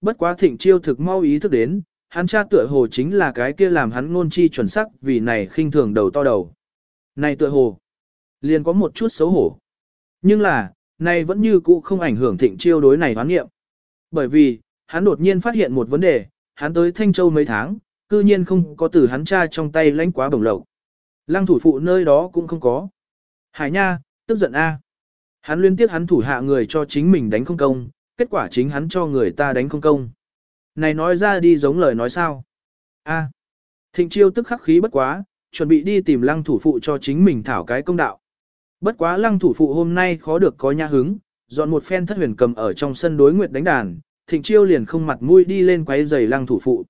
bất quá thịnh chiêu thực mau ý thức đến, hắn cha tựa hồ chính là cái kia làm hắn ngôn chi chuẩn sắc vì này khinh thường đầu to đầu. Này tựa hồ, liền có một chút xấu hổ. Nhưng là, này vẫn như cũ không ảnh hưởng thịnh chiêu đối này hoán nghiệm. Bởi vì, hắn đột nhiên phát hiện một vấn đề, hắn tới Thanh Châu mấy tháng, cư nhiên không có từ hắn cha trong tay lãnh quá bổng lộc. Lăng thủ phụ nơi đó cũng không có. Hải nha, tức giận a. Hắn liên tiếp hắn thủ hạ người cho chính mình đánh không công, kết quả chính hắn cho người ta đánh không công. Này nói ra đi giống lời nói sao. a Thịnh chiêu tức khắc khí bất quá, chuẩn bị đi tìm lăng thủ phụ cho chính mình thảo cái công đạo. Bất quá lăng thủ phụ hôm nay khó được có nha hứng, dọn một phen thất huyền cầm ở trong sân đối nguyệt đánh đàn, thịnh chiêu liền không mặt mũi đi lên quấy giày lăng thủ phụ.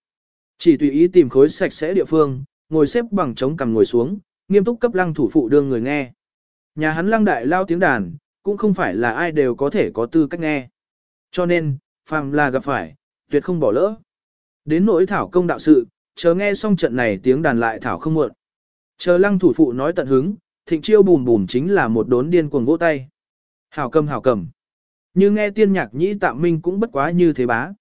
Chỉ tùy ý tìm khối sạch sẽ địa phương, ngồi xếp bằng chống cằm ngồi xuống, nghiêm túc cấp lăng thủ phụ đương người nghe. Nhà hắn lăng đại lao tiếng đàn, cũng không phải là ai đều có thể có tư cách nghe. Cho nên, phàm là gặp phải, tuyệt không bỏ lỡ. Đến nỗi thảo công đạo sự, chờ nghe xong trận này tiếng đàn lại thảo không muộn. Chờ lăng thủ phụ nói tận hứng, thịnh chiêu bùm bùm chính là một đốn điên cuồng vỗ tay. Hảo cầm hảo cầm. Như nghe tiên nhạc nhĩ tạm minh cũng bất quá như thế bá.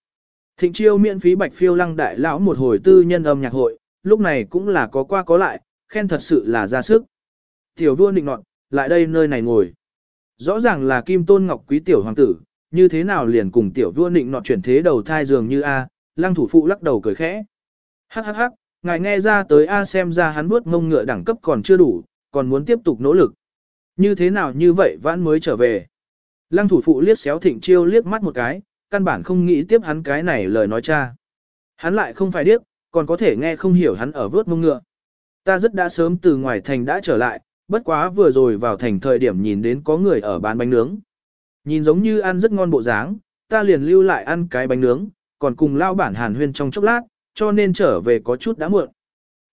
Thịnh chiêu miễn phí bạch phiêu lăng đại lão một hồi tư nhân âm nhạc hội, lúc này cũng là có qua có lại, khen thật sự là ra sức. Tiểu vua nịnh nọt, lại đây nơi này ngồi. Rõ ràng là kim tôn ngọc quý tiểu hoàng tử, như thế nào liền cùng tiểu vua nịnh nọt chuyển thế đầu thai dường như A, lăng thủ phụ lắc đầu cười khẽ. Hắc hắc hắc, ngài nghe ra tới A xem ra hắn bước mông ngựa đẳng cấp còn chưa đủ, còn muốn tiếp tục nỗ lực. Như thế nào như vậy vãn mới trở về. Lăng thủ phụ liếc xéo thịnh chiêu liếc mắt một cái, căn bản không nghĩ tiếp hắn cái này lời nói cha. Hắn lại không phải điếc, còn có thể nghe không hiểu hắn ở vớt mông ngựa. Ta rất đã sớm từ ngoài thành đã trở lại, bất quá vừa rồi vào thành thời điểm nhìn đến có người ở bán bánh nướng. Nhìn giống như ăn rất ngon bộ dáng, ta liền lưu lại ăn cái bánh nướng, còn cùng lao bản hàn huyên trong chốc lát, cho nên trở về có chút đã muộn.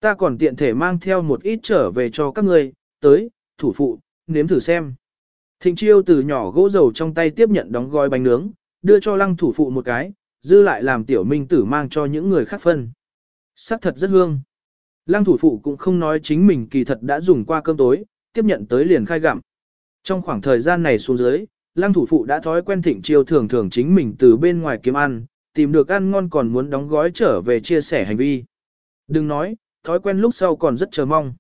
Ta còn tiện thể mang theo một ít trở về cho các ngươi, tới, thủ phụ, nếm thử xem. Thịnh chiêu từ nhỏ gỗ dầu trong tay tiếp nhận đóng gói bánh nướng, đưa cho lăng thủ phụ một cái, dư lại làm tiểu minh tử mang cho những người khác phân. Sắc thật rất hương. Lăng thủ phụ cũng không nói chính mình kỳ thật đã dùng qua cơm tối, tiếp nhận tới liền khai gặm. Trong khoảng thời gian này xuống dưới, lăng thủ phụ đã thói quen thịnh chiêu thường thường chính mình từ bên ngoài kiếm ăn, tìm được ăn ngon còn muốn đóng gói trở về chia sẻ hành vi. Đừng nói, thói quen lúc sau còn rất chờ mong.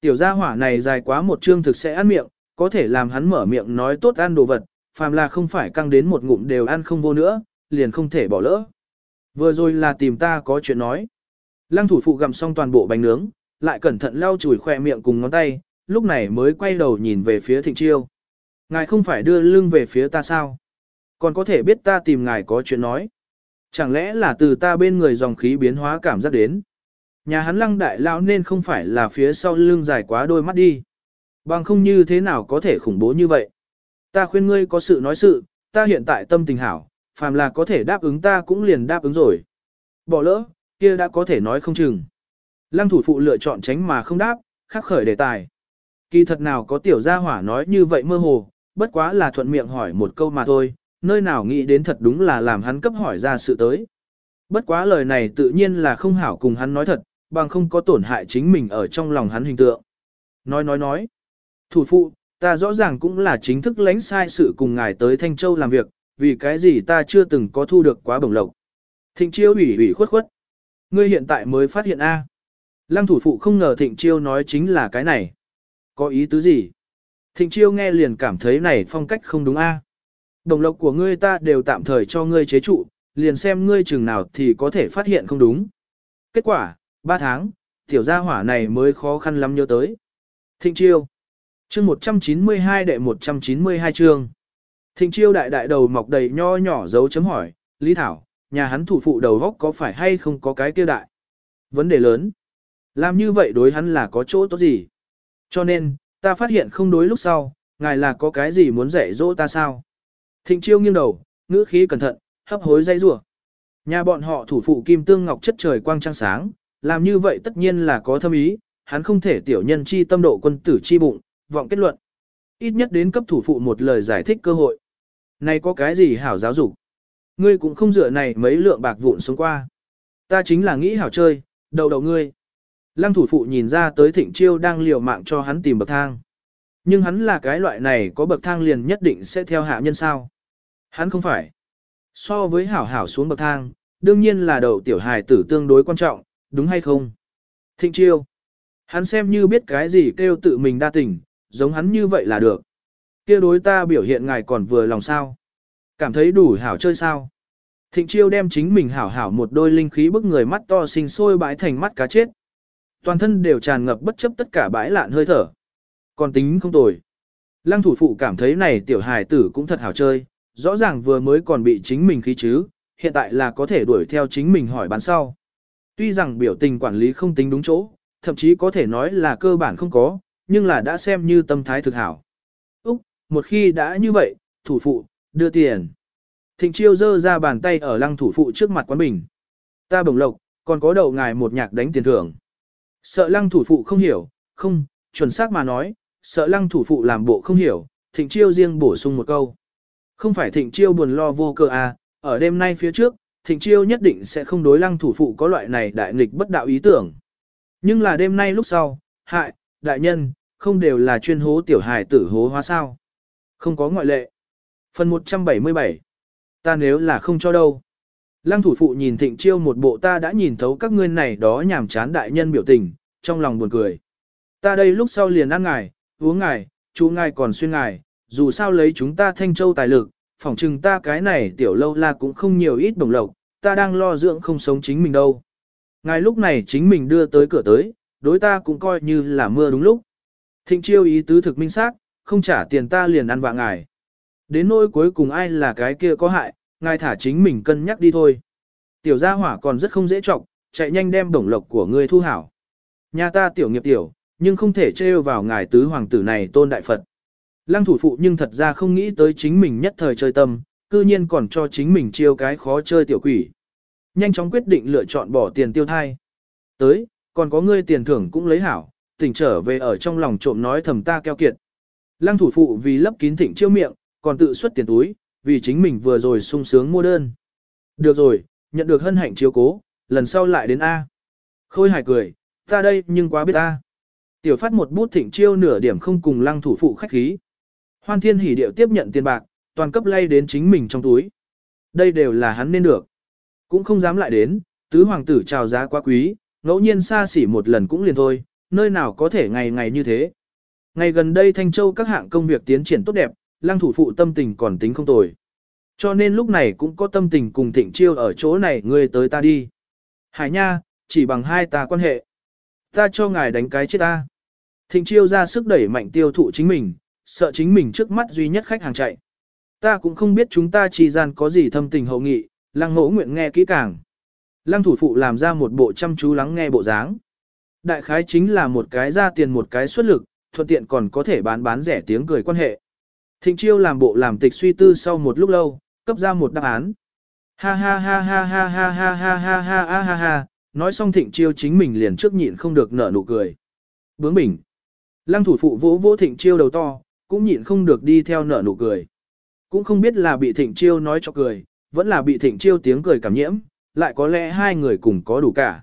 Tiểu gia hỏa này dài quá một chương thực sẽ ăn miệng, có thể làm hắn mở miệng nói tốt ăn đồ vật, phàm là không phải căng đến một ngụm đều ăn không vô nữa, liền không thể bỏ lỡ. Vừa rồi là tìm ta có chuyện nói. Lăng thủ phụ gặm xong toàn bộ bánh nướng, lại cẩn thận lau chùi khoe miệng cùng ngón tay, lúc này mới quay đầu nhìn về phía thịnh chiêu. Ngài không phải đưa lưng về phía ta sao? Còn có thể biết ta tìm ngài có chuyện nói. Chẳng lẽ là từ ta bên người dòng khí biến hóa cảm giác đến? Nhà hắn lăng đại lão nên không phải là phía sau lưng dài quá đôi mắt đi. Bằng không như thế nào có thể khủng bố như vậy. Ta khuyên ngươi có sự nói sự, ta hiện tại tâm tình hảo, phàm là có thể đáp ứng ta cũng liền đáp ứng rồi. Bỏ lỡ, kia đã có thể nói không chừng. Lăng thủ phụ lựa chọn tránh mà không đáp, khắc khởi đề tài. Kỳ thật nào có tiểu gia hỏa nói như vậy mơ hồ, bất quá là thuận miệng hỏi một câu mà thôi, nơi nào nghĩ đến thật đúng là làm hắn cấp hỏi ra sự tới. Bất quá lời này tự nhiên là không hảo cùng hắn nói thật, bằng không có tổn hại chính mình ở trong lòng hắn hình tượng. Nói nói nói. Thủ phụ, ta rõ ràng cũng là chính thức lãnh sai sự cùng ngài tới Thanh Châu làm việc, vì cái gì ta chưa từng có thu được quá bổng lộc. Thịnh chiêu ủy ủy khuất khuất. Ngươi hiện tại mới phát hiện A. Lăng thủ phụ không ngờ thịnh chiêu nói chính là cái này. Có ý tứ gì? Thịnh chiêu nghe liền cảm thấy này phong cách không đúng A. À? Đồng lộc của ngươi ta đều tạm thời cho ngươi chế trụ, liền xem ngươi chừng nào thì có thể phát hiện không đúng. Kết quả, 3 tháng, tiểu gia hỏa này mới khó khăn lắm nhớ tới. Thịnh chiêu. Chương 192 đệ 192 chương. Thịnh chiêu đại đại đầu mọc đầy nho nhỏ dấu chấm hỏi, Lý Thảo, nhà hắn thủ phụ đầu góc có phải hay không có cái kia đại? Vấn đề lớn. Làm như vậy đối hắn là có chỗ tốt gì? Cho nên, ta phát hiện không đối lúc sau, ngài là có cái gì muốn dạy dỗ ta sao? Thịnh chiêu nghiêng đầu, ngữ khí cẩn thận, hấp hối dây rủa. Nhà bọn họ thủ phụ kim tương ngọc chất trời quang trăng sáng, làm như vậy tất nhiên là có thâm ý, hắn không thể tiểu nhân chi tâm độ quân tử chi bụng, vọng kết luận. Ít nhất đến cấp thủ phụ một lời giải thích cơ hội. Này có cái gì hảo giáo dục? Ngươi cũng không dựa này mấy lượng bạc vụn xuống qua. Ta chính là nghĩ hảo chơi, đầu đầu ngươi. Lăng thủ phụ nhìn ra tới thịnh chiêu đang liều mạng cho hắn tìm bậc thang. Nhưng hắn là cái loại này có bậc thang liền nhất định sẽ theo hạ nhân sao. Hắn không phải. So với hảo hảo xuống bậc thang, đương nhiên là đầu tiểu hài tử tương đối quan trọng, đúng hay không? Thịnh chiêu. Hắn xem như biết cái gì kêu tự mình đa tình, giống hắn như vậy là được. kia đối ta biểu hiện ngài còn vừa lòng sao. Cảm thấy đủ hảo chơi sao. Thịnh chiêu đem chính mình hảo hảo một đôi linh khí bức người mắt to sinh sôi bãi thành mắt cá chết. Toàn thân đều tràn ngập bất chấp tất cả bãi lạn hơi thở. Còn tính không tồi. Lăng thủ phụ cảm thấy này tiểu hài tử cũng thật hảo chơi, rõ ràng vừa mới còn bị chính mình khí chứ, hiện tại là có thể đuổi theo chính mình hỏi bán sau. Tuy rằng biểu tình quản lý không tính đúng chỗ, thậm chí có thể nói là cơ bản không có, nhưng là đã xem như tâm thái thực hảo. Úc, một khi đã như vậy, thủ phụ, đưa tiền. Thịnh chiêu giơ ra bàn tay ở lăng thủ phụ trước mặt quán bình. Ta bổng lộc, còn có đầu ngài một nhạc đánh tiền thưởng. Sợ lăng thủ phụ không hiểu, không, chuẩn xác mà nói, sợ lăng thủ phụ làm bộ không hiểu, thịnh chiêu riêng bổ sung một câu. Không phải thịnh chiêu buồn lo vô cơ à, ở đêm nay phía trước, thịnh chiêu nhất định sẽ không đối lăng thủ phụ có loại này đại nghịch bất đạo ý tưởng. Nhưng là đêm nay lúc sau, hại, đại nhân, không đều là chuyên hố tiểu hài tử hố hóa sao. Không có ngoại lệ. Phần 177 Ta nếu là không cho đâu. Lăng thủ phụ nhìn thịnh chiêu một bộ ta đã nhìn thấu các ngươi này đó nhảm chán đại nhân biểu tình, trong lòng buồn cười. Ta đây lúc sau liền ăn ngài, uống ngài, chú ngài còn xuyên ngài, dù sao lấy chúng ta thanh châu tài lực, phỏng chừng ta cái này tiểu lâu la cũng không nhiều ít đồng lộc, ta đang lo dưỡng không sống chính mình đâu. Ngài lúc này chính mình đưa tới cửa tới, đối ta cũng coi như là mưa đúng lúc. Thịnh chiêu ý tứ thực minh xác, không trả tiền ta liền ăn vạ ngài. Đến nỗi cuối cùng ai là cái kia có hại, ngài thả chính mình cân nhắc đi thôi. Tiểu gia hỏa còn rất không dễ trọng, chạy nhanh đem bổng lộc của ngươi thu hảo. Nhà ta tiểu nghiệp tiểu, nhưng không thể trêu vào ngài tứ hoàng tử này tôn đại Phật. Lăng thủ phụ nhưng thật ra không nghĩ tới chính mình nhất thời chơi tâm, cư nhiên còn cho chính mình chiêu cái khó chơi tiểu quỷ. Nhanh chóng quyết định lựa chọn bỏ tiền tiêu thai. Tới, còn có ngươi tiền thưởng cũng lấy hảo, tỉnh trở về ở trong lòng trộm nói thầm ta keo kiệt. Lăng thủ phụ vì lấp kín thịnh chiêu miệng, còn tự xuất tiền túi, vì chính mình vừa rồi sung sướng mua đơn. Được rồi, nhận được hân hạnh chiếu cố, lần sau lại đến A. Khôi hài cười, ta đây nhưng quá biết A. Tiểu phát một bút thịnh chiêu nửa điểm không cùng lăng thủ phụ khách khí. Hoan thiên hỉ điệu tiếp nhận tiền bạc, toàn cấp lay đến chính mình trong túi. Đây đều là hắn nên được. Cũng không dám lại đến, tứ hoàng tử chào giá quá quý, ngẫu nhiên xa xỉ một lần cũng liền thôi, nơi nào có thể ngày ngày như thế. Ngày gần đây Thanh Châu các hạng công việc tiến triển tốt đẹp, lăng thủ phụ tâm tình còn tính không tồi. Cho nên lúc này cũng có tâm tình cùng thịnh chiêu ở chỗ này ngươi tới ta đi. Hải nha, chỉ bằng hai ta quan hệ. Ta cho ngài đánh cái chết ta. Thịnh chiêu ra sức đẩy mạnh tiêu thụ chính mình, sợ chính mình trước mắt duy nhất khách hàng chạy. Ta cũng không biết chúng ta chi gian có gì thâm tình hậu nghị, lăng ngỗ nguyện nghe kỹ càng. Lăng thủ phụ làm ra một bộ chăm chú lắng nghe bộ dáng. Đại khái chính là một cái ra tiền một cái xuất lực, thuận tiện còn có thể bán bán rẻ tiếng cười quan hệ. Thịnh chiêu làm bộ làm tịch suy tư sau một lúc lâu, cấp ra một đáp án. Ha ha ha ha ha ha ha ha ha ha ha ha ha, nói xong thịnh chiêu chính mình liền trước nhịn không được nở nụ cười. Bướng bỉnh. Lăng thủ phụ vỗ vỗ thịnh chiêu đầu to, cũng nhịn không được đi theo nở nụ cười. Cũng không biết là bị thịnh chiêu nói cho cười, vẫn là bị thịnh chiêu tiếng cười cảm nhiễm, lại có lẽ hai người cùng có đủ cả.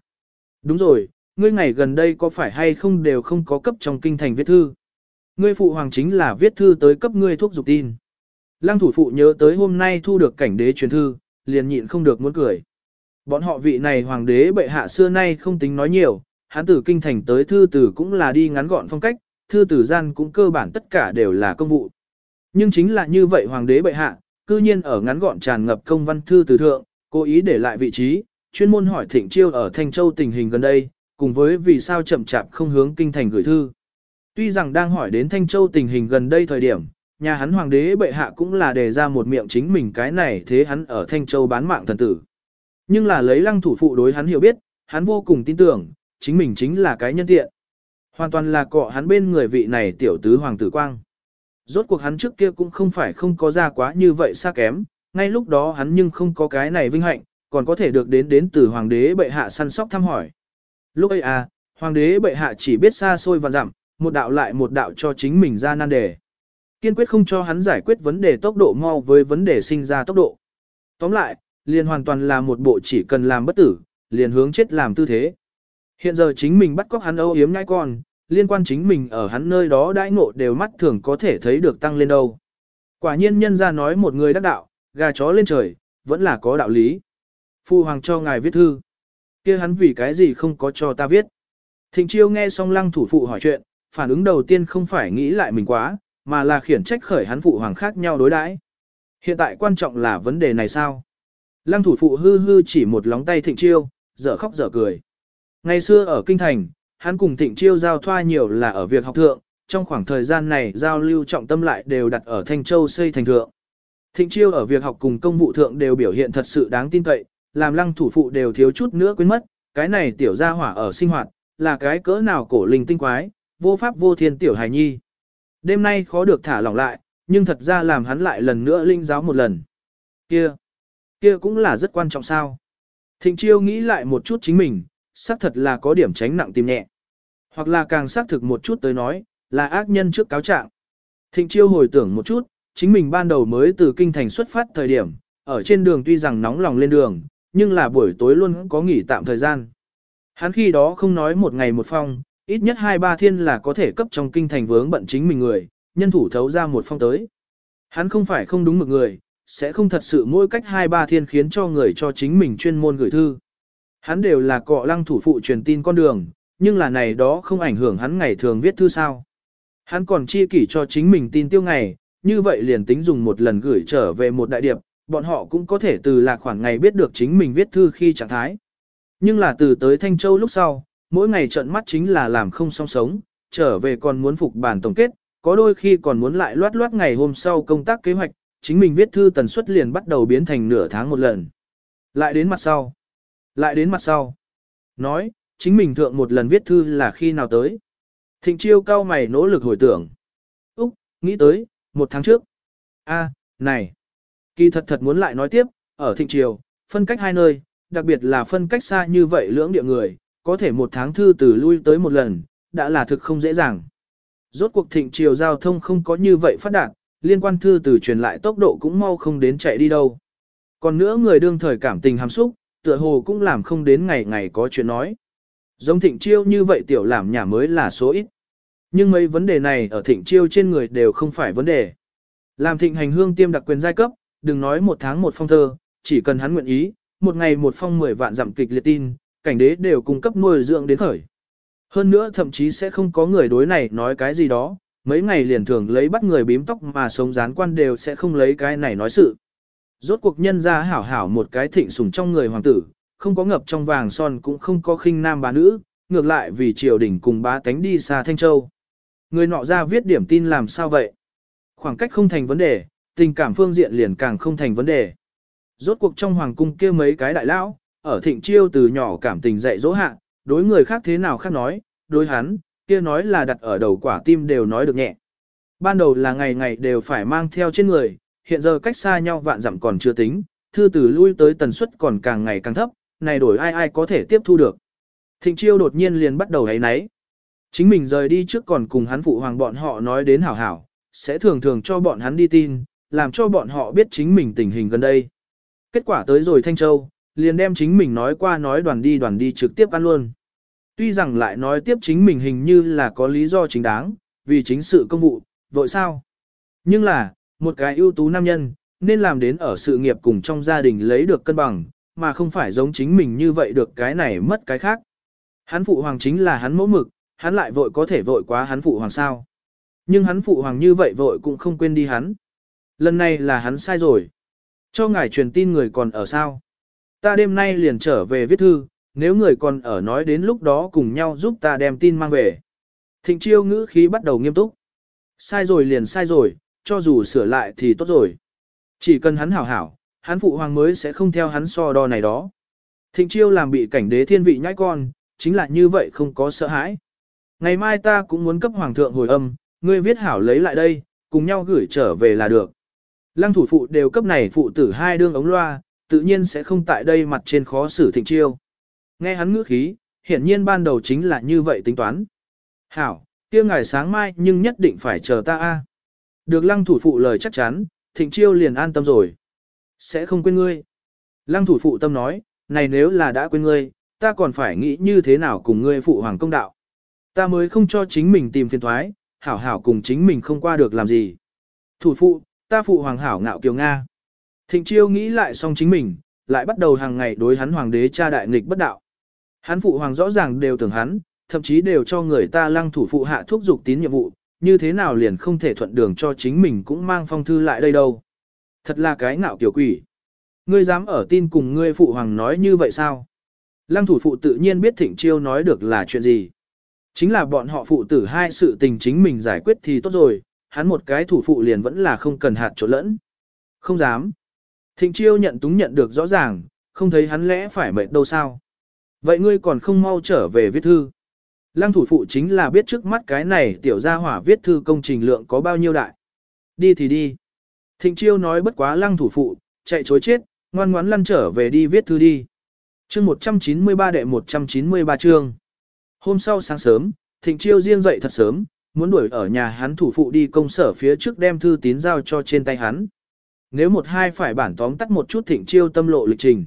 Đúng rồi, ngươi ngày gần đây có phải hay không đều không có cấp trong kinh thành viết thư. Ngươi phụ hoàng chính là viết thư tới cấp ngươi thuốc dục tin. Lăng thủ phụ nhớ tới hôm nay thu được cảnh đế truyền thư, liền nhịn không được muốn cười. Bọn họ vị này hoàng đế bệ hạ xưa nay không tính nói nhiều, hắn từ kinh thành tới thư tử cũng là đi ngắn gọn phong cách, thư tử gian cũng cơ bản tất cả đều là công vụ. Nhưng chính là như vậy hoàng đế bệ hạ, cư nhiên ở ngắn gọn tràn ngập công văn thư từ thượng, cố ý để lại vị trí, chuyên môn hỏi Thịnh Chiêu ở Thanh Châu tình hình gần đây, cùng với vì sao chậm chạp không hướng kinh thành gửi thư. Tuy rằng đang hỏi đến Thanh Châu tình hình gần đây thời điểm, nhà hắn hoàng đế bệ hạ cũng là đề ra một miệng chính mình cái này thế hắn ở Thanh Châu bán mạng thần tử. Nhưng là lấy lăng thủ phụ đối hắn hiểu biết, hắn vô cùng tin tưởng, chính mình chính là cái nhân tiện. Hoàn toàn là cọ hắn bên người vị này tiểu tứ hoàng tử quang. Rốt cuộc hắn trước kia cũng không phải không có ra quá như vậy xa kém, ngay lúc đó hắn nhưng không có cái này vinh hạnh, còn có thể được đến đến từ hoàng đế bệ hạ săn sóc thăm hỏi. Lúc ấy à, hoàng đế bệ hạ chỉ biết xa xôi và dặm, một đạo lại một đạo cho chính mình ra nan đề. Kiên quyết không cho hắn giải quyết vấn đề tốc độ mau với vấn đề sinh ra tốc độ. Tóm lại, liền hoàn toàn là một bộ chỉ cần làm bất tử, liền hướng chết làm tư thế. Hiện giờ chính mình bắt cóc hắn âu yếm nhai con, liên quan chính mình ở hắn nơi đó đãi ngộ đều mắt thường có thể thấy được tăng lên đâu. Quả nhiên nhân ra nói một người đắc đạo, gà chó lên trời, vẫn là có đạo lý. Phu hoàng cho ngài viết thư. kia hắn vì cái gì không có cho ta viết. Thịnh chiêu nghe xong lăng thủ phụ hỏi chuyện, phản ứng đầu tiên không phải nghĩ lại mình quá, mà là khiển trách khởi hắn phụ hoàng khác nhau đối đãi. Hiện tại quan trọng là vấn đề này sao? Lăng thủ phụ hư hư chỉ một lóng tay thịnh chiêu, dở khóc dở cười. Ngày xưa ở Kinh Thành, hắn cùng thịnh chiêu giao thoa nhiều là ở việc học thượng, trong khoảng thời gian này giao lưu trọng tâm lại đều đặt ở Thanh Châu xây thành thượng. Thịnh chiêu ở việc học cùng công vụ thượng đều biểu hiện thật sự đáng tin cậy, làm lăng thủ phụ đều thiếu chút nữa quên mất, cái này tiểu gia hỏa ở sinh hoạt, là cái cỡ nào cổ linh tinh quái, vô pháp vô thiên tiểu hài nhi. Đêm nay khó được thả lỏng lại, nhưng thật ra làm hắn lại lần nữa linh giáo một lần. Kia, kia cũng là rất quan trọng sao. Thịnh chiêu nghĩ lại một chút chính mình, xác thật là có điểm tránh nặng tìm nhẹ. Hoặc là càng xác thực một chút tới nói, là ác nhân trước cáo trạng. Thịnh chiêu hồi tưởng một chút, chính mình ban đầu mới từ kinh thành xuất phát thời điểm, ở trên đường tuy rằng nóng lòng lên đường, nhưng là buổi tối luôn có nghỉ tạm thời gian. Hắn khi đó không nói một ngày một phong, ít nhất hai ba thiên là có thể cấp trong kinh thành vướng bận chính mình người, nhân thủ thấu ra một phong tới. Hắn không phải không đúng một người, sẽ không thật sự mỗi cách hai ba thiên khiến cho người cho chính mình chuyên môn gửi thư. Hắn đều là cọ lăng thủ phụ truyền tin con đường, nhưng là này đó không ảnh hưởng hắn ngày thường viết thư sao. Hắn còn chi kỷ cho chính mình tin tiêu ngày, như vậy liền tính dùng một lần gửi trở về một đại điệp, bọn họ cũng có thể từ lạc khoảng ngày biết được chính mình viết thư khi trạng thái. Nhưng là từ tới Thanh Châu lúc sau, mỗi ngày trận mắt chính là làm không song sống, trở về còn muốn phục bản tổng kết, có đôi khi còn muốn lại loát loát ngày hôm sau công tác kế hoạch, chính mình viết thư tần suất liền bắt đầu biến thành nửa tháng một lần. Lại đến mặt sau. Lại đến mặt sau. Nói, chính mình thượng một lần viết thư là khi nào tới. Thịnh chiêu cao mày nỗ lực hồi tưởng. Úc, nghĩ tới, một tháng trước. a này. Kỳ thật thật muốn lại nói tiếp, ở thịnh triều, phân cách hai nơi, đặc biệt là phân cách xa như vậy lưỡng địa người, có thể một tháng thư từ lui tới một lần, đã là thực không dễ dàng. Rốt cuộc thịnh triều giao thông không có như vậy phát đạt, liên quan thư từ truyền lại tốc độ cũng mau không đến chạy đi đâu. Còn nữa người đương thời cảm tình hàm xúc, tựa hồ cũng làm không đến ngày ngày có chuyện nói. Giống thịnh chiêu như vậy tiểu làm nhà mới là số ít. Nhưng mấy vấn đề này ở thịnh chiêu trên người đều không phải vấn đề. Làm thịnh hành hương tiêm đặc quyền giai cấp, đừng nói một tháng một phong thơ, chỉ cần hắn nguyện ý, một ngày một phong 10 vạn giảm kịch liệt tin, cảnh đế đều cung cấp nuôi dưỡng đến khởi. Hơn nữa thậm chí sẽ không có người đối này nói cái gì đó, mấy ngày liền thường lấy bắt người bím tóc mà sống gián quan đều sẽ không lấy cái này nói sự. Rốt cuộc nhân ra hảo hảo một cái thịnh sủng trong người hoàng tử, không có ngập trong vàng son cũng không có khinh nam bá nữ, ngược lại vì triều đình cùng bá tánh đi xa Thanh Châu. Người nọ ra viết điểm tin làm sao vậy? Khoảng cách không thành vấn đề, tình cảm phương diện liền càng không thành vấn đề. Rốt cuộc trong hoàng cung kia mấy cái đại lão, ở thịnh chiêu từ nhỏ cảm tình dạy dỗ hạ, đối người khác thế nào khác nói, đối hắn, kia nói là đặt ở đầu quả tim đều nói được nhẹ. Ban đầu là ngày ngày đều phải mang theo trên người, hiện giờ cách xa nhau vạn dặm còn chưa tính, thư từ lui tới tần suất còn càng ngày càng thấp, này đổi ai ai có thể tiếp thu được. Thịnh chiêu đột nhiên liền bắt đầu ấy náy. Chính mình rời đi trước còn cùng hắn phụ hoàng bọn họ nói đến hảo hảo, sẽ thường thường cho bọn hắn đi tin, làm cho bọn họ biết chính mình tình hình gần đây. Kết quả tới rồi Thanh Châu, liền đem chính mình nói qua nói đoàn đi đoàn đi trực tiếp ăn luôn. Tuy rằng lại nói tiếp chính mình hình như là có lý do chính đáng, vì chính sự công vụ, vội sao. Nhưng là, một cái ưu tú nam nhân, nên làm đến ở sự nghiệp cùng trong gia đình lấy được cân bằng, mà không phải giống chính mình như vậy được cái này mất cái khác. Hắn phụ hoàng chính là hắn mẫu mực, hắn lại vội có thể vội quá hắn phụ hoàng sao. Nhưng hắn phụ hoàng như vậy vội cũng không quên đi hắn. Lần này là hắn sai rồi. Cho ngài truyền tin người còn ở sao. Ta đêm nay liền trở về viết thư, nếu người còn ở nói đến lúc đó cùng nhau giúp ta đem tin mang về. Thịnh chiêu ngữ khí bắt đầu nghiêm túc. Sai rồi liền sai rồi, cho dù sửa lại thì tốt rồi. Chỉ cần hắn hảo hảo, hắn phụ hoàng mới sẽ không theo hắn so đo này đó. Thịnh chiêu làm bị cảnh đế thiên vị nhãi con, chính là như vậy không có sợ hãi. Ngày mai ta cũng muốn cấp hoàng thượng hồi âm, ngươi viết hảo lấy lại đây, cùng nhau gửi trở về là được. Lăng thủ phụ đều cấp này phụ tử hai đương ống loa, tự nhiên sẽ không tại đây mặt trên khó xử thịnh chiêu. Nghe hắn ngữ khí, hiển nhiên ban đầu chính là như vậy tính toán. Hảo, kia ngày sáng mai nhưng nhất định phải chờ ta a. Được lăng thủ phụ lời chắc chắn, thịnh chiêu liền an tâm rồi. Sẽ không quên ngươi. Lăng thủ phụ tâm nói, này nếu là đã quên ngươi, ta còn phải nghĩ như thế nào cùng ngươi phụ hoàng công đạo. Ta mới không cho chính mình tìm phiền thoái, hảo hảo cùng chính mình không qua được làm gì. Thủ phụ, ta phụ hoàng hảo ngạo kiều Nga. Thịnh chiêu nghĩ lại xong chính mình, lại bắt đầu hàng ngày đối hắn hoàng đế cha đại nghịch bất đạo. Hắn phụ hoàng rõ ràng đều tưởng hắn, thậm chí đều cho người ta lăng thủ phụ hạ thuốc dục tín nhiệm vụ, như thế nào liền không thể thuận đường cho chính mình cũng mang phong thư lại đây đâu. Thật là cái ngạo kiểu quỷ. Ngươi dám ở tin cùng ngươi phụ hoàng nói như vậy sao? Lăng thủ phụ tự nhiên biết thịnh chiêu nói được là chuyện gì. Chính là bọn họ phụ tử hai sự tình chính mình giải quyết thì tốt rồi, hắn một cái thủ phụ liền vẫn là không cần hạt chỗ lẫn. Không dám. Thịnh chiêu nhận túng nhận được rõ ràng, không thấy hắn lẽ phải mệt đâu sao. Vậy ngươi còn không mau trở về viết thư. Lăng thủ phụ chính là biết trước mắt cái này tiểu gia hỏa viết thư công trình lượng có bao nhiêu đại. Đi thì đi. Thịnh chiêu nói bất quá lăng thủ phụ, chạy chối chết, ngoan ngoãn lăn trở về đi viết thư đi. chương 193 đệ 193 chương. Hôm sau sáng sớm, thịnh chiêu riêng dậy thật sớm, muốn đuổi ở nhà hắn thủ phụ đi công sở phía trước đem thư tín giao cho trên tay hắn. Nếu một hai phải bản tóm tắt một chút thịnh chiêu tâm lộ lịch trình.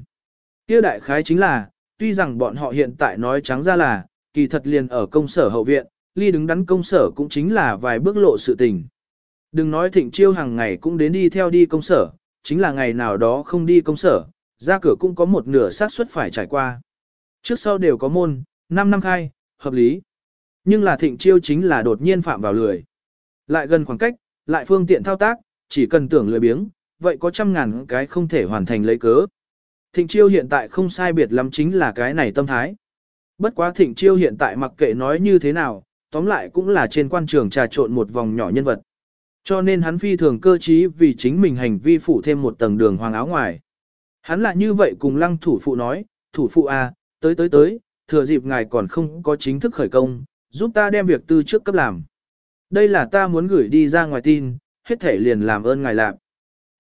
kia đại khái chính là, tuy rằng bọn họ hiện tại nói trắng ra là, kỳ thật liền ở công sở hậu viện, ly đứng đắn công sở cũng chính là vài bước lộ sự tình. Đừng nói thịnh chiêu hàng ngày cũng đến đi theo đi công sở, chính là ngày nào đó không đi công sở, ra cửa cũng có một nửa xác suất phải trải qua. Trước sau đều có môn, 5 năm khai, hợp lý. Nhưng là thịnh chiêu chính là đột nhiên phạm vào lười. Lại gần khoảng cách, lại phương tiện thao tác, chỉ cần tưởng lười biếng, vậy có trăm ngàn cái không thể hoàn thành lấy cớ. Thịnh chiêu hiện tại không sai biệt lắm chính là cái này tâm thái. Bất quá thịnh chiêu hiện tại mặc kệ nói như thế nào, tóm lại cũng là trên quan trường trà trộn một vòng nhỏ nhân vật. Cho nên hắn phi thường cơ trí vì chính mình hành vi phủ thêm một tầng đường hoàng áo ngoài. Hắn lại như vậy cùng lăng thủ phụ nói, thủ phụ à, tới tới tới, thừa dịp ngài còn không có chính thức khởi công, giúp ta đem việc tư trước cấp làm. Đây là ta muốn gửi đi ra ngoài tin, hết thể liền làm ơn ngài làm.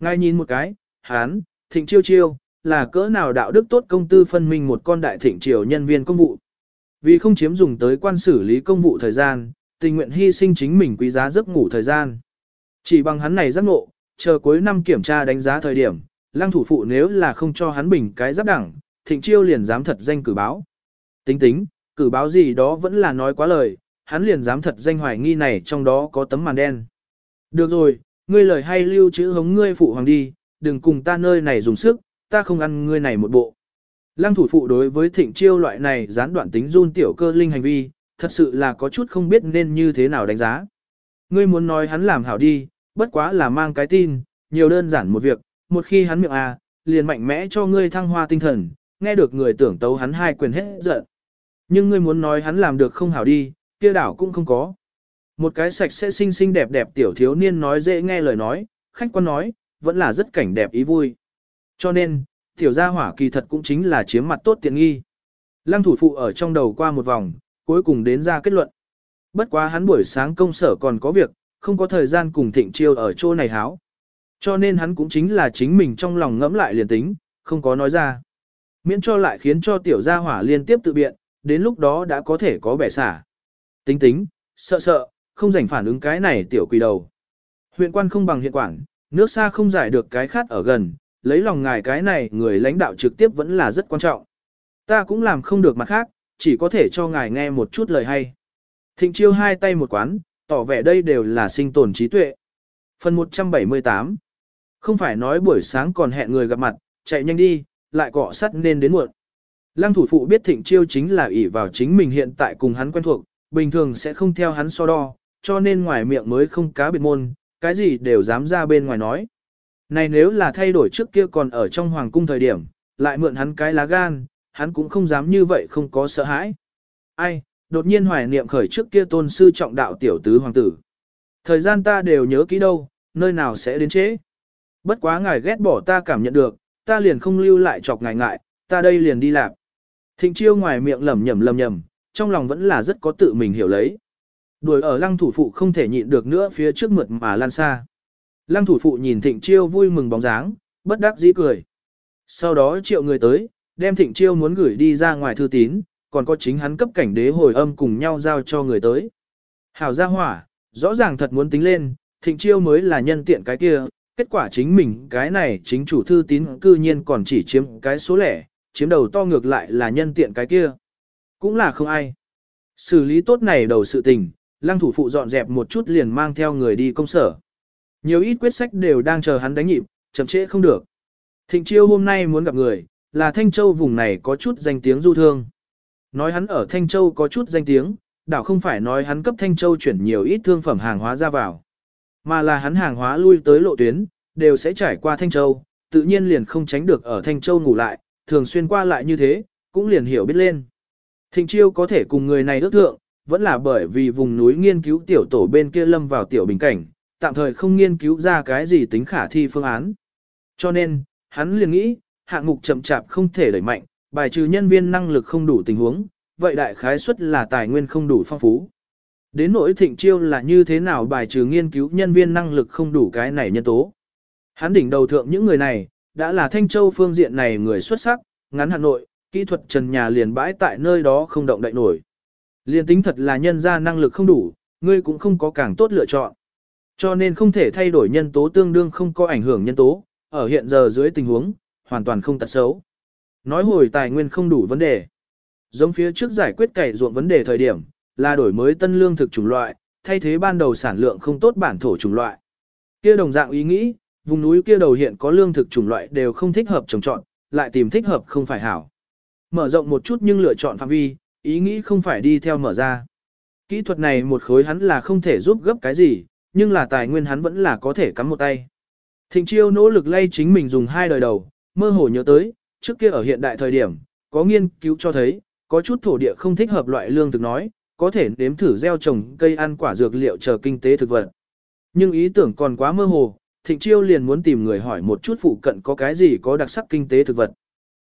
Ngài nhìn một cái, hán, thịnh chiêu chiêu, là cỡ nào đạo đức tốt công tư phân minh một con đại thịnh triều nhân viên công vụ. Vì không chiếm dùng tới quan xử lý công vụ thời gian, tình nguyện hy sinh chính mình quý giá giấc ngủ thời gian. Chỉ bằng hắn này giác ngộ, chờ cuối năm kiểm tra đánh giá thời điểm, lăng thủ phụ nếu là không cho hắn bình cái giáp đẳng, thịnh chiêu liền dám thật danh cử báo. Tính tính, cử báo gì đó vẫn là nói quá lời, hắn liền dám thật danh hoài nghi này trong đó có tấm màn đen. Được rồi, ngươi lời hay lưu chữ hống ngươi phụ hoàng đi, đừng cùng ta nơi này dùng sức, ta không ăn ngươi này một bộ. Lăng thủ phụ đối với thịnh chiêu loại này gián đoạn tính run tiểu cơ linh hành vi, thật sự là có chút không biết nên như thế nào đánh giá. Ngươi muốn nói hắn làm hảo đi, bất quá là mang cái tin, nhiều đơn giản một việc, một khi hắn miệng à, liền mạnh mẽ cho ngươi thăng hoa tinh thần, nghe được người tưởng tấu hắn hai quyền hết giận. Nhưng ngươi muốn nói hắn làm được không hảo đi, kia đảo cũng không có. Một cái sạch sẽ xinh xinh đẹp đẹp tiểu thiếu niên nói dễ nghe lời nói, khách quan nói, vẫn là rất cảnh đẹp ý vui. Cho nên, tiểu gia hỏa kỳ thật cũng chính là chiếm mặt tốt tiện nghi. Lăng thủ phụ ở trong đầu qua một vòng, cuối cùng đến ra kết luận. Bất quá hắn buổi sáng công sở còn có việc, không có thời gian cùng thịnh chiêu ở chỗ này háo. Cho nên hắn cũng chính là chính mình trong lòng ngẫm lại liền tính, không có nói ra. Miễn cho lại khiến cho tiểu gia hỏa liên tiếp tự biện, đến lúc đó đã có thể có bẻ xả. Tính tính, sợ sợ, không rảnh phản ứng cái này tiểu quỷ đầu. Huyện quan không bằng hiện quản, nước xa không giải được cái khát ở gần, lấy lòng ngài cái này người lãnh đạo trực tiếp vẫn là rất quan trọng. Ta cũng làm không được mặt khác, chỉ có thể cho ngài nghe một chút lời hay. Thịnh chiêu hai tay một quán, tỏ vẻ đây đều là sinh tồn trí tuệ. Phần 178 Không phải nói buổi sáng còn hẹn người gặp mặt, chạy nhanh đi, lại cọ sắt nên đến muộn. Lăng thủ phụ biết thịnh chiêu chính là ỷ vào chính mình hiện tại cùng hắn quen thuộc, bình thường sẽ không theo hắn so đo, cho nên ngoài miệng mới không cá biệt môn, cái gì đều dám ra bên ngoài nói. Này nếu là thay đổi trước kia còn ở trong hoàng cung thời điểm, lại mượn hắn cái lá gan, hắn cũng không dám như vậy không có sợ hãi. Ai, đột nhiên hoài niệm khởi trước kia tôn sư trọng đạo tiểu tứ hoàng tử. Thời gian ta đều nhớ kỹ đâu, nơi nào sẽ đến chế. Bất quá ngài ghét bỏ ta cảm nhận được, ta liền không lưu lại chọc ngài ngại, ta đây liền đi làm. Thịnh chiêu ngoài miệng lẩm nhẩm lẩm nhẩm, trong lòng vẫn là rất có tự mình hiểu lấy. Đuổi ở lăng thủ phụ không thể nhịn được nữa phía trước mượt mà lan xa. Lăng thủ phụ nhìn thịnh chiêu vui mừng bóng dáng, bất đắc dĩ cười. Sau đó triệu người tới, đem thịnh chiêu muốn gửi đi ra ngoài thư tín, còn có chính hắn cấp cảnh đế hồi âm cùng nhau giao cho người tới. Hảo gia hỏa, rõ ràng thật muốn tính lên, thịnh chiêu mới là nhân tiện cái kia, kết quả chính mình cái này chính chủ thư tín cư nhiên còn chỉ chiếm cái số lẻ, chiếm đầu to ngược lại là nhân tiện cái kia. Cũng là không ai. Xử lý tốt này đầu sự tình, lăng thủ phụ dọn dẹp một chút liền mang theo người đi công sở. Nhiều ít quyết sách đều đang chờ hắn đánh nhịp, chậm trễ không được. Thịnh Chiêu hôm nay muốn gặp người, là Thanh Châu vùng này có chút danh tiếng du thương. Nói hắn ở Thanh Châu có chút danh tiếng, đảo không phải nói hắn cấp Thanh Châu chuyển nhiều ít thương phẩm hàng hóa ra vào, mà là hắn hàng hóa lui tới lộ tuyến, đều sẽ trải qua Thanh Châu, tự nhiên liền không tránh được ở Thanh Châu ngủ lại, thường xuyên qua lại như thế, cũng liền hiểu biết lên. Thịnh Chiêu có thể cùng người này ước thượng, vẫn là bởi vì vùng núi nghiên cứu tiểu tổ bên kia lâm vào tiểu bình cảnh, tạm thời không nghiên cứu ra cái gì tính khả thi phương án. Cho nên, hắn liền nghĩ, hạng mục chậm chạp không thể đẩy mạnh, bài trừ nhân viên năng lực không đủ tình huống, vậy đại khái suất là tài nguyên không đủ phong phú. Đến nỗi thịnh chiêu là như thế nào bài trừ nghiên cứu nhân viên năng lực không đủ cái này nhân tố. Hắn đỉnh đầu thượng những người này, đã là Thanh Châu phương diện này người xuất sắc, ngắn Hà Nội, kỹ thuật trần nhà liền bãi tại nơi đó không động đậy nổi. Liên tính thật là nhân ra năng lực không đủ, ngươi cũng không có càng tốt lựa chọn. Cho nên không thể thay đổi nhân tố tương đương không có ảnh hưởng nhân tố, ở hiện giờ dưới tình huống, hoàn toàn không tật xấu. Nói hồi tài nguyên không đủ vấn đề. Giống phía trước giải quyết cày ruộng vấn đề thời điểm, là đổi mới tân lương thực chủng loại, thay thế ban đầu sản lượng không tốt bản thổ chủng loại. Kia đồng dạng ý nghĩ, vùng núi kia đầu hiện có lương thực chủng loại đều không thích hợp trồng trọt, lại tìm thích hợp không phải hảo. Mở rộng một chút nhưng lựa chọn phạm vi, ý nghĩ không phải đi theo mở ra. Kỹ thuật này một khối hắn là không thể giúp gấp cái gì, nhưng là tài nguyên hắn vẫn là có thể cắm một tay. Thịnh chiêu nỗ lực lay chính mình dùng hai đời đầu, mơ hồ nhớ tới, trước kia ở hiện đại thời điểm, có nghiên cứu cho thấy, có chút thổ địa không thích hợp loại lương thực nói, có thể nếm thử gieo trồng cây ăn quả dược liệu chờ kinh tế thực vật. Nhưng ý tưởng còn quá mơ hồ, Thịnh Chiêu liền muốn tìm người hỏi một chút phụ cận có cái gì có đặc sắc kinh tế thực vật.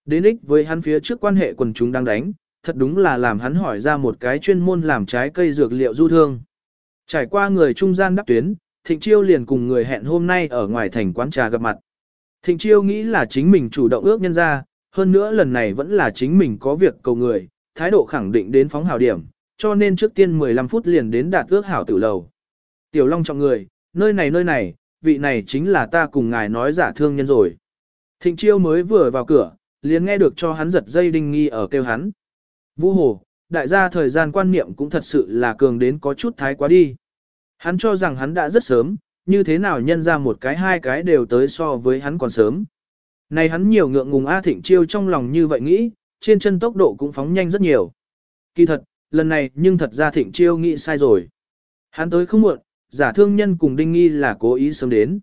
Đến ích với hắn phía trước quan hệ quần chúng đang đánh, thật đúng là làm hắn hỏi ra một cái chuyên môn làm trái cây dược liệu du thương. Trải qua người trung gian đắp tuyến, Thịnh Chiêu liền cùng người hẹn hôm nay ở ngoài thành quán trà gặp mặt. Thịnh Chiêu nghĩ là chính mình chủ động ước nhân ra, hơn nữa lần này vẫn là chính mình có việc cầu người, thái độ khẳng định đến phóng hào điểm, cho nên trước tiên 15 phút liền đến đạt ước hảo tử lầu. Tiểu Long trọng người, nơi này nơi này, vị này chính là ta cùng ngài nói giả thương nhân rồi. Thịnh Chiêu mới vừa vào cửa, liền nghe được cho hắn giật dây đinh nghi ở kêu hắn. Vũ Hồ, đại gia thời gian quan niệm cũng thật sự là cường đến có chút thái quá đi. Hắn cho rằng hắn đã rất sớm, như thế nào nhân ra một cái hai cái đều tới so với hắn còn sớm. Này hắn nhiều ngượng ngùng A Thịnh Chiêu trong lòng như vậy nghĩ, trên chân tốc độ cũng phóng nhanh rất nhiều. Kỳ thật, lần này nhưng thật ra Thịnh Chiêu nghĩ sai rồi. Hắn tới không muộn, giả thương nhân cùng Đinh Nghi là cố ý sớm đến.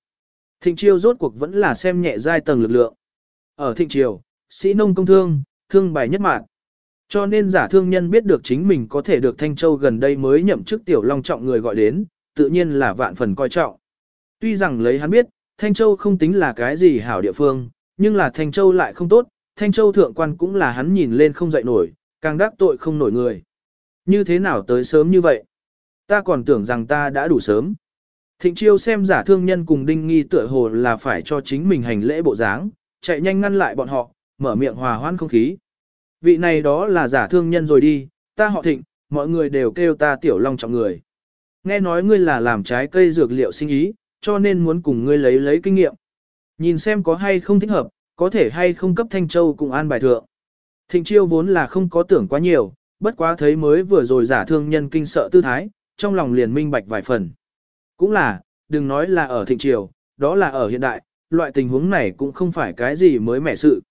Thịnh Chiêu rốt cuộc vẫn là xem nhẹ giai tầng lực lượng. Ở Thịnh Triều, sĩ nông công thương, thương bài nhất mạng. Cho nên giả thương nhân biết được chính mình có thể được Thanh Châu gần đây mới nhậm chức tiểu long trọng người gọi đến, tự nhiên là vạn phần coi trọng. Tuy rằng lấy hắn biết, Thanh Châu không tính là cái gì hảo địa phương, nhưng là Thanh Châu lại không tốt, Thanh Châu thượng quan cũng là hắn nhìn lên không dậy nổi, càng đắc tội không nổi người. Như thế nào tới sớm như vậy? Ta còn tưởng rằng ta đã đủ sớm. Thịnh chiêu xem giả thương nhân cùng đinh nghi tựa hồ là phải cho chính mình hành lễ bộ dáng, chạy nhanh ngăn lại bọn họ, mở miệng hòa hoan không khí. Vị này đó là giả thương nhân rồi đi, ta họ thịnh, mọi người đều kêu ta tiểu long trọng người. Nghe nói ngươi là làm trái cây dược liệu sinh ý, cho nên muốn cùng ngươi lấy lấy kinh nghiệm. Nhìn xem có hay không thích hợp, có thể hay không cấp Thanh Châu cùng an bài thượng. Thịnh chiêu vốn là không có tưởng quá nhiều, bất quá thấy mới vừa rồi giả thương nhân kinh sợ tư thái, trong lòng liền minh bạch vài phần. Cũng là, đừng nói là ở thịnh triều, đó là ở hiện đại, loại tình huống này cũng không phải cái gì mới mẻ sự.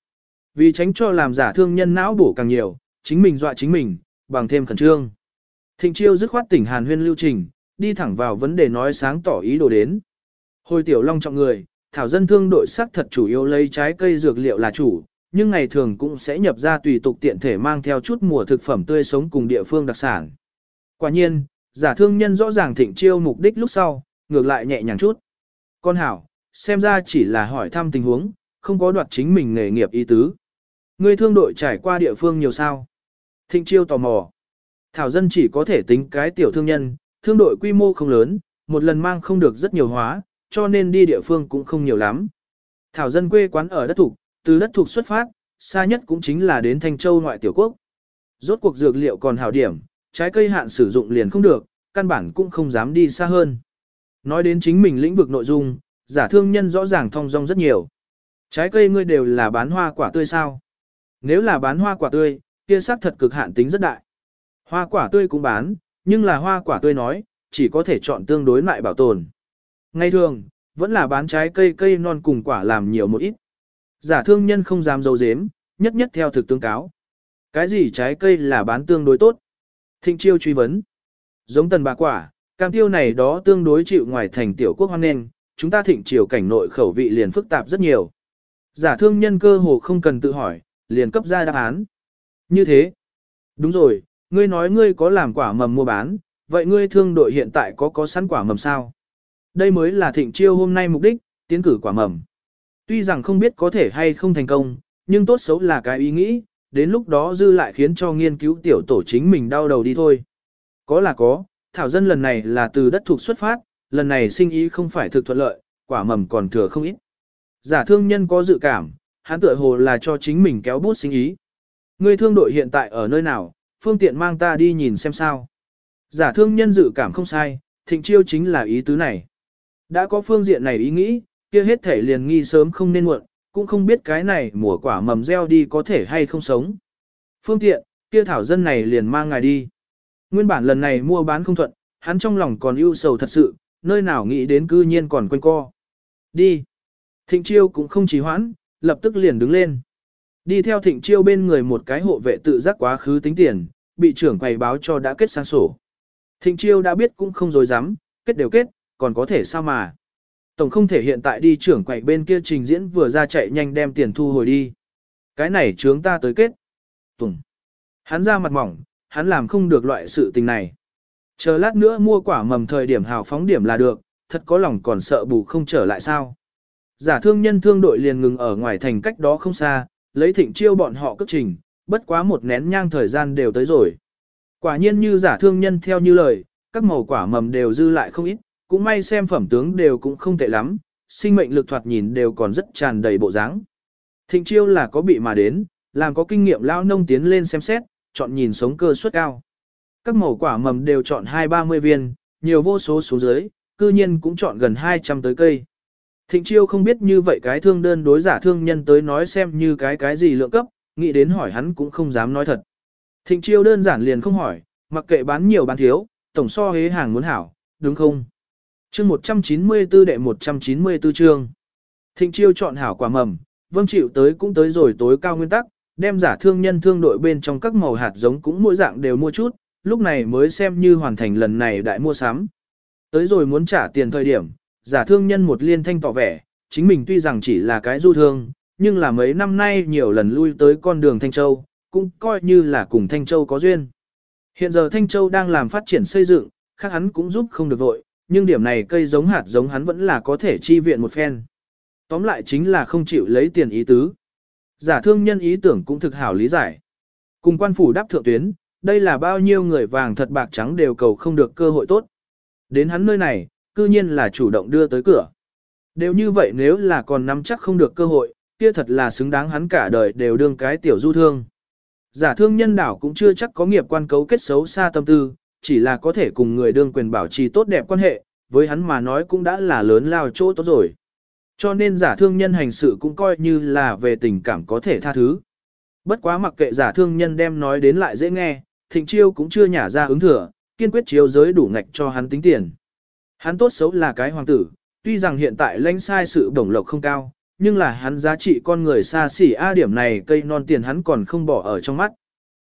Vì tránh cho làm giả thương nhân não bổ càng nhiều, chính mình dọa chính mình, bằng thêm khẩn trương. Thịnh chiêu dứt khoát tỉnh Hàn Huyên lưu trình, đi thẳng vào vấn đề nói sáng tỏ ý đồ đến. Hồi tiểu long trọng người, thảo dân thương đội sắc thật chủ yếu lấy trái cây dược liệu là chủ, nhưng ngày thường cũng sẽ nhập ra tùy tục tiện thể mang theo chút mùa thực phẩm tươi sống cùng địa phương đặc sản. Quả nhiên, giả thương nhân rõ ràng thịnh chiêu mục đích lúc sau, ngược lại nhẹ nhàng chút. Con hảo, xem ra chỉ là hỏi thăm tình huống, không có đoạt chính mình nghề nghiệp ý tứ. Ngươi thương đội trải qua địa phương nhiều sao? Thịnh chiêu tò mò. Thảo dân chỉ có thể tính cái tiểu thương nhân, thương đội quy mô không lớn, một lần mang không được rất nhiều hóa, cho nên đi địa phương cũng không nhiều lắm. Thảo dân quê quán ở đất thục, từ đất thục xuất phát, xa nhất cũng chính là đến Thanh Châu ngoại tiểu quốc. Rốt cuộc dược liệu còn hảo điểm, trái cây hạn sử dụng liền không được, căn bản cũng không dám đi xa hơn. Nói đến chính mình lĩnh vực nội dung, giả thương nhân rõ ràng thông dong rất nhiều. Trái cây ngươi đều là bán hoa quả tươi sao? Nếu là bán hoa quả tươi, kia sắc thật cực hạn tính rất đại. Hoa quả tươi cũng bán, nhưng là hoa quả tươi nói, chỉ có thể chọn tương đối lại bảo tồn. ngày thường, vẫn là bán trái cây cây non cùng quả làm nhiều một ít. Giả thương nhân không dám dấu dếm, nhất nhất theo thực tương cáo. Cái gì trái cây là bán tương đối tốt? Thịnh chiêu truy vấn. Giống tần bà quả, cam tiêu này đó tương đối chịu ngoài thành tiểu quốc hoan nên, chúng ta thịnh triều cảnh nội khẩu vị liền phức tạp rất nhiều. Giả thương nhân cơ hồ không cần tự hỏi, liền cấp ra đáp án. Như thế. Đúng rồi, ngươi nói ngươi có làm quả mầm mua bán, vậy ngươi thương đội hiện tại có có sẵn quả mầm sao? Đây mới là thịnh chiêu hôm nay mục đích, tiến cử quả mầm. Tuy rằng không biết có thể hay không thành công, nhưng tốt xấu là cái ý nghĩ, đến lúc đó dư lại khiến cho nghiên cứu tiểu tổ chính mình đau đầu đi thôi. Có là có, thảo dân lần này là từ đất thuộc xuất phát, lần này sinh ý không phải thực thuận lợi, quả mầm còn thừa không ít. Giả thương nhân có dự cảm, hắn tựa hồ là cho chính mình kéo bút sinh ý. Ngươi thương đội hiện tại ở nơi nào, phương tiện mang ta đi nhìn xem sao. Giả thương nhân dự cảm không sai, thịnh chiêu chính là ý tứ này. Đã có phương diện này ý nghĩ, kia hết thể liền nghi sớm không nên muộn, cũng không biết cái này mùa quả mầm gieo đi có thể hay không sống. Phương tiện, kia thảo dân này liền mang ngài đi. Nguyên bản lần này mua bán không thuận, hắn trong lòng còn ưu sầu thật sự, nơi nào nghĩ đến cư nhiên còn quên co. Đi. Thịnh chiêu cũng không trì hoãn, lập tức liền đứng lên. Đi theo thịnh chiêu bên người một cái hộ vệ tự giác quá khứ tính tiền, bị trưởng quầy báo cho đã kết sang sổ. Thịnh chiêu đã biết cũng không dối dám, kết đều kết, còn có thể sao mà. Tổng không thể hiện tại đi trưởng quầy bên kia trình diễn vừa ra chạy nhanh đem tiền thu hồi đi. Cái này trướng ta tới kết. Tùng. Hắn ra mặt mỏng, hắn làm không được loại sự tình này. Chờ lát nữa mua quả mầm thời điểm hào phóng điểm là được, thật có lòng còn sợ bù không trở lại sao. Giả thương nhân thương đội liền ngừng ở ngoài thành cách đó không xa, lấy thịnh chiêu bọn họ cất trình, bất quá một nén nhang thời gian đều tới rồi. Quả nhiên như giả thương nhân theo như lời, các màu quả mầm đều dư lại không ít, cũng may xem phẩm tướng đều cũng không tệ lắm, sinh mệnh lực thoạt nhìn đều còn rất tràn đầy bộ dáng. Thịnh chiêu là có bị mà đến, làm có kinh nghiệm lao nông tiến lên xem xét, chọn nhìn sống cơ suất cao. Các màu quả mầm đều chọn hai ba mươi viên, nhiều vô số số dưới, cư nhiên cũng chọn gần 200 tới cây. Thịnh chiêu không biết như vậy cái thương đơn đối giả thương nhân tới nói xem như cái cái gì lượng cấp, nghĩ đến hỏi hắn cũng không dám nói thật. Thịnh chiêu đơn giản liền không hỏi, mặc kệ bán nhiều bán thiếu, tổng so hế hàng muốn hảo, đúng không? chương 194 đệ 194 chương. Thịnh chiêu chọn hảo quả mầm, vâng chịu tới cũng tới rồi tối cao nguyên tắc, đem giả thương nhân thương đội bên trong các màu hạt giống cũng mỗi dạng đều mua chút, lúc này mới xem như hoàn thành lần này đại mua sắm. Tới rồi muốn trả tiền thời điểm, giả thương nhân một liên thanh tỏ vẻ, chính mình tuy rằng chỉ là cái du thương, nhưng là mấy năm nay nhiều lần lui tới con đường Thanh Châu, cũng coi như là cùng Thanh Châu có duyên. Hiện giờ Thanh Châu đang làm phát triển xây dựng, khác hắn cũng giúp không được vội, nhưng điểm này cây giống hạt giống hắn vẫn là có thể chi viện một phen. Tóm lại chính là không chịu lấy tiền ý tứ. Giả thương nhân ý tưởng cũng thực hảo lý giải. Cùng quan phủ đáp thượng tuyến, đây là bao nhiêu người vàng thật bạc trắng đều cầu không được cơ hội tốt. Đến hắn nơi này, cư nhiên là chủ động đưa tới cửa. Đều như vậy nếu là còn nắm chắc không được cơ hội, kia thật là xứng đáng hắn cả đời đều đương cái tiểu du thương. Giả thương nhân đảo cũng chưa chắc có nghiệp quan cấu kết xấu xa tâm tư, chỉ là có thể cùng người đương quyền bảo trì tốt đẹp quan hệ, với hắn mà nói cũng đã là lớn lao chỗ tốt rồi. Cho nên giả thương nhân hành sự cũng coi như là về tình cảm có thể tha thứ. Bất quá mặc kệ giả thương nhân đem nói đến lại dễ nghe, thịnh chiêu cũng chưa nhả ra ứng thừa, kiên quyết chiếu giới đủ ngạch cho hắn tính tiền. Hắn tốt xấu là cái hoàng tử, tuy rằng hiện tại lãnh sai sự bổng lộc không cao, nhưng là hắn giá trị con người xa xỉ A điểm này cây non tiền hắn còn không bỏ ở trong mắt.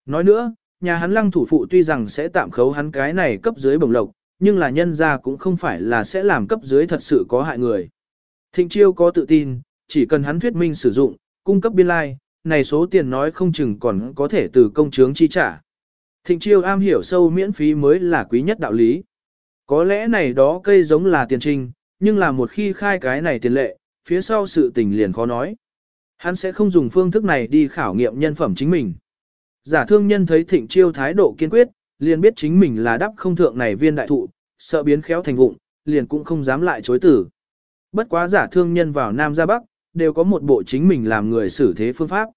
Nói nữa, nhà hắn lăng thủ phụ tuy rằng sẽ tạm khấu hắn cái này cấp dưới bổng lộc, nhưng là nhân ra cũng không phải là sẽ làm cấp dưới thật sự có hại người. Thịnh chiêu có tự tin, chỉ cần hắn thuyết minh sử dụng, cung cấp biên lai, like, này số tiền nói không chừng còn có thể từ công chướng chi trả. Thịnh chiêu am hiểu sâu miễn phí mới là quý nhất đạo lý. Có lẽ này đó cây giống là tiền trình nhưng là một khi khai cái này tiền lệ, phía sau sự tình liền khó nói. Hắn sẽ không dùng phương thức này đi khảo nghiệm nhân phẩm chính mình. Giả thương nhân thấy thịnh chiêu thái độ kiên quyết, liền biết chính mình là đắp không thượng này viên đại thụ, sợ biến khéo thành vụng, liền cũng không dám lại chối tử. Bất quá giả thương nhân vào Nam ra Bắc, đều có một bộ chính mình làm người xử thế phương pháp.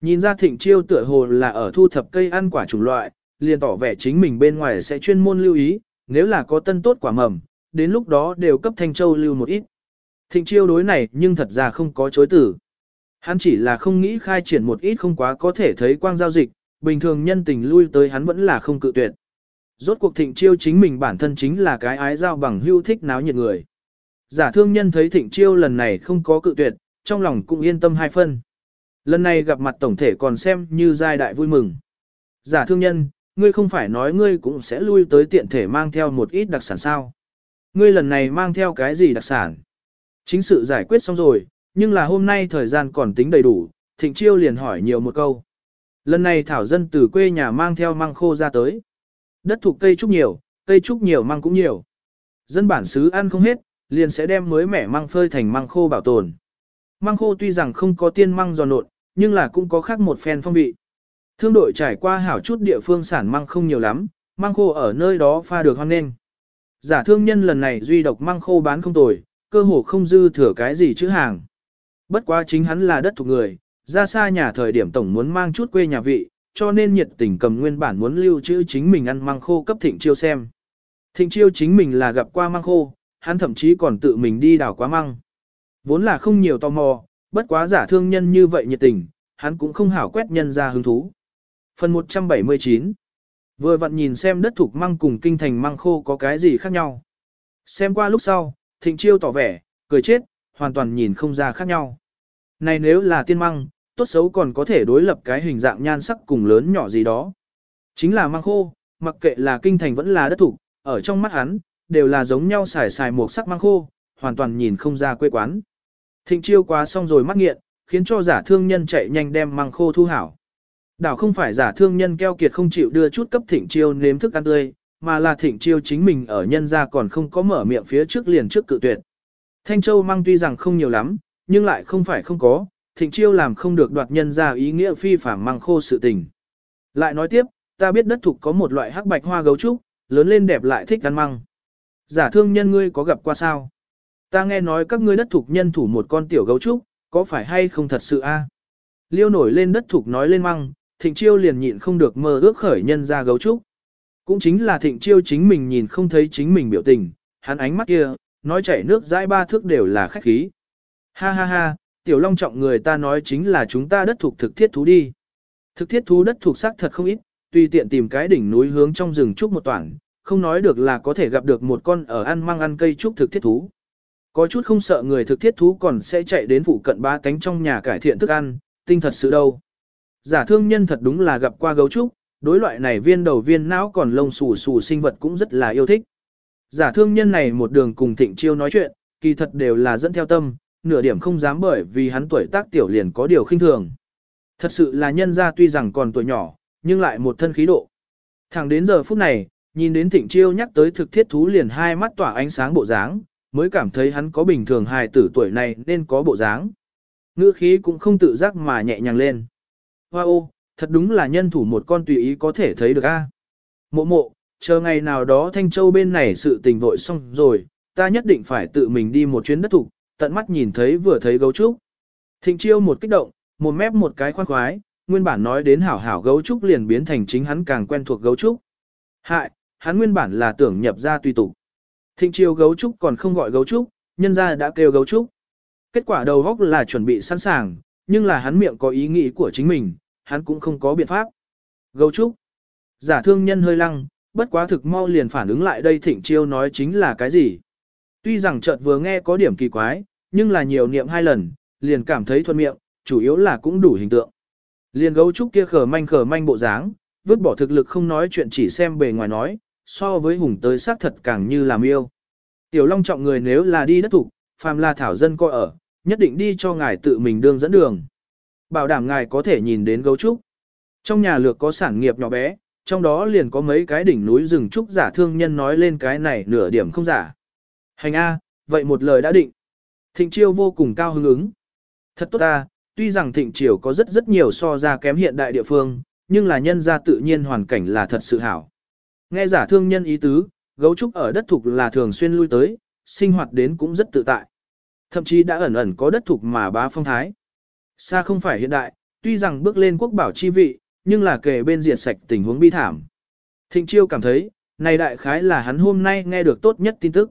Nhìn ra thịnh chiêu tựa hồ là ở thu thập cây ăn quả chủng loại, liền tỏ vẻ chính mình bên ngoài sẽ chuyên môn lưu ý, nếu là có tân tốt quả mầm, đến lúc đó đều cấp Thanh Châu lưu một ít. Thịnh chiêu đối này nhưng thật ra không có chối tử. Hắn chỉ là không nghĩ khai triển một ít không quá có thể thấy quang giao dịch, bình thường nhân tình lui tới hắn vẫn là không cự tuyệt. Rốt cuộc thịnh chiêu chính mình bản thân chính là cái ái giao bằng hưu thích náo nhiệt người. Giả thương nhân thấy thịnh chiêu lần này không có cự tuyệt, trong lòng cũng yên tâm hai phân. Lần này gặp mặt tổng thể còn xem như giai đại vui mừng. Giả thương nhân, ngươi không phải nói ngươi cũng sẽ lui tới tiện thể mang theo một ít đặc sản sao. Ngươi lần này mang theo cái gì đặc sản? Chính sự giải quyết xong rồi, nhưng là hôm nay thời gian còn tính đầy đủ, thịnh chiêu liền hỏi nhiều một câu. Lần này Thảo Dân từ quê nhà mang theo măng khô ra tới. Đất thuộc cây trúc nhiều, cây trúc nhiều măng cũng nhiều. Dân bản xứ ăn không hết, liền sẽ đem mới mẻ măng phơi thành măng khô bảo tồn. Măng khô tuy rằng không có tiên măng giòn nộn, nhưng là cũng có khác một phen phong vị. Thương đội trải qua hảo chút địa phương sản măng không nhiều lắm, măng khô ở nơi đó pha được hoang nên. Giả thương nhân lần này duy độc măng khô bán không tồi, cơ hồ không dư thừa cái gì chữ hàng. Bất quá chính hắn là đất thuộc người, ra xa nhà thời điểm tổng muốn mang chút quê nhà vị, cho nên nhiệt tình cầm nguyên bản muốn lưu trữ chính mình ăn măng khô cấp thịnh chiêu xem. Thịnh chiêu chính mình là gặp qua măng khô, hắn thậm chí còn tự mình đi đào quá măng. Vốn là không nhiều tò mò, bất quá giả thương nhân như vậy nhiệt tình, hắn cũng không hảo quét nhân ra hứng thú. Phần 179 Vừa vặn nhìn xem đất thuộc măng cùng kinh thành măng khô có cái gì khác nhau. Xem qua lúc sau, thịnh chiêu tỏ vẻ, cười chết, hoàn toàn nhìn không ra khác nhau. Này nếu là tiên măng, tốt xấu còn có thể đối lập cái hình dạng nhan sắc cùng lớn nhỏ gì đó. Chính là măng khô, mặc kệ là kinh thành vẫn là đất thuộc, ở trong mắt hắn, đều là giống nhau xài xài một sắc măng khô, hoàn toàn nhìn không ra quê quán. Thịnh chiêu quá xong rồi mắc nghiện, khiến cho giả thương nhân chạy nhanh đem măng khô thu hảo. Đảo không phải giả thương nhân keo kiệt không chịu đưa chút cấp thịnh chiêu nếm thức ăn tươi, mà là thịnh chiêu chính mình ở nhân gia còn không có mở miệng phía trước liền trước cự tuyệt. Thanh châu măng tuy rằng không nhiều lắm, nhưng lại không phải không có, thịnh chiêu làm không được đoạt nhân gia ý nghĩa phi phàm măng khô sự tình. Lại nói tiếp, ta biết đất thục có một loại hắc bạch hoa gấu trúc, lớn lên đẹp lại thích ăn măng. Giả thương nhân ngươi có gặp qua sao? Ta nghe nói các ngươi đất thục nhân thủ một con tiểu gấu trúc, có phải hay không thật sự a? Liêu nổi lên đất thục nói lên măng, thịnh chiêu liền nhịn không được mơ ước khởi nhân ra gấu trúc. Cũng chính là thịnh chiêu chính mình nhìn không thấy chính mình biểu tình, hắn ánh mắt kia, nói chảy nước dãi ba thước đều là khách khí. Ha ha ha, tiểu long trọng người ta nói chính là chúng ta đất thuộc thực thiết thú đi. Thực thiết thú đất thuộc xác thật không ít, tùy tiện tìm cái đỉnh núi hướng trong rừng trúc một toảng, không nói được là có thể gặp được một con ở ăn mang ăn cây trúc thực thiết thú. Có chút không sợ người thực thiết thú còn sẽ chạy đến phụ cận ba cánh trong nhà cải thiện thức ăn, tinh thật sự đâu. Giả thương nhân thật đúng là gặp qua gấu trúc, đối loại này viên đầu viên não còn lông xù xù sinh vật cũng rất là yêu thích. Giả thương nhân này một đường cùng thịnh chiêu nói chuyện, kỳ thật đều là dẫn theo tâm, nửa điểm không dám bởi vì hắn tuổi tác tiểu liền có điều khinh thường. Thật sự là nhân gia tuy rằng còn tuổi nhỏ, nhưng lại một thân khí độ. Thẳng đến giờ phút này, nhìn đến thịnh chiêu nhắc tới thực thiết thú liền hai mắt tỏa ánh sáng bộ dáng, mới cảm thấy hắn có bình thường hài tử tuổi này nên có bộ dáng. Ngữ khí cũng không tự giác mà nhẹ nhàng lên. Hoa ô, thật đúng là nhân thủ một con tùy ý có thể thấy được a. Mộ mộ, chờ ngày nào đó Thanh Châu bên này sự tình vội xong rồi, ta nhất định phải tự mình đi một chuyến đất thủ, tận mắt nhìn thấy vừa thấy gấu trúc. Thịnh chiêu một kích động, một mép một cái khoan khoái, nguyên bản nói đến hảo hảo gấu trúc liền biến thành chính hắn càng quen thuộc gấu trúc. Hại, hắn nguyên bản là tưởng nhập ra tùy tục. Thịnh chiêu gấu trúc còn không gọi gấu trúc, nhân ra đã kêu gấu trúc. Kết quả đầu góc là chuẩn bị sẵn sàng, nhưng là hắn miệng có ý nghĩ của chính mình, hắn cũng không có biện pháp. Gấu trúc. Giả thương nhân hơi lăng, bất quá thực mau liền phản ứng lại đây thịnh chiêu nói chính là cái gì. Tuy rằng chợt vừa nghe có điểm kỳ quái, nhưng là nhiều niệm hai lần, liền cảm thấy thuận miệng, chủ yếu là cũng đủ hình tượng. Liền gấu trúc kia khở manh khở manh bộ dáng, vứt bỏ thực lực không nói chuyện chỉ xem bề ngoài nói, so với hùng tới xác thật càng như làm yêu. Tiểu Long trọng người nếu là đi đất thủ, phàm là thảo dân coi ở, nhất định đi cho ngài tự mình đương dẫn đường. Bảo đảm ngài có thể nhìn đến gấu trúc. Trong nhà lược có sản nghiệp nhỏ bé, trong đó liền có mấy cái đỉnh núi rừng trúc giả thương nhân nói lên cái này nửa điểm không giả. Hành A, vậy một lời đã định. Thịnh Chiêu vô cùng cao hứng ứng. Thật tốt ta, tuy rằng Thịnh Triều có rất rất nhiều so ra kém hiện đại địa phương, nhưng là nhân ra tự nhiên hoàn cảnh là thật sự hảo. Nghe giả thương nhân ý tứ, gấu trúc ở đất thục là thường xuyên lui tới, sinh hoạt đến cũng rất tự tại. Thậm chí đã ẩn ẩn có đất thuộc mà bá phong thái. Xa không phải hiện đại, tuy rằng bước lên quốc bảo chi vị, nhưng là kề bên diệt sạch tình huống bi thảm. Thịnh Chiêu cảm thấy, này đại khái là hắn hôm nay nghe được tốt nhất tin tức.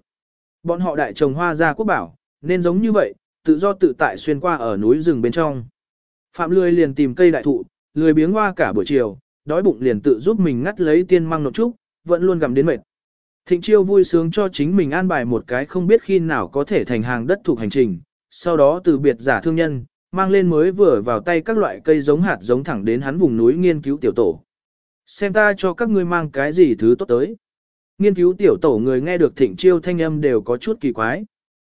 Bọn họ đại trồng hoa ra quốc bảo, nên giống như vậy, tự do tự tại xuyên qua ở núi rừng bên trong. Phạm Lười liền tìm cây đại thụ, lười biếng hoa cả buổi chiều, đói bụng liền tự giúp mình ngắt lấy tiên măng nộp trúc, vẫn luôn gặm đến mệt. Thịnh Chiêu vui sướng cho chính mình an bài một cái không biết khi nào có thể thành hàng đất thuộc hành trình, sau đó từ biệt giả thương nhân, mang lên mới vừa vào tay các loại cây giống hạt giống thẳng đến hắn vùng núi nghiên cứu tiểu tổ. Xem ta cho các ngươi mang cái gì thứ tốt tới. Nghiên cứu tiểu tổ người nghe được thịnh chiêu thanh âm đều có chút kỳ quái.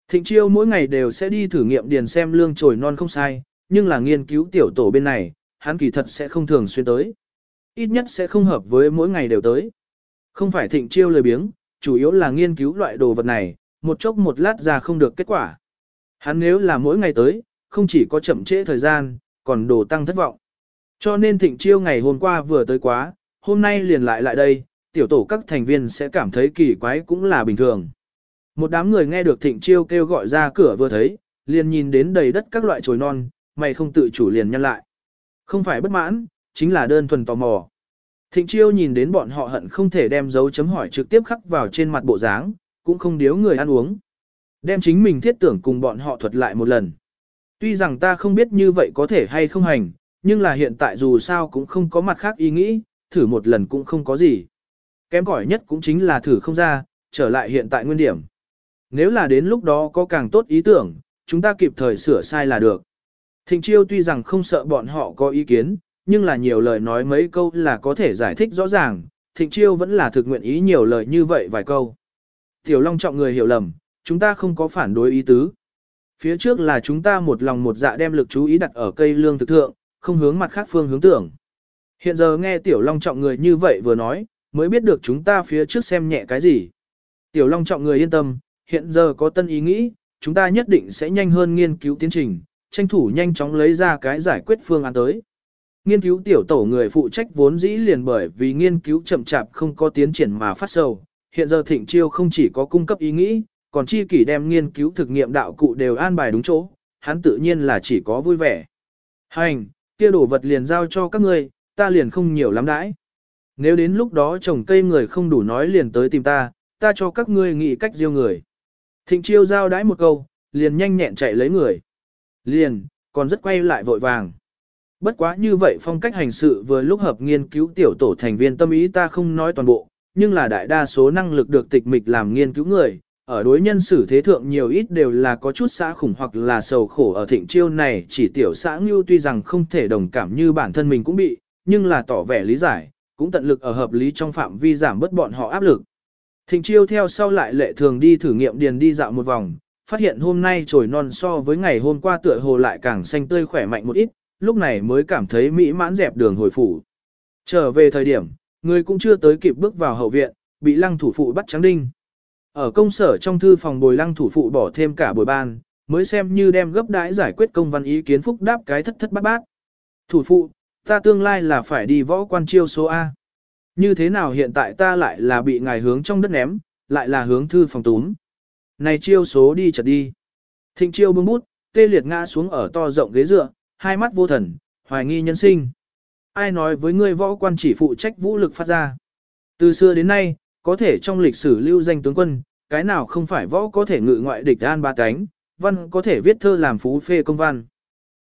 Thịnh chiêu mỗi ngày đều sẽ đi thử nghiệm điền xem lương trồi non không sai, nhưng là nghiên cứu tiểu tổ bên này, hắn kỳ thật sẽ không thường xuyên tới. Ít nhất sẽ không hợp với mỗi ngày đều tới. Không phải thịnh chiêu lười biếng, chủ yếu là nghiên cứu loại đồ vật này, một chốc một lát ra không được kết quả. Hắn nếu là mỗi ngày tới, không chỉ có chậm trễ thời gian, còn đồ tăng thất vọng. Cho nên thịnh chiêu ngày hôm qua vừa tới quá, hôm nay liền lại lại đây, tiểu tổ các thành viên sẽ cảm thấy kỳ quái cũng là bình thường. Một đám người nghe được thịnh chiêu kêu gọi ra cửa vừa thấy, liền nhìn đến đầy đất các loại chồi non, mày không tự chủ liền nhăn lại. Không phải bất mãn, chính là đơn thuần tò mò. Thịnh chiêu nhìn đến bọn họ hận không thể đem dấu chấm hỏi trực tiếp khắc vào trên mặt bộ dáng, cũng không điếu người ăn uống. Đem chính mình thiết tưởng cùng bọn họ thuật lại một lần. Tuy rằng ta không biết như vậy có thể hay không hành, nhưng là hiện tại dù sao cũng không có mặt khác ý nghĩ, thử một lần cũng không có gì. Kém cỏi nhất cũng chính là thử không ra, trở lại hiện tại nguyên điểm. Nếu là đến lúc đó có càng tốt ý tưởng, chúng ta kịp thời sửa sai là được. Thịnh chiêu tuy rằng không sợ bọn họ có ý kiến, nhưng là nhiều lời nói mấy câu là có thể giải thích rõ ràng, thịnh chiêu vẫn là thực nguyện ý nhiều lời như vậy vài câu. Tiểu Long trọng người hiểu lầm, chúng ta không có phản đối ý tứ. Phía trước là chúng ta một lòng một dạ đem lực chú ý đặt ở cây lương thực thượng, không hướng mặt khác phương hướng tưởng. Hiện giờ nghe Tiểu Long trọng người như vậy vừa nói, mới biết được chúng ta phía trước xem nhẹ cái gì. Tiểu Long trọng người yên tâm, hiện giờ có tân ý nghĩ, chúng ta nhất định sẽ nhanh hơn nghiên cứu tiến trình, tranh thủ nhanh chóng lấy ra cái giải quyết phương án tới. Nghiên cứu tiểu tổ người phụ trách vốn dĩ liền bởi vì nghiên cứu chậm chạp không có tiến triển mà phát sầu. Hiện giờ thịnh chiêu không chỉ có cung cấp ý nghĩ, còn chi kỷ đem nghiên cứu thực nghiệm đạo cụ đều an bài đúng chỗ, hắn tự nhiên là chỉ có vui vẻ. Hành, kia đổ vật liền giao cho các ngươi, ta liền không nhiều lắm đãi. Nếu đến lúc đó trồng cây người không đủ nói liền tới tìm ta, ta cho các ngươi nghĩ cách diêu người. Thịnh chiêu giao đãi một câu, liền nhanh nhẹn chạy lấy người. Liền, còn rất quay lại vội vàng. Bất quá như vậy phong cách hành sự vừa lúc hợp nghiên cứu tiểu tổ thành viên tâm ý ta không nói toàn bộ, nhưng là đại đa số năng lực được tịch mịch làm nghiên cứu người, ở đối nhân xử thế thượng nhiều ít đều là có chút xã khủng hoặc là sầu khổ ở thịnh chiêu này chỉ tiểu xã như tuy rằng không thể đồng cảm như bản thân mình cũng bị, nhưng là tỏ vẻ lý giải, cũng tận lực ở hợp lý trong phạm vi giảm bớt bọn họ áp lực. Thịnh chiêu theo sau lại lệ thường đi thử nghiệm điền đi dạo một vòng, phát hiện hôm nay trồi non so với ngày hôm qua tựa hồ lại càng xanh tươi khỏe mạnh một ít, lúc này mới cảm thấy mỹ mãn dẹp đường hồi phủ. Trở về thời điểm, người cũng chưa tới kịp bước vào hậu viện, bị lăng thủ phụ bắt trắng đinh. Ở công sở trong thư phòng bồi lăng thủ phụ bỏ thêm cả buổi ban, mới xem như đem gấp đãi giải quyết công văn ý kiến phúc đáp cái thất thất bát bát. Thủ phụ, ta tương lai là phải đi võ quan chiêu số A. Như thế nào hiện tại ta lại là bị ngài hướng trong đất ném, lại là hướng thư phòng túm. Này chiêu số đi chật đi. Thịnh chiêu bưng bút, tê liệt ngã xuống ở to rộng ghế dựa, hai mắt vô thần, hoài nghi nhân sinh. Ai nói với ngươi võ quan chỉ phụ trách vũ lực phát ra. Từ xưa đến nay, có thể trong lịch sử lưu danh tướng quân, cái nào không phải võ có thể ngự ngoại địch an ba cánh, văn có thể viết thơ làm phú phê công văn.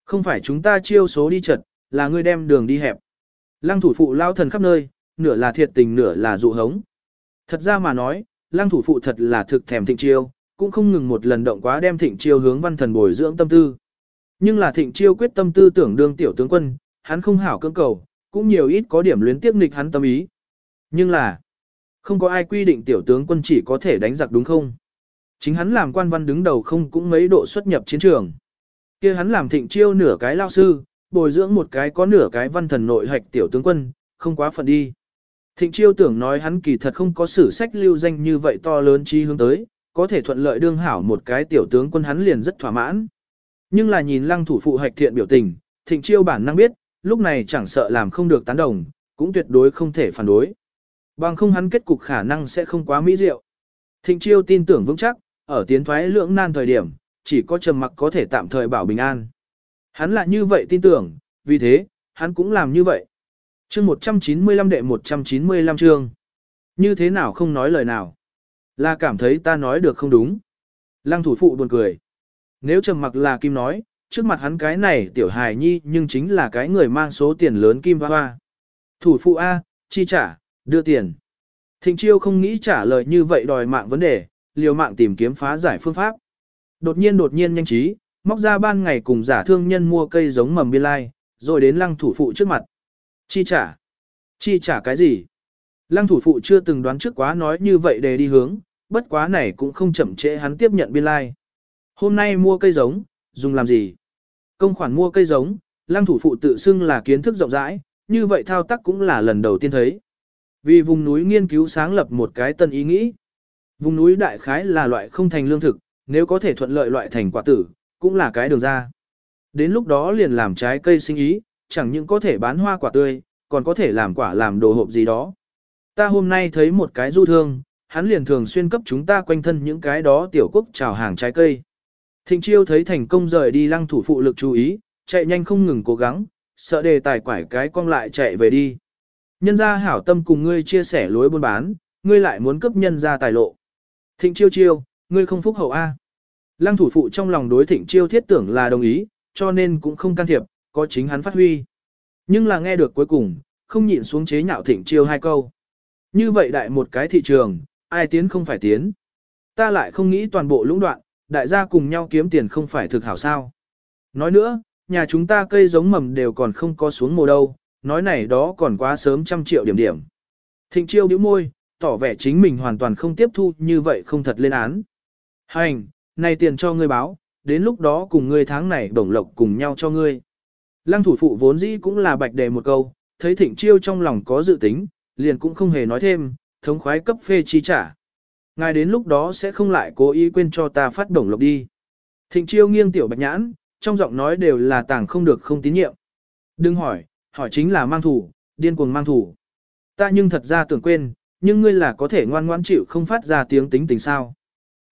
Không phải chúng ta chiêu số đi chật, là ngươi đem đường đi hẹp. Lăng thủ phụ lao thần khắp nơi, nửa là thiệt tình nửa là dụ hống. Thật ra mà nói, lăng thủ phụ thật là thực thèm thịnh chiêu, cũng không ngừng một lần động quá đem thịnh chiêu hướng văn thần bồi dưỡng tâm tư. Nhưng là thịnh chiêu quyết tâm tư tưởng đương tiểu tướng quân, hắn không hảo cưỡng cầu, cũng nhiều ít có điểm luyến tiếp nghịch hắn tâm ý. Nhưng là, không có ai quy định tiểu tướng quân chỉ có thể đánh giặc đúng không? Chính hắn làm quan văn đứng đầu không cũng mấy độ xuất nhập chiến trường. kia hắn làm thịnh chiêu nửa cái lao sư, bồi dưỡng một cái có nửa cái văn thần nội hạch tiểu tướng quân, không quá phận đi. Thịnh chiêu tưởng nói hắn kỳ thật không có sử sách lưu danh như vậy to lớn chi hướng tới, có thể thuận lợi đương hảo một cái tiểu tướng quân hắn liền rất thỏa mãn. Nhưng là nhìn lăng thủ phụ hạch thiện biểu tình, thịnh chiêu bản năng biết, lúc này chẳng sợ làm không được tán đồng, cũng tuyệt đối không thể phản đối. Bằng không hắn kết cục khả năng sẽ không quá mỹ diệu. Thịnh chiêu tin tưởng vững chắc, ở tiến thoái lưỡng nan thời điểm, chỉ có trầm mặc có thể tạm thời bảo bình an. Hắn là như vậy tin tưởng, vì thế, hắn cũng làm như vậy. chương 195 đệ 195 chương. Như thế nào không nói lời nào? Là cảm thấy ta nói được không đúng. Lăng thủ phụ buồn cười. Nếu trầm mặc là kim nói, trước mặt hắn cái này tiểu hài nhi nhưng chính là cái người mang số tiền lớn kim hoa hoa. Thủ phụ A, chi trả, đưa tiền. Thịnh chiêu không nghĩ trả lời như vậy đòi mạng vấn đề, liều mạng tìm kiếm phá giải phương pháp. Đột nhiên đột nhiên nhanh trí, móc ra ban ngày cùng giả thương nhân mua cây giống mầm biên lai, rồi đến lăng thủ phụ trước mặt. Chi trả? Chi trả cái gì? Lăng thủ phụ chưa từng đoán trước quá nói như vậy để đi hướng, bất quá này cũng không chậm trễ hắn tiếp nhận biên lai. Hôm nay mua cây giống, dùng làm gì? Công khoản mua cây giống, lăng thủ phụ tự xưng là kiến thức rộng rãi, như vậy thao tác cũng là lần đầu tiên thấy. Vì vùng núi nghiên cứu sáng lập một cái tân ý nghĩ. Vùng núi đại khái là loại không thành lương thực, nếu có thể thuận lợi loại thành quả tử, cũng là cái đường ra. Đến lúc đó liền làm trái cây sinh ý, chẳng những có thể bán hoa quả tươi, còn có thể làm quả làm đồ hộp gì đó. Ta hôm nay thấy một cái du thương, hắn liền thường xuyên cấp chúng ta quanh thân những cái đó tiểu quốc chào hàng trái cây. Thịnh chiêu thấy thành công rời đi lăng thủ phụ lực chú ý, chạy nhanh không ngừng cố gắng, sợ đề tài quải cái cong lại chạy về đi. Nhân gia hảo tâm cùng ngươi chia sẻ lối buôn bán, ngươi lại muốn cấp nhân gia tài lộ. Thịnh chiêu chiêu, ngươi không phúc hậu A. Lăng thủ phụ trong lòng đối thịnh chiêu thiết tưởng là đồng ý, cho nên cũng không can thiệp, có chính hắn phát huy. Nhưng là nghe được cuối cùng, không nhịn xuống chế nhạo thịnh chiêu hai câu. Như vậy đại một cái thị trường, ai tiến không phải tiến. Ta lại không nghĩ toàn bộ lũng đoạn, đại gia cùng nhau kiếm tiền không phải thực hảo sao. Nói nữa, nhà chúng ta cây giống mầm đều còn không có xuống mùa đâu, nói này đó còn quá sớm trăm triệu điểm điểm. Thịnh chiêu bĩu môi, tỏ vẻ chính mình hoàn toàn không tiếp thu như vậy không thật lên án. Hành, này tiền cho ngươi báo, đến lúc đó cùng ngươi tháng này bổng lộc cùng nhau cho ngươi. Lăng thủ phụ vốn dĩ cũng là bạch đề một câu, thấy thịnh chiêu trong lòng có dự tính, liền cũng không hề nói thêm, thống khoái cấp phê chi trả. Ngài đến lúc đó sẽ không lại cố ý quên cho ta phát đồng lộc đi. Thịnh chiêu nghiêng tiểu bạch nhãn, trong giọng nói đều là tàng không được không tín nhiệm. Đừng hỏi, hỏi chính là mang thủ, điên cuồng mang thủ. Ta nhưng thật ra tưởng quên, nhưng ngươi là có thể ngoan ngoãn chịu không phát ra tiếng tính tình sao.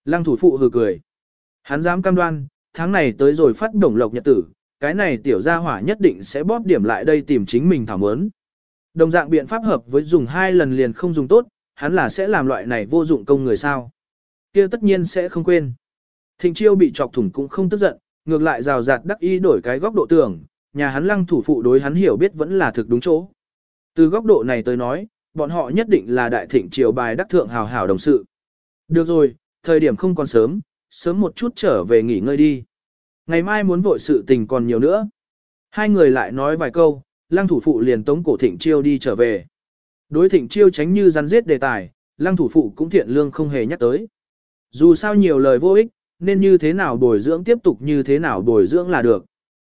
Lăng thủ phụ hừ cười. Hắn dám cam đoan, tháng này tới rồi phát đồng lộc nhật tử, cái này tiểu gia hỏa nhất định sẽ bóp điểm lại đây tìm chính mình thảo mớn. Đồng dạng biện pháp hợp với dùng hai lần liền không dùng tốt, hắn là sẽ làm loại này vô dụng công người sao. kia tất nhiên sẽ không quên. Thịnh chiêu bị chọc thủng cũng không tức giận, ngược lại rào rạt đắc ý đổi cái góc độ tưởng, nhà hắn lăng thủ phụ đối hắn hiểu biết vẫn là thực đúng chỗ. Từ góc độ này tới nói, bọn họ nhất định là đại thịnh triều bài đắc thượng hào hảo đồng sự. Được rồi, thời điểm không còn sớm, sớm một chút trở về nghỉ ngơi đi. Ngày mai muốn vội sự tình còn nhiều nữa. Hai người lại nói vài câu, lăng thủ phụ liền tống cổ thịnh chiêu đi trở về. Đối thịnh chiêu tránh như rắn giết đề tài, lăng thủ phụ cũng thiện lương không hề nhắc tới. Dù sao nhiều lời vô ích, nên như thế nào bồi dưỡng tiếp tục như thế nào bồi dưỡng là được.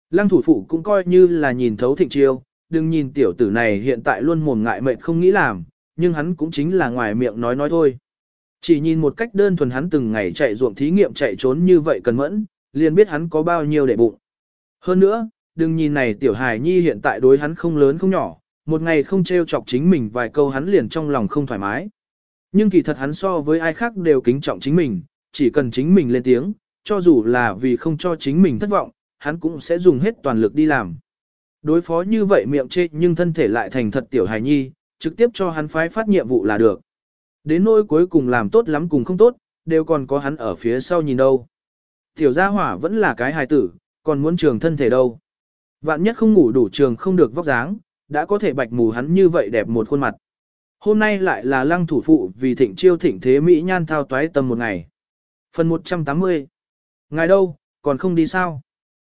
Lăng thủ phụ cũng coi như là nhìn thấu thịnh chiêu, đừng nhìn tiểu tử này hiện tại luôn mồm ngại mệt không nghĩ làm, nhưng hắn cũng chính là ngoài miệng nói nói thôi. Chỉ nhìn một cách đơn thuần hắn từng ngày chạy ruộng thí nghiệm chạy trốn như vậy cần mẫn, liền biết hắn có bao nhiêu để bụng. Hơn nữa, đừng nhìn này tiểu hài nhi hiện tại đối hắn không lớn không nhỏ, một ngày không trêu chọc chính mình vài câu hắn liền trong lòng không thoải mái. Nhưng kỳ thật hắn so với ai khác đều kính trọng chính mình, chỉ cần chính mình lên tiếng, cho dù là vì không cho chính mình thất vọng, hắn cũng sẽ dùng hết toàn lực đi làm. Đối phó như vậy miệng chê nhưng thân thể lại thành thật tiểu hài nhi, trực tiếp cho hắn phái phát nhiệm vụ là được. Đến nỗi cuối cùng làm tốt lắm cùng không tốt, đều còn có hắn ở phía sau nhìn đâu. Tiểu gia hỏa vẫn là cái hài tử, còn muốn trường thân thể đâu. Vạn nhất không ngủ đủ trường không được vóc dáng, đã có thể bạch mù hắn như vậy đẹp một khuôn mặt. Hôm nay lại là lăng thủ phụ vì thịnh chiêu thịnh thế Mỹ nhan thao toái tầm một ngày. Phần 180 Ngài đâu, còn không đi sao?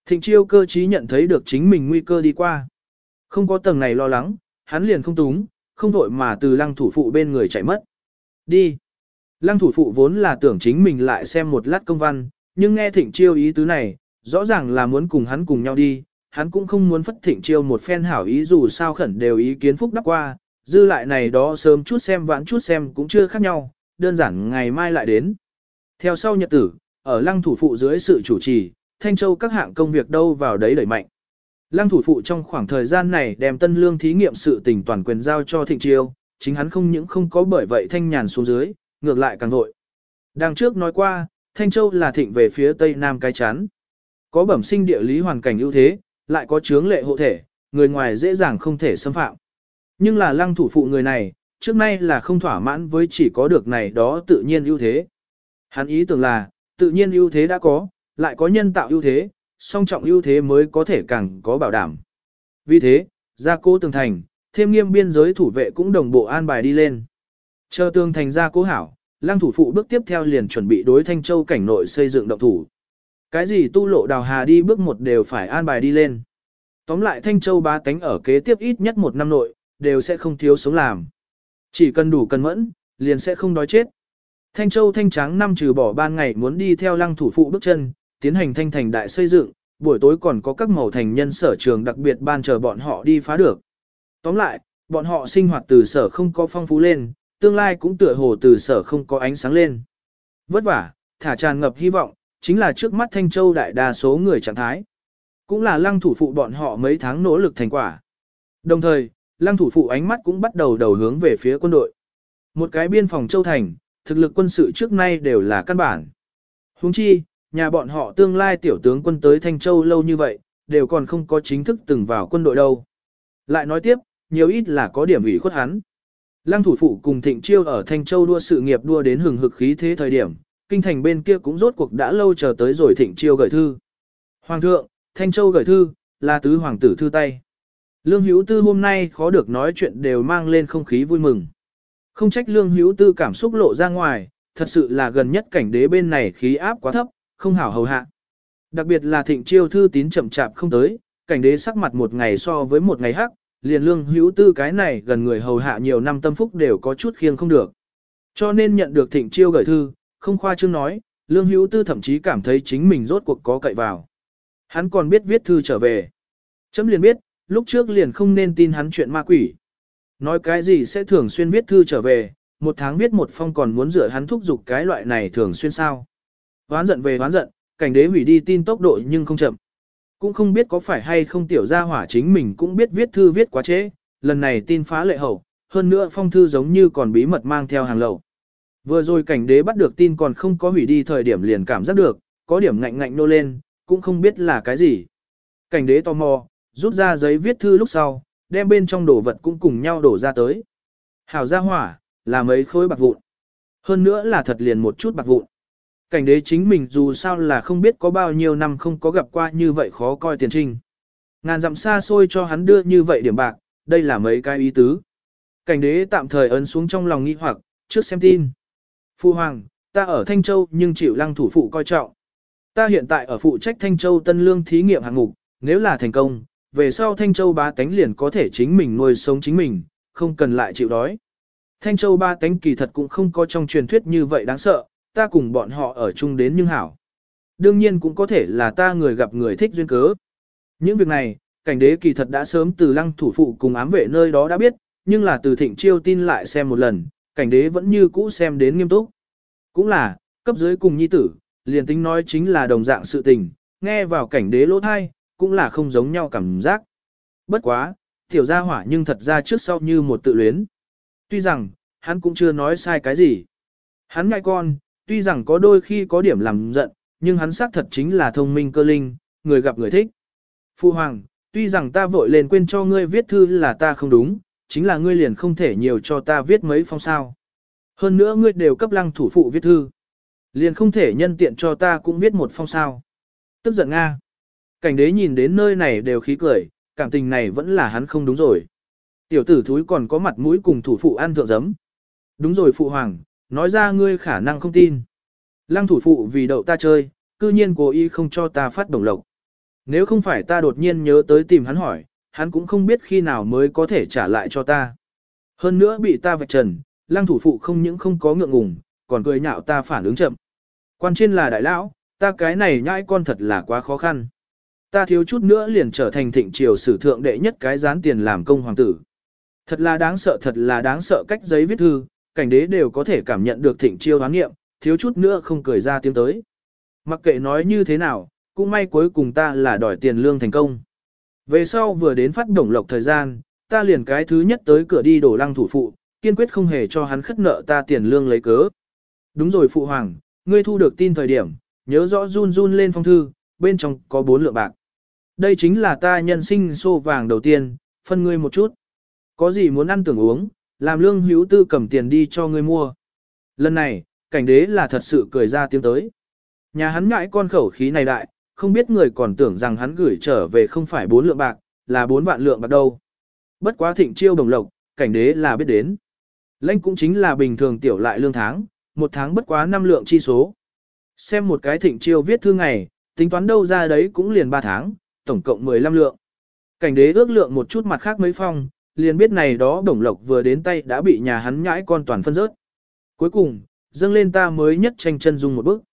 Thịnh chiêu cơ trí nhận thấy được chính mình nguy cơ đi qua. Không có tầng này lo lắng, hắn liền không túng, không vội mà từ lăng thủ phụ bên người chạy mất. Đi. Lăng thủ phụ vốn là tưởng chính mình lại xem một lát công văn, nhưng nghe thịnh chiêu ý tứ này, rõ ràng là muốn cùng hắn cùng nhau đi, hắn cũng không muốn phất thịnh chiêu một phen hảo ý dù sao khẩn đều ý kiến phúc đắp qua, dư lại này đó sớm chút xem vãn chút xem cũng chưa khác nhau, đơn giản ngày mai lại đến. Theo sau nhật tử, ở lăng thủ phụ dưới sự chủ trì, Thanh Châu các hạng công việc đâu vào đấy đẩy mạnh. Lăng thủ phụ trong khoảng thời gian này đem tân lương thí nghiệm sự tình toàn quyền giao cho thịnh chiêu, chính hắn không những không có bởi vậy thanh nhàn xuống dưới, ngược lại càng vội. Đằng trước nói qua, Thanh Châu là thịnh về phía tây nam cái chán. Có bẩm sinh địa lý hoàn cảnh ưu thế, lại có chướng lệ hộ thể, người ngoài dễ dàng không thể xâm phạm. Nhưng là lăng thủ phụ người này, trước nay là không thỏa mãn với chỉ có được này đó tự nhiên ưu thế. Hắn ý tưởng là, tự nhiên ưu thế đã có, lại có nhân tạo ưu thế, song trọng ưu thế mới có thể càng có bảo đảm. Vì thế, gia cố tường thành, thêm nghiêm biên giới thủ vệ cũng đồng bộ an bài đi lên. Chờ tường thành gia cố hảo, lăng thủ phụ bước tiếp theo liền chuẩn bị đối Thanh Châu cảnh nội xây dựng động thủ. Cái gì tu lộ đào hà đi bước một đều phải an bài đi lên. Tóm lại Thanh Châu ba tánh ở kế tiếp ít nhất một năm nội, đều sẽ không thiếu sống làm. Chỉ cần đủ cần mẫn, liền sẽ không đói chết. Thanh Châu Thanh Tráng năm trừ bỏ ban ngày muốn đi theo lăng thủ phụ bước chân, tiến hành thanh thành đại xây dựng, buổi tối còn có các màu thành nhân sở trường đặc biệt ban chờ bọn họ đi phá được. Tóm lại, bọn họ sinh hoạt từ sở không có phong phú lên, tương lai cũng tựa hồ từ sở không có ánh sáng lên. Vất vả, thả tràn ngập hy vọng, chính là trước mắt Thanh Châu đại đa số người trạng thái. Cũng là lăng thủ phụ bọn họ mấy tháng nỗ lực thành quả. Đồng thời, lăng thủ phụ ánh mắt cũng bắt đầu đầu hướng về phía quân đội. Một cái biên phòng Châu Thành, thực lực quân sự trước nay đều là căn bản. Huống chi, nhà bọn họ tương lai tiểu tướng quân tới Thanh Châu lâu như vậy, đều còn không có chính thức từng vào quân đội đâu. Lại nói tiếp, nhiều ít là có điểm ủy khuất hắn. Lăng thủ phụ cùng Thịnh Chiêu ở Thanh Châu đua sự nghiệp đua đến hừng hực khí thế thời điểm, kinh thành bên kia cũng rốt cuộc đã lâu chờ tới rồi Thịnh Chiêu gửi thư. Hoàng thượng, Thanh Châu gửi thư, là tứ hoàng tử thư tay. Lương Hữu Tư hôm nay khó được nói chuyện đều mang lên không khí vui mừng. Không trách Lương Hữu Tư cảm xúc lộ ra ngoài, thật sự là gần nhất cảnh đế bên này khí áp quá thấp, không hảo hầu hạ. Đặc biệt là Thịnh Chiêu thư tín chậm chạp không tới, cảnh đế sắc mặt một ngày so với một ngày hắc, liền Lương Hữu Tư cái này gần người hầu hạ nhiều năm tâm phúc đều có chút khiêng không được. Cho nên nhận được Thịnh Chiêu gửi thư, không khoa trương nói, Lương Hữu Tư thậm chí cảm thấy chính mình rốt cuộc có cậy vào. Hắn còn biết viết thư trở về. Chấm liền biết, lúc trước liền không nên tin hắn chuyện ma quỷ. Nói cái gì sẽ thường xuyên viết thư trở về, một tháng viết một phong còn muốn rửa hắn thúc giục cái loại này thường xuyên sao. Hoán giận về hoán giận, cảnh đế hủy đi tin tốc độ nhưng không chậm. Cũng không biết có phải hay không tiểu gia hỏa chính mình cũng biết viết thư viết quá trễ, lần này tin phá lệ hậu, hơn nữa phong thư giống như còn bí mật mang theo hàng lậu. Vừa rồi cảnh đế bắt được tin còn không có hủy đi thời điểm liền cảm giác được, có điểm ngạnh ngạnh nô lên, cũng không biết là cái gì. Cảnh đế tò mò, rút ra giấy viết thư lúc sau, đem bên trong đồ vật cũng cùng nhau đổ ra tới. Hảo ra hỏa, là mấy khối bạc vụn. Hơn nữa là thật liền một chút bạc vụn. Cảnh đế chính mình dù sao là không biết có bao nhiêu năm không có gặp qua như vậy khó coi tiền trinh. Ngàn dặm xa xôi cho hắn đưa như vậy điểm bạc, đây là mấy cái ý tứ. Cảnh đế tạm thời ấn xuống trong lòng nghi hoặc, trước xem tin. Phu Hoàng, ta ở Thanh Châu nhưng chịu lăng thủ phụ coi trọng. Ta hiện tại ở phụ trách Thanh Châu Tân Lương thí nghiệm hạng mục, nếu là thành công, về sau Thanh Châu ba tánh liền có thể chính mình nuôi sống chính mình, không cần lại chịu đói. Thanh Châu ba tánh kỳ thật cũng không có trong truyền thuyết như vậy đáng sợ, ta cùng bọn họ ở chung đến nhưng hảo. Đương nhiên cũng có thể là ta người gặp người thích duyên cớ. Những việc này, cảnh đế kỳ thật đã sớm từ lăng thủ phụ cùng ám vệ nơi đó đã biết, nhưng là từ thịnh chiêu tin lại xem một lần, cảnh đế vẫn như cũ xem đến nghiêm túc. Cũng là, cấp dưới cùng nhi tử, liền tính nói chính là đồng dạng sự tình, nghe vào cảnh đế lỗ thai, cũng là không giống nhau cảm giác. Bất quá, tiểu gia hỏa nhưng thật ra trước sau như một tự luyến. Tuy rằng, hắn cũng chưa nói sai cái gì. Hắn ngai con, tuy rằng có đôi khi có điểm làm giận, nhưng hắn xác thật chính là thông minh cơ linh, người gặp người thích. Phu Hoàng, tuy rằng ta vội lên quên cho ngươi viết thư là ta không đúng, chính là ngươi liền không thể nhiều cho ta viết mấy phong sao. Hơn nữa ngươi đều cấp lăng thủ phụ viết thư. Liền không thể nhân tiện cho ta cũng viết một phong sao. Tức giận Nga. Cảnh đế nhìn đến nơi này đều khí cười, cảm tình này vẫn là hắn không đúng rồi. Tiểu tử thúi còn có mặt mũi cùng thủ phụ ăn thượng giấm. Đúng rồi phụ hoàng, nói ra ngươi khả năng không tin. Lăng thủ phụ vì đậu ta chơi, cư nhiên cố ý không cho ta phát đồng lộc. Nếu không phải ta đột nhiên nhớ tới tìm hắn hỏi, hắn cũng không biết khi nào mới có thể trả lại cho ta. Hơn nữa bị ta vạch trần, lăng thủ phụ không những không có ngượng ngùng, còn cười nhạo ta phản ứng chậm. Quan trên là đại lão, ta cái này nhãi con thật là quá khó khăn. Ta thiếu chút nữa liền trở thành thịnh triều sử thượng đệ nhất cái gián tiền làm công hoàng tử. Thật là đáng sợ thật là đáng sợ cách giấy viết thư, cảnh đế đều có thể cảm nhận được thịnh triều hoán nghiệm, thiếu chút nữa không cười ra tiếng tới. Mặc kệ nói như thế nào, cũng may cuối cùng ta là đòi tiền lương thành công. Về sau vừa đến phát đồng lộc thời gian, ta liền cái thứ nhất tới cửa đi đổ lăng thủ phụ, kiên quyết không hề cho hắn khất nợ ta tiền lương lấy cớ. Đúng rồi phụ hoàng, ngươi thu được tin thời điểm, nhớ rõ run run lên phong thư, bên trong có bốn lượng bạc. Đây chính là ta nhân sinh xô vàng đầu tiên, phân ngươi một chút. Có gì muốn ăn tưởng uống, làm lương hữu tư cầm tiền đi cho ngươi mua. Lần này, cảnh đế là thật sự cười ra tiếng tới. Nhà hắn ngại con khẩu khí này đại, không biết người còn tưởng rằng hắn gửi trở về không phải bốn lượng bạc, là bốn vạn lượng bạc đâu. Bất quá thịnh chiêu đồng lộc, cảnh đế là biết đến. Lãnh cũng chính là bình thường tiểu lại lương tháng, một tháng bất quá năm lượng chi số. Xem một cái thịnh chiêu viết thư ngày, tính toán đâu ra đấy cũng liền 3 tháng, tổng cộng 15 lượng. Cảnh đế ước lượng một chút mặt khác mấy phong, liền biết này đó đồng lộc vừa đến tay đã bị nhà hắn nhãi con toàn phân rớt. Cuối cùng, dâng lên ta mới nhất tranh chân dung một bước.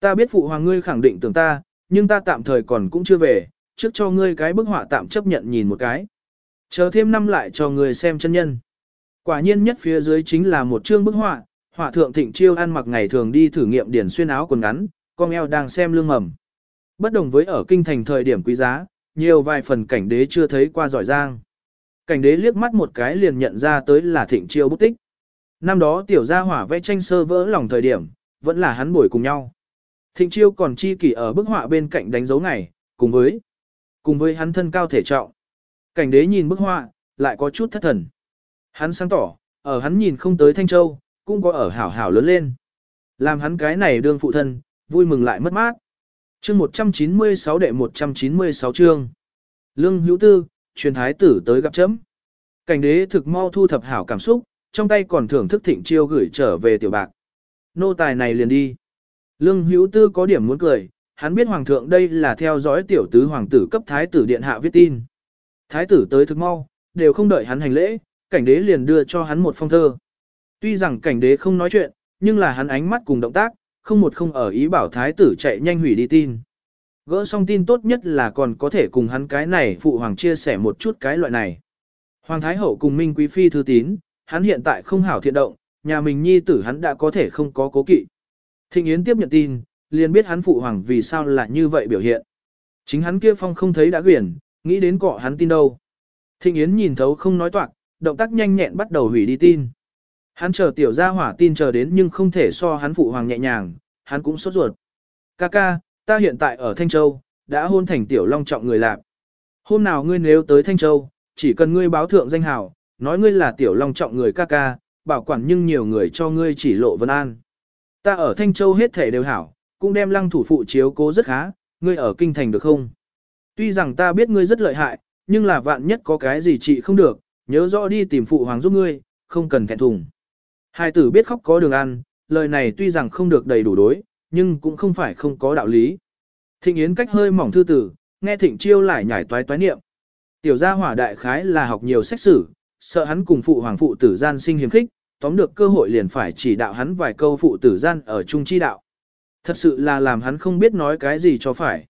Ta biết phụ hoàng ngươi khẳng định tưởng ta, nhưng ta tạm thời còn cũng chưa về, trước cho ngươi cái bức họa tạm chấp nhận nhìn một cái. Chờ thêm năm lại cho ngươi xem chân nhân. Quả nhiên nhất phía dưới chính là một chương bức họa, họa thượng thịnh chiêu ăn mặc ngày thường đi thử nghiệm điển xuyên áo quần ngắn, con eo đang xem lương mầm. Bất đồng với ở kinh thành thời điểm quý giá, nhiều vài phần cảnh đế chưa thấy qua giỏi giang. Cảnh đế liếc mắt một cái liền nhận ra tới là thịnh chiêu bút tích. Năm đó tiểu gia hỏa vẽ tranh sơ vỡ lòng thời điểm, vẫn là hắn bồi cùng nhau. Thịnh chiêu còn chi kỷ ở bức họa bên cạnh đánh dấu này, cùng với cùng với hắn thân cao thể trọng. Cảnh đế nhìn bức họa, lại có chút thất thần. Hắn sáng tỏ, ở hắn nhìn không tới Thanh Châu, cũng có ở hảo hảo lớn lên. Làm hắn cái này đương phụ thân, vui mừng lại mất mát. Chương 196 đệ 196 chương. Lương hữu tư, truyền thái tử tới gặp chấm. Cảnh đế thực mau thu thập hảo cảm xúc, trong tay còn thưởng thức thịnh chiêu gửi trở về tiểu bạc. Nô tài này liền đi. Lương hữu tư có điểm muốn cười, hắn biết hoàng thượng đây là theo dõi tiểu tứ hoàng tử cấp thái tử điện hạ viết tin. Thái tử tới thực mau, đều không đợi hắn hành lễ, cảnh đế liền đưa cho hắn một phong thơ. Tuy rằng cảnh đế không nói chuyện, nhưng là hắn ánh mắt cùng động tác, không một không ở ý bảo thái tử chạy nhanh hủy đi tin. Gỡ xong tin tốt nhất là còn có thể cùng hắn cái này phụ hoàng chia sẻ một chút cái loại này. Hoàng thái hậu cùng Minh quý phi thư tín, hắn hiện tại không hảo thiện động, nhà mình nhi tử hắn đã có thể không có cố kỵ. Thịnh Yến tiếp nhận tin, liền biết hắn phụ hoàng vì sao lại như vậy biểu hiện. Chính hắn kia phong không thấy đã quyển, nghĩ đến cọ hắn tin đâu. Thịnh Yến nhìn thấu không nói toạc, động tác nhanh nhẹn bắt đầu hủy đi tin. Hắn chờ tiểu gia hỏa tin chờ đến nhưng không thể so hắn phụ hoàng nhẹ nhàng, hắn cũng sốt ruột. Ca ca, ta hiện tại ở Thanh Châu, đã hôn thành tiểu long trọng người lạc. Hôm nào ngươi nếu tới Thanh Châu, chỉ cần ngươi báo thượng danh hào, nói ngươi là tiểu long trọng người ca ca, bảo quản nhưng nhiều người cho ngươi chỉ lộ vân an. Ta ở Thanh Châu hết thể đều hảo, cũng đem lăng thủ phụ chiếu cố rất khá, ngươi ở kinh thành được không? Tuy rằng ta biết ngươi rất lợi hại, nhưng là vạn nhất có cái gì trị không được, nhớ rõ đi tìm phụ hoàng giúp ngươi, không cần thẹn thùng. Hai tử biết khóc có đường ăn, lời này tuy rằng không được đầy đủ đối, nhưng cũng không phải không có đạo lý. Thịnh Yến cách hơi mỏng thư tử, nghe Thịnh Chiêu lại nhảy toái toái niệm. Tiểu gia hỏa đại khái là học nhiều sách sử, sợ hắn cùng phụ hoàng phụ tử gian sinh hiếm khích, tóm được cơ hội liền phải chỉ đạo hắn vài câu phụ tử gian ở trung chi đạo. Thật sự là làm hắn không biết nói cái gì cho phải.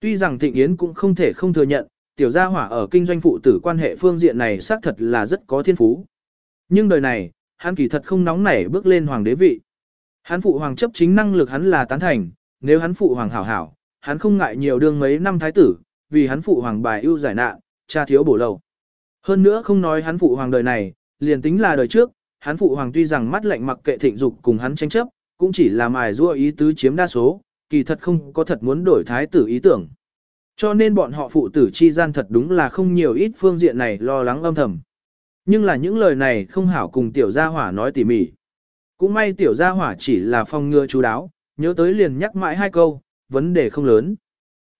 Tuy rằng Thịnh Yến cũng không thể không thừa nhận, tiểu gia hỏa ở kinh doanh phụ tử quan hệ phương diện này xác thật là rất có thiên phú. Nhưng đời này, hắn kỳ thật không nóng nảy bước lên hoàng đế vị. Hắn phụ hoàng chấp chính năng lực hắn là tán thành, nếu hắn phụ hoàng hảo hảo, hắn không ngại nhiều đương mấy năm thái tử, vì hắn phụ hoàng bài ưu giải nạn, cha thiếu bổ lầu. Hơn nữa không nói hắn phụ hoàng đời này, liền tính là đời trước, hắn phụ hoàng tuy rằng mắt lạnh mặc kệ thịnh dục cùng hắn tranh chấp, cũng chỉ là mài rua ý tứ chiếm đa số, kỳ thật không có thật muốn đổi thái tử ý tưởng. Cho nên bọn họ phụ tử chi gian thật đúng là không nhiều ít phương diện này lo lắng âm thầm. Nhưng là những lời này không hảo cùng tiểu gia hỏa nói tỉ mỉ. Cũng may tiểu gia hỏa chỉ là phong ngừa chú đáo, nhớ tới liền nhắc mãi hai câu, vấn đề không lớn.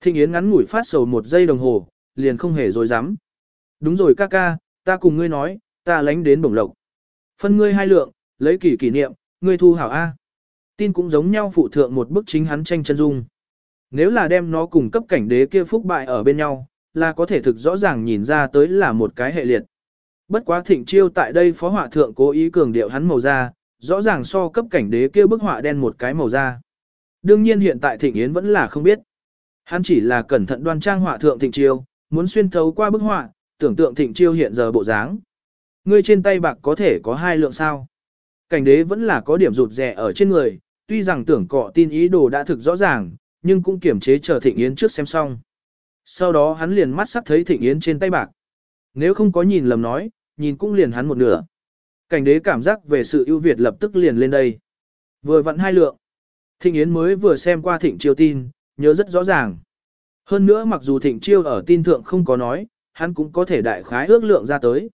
Thịnh Yến ngắn ngủi phát sầu một giây đồng hồ, liền không hề dối dám. Đúng rồi ca ca, ta cùng ngươi nói, ta lánh đến bổng lộc. Phân ngươi hai lượng, lấy kỷ kỷ niệm, ngươi thu hảo A. Tin cũng giống nhau phụ thượng một bức chính hắn tranh chân dung. Nếu là đem nó cùng cấp cảnh đế kia phúc bại ở bên nhau, là có thể thực rõ ràng nhìn ra tới là một cái hệ liệt. Bất quá thịnh chiêu tại đây phó họa thượng cố ý cường điệu hắn màu da, rõ ràng so cấp cảnh đế kia bức họa đen một cái màu da. Đương nhiên hiện tại thịnh yến vẫn là không biết. Hắn chỉ là cẩn thận đoan trang họa thượng thịnh chiêu, muốn xuyên thấu qua bức họa, tưởng tượng thịnh chiêu hiện giờ bộ dáng. Ngươi trên tay bạc có thể có hai lượng sao. Cảnh đế vẫn là có điểm rụt rẻ ở trên người, tuy rằng tưởng cọ tin ý đồ đã thực rõ ràng, nhưng cũng kiểm chế chờ thịnh yến trước xem xong. Sau đó hắn liền mắt sắc thấy thịnh yến trên tay bạc. Nếu không có nhìn lầm nói, nhìn cũng liền hắn một nửa. Cảnh đế cảm giác về sự ưu việt lập tức liền lên đây. Vừa vặn hai lượng. Thịnh Yến mới vừa xem qua thịnh chiêu tin, nhớ rất rõ ràng. Hơn nữa mặc dù thịnh chiêu ở tin thượng không có nói, hắn cũng có thể đại khái ước lượng ra tới.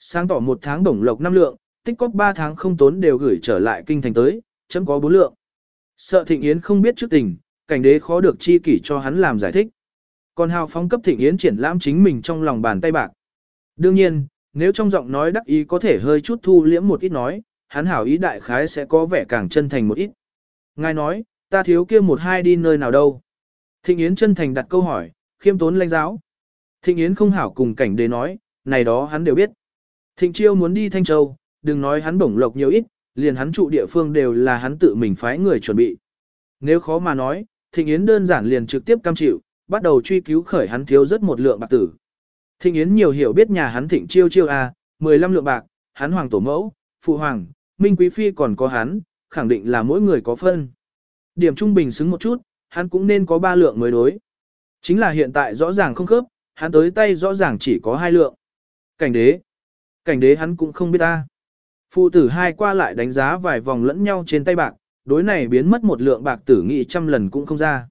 Sáng tỏ một tháng đồng lộc năm lượng, tích cóp ba tháng không tốn đều gửi trở lại kinh thành tới, chấm có bốn lượng. Sợ thịnh Yến không biết trước tình, cảnh đế khó được chi kỷ cho hắn làm giải thích. Còn hào phóng cấp thịnh Yến triển lãm chính mình trong lòng bàn tay bạc. Đương nhiên, nếu trong giọng nói đắc ý có thể hơi chút thu liễm một ít nói, hắn hảo ý đại khái sẽ có vẻ càng chân thành một ít. Ngài nói, ta thiếu kia một hai đi nơi nào đâu. Thịnh Yến chân thành đặt câu hỏi, khiêm tốn lãnh giáo. Thịnh Yến không hảo cùng cảnh đế nói, này đó hắn đều biết. Thịnh Chiêu muốn đi Thanh Châu, đừng nói hắn bổng lộc nhiều ít, liền hắn trụ địa phương đều là hắn tự mình phái người chuẩn bị. Nếu khó mà nói, Thịnh Yến đơn giản liền trực tiếp cam chịu, bắt đầu truy cứu khởi hắn thiếu rất một lượng bạc tử. Thịnh Yến nhiều hiểu biết nhà hắn Thịnh Chiêu Chiêu a, 15 lượng bạc, hắn hoàng tổ mẫu, phụ hoàng, minh quý phi còn có hắn, khẳng định là mỗi người có phân. Điểm trung bình xứng một chút, hắn cũng nên có 3 lượng mới đối. Chính là hiện tại rõ ràng không khớp, hắn tới tay rõ ràng chỉ có 2 lượng. Cảnh đế. Cảnh đế hắn cũng không biết ta. Phụ tử hai qua lại đánh giá vài vòng lẫn nhau trên tay bạc, đối này biến mất một lượng bạc tử nghị trăm lần cũng không ra.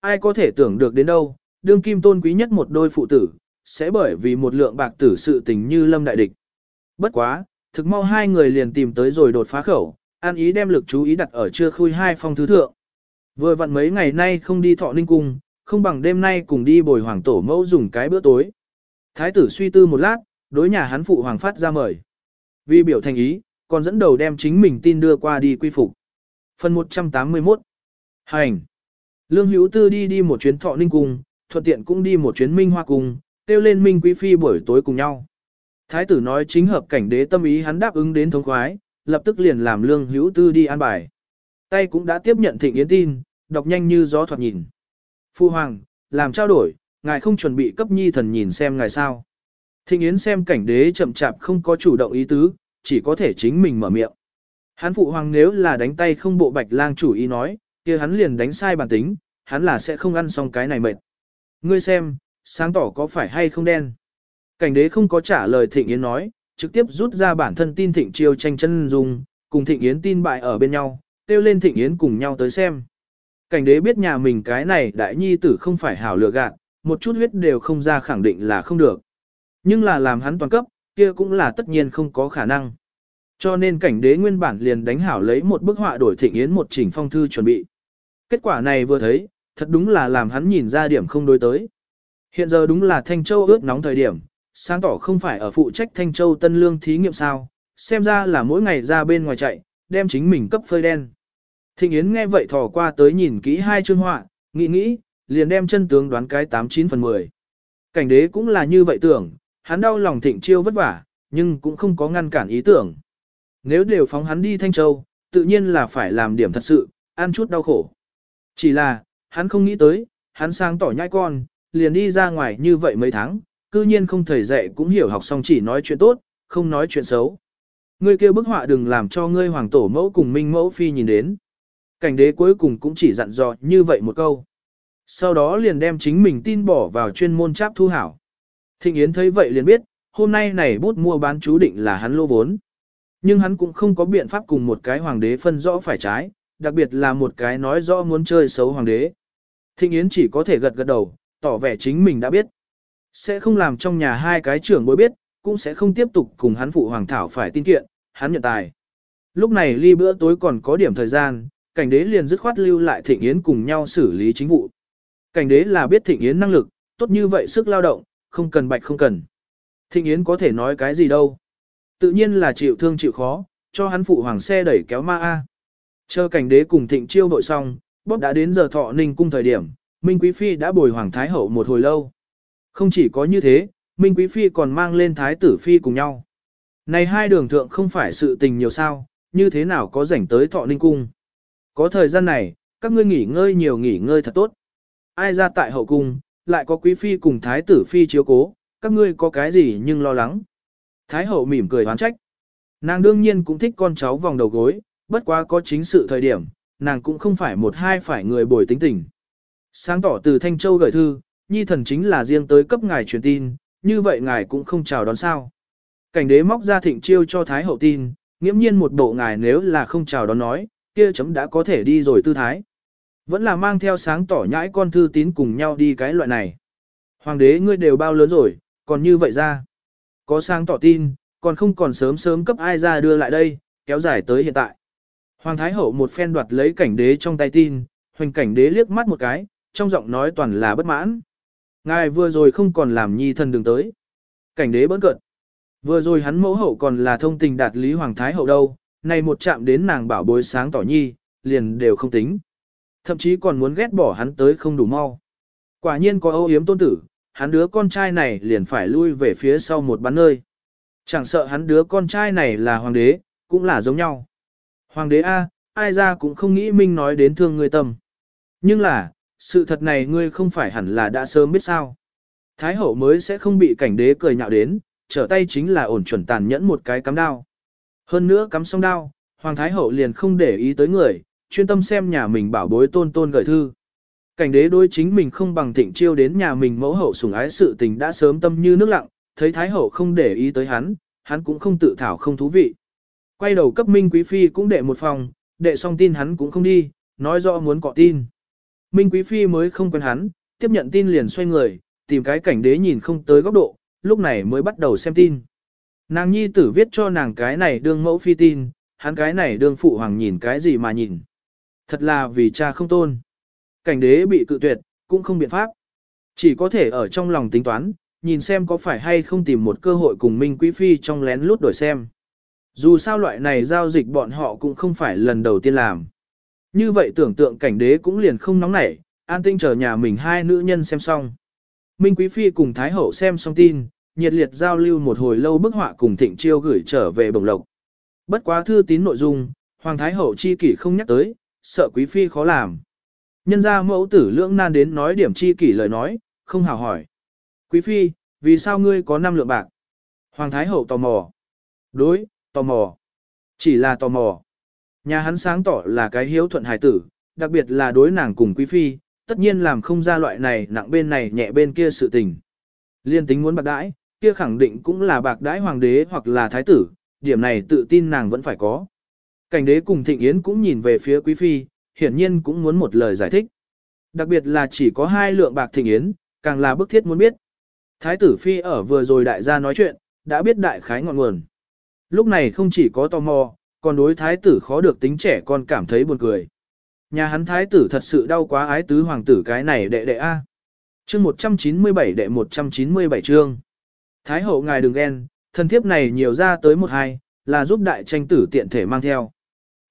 Ai có thể tưởng được đến đâu, đương kim tôn quý nhất một đôi phụ tử, sẽ bởi vì một lượng bạc tử sự tình như lâm đại địch. Bất quá, thực mau hai người liền tìm tới rồi đột phá khẩu, an ý đem lực chú ý đặt ở chưa khui hai phong thứ thượng. Vừa vặn mấy ngày nay không đi thọ ninh cung, không bằng đêm nay cùng đi bồi hoàng tổ mẫu dùng cái bữa tối. Thái tử suy tư một lát, đối nhà hắn phụ hoàng phát ra mời. Vì biểu thành ý, còn dẫn đầu đem chính mình tin đưa qua đi quy phục. Phần 181 Hành Lương Hữu Tư đi đi một chuyến thọ ninh cung, thuận tiện cũng đi một chuyến minh hoa cung, tiêu lên minh quý phi buổi tối cùng nhau. Thái tử nói chính hợp cảnh đế tâm ý hắn đáp ứng đến thống khoái, lập tức liền làm Lương Hữu Tư đi an bài. Tay cũng đã tiếp nhận thịnh yến tin, đọc nhanh như gió thoạt nhìn. Phu Hoàng, làm trao đổi, ngài không chuẩn bị cấp nhi thần nhìn xem ngài sao. Thịnh Yến xem cảnh đế chậm chạp không có chủ động ý tứ, chỉ có thể chính mình mở miệng. Hắn phụ hoàng nếu là đánh tay không bộ bạch lang chủ ý nói, kia hắn liền đánh sai bản tính, hắn là sẽ không ăn xong cái này mệt. Ngươi xem, sáng tỏ có phải hay không đen. Cảnh đế không có trả lời Thịnh Yến nói, trực tiếp rút ra bản thân tin Thịnh Chiêu tranh chân dung, cùng Thịnh Yến tin bại ở bên nhau, kêu lên Thịnh Yến cùng nhau tới xem. Cảnh đế biết nhà mình cái này đại nhi tử không phải hảo lừa gạt, một chút huyết đều không ra khẳng định là không được. Nhưng là làm hắn toàn cấp, kia cũng là tất nhiên không có khả năng. Cho nên cảnh đế nguyên bản liền đánh hảo lấy một bức họa đổi thịnh yến một chỉnh phong thư chuẩn bị. Kết quả này vừa thấy, thật đúng là làm hắn nhìn ra điểm không đối tới. Hiện giờ đúng là Thanh Châu ướt nóng thời điểm, sáng tỏ không phải ở phụ trách Thanh Châu Tân Lương thí nghiệm sao, xem ra là mỗi ngày ra bên ngoài chạy, đem chính mình cấp phơi đen. Thịnh Yến nghe vậy thò qua tới nhìn kỹ hai chương họa, nghĩ nghĩ, liền đem chân tướng đoán cái 89 phần 10. Cảnh đế cũng là như vậy tưởng, hắn đau lòng thịnh chiêu vất vả, nhưng cũng không có ngăn cản ý tưởng. Nếu đều phóng hắn đi Thanh Châu, tự nhiên là phải làm điểm thật sự, ăn chút đau khổ. Chỉ là, hắn không nghĩ tới, hắn sang tỏ nhai con, liền đi ra ngoài như vậy mấy tháng, cư nhiên không thầy dạy cũng hiểu học xong chỉ nói chuyện tốt, không nói chuyện xấu. Ngươi kêu bức họa đừng làm cho ngươi hoàng tổ mẫu cùng minh mẫu phi nhìn đến. Cảnh đế cuối cùng cũng chỉ dặn dò như vậy một câu. Sau đó liền đem chính mình tin bỏ vào chuyên môn cháp thu hảo. Thịnh Yến thấy vậy liền biết, hôm nay này bút mua bán chú định là hắn lô vốn. Nhưng hắn cũng không có biện pháp cùng một cái hoàng đế phân rõ phải trái, đặc biệt là một cái nói rõ muốn chơi xấu hoàng đế. Thịnh Yến chỉ có thể gật gật đầu, tỏ vẻ chính mình đã biết. Sẽ không làm trong nhà hai cái trưởng bối biết, cũng sẽ không tiếp tục cùng hắn phụ hoàng thảo phải tin kiện, hắn nhận tài. Lúc này ly bữa tối còn có điểm thời gian, cảnh đế liền dứt khoát lưu lại Thịnh Yến cùng nhau xử lý chính vụ. Cảnh đế là biết Thịnh Yến năng lực, tốt như vậy sức lao động, không cần bạch không cần. Thịnh Yến có thể nói cái gì đâu. Tự nhiên là chịu thương chịu khó, cho hắn phụ hoàng xe đẩy kéo ma A. Chờ cảnh đế cùng thịnh chiêu vội xong, bóp đã đến giờ thọ ninh cung thời điểm, Minh Quý Phi đã bồi hoàng thái hậu một hồi lâu. Không chỉ có như thế, Minh Quý Phi còn mang lên thái tử Phi cùng nhau. Này hai đường thượng không phải sự tình nhiều sao, như thế nào có rảnh tới thọ ninh cung. Có thời gian này, các ngươi nghỉ ngơi nhiều nghỉ ngơi thật tốt. Ai ra tại hậu cung, lại có quý phi cùng thái tử phi chiếu cố, các ngươi có cái gì nhưng lo lắng. Thái hậu mỉm cười oán trách. Nàng đương nhiên cũng thích con cháu vòng đầu gối, bất quá có chính sự thời điểm, nàng cũng không phải một hai phải người bồi tính tình. Sáng tỏ từ Thanh Châu gửi thư, nhi thần chính là riêng tới cấp ngài truyền tin, như vậy ngài cũng không chào đón sao. Cảnh đế móc ra thịnh chiêu cho Thái hậu tin, nghiễm nhiên một bộ ngài nếu là không chào đón nói, kia chấm đã có thể đi rồi tư thái. Vẫn là mang theo sáng tỏ nhãi con thư tín cùng nhau đi cái loại này. Hoàng đế ngươi đều bao lớn rồi, còn như vậy ra. Có sáng tỏ tin, còn không còn sớm sớm cấp ai ra đưa lại đây, kéo dài tới hiện tại. Hoàng Thái Hậu một phen đoạt lấy cảnh đế trong tay tin, hoành cảnh đế liếc mắt một cái, trong giọng nói toàn là bất mãn. Ngài vừa rồi không còn làm nhi thần đường tới. Cảnh đế bỡn cợt. Vừa rồi hắn mẫu hậu còn là thông tình đạt lý Hoàng Thái Hậu đâu, này một chạm đến nàng bảo bối sáng tỏ nhi, liền đều không tính. Thậm chí còn muốn ghét bỏ hắn tới không đủ mau. Quả nhiên có âu yếm tôn tử, hắn đứa con trai này liền phải lui về phía sau một bán nơi. Chẳng sợ hắn đứa con trai này là hoàng đế, cũng là giống nhau. Hoàng đế A, ai ra cũng không nghĩ minh nói đến thương người tâm. Nhưng là, sự thật này ngươi không phải hẳn là đã sớm biết sao. Thái hậu mới sẽ không bị cảnh đế cười nhạo đến, trở tay chính là ổn chuẩn tàn nhẫn một cái cắm đao. Hơn nữa cắm xong đao, Hoàng Thái hậu liền không để ý tới người, chuyên tâm xem nhà mình bảo bối tôn tôn gửi thư. Cảnh đế đối chính mình không bằng thịnh chiêu đến nhà mình mẫu hậu sủng ái sự tình đã sớm tâm như nước lặng, thấy Thái hậu không để ý tới hắn, hắn cũng không tự thảo không thú vị. Quay đầu cấp Minh Quý Phi cũng đệ một phòng, đệ xong tin hắn cũng không đi, nói rõ muốn cọ tin. Minh Quý Phi mới không quen hắn, tiếp nhận tin liền xoay người, tìm cái cảnh đế nhìn không tới góc độ, lúc này mới bắt đầu xem tin. Nàng nhi tử viết cho nàng cái này đương mẫu phi tin, hắn cái này đương phụ hoàng nhìn cái gì mà nhìn. Thật là vì cha không tôn. Cảnh đế bị cự tuyệt, cũng không biện pháp. Chỉ có thể ở trong lòng tính toán, nhìn xem có phải hay không tìm một cơ hội cùng Minh Quý Phi trong lén lút đổi xem. Dù sao loại này giao dịch bọn họ cũng không phải lần đầu tiên làm. Như vậy tưởng tượng cảnh đế cũng liền không nóng nảy, an tinh chờ nhà mình hai nữ nhân xem xong. Minh Quý Phi cùng Thái Hậu xem xong tin, nhiệt liệt giao lưu một hồi lâu bức họa cùng Thịnh Chiêu gửi trở về bồng lộc. Bất quá thư tín nội dung, Hoàng Thái Hậu chi kỷ không nhắc tới, sợ Quý Phi khó làm. Nhân ra mẫu tử lưỡng nan đến nói điểm chi kỷ lời nói, không hào hỏi. Quý Phi, vì sao ngươi có năm lượng bạc? Hoàng Thái Hậu tò mò. Đối, tò mò. Chỉ là tò mò. Nhà hắn sáng tỏ là cái hiếu thuận hài tử, đặc biệt là đối nàng cùng Quý Phi, tất nhiên làm không ra loại này nặng bên này nhẹ bên kia sự tình. Liên tính muốn bạc đãi, kia khẳng định cũng là bạc đãi hoàng đế hoặc là thái tử, điểm này tự tin nàng vẫn phải có. Cảnh đế cùng thịnh yến cũng nhìn về phía quý phi, hiển nhiên cũng muốn một lời giải thích. Đặc biệt là chỉ có hai lượng bạc thịnh yến, càng là bức thiết muốn biết. Thái tử phi ở vừa rồi đại gia nói chuyện, đã biết đại khái ngọn nguồn. Lúc này không chỉ có tò mò, còn đối thái tử khó được tính trẻ con cảm thấy buồn cười. Nhà hắn thái tử thật sự đau quá ái tứ hoàng tử cái này đệ đệ A. Chương 197 đệ 197 chương. Thái hậu ngài đừng ghen, thần thiếp này nhiều ra tới một hai, là giúp đại tranh tử tiện thể mang theo.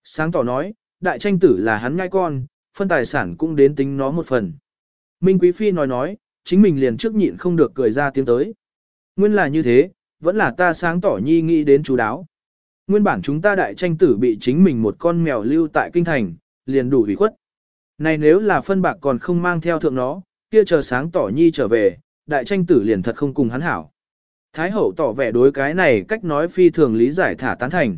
Sáng tỏ nói, đại tranh tử là hắn ngai con, phân tài sản cũng đến tính nó một phần. Minh Quý Phi nói nói, chính mình liền trước nhịn không được cười ra tiếng tới. Nguyên là như thế, vẫn là ta sáng tỏ nhi nghĩ đến chú đáo. Nguyên bản chúng ta đại tranh tử bị chính mình một con mèo lưu tại kinh thành, liền đủ hủy khuất. Này nếu là phân bạc còn không mang theo thượng nó, kia chờ sáng tỏ nhi trở về, đại tranh tử liền thật không cùng hắn hảo. Thái hậu tỏ vẻ đối cái này cách nói phi thường lý giải thả tán thành.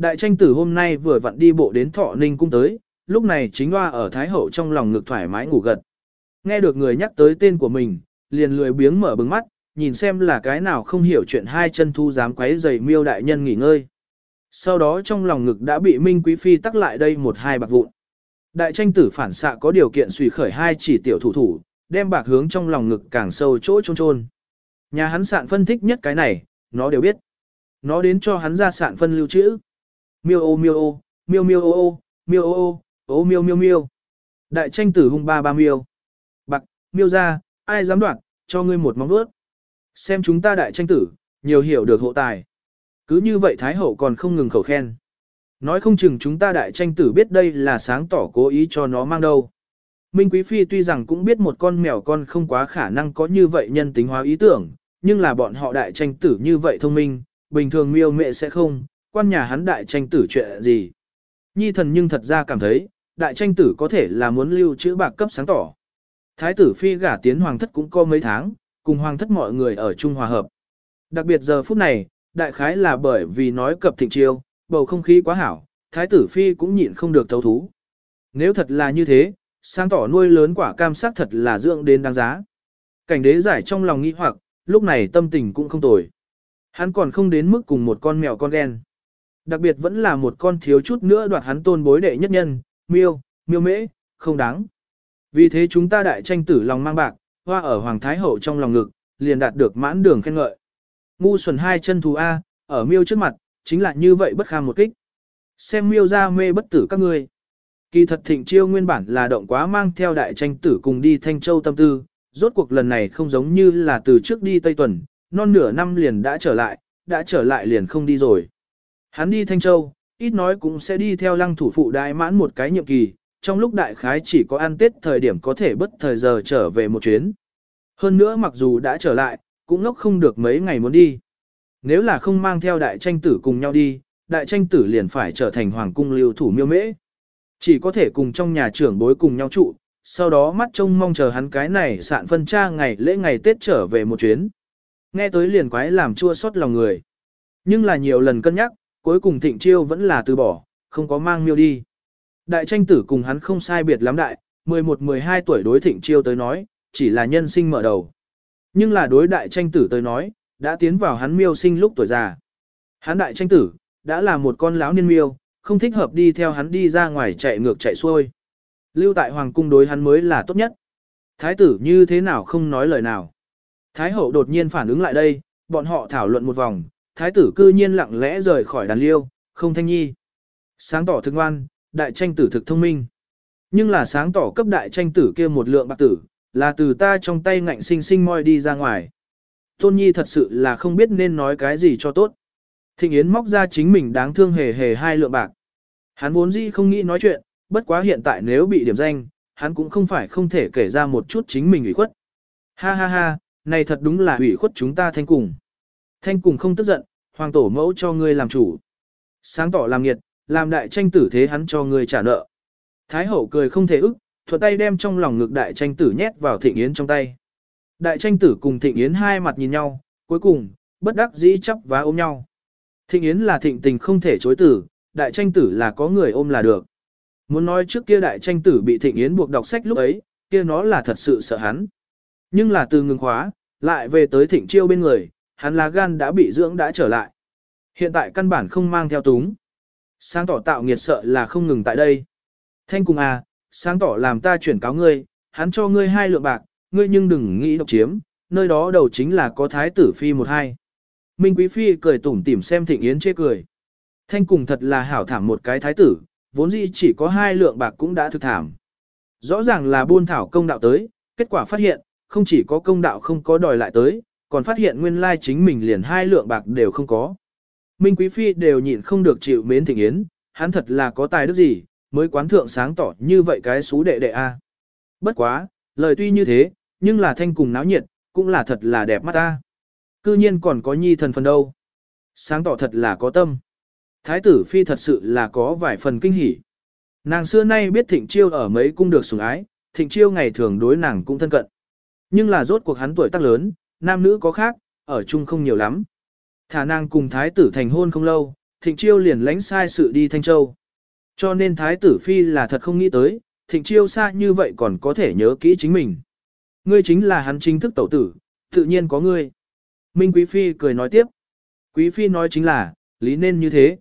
Đại tranh tử hôm nay vừa vặn đi bộ đến thọ ninh cung tới, lúc này chính hoa ở Thái hậu trong lòng ngực thoải mái ngủ gật. Nghe được người nhắc tới tên của mình, liền lười biếng mở bừng mắt, nhìn xem là cái nào không hiểu chuyện hai chân thu dám quấy giày miêu đại nhân nghỉ ngơi. Sau đó trong lòng ngực đã bị Minh Quý Phi tắc lại đây một hai bạc vụn. Đại tranh tử phản xạ có điều kiện suy khởi hai chỉ tiểu thủ thủ, đem bạc hướng trong lòng ngực càng sâu chỗ trôn trôn. Nhà hắn sạn phân thích nhất cái này, nó đều biết. Nó đến cho hắn ra sạn phân lưu trữ. Miêu ô miêu ô, miêu miêu ô ô, miêu ô ô, ô miêu miêu miêu. Đại tranh tử hung ba ba miêu. Bạc, miêu ra, ai dám đoạt, cho ngươi một móng vuốt. Xem chúng ta đại tranh tử, nhiều hiểu được hộ tài. Cứ như vậy Thái Hậu còn không ngừng khẩu khen. Nói không chừng chúng ta đại tranh tử biết đây là sáng tỏ cố ý cho nó mang đâu. Minh Quý Phi tuy rằng cũng biết một con mèo con không quá khả năng có như vậy nhân tính hóa ý tưởng, nhưng là bọn họ đại tranh tử như vậy thông minh, bình thường miêu mẹ sẽ không, quan nhà hắn đại tranh tử chuyện gì. Nhi thần nhưng thật ra cảm thấy, đại tranh tử có thể là muốn lưu chữ bạc cấp sáng tỏ. Thái tử Phi gả tiến hoàng thất cũng có mấy tháng, cùng hoàng thất mọi người ở chung hòa hợp. Đặc biệt giờ phút này, đại khái là bởi vì nói cập thịnh chiêu, bầu không khí quá hảo, thái tử phi cũng nhịn không được thấu thú. Nếu thật là như thế, sáng tỏ nuôi lớn quả cam sắc thật là dưỡng đến đáng giá. Cảnh đế giải trong lòng nghĩ hoặc, lúc này tâm tình cũng không tồi. Hắn còn không đến mức cùng một con mèo con đen. Đặc biệt vẫn là một con thiếu chút nữa đoạt hắn tôn bối đệ nhất nhân, miêu, miêu mễ, không đáng. Vì thế chúng ta đại tranh tử lòng mang bạc, hoa ở Hoàng Thái Hậu trong lòng ngực, liền đạt được mãn đường khen ngợi. Ngu xuẩn hai chân thú A, ở miêu trước mặt, chính là như vậy bất kham một kích. Xem miêu ra mê bất tử các ngươi. Kỳ thật thịnh chiêu nguyên bản là động quá mang theo đại tranh tử cùng đi Thanh Châu tâm tư, rốt cuộc lần này không giống như là từ trước đi Tây Tuần, non nửa năm liền đã trở lại, đã trở lại liền không đi rồi. Hắn đi Thanh Châu, ít nói cũng sẽ đi theo lăng thủ phụ đại mãn một cái nhiệm kỳ, trong lúc đại khái chỉ có ăn tết thời điểm có thể bất thời giờ trở về một chuyến. Hơn nữa mặc dù đã trở lại, cũng ngốc không được mấy ngày muốn đi. Nếu là không mang theo đại tranh tử cùng nhau đi, đại tranh tử liền phải trở thành hoàng cung lưu thủ miêu mễ. Chỉ có thể cùng trong nhà trưởng bối cùng nhau trụ, sau đó mắt trông mong chờ hắn cái này sạn phân cha ngày lễ ngày Tết trở về một chuyến. Nghe tới liền quái làm chua xót lòng người. Nhưng là nhiều lần cân nhắc, cuối cùng thịnh chiêu vẫn là từ bỏ, không có mang miêu đi. Đại tranh tử cùng hắn không sai biệt lắm đại, 11-12 tuổi đối thịnh chiêu tới nói, chỉ là nhân sinh mở đầu. Nhưng là đối đại tranh tử tới nói, đã tiến vào hắn miêu sinh lúc tuổi già. Hắn đại tranh tử, đã là một con lão niên miêu, không thích hợp đi theo hắn đi ra ngoài chạy ngược chạy xuôi. Lưu tại hoàng cung đối hắn mới là tốt nhất. Thái tử như thế nào không nói lời nào. Thái hậu đột nhiên phản ứng lại đây, bọn họ thảo luận một vòng, thái tử cư nhiên lặng lẽ rời khỏi đàn liêu, không thanh nhi. Sáng tỏ thực ngoan, đại tranh tử thực thông minh. Nhưng là sáng tỏ cấp đại tranh tử kia một lượng bạc tử, là từ ta trong tay ngạnh sinh sinh moi đi ra ngoài. Tôn nhi thật sự là không biết nên nói cái gì cho tốt. Thịnh Yến móc ra chính mình đáng thương hề hề hai lượng bạc. Hắn vốn dĩ không nghĩ nói chuyện, bất quá hiện tại nếu bị điểm danh, hắn cũng không phải không thể kể ra một chút chính mình ủy khuất. Ha ha ha, này thật đúng là ủy khuất chúng ta thanh cùng. Thanh cùng không tức giận, hoàng tổ mẫu cho ngươi làm chủ. Sáng tỏ làm nghiệt, làm đại tranh tử thế hắn cho ngươi trả nợ. Thái hậu cười không thể ức, thuận tay đem trong lòng ngực đại tranh tử nhét vào thịnh yến trong tay. Đại tranh tử cùng thịnh yến hai mặt nhìn nhau, cuối cùng, bất đắc dĩ chấp và ôm nhau. Thịnh yến là thịnh tình không thể chối tử, đại tranh tử là có người ôm là được. Muốn nói trước kia đại tranh tử bị thịnh yến buộc đọc sách lúc ấy, kia nó là thật sự sợ hắn. Nhưng là từ ngừng khóa, lại về tới thịnh chiêu bên người, hắn lá gan đã bị dưỡng đã trở lại. Hiện tại căn bản không mang theo túng. Sáng tỏ tạo nghiệt sợ là không ngừng tại đây. Thanh cùng à, sáng tỏ làm ta chuyển cáo ngươi, hắn cho ngươi hai lượng bạc, ngươi nhưng đừng nghĩ độc chiếm, nơi đó đầu chính là có thái tử phi một hai. Minh Quý Phi cười tủm tỉm xem Thịnh Yến chê cười. Thanh cùng thật là hảo thảm một cái thái tử, vốn dĩ chỉ có hai lượng bạc cũng đã thực thảm. Rõ ràng là buôn thảo công đạo tới, kết quả phát hiện, không chỉ có công đạo không có đòi lại tới, còn phát hiện nguyên lai chính mình liền hai lượng bạc đều không có. Minh Quý Phi đều nhịn không được chịu mến Thịnh Yến, hắn thật là có tài đức gì, mới quán thượng sáng tỏ như vậy cái xú đệ đệ a. Bất quá, lời tuy như thế, nhưng là thanh cùng náo nhiệt, cũng là thật là đẹp mắt ta. Cư nhiên còn có nhi thần phần đâu. Sáng tỏ thật là có tâm. Thái tử phi thật sự là có vài phần kinh hỉ. Nàng xưa nay biết thịnh chiêu ở mấy cung được sủng ái, thịnh chiêu ngày thường đối nàng cũng thân cận. Nhưng là rốt cuộc hắn tuổi tác lớn, nam nữ có khác, ở chung không nhiều lắm. Thả nàng cùng thái tử thành hôn không lâu, thịnh chiêu liền lánh sai sự đi Thanh Châu. Cho nên thái tử phi là thật không nghĩ tới, thịnh chiêu xa như vậy còn có thể nhớ kỹ chính mình. Ngươi chính là hắn chính thức tẩu tử, tự nhiên có ngươi. Minh Quý Phi cười nói tiếp. Quý Phi nói chính là, lý nên như thế.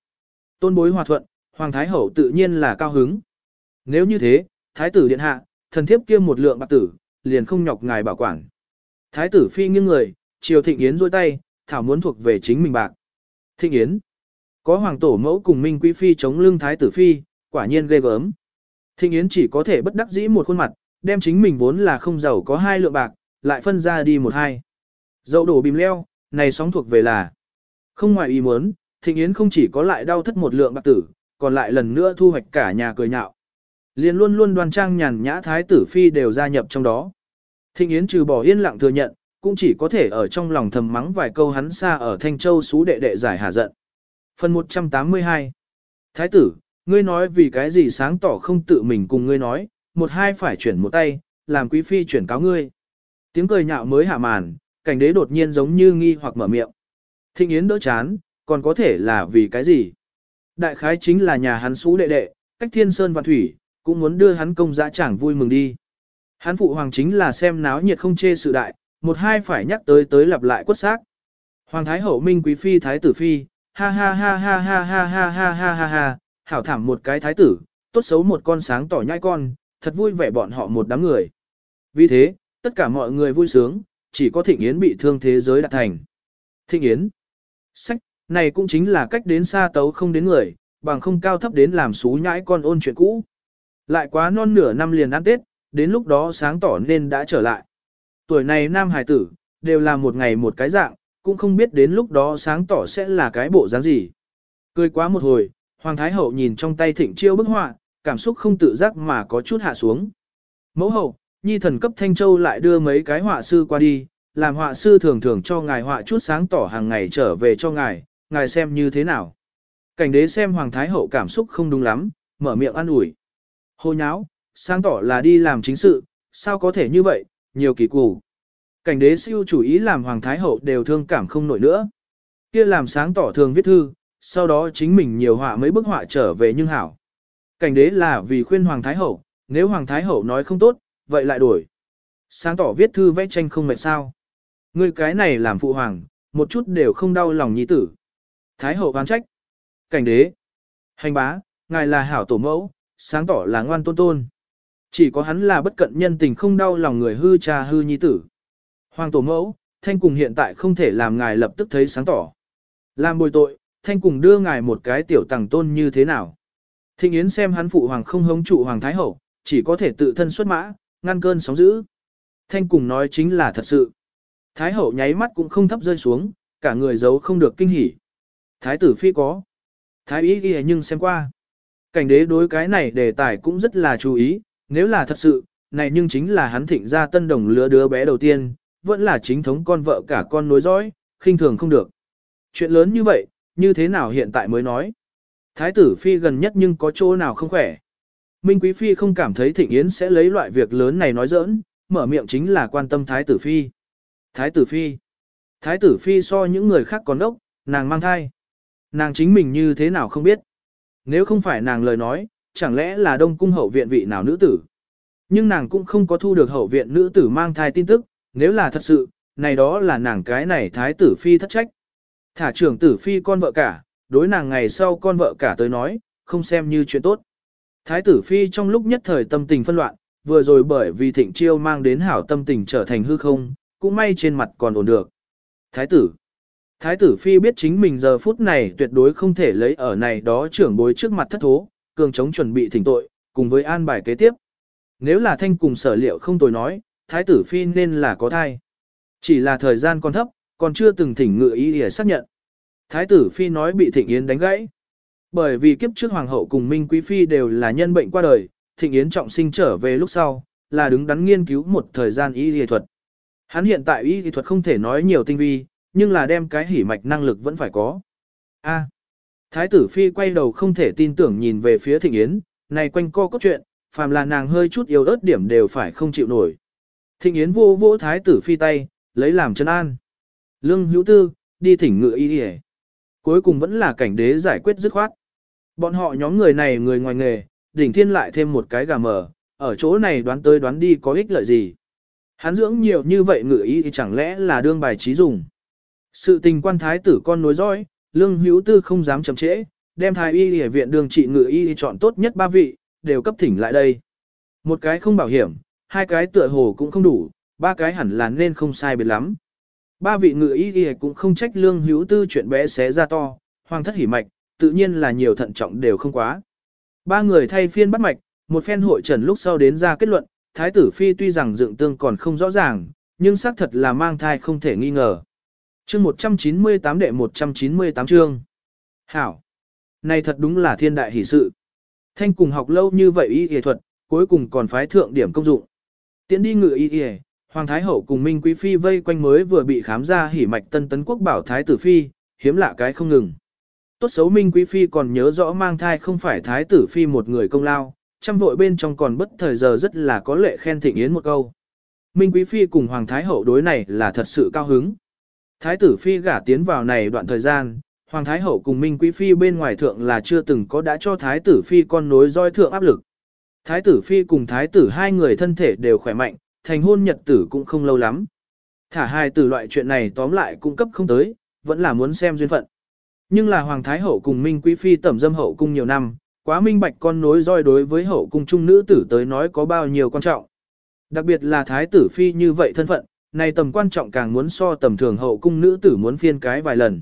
Tôn bối hòa thuận, Hoàng Thái Hậu tự nhiên là cao hứng. Nếu như thế, Thái tử điện hạ, thần thiếp kia một lượng bạc tử, liền không nhọc ngài bảo quản. Thái tử Phi nghiêng người, chiều Thịnh Yến dôi tay, thảo muốn thuộc về chính mình bạc. Thịnh Yến. Có Hoàng Tổ mẫu cùng Minh Quý Phi chống lưng Thái tử Phi, quả nhiên ghê gớm. Thịnh Yến chỉ có thể bất đắc dĩ một khuôn mặt, đem chính mình vốn là không giàu có hai lượng bạc, lại phân ra đi một hai. Dậu đổ bìm leo, này sóng thuộc về là. Không ngoài ý muốn, Thịnh Yến không chỉ có lại đau thất một lượng bạc tử, còn lại lần nữa thu hoạch cả nhà cười nhạo. Liên luôn luôn đoan trang nhàn nhã thái tử phi đều gia nhập trong đó. Thịnh Yến trừ bỏ yên lặng thừa nhận, cũng chỉ có thể ở trong lòng thầm mắng vài câu hắn xa ở Thanh Châu xú đệ đệ giải hà giận. Phần 182 Thái tử, ngươi nói vì cái gì sáng tỏ không tự mình cùng ngươi nói, một hai phải chuyển một tay, làm quý phi chuyển cáo ngươi. Tiếng cười nhạo mới hạ màn, cảnh đế đột nhiên giống như nghi hoặc mở miệng. Thịnh Yến đỡ chán, còn có thể là vì cái gì? Đại khái chính là nhà hắn xú đệ đệ, cách thiên sơn và thủy, cũng muốn đưa hắn công dã chẳng vui mừng đi. Hán phụ hoàng chính là xem náo nhiệt không chê sự đại, một hai phải nhắc tới tới lặp lại quất xác. Hoàng thái hậu minh quý phi thái tử phi, ha ha ha ha ha ha ha ha ha ha ha, hảo thảm một cái thái tử, tốt xấu một con sáng tỏ nhai con, thật vui vẻ bọn họ một đám người. Vì thế, tất cả mọi người vui sướng, chỉ có Thịnh Yến bị thương thế giới đạt thành. Thịnh Yến. Sách, này cũng chính là cách đến xa tấu không đến người, bằng không cao thấp đến làm xú nhãi con ôn chuyện cũ. Lại quá non nửa năm liền ăn Tết, đến lúc đó sáng tỏ nên đã trở lại. Tuổi này nam hải tử, đều là một ngày một cái dạng, cũng không biết đến lúc đó sáng tỏ sẽ là cái bộ dáng gì. Cười quá một hồi, Hoàng Thái Hậu nhìn trong tay thịnh chiêu bức họa, cảm xúc không tự giác mà có chút hạ xuống. Mẫu hậu, nhi thần cấp Thanh Châu lại đưa mấy cái họa sư qua đi, làm họa sư thường thường cho ngài họa chút sáng tỏ hàng ngày trở về cho ngài, ngài xem như thế nào. Cảnh đế xem Hoàng Thái Hậu cảm xúc không đúng lắm, mở miệng ăn ủi. Hô nháo, sáng tỏ là đi làm chính sự, sao có thể như vậy, nhiều kỳ củ. Cảnh đế siêu chủ ý làm Hoàng Thái Hậu đều thương cảm không nổi nữa. kia làm sáng tỏ thường viết thư, sau đó chính mình nhiều họa mấy bức họa trở về nhưng hảo. Cảnh đế là vì khuyên Hoàng Thái Hậu, nếu Hoàng Thái Hậu nói không tốt, vậy lại đổi. Sáng tỏ viết thư vẽ tranh không mệt sao. Ngươi cái này làm phụ hoàng, một chút đều không đau lòng nhi tử. Thái hậu oán trách. Cảnh đế. Hành bá, ngài là hảo tổ mẫu, sáng tỏ là ngoan tôn tôn. Chỉ có hắn là bất cận nhân tình không đau lòng người hư cha hư nhi tử. Hoàng tổ mẫu, thanh cùng hiện tại không thể làm ngài lập tức thấy sáng tỏ. Làm bồi tội, thanh cùng đưa ngài một cái tiểu tàng tôn như thế nào. Thịnh Yến xem hắn phụ hoàng không hống trụ hoàng thái hậu, chỉ có thể tự thân xuất mã, ngăn cơn sóng dữ. Thanh cùng nói chính là thật sự. Thái hậu nháy mắt cũng không thấp rơi xuống, cả người giấu không được kinh hỉ. Thái tử phi có. Thái ý ghi nhưng xem qua. Cảnh đế đối cái này đề tài cũng rất là chú ý, nếu là thật sự, này nhưng chính là hắn thịnh ra tân đồng lứa đứa bé đầu tiên, vẫn là chính thống con vợ cả con nối dõi, khinh thường không được. Chuyện lớn như vậy, như thế nào hiện tại mới nói. Thái tử phi gần nhất nhưng có chỗ nào không khỏe. Minh Quý Phi không cảm thấy Thịnh Yến sẽ lấy loại việc lớn này nói giỡn, mở miệng chính là quan tâm Thái tử Phi. Thái tử Phi. Thái tử Phi so những người khác còn đốc, nàng mang thai. Nàng chính mình như thế nào không biết. Nếu không phải nàng lời nói, chẳng lẽ là đông cung hậu viện vị nào nữ tử. Nhưng nàng cũng không có thu được hậu viện nữ tử mang thai tin tức, nếu là thật sự, này đó là nàng cái này Thái tử Phi thất trách. Thả trưởng tử Phi con vợ cả, đối nàng ngày sau con vợ cả tới nói, không xem như chuyện tốt. Thái tử phi trong lúc nhất thời tâm tình phân loạn, vừa rồi bởi vì thịnh chiêu mang đến hảo tâm tình trở thành hư không, cũng may trên mặt còn ổn được. Thái tử Thái tử phi biết chính mình giờ phút này tuyệt đối không thể lấy ở này đó trưởng bối trước mặt thất thố, cường chống chuẩn bị thỉnh tội, cùng với an bài kế tiếp. Nếu là thanh cùng sở liệu không tồi nói, thái tử phi nên là có thai. Chỉ là thời gian còn thấp, còn chưa từng thỉnh ngự ý để xác nhận. Thái tử phi nói bị thịnh yến đánh gãy. Bởi vì kiếp trước hoàng hậu cùng Minh Quý Phi đều là nhân bệnh qua đời, thịnh yến trọng sinh trở về lúc sau, là đứng đắn nghiên cứu một thời gian y y thuật. Hắn hiện tại y y thuật không thể nói nhiều tinh vi, nhưng là đem cái hỉ mạch năng lực vẫn phải có. A. Thái tử Phi quay đầu không thể tin tưởng nhìn về phía thịnh yến, này quanh co cốt chuyện, phàm là nàng hơi chút yếu ớt điểm đều phải không chịu nổi. Thịnh yến vô vỗ thái tử Phi tay, lấy làm chân an. Lương hữu tư, đi thỉnh ngựa y y Cuối cùng vẫn là cảnh đế giải quyết dứt khoát. Bọn họ nhóm người này người ngoài nghề, đỉnh thiên lại thêm một cái gà mờ, ở chỗ này đoán tới đoán đi có ích lợi gì. Hắn dưỡng nhiều như vậy ngự ý thì chẳng lẽ là đương bài trí dùng. Sự tình quan thái tử con nối dõi, lương hữu tư không dám chậm trễ, đem thái y y viện đường trị ngự y chọn tốt nhất ba vị, đều cấp thỉnh lại đây. Một cái không bảo hiểm, hai cái tựa hồ cũng không đủ, ba cái hẳn là nên không sai biệt lắm. Ba vị ngự y y cũng không trách lương hữu tư chuyện bé xé ra to, hoàng thất hỉ mạch, tự nhiên là nhiều thận trọng đều không quá. Ba người thay phiên bắt mạch, một phen hội trần lúc sau đến ra kết luận, thái tử phi tuy rằng dựng tương còn không rõ ràng, nhưng xác thật là mang thai không thể nghi ngờ. Chương 198 đệ 198 chương. Hảo. Này thật đúng là thiên đại hỷ sự. Thanh cùng học lâu như vậy y y thuật, cuối cùng còn phái thượng điểm công dụng. Tiến đi ngự y y, Hoàng Thái Hậu cùng Minh Quý Phi vây quanh mới vừa bị khám ra hỉ mạch tân tấn quốc bảo Thái tử Phi, hiếm lạ cái không ngừng tốt xấu Minh Quý Phi còn nhớ rõ mang thai không phải Thái tử Phi một người công lao, trăm vội bên trong còn bất thời giờ rất là có lệ khen thịnh yến một câu. Minh Quý Phi cùng Hoàng Thái Hậu đối này là thật sự cao hứng. Thái tử Phi gả tiến vào này đoạn thời gian, Hoàng Thái Hậu cùng Minh Quý Phi bên ngoài thượng là chưa từng có đã cho Thái tử Phi con nối roi thượng áp lực. Thái tử Phi cùng Thái tử hai người thân thể đều khỏe mạnh, thành hôn nhật tử cũng không lâu lắm. Thả hai tử loại chuyện này tóm lại cung cấp không tới, vẫn là muốn xem duyên phận. Nhưng là Hoàng Thái Hậu cùng Minh Quý Phi tẩm dâm hậu cung nhiều năm, quá minh bạch con nối roi đối với hậu cung trung nữ tử tới nói có bao nhiêu quan trọng. Đặc biệt là Thái tử Phi như vậy thân phận, này tầm quan trọng càng muốn so tầm thường hậu cung nữ tử muốn phiên cái vài lần.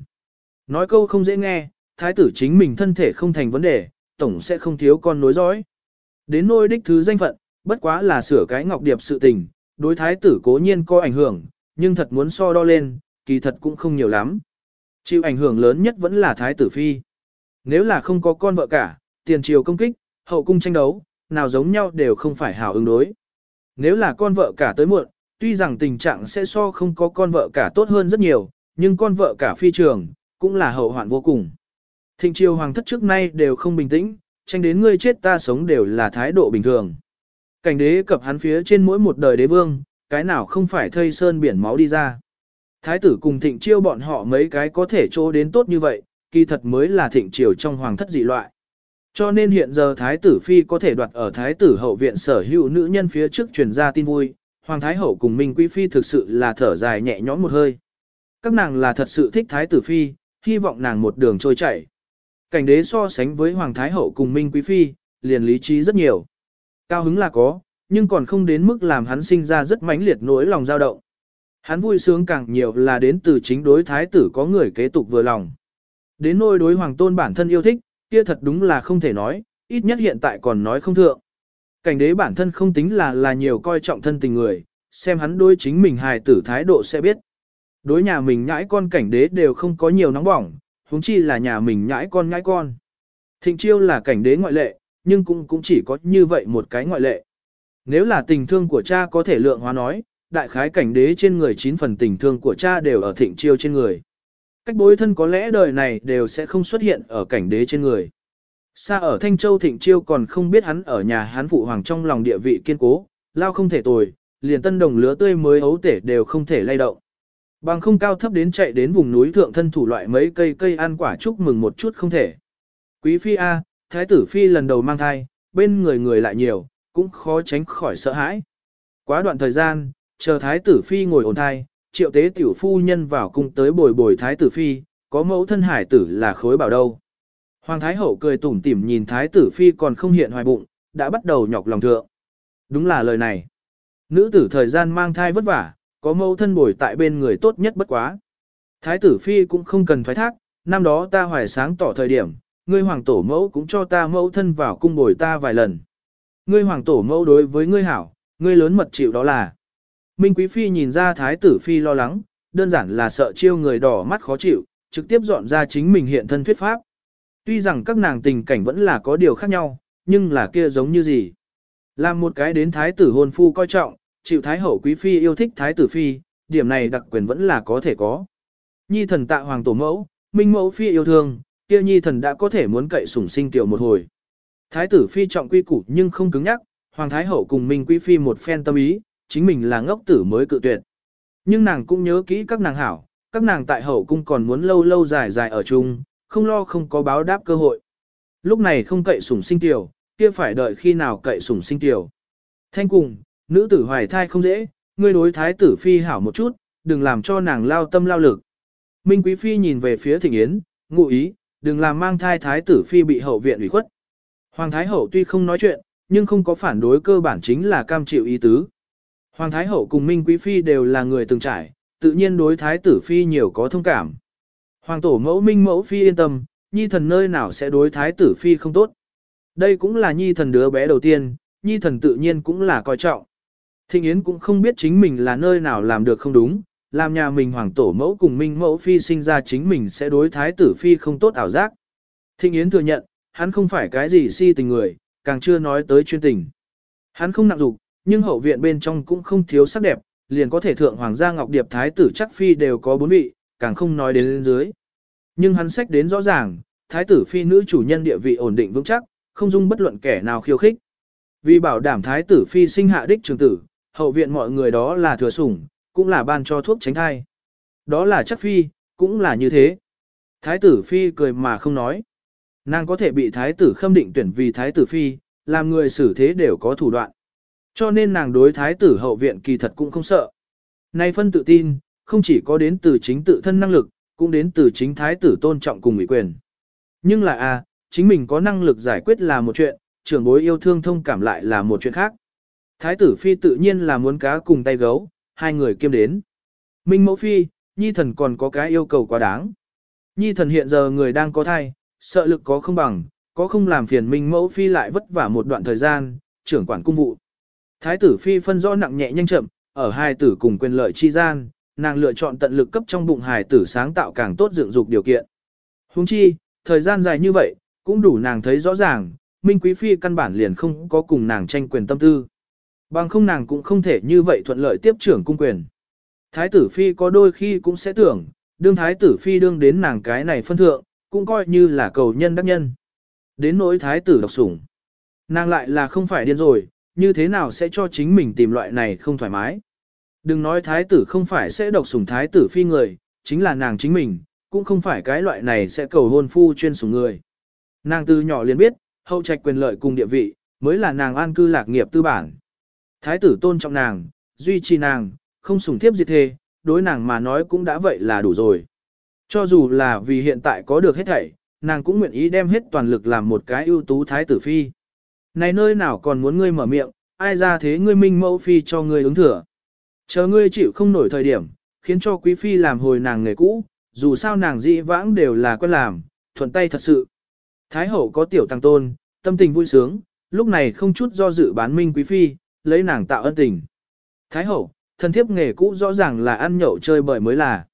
Nói câu không dễ nghe, Thái tử chính mình thân thể không thành vấn đề, tổng sẽ không thiếu con nối dõi. Đến nôi đích thứ danh phận, bất quá là sửa cái ngọc điệp sự tình, đối thái tử cố nhiên có ảnh hưởng, nhưng thật muốn so đo lên, kỳ thật cũng không nhiều lắm. Chịu ảnh hưởng lớn nhất vẫn là Thái tử Phi. Nếu là không có con vợ cả, tiền triều công kích, hậu cung tranh đấu, nào giống nhau đều không phải hảo ứng đối. Nếu là con vợ cả tới muộn, tuy rằng tình trạng sẽ so không có con vợ cả tốt hơn rất nhiều, nhưng con vợ cả phi trường, cũng là hậu hoạn vô cùng. Thịnh triều hoàng thất trước nay đều không bình tĩnh, tranh đến ngươi chết ta sống đều là thái độ bình thường. Cảnh đế cập hắn phía trên mỗi một đời đế vương, cái nào không phải thây sơn biển máu đi ra. Thái tử cùng thịnh chiêu bọn họ mấy cái có thể trô đến tốt như vậy, kỳ thật mới là thịnh triều trong hoàng thất dị loại. Cho nên hiện giờ thái tử phi có thể đoạt ở thái tử hậu viện sở hữu nữ nhân phía trước truyền ra tin vui, hoàng thái hậu cùng minh quý phi thực sự là thở dài nhẹ nhõm một hơi. Các nàng là thật sự thích thái tử phi, hy vọng nàng một đường trôi chảy. Cảnh đế so sánh với hoàng thái hậu cùng minh quý phi, liền lý trí rất nhiều. Cao hứng là có, nhưng còn không đến mức làm hắn sinh ra rất mãnh liệt nỗi lòng dao động. Hắn vui sướng càng nhiều là đến từ chính đối thái tử có người kế tục vừa lòng. Đến nôi đối hoàng tôn bản thân yêu thích, kia thật đúng là không thể nói, ít nhất hiện tại còn nói không thượng. Cảnh đế bản thân không tính là là nhiều coi trọng thân tình người, xem hắn đối chính mình hài tử thái độ sẽ biết. Đối nhà mình nhãi con cảnh đế đều không có nhiều nóng bỏng, huống chi là nhà mình nhãi con nhãi con. Thịnh chiêu là cảnh đế ngoại lệ, nhưng cũng cũng chỉ có như vậy một cái ngoại lệ. Nếu là tình thương của cha có thể lượng hóa nói, đại khái cảnh đế trên người chín phần tình thương của cha đều ở thịnh chiêu trên người. Cách bối thân có lẽ đời này đều sẽ không xuất hiện ở cảnh đế trên người. Xa ở Thanh Châu Thịnh Chiêu còn không biết hắn ở nhà hắn phụ hoàng trong lòng địa vị kiên cố, lao không thể tồi, liền tân đồng lứa tươi mới ấu tể đều không thể lay động. Bằng không cao thấp đến chạy đến vùng núi thượng thân thủ loại mấy cây cây ăn quả chúc mừng một chút không thể. Quý phi A, thái tử phi lần đầu mang thai, bên người người lại nhiều, cũng khó tránh khỏi sợ hãi. Quá đoạn thời gian, chờ thái tử phi ngồi ổn thai, triệu tế tiểu phu nhân vào cung tới bồi bồi thái tử phi, có mẫu thân hải tử là khối bảo đâu. Hoàng thái hậu cười tủm tỉm nhìn thái tử phi còn không hiện hoài bụng, đã bắt đầu nhọc lòng thượng. Đúng là lời này. Nữ tử thời gian mang thai vất vả, có mẫu thân bồi tại bên người tốt nhất bất quá. Thái tử phi cũng không cần thoái thác, năm đó ta hoài sáng tỏ thời điểm, ngươi hoàng tổ mẫu cũng cho ta mẫu thân vào cung bồi ta vài lần. Ngươi hoàng tổ mẫu đối với ngươi hảo, ngươi lớn mật chịu đó là. Minh Quý Phi nhìn ra Thái tử Phi lo lắng, đơn giản là sợ chiêu người đỏ mắt khó chịu, trực tiếp dọn ra chính mình hiện thân thuyết pháp. Tuy rằng các nàng tình cảnh vẫn là có điều khác nhau, nhưng là kia giống như gì. Làm một cái đến Thái tử hôn phu coi trọng, chịu Thái hậu Quý Phi yêu thích Thái tử Phi, điểm này đặc quyền vẫn là có thể có. Nhi thần tạ hoàng tổ mẫu, minh mẫu Phi yêu thương, kia nhi thần đã có thể muốn cậy sủng sinh tiểu một hồi. Thái tử Phi trọng quy củ nhưng không cứng nhắc, Hoàng Thái hậu cùng Minh Quý Phi một phen tâm ý, chính mình là ngốc tử mới cự tuyệt. Nhưng nàng cũng nhớ kỹ các nàng hảo, các nàng tại hậu cung còn muốn lâu lâu dài dài ở chung, không lo không có báo đáp cơ hội. Lúc này không cậy sủng sinh tiểu, kia phải đợi khi nào cậy sủng sinh tiểu. Thanh cùng, nữ tử hoài thai không dễ, ngươi đối thái tử phi hảo một chút, đừng làm cho nàng lao tâm lao lực. Minh Quý Phi nhìn về phía Thịnh Yến, ngụ ý, đừng làm mang thai thái tử phi bị hậu viện ủy khuất. Hoàng Thái Hậu tuy không nói chuyện, nhưng không có phản đối cơ bản chính là cam chịu ý tứ. Hoàng Thái Hậu cùng Minh Quý Phi đều là người từng trải, tự nhiên đối Thái tử Phi nhiều có thông cảm. Hoàng Tổ mẫu Minh mẫu Phi yên tâm, Nhi thần nơi nào sẽ đối Thái tử Phi không tốt. Đây cũng là Nhi thần đứa bé đầu tiên, Nhi thần tự nhiên cũng là coi trọng. Thịnh Yến cũng không biết chính mình là nơi nào làm được không đúng, làm nhà mình Hoàng Tổ mẫu cùng Minh mẫu Phi sinh ra chính mình sẽ đối Thái tử Phi không tốt ảo giác. Thịnh Yến thừa nhận, hắn không phải cái gì si tình người, càng chưa nói tới chuyên tình. Hắn không nặng dục, nhưng hậu viện bên trong cũng không thiếu sắc đẹp, liền có thể thượng hoàng gia ngọc điệp thái tử chắc phi đều có bốn vị, càng không nói đến lên dưới. Nhưng hắn sách đến rõ ràng, thái tử phi nữ chủ nhân địa vị ổn định vững chắc, không dung bất luận kẻ nào khiêu khích. Vì bảo đảm thái tử phi sinh hạ đích trường tử, hậu viện mọi người đó là thừa sủng, cũng là ban cho thuốc tránh thai. Đó là chắc phi, cũng là như thế. Thái tử phi cười mà không nói. Nàng có thể bị thái tử khâm định tuyển vì thái tử phi, làm người xử thế đều có thủ đoạn. Cho nên nàng đối thái tử hậu viện kỳ thật cũng không sợ. Nay phân tự tin, không chỉ có đến từ chính tự thân năng lực, cũng đến từ chính thái tử tôn trọng cùng ủy quyền. Nhưng là a, chính mình có năng lực giải quyết là một chuyện, trưởng bối yêu thương thông cảm lại là một chuyện khác. Thái tử phi tự nhiên là muốn cá cùng tay gấu, hai người kiêm đến. Minh mẫu phi, nhi thần còn có cái yêu cầu quá đáng. Nhi thần hiện giờ người đang có thai, sợ lực có không bằng, có không làm phiền minh mẫu phi lại vất vả một đoạn thời gian, trưởng quản cung vụ. Thái tử phi phân rõ nặng nhẹ nhanh chậm, ở hai tử cùng quyền lợi chi gian, nàng lựa chọn tận lực cấp trong bụng hài tử sáng tạo càng tốt dựng dục điều kiện. Huống chi, thời gian dài như vậy, cũng đủ nàng thấy rõ ràng, Minh Quý Phi căn bản liền không có cùng nàng tranh quyền tâm tư. Bằng không nàng cũng không thể như vậy thuận lợi tiếp trưởng cung quyền. Thái tử Phi có đôi khi cũng sẽ tưởng, đương Thái tử Phi đương đến nàng cái này phân thượng, cũng coi như là cầu nhân đắc nhân. Đến nỗi Thái tử độc sủng. Nàng lại là không phải điên rồi, như thế nào sẽ cho chính mình tìm loại này không thoải mái. Đừng nói Thái tử không phải sẽ độc sủng Thái tử Phi người, chính là nàng chính mình, cũng không phải cái loại này sẽ cầu hôn phu chuyên sủng người. Nàng từ nhỏ liền biết, hậu trạch quyền lợi cùng địa vị, mới là nàng an cư lạc nghiệp tư bản. Thái tử tôn trọng nàng, duy trì nàng, không sủng thiếp diệt thê, đối nàng mà nói cũng đã vậy là đủ rồi. Cho dù là vì hiện tại có được hết thảy, nàng cũng nguyện ý đem hết toàn lực làm một cái ưu tú thái tử phi. Này nơi nào còn muốn ngươi mở miệng, ai ra thế ngươi minh mẫu phi cho ngươi ứng thừa. Chờ ngươi chịu không nổi thời điểm, khiến cho quý phi làm hồi nàng nghề cũ, dù sao nàng dĩ vãng đều là quen làm, thuận tay thật sự. Thái hậu có tiểu tăng tôn, tâm tình vui sướng, lúc này không chút do dự bán minh quý phi, lấy nàng tạo ân tình. Thái hậu, thân thiếp nghề cũ rõ ràng là ăn nhậu chơi bời mới là.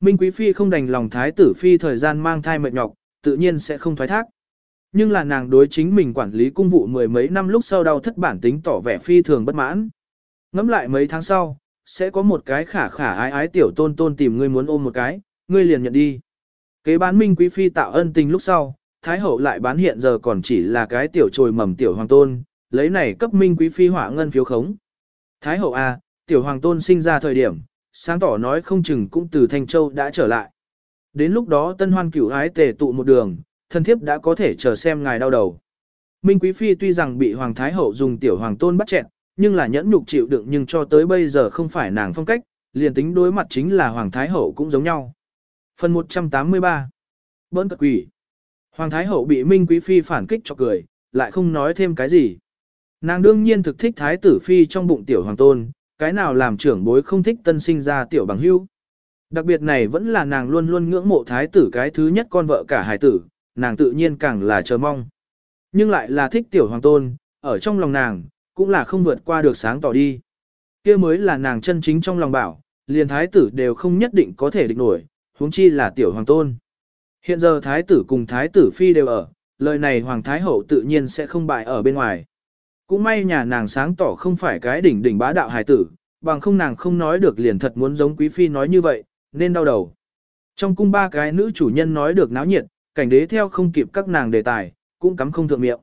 Minh quý phi không đành lòng thái tử phi thời gian mang thai mệt nhọc, tự nhiên sẽ không thoái thác. Nhưng là nàng đối chính mình quản lý cung vụ mười mấy năm lúc sau đau thất bản tính tỏ vẻ phi thường bất mãn. Ngắm lại mấy tháng sau, sẽ có một cái khả khả ái ái tiểu tôn tôn tìm ngươi muốn ôm một cái, ngươi liền nhận đi. Kế bán minh quý phi tạo ân tình lúc sau, Thái hậu lại bán hiện giờ còn chỉ là cái tiểu trồi mầm tiểu hoàng tôn, lấy này cấp minh quý phi hỏa ngân phiếu khống. Thái hậu A, tiểu hoàng tôn sinh ra thời điểm, sáng tỏ nói không chừng cũng từ Thanh Châu đã trở lại. Đến lúc đó tân hoan cửu ái tề tụ một đường, thân thiếp đã có thể chờ xem ngài đau đầu. Minh Quý Phi tuy rằng bị Hoàng Thái Hậu dùng tiểu hoàng tôn bắt chẹn, nhưng là nhẫn nhục chịu đựng nhưng cho tới bây giờ không phải nàng phong cách, liền tính đối mặt chính là Hoàng Thái Hậu cũng giống nhau. Phần 183 Bỡn cật quỷ Hoàng Thái Hậu bị Minh Quý Phi phản kích cho cười, lại không nói thêm cái gì. Nàng đương nhiên thực thích Thái tử Phi trong bụng tiểu hoàng tôn, cái nào làm trưởng bối không thích tân sinh ra tiểu bằng hưu. Đặc biệt này vẫn là nàng luôn luôn ngưỡng mộ Thái tử cái thứ nhất con vợ cả hài tử, nàng tự nhiên càng là chờ mong. Nhưng lại là thích tiểu hoàng tôn, ở trong lòng nàng, cũng là không vượt qua được sáng tỏ đi. kia mới là nàng chân chính trong lòng bảo, liền thái tử đều không nhất định có thể địch nổi, huống chi là tiểu hoàng tôn. Hiện giờ thái tử cùng thái tử phi đều ở, lời này hoàng thái hậu tự nhiên sẽ không bại ở bên ngoài. Cũng may nhà nàng sáng tỏ không phải cái đỉnh đỉnh bá đạo hài tử, bằng không nàng không nói được liền thật muốn giống quý phi nói như vậy, nên đau đầu. Trong cung ba cái nữ chủ nhân nói được náo nhiệt, cảnh đế theo không kịp các nàng đề tài, cũng cắm không thượng miệng.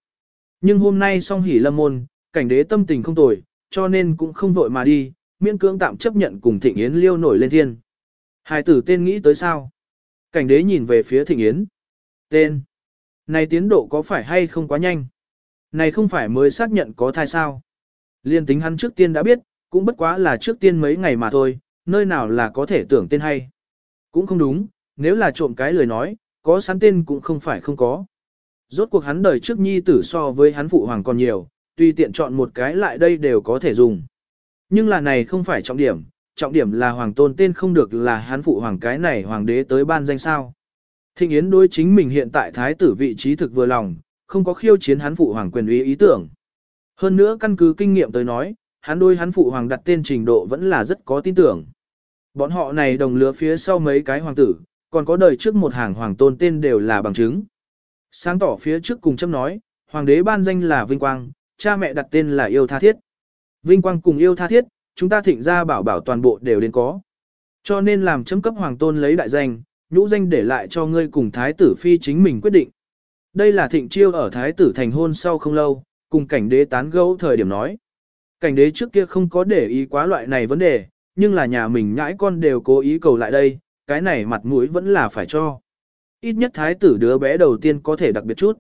Nhưng hôm nay song hỉ lâm môn, cảnh đế tâm tình không tồi, cho nên cũng không vội mà đi, miễn cưỡng tạm chấp nhận cùng thịnh yến liêu nổi lên thiên. Hai tử tên nghĩ tới sao? Cảnh đế nhìn về phía thịnh yến. Tên. Này tiến độ có phải hay không quá nhanh? Này không phải mới xác nhận có thai sao? Liên tính hắn trước tiên đã biết, cũng bất quá là trước tiên mấy ngày mà thôi, nơi nào là có thể tưởng tên hay. Cũng không đúng, nếu là trộm cái lời nói, có sẵn tên cũng không phải không có. Rốt cuộc hắn đời trước nhi tử so với hắn phụ hoàng còn nhiều, tuy tiện chọn một cái lại đây đều có thể dùng. Nhưng là này không phải trọng điểm, trọng điểm là hoàng tôn tên không được là hắn phụ hoàng cái này hoàng đế tới ban danh sao. Thịnh Yến đối chính mình hiện tại thái tử vị trí thực vừa lòng, không có khiêu chiến hắn phụ hoàng quyền uy ý tưởng. Hơn nữa căn cứ kinh nghiệm tới nói, hắn đôi hắn phụ hoàng đặt tên trình độ vẫn là rất có tin tưởng. Bọn họ này đồng lứa phía sau mấy cái hoàng tử, còn có đời trước một hàng hoàng tôn tên đều là bằng chứng. Sáng tỏ phía trước cùng châm nói, hoàng đế ban danh là Vinh Quang, cha mẹ đặt tên là Yêu Tha Thiết. Vinh Quang cùng Yêu Tha Thiết, chúng ta thịnh ra bảo bảo toàn bộ đều đến có. Cho nên làm chấm cấp hoàng tôn lấy đại danh, nhũ danh để lại cho ngươi cùng thái tử phi chính mình quyết định. Đây là thịnh chiêu ở thái tử thành hôn sau không lâu, cùng cảnh đế tán gẫu thời điểm nói. Cảnh đế trước kia không có để ý quá loại này vấn đề, nhưng là nhà mình nhãi con đều cố ý cầu lại đây, cái này mặt mũi vẫn là phải cho. Ít nhất thái tử đứa bé đầu tiên có thể đặc biệt chút.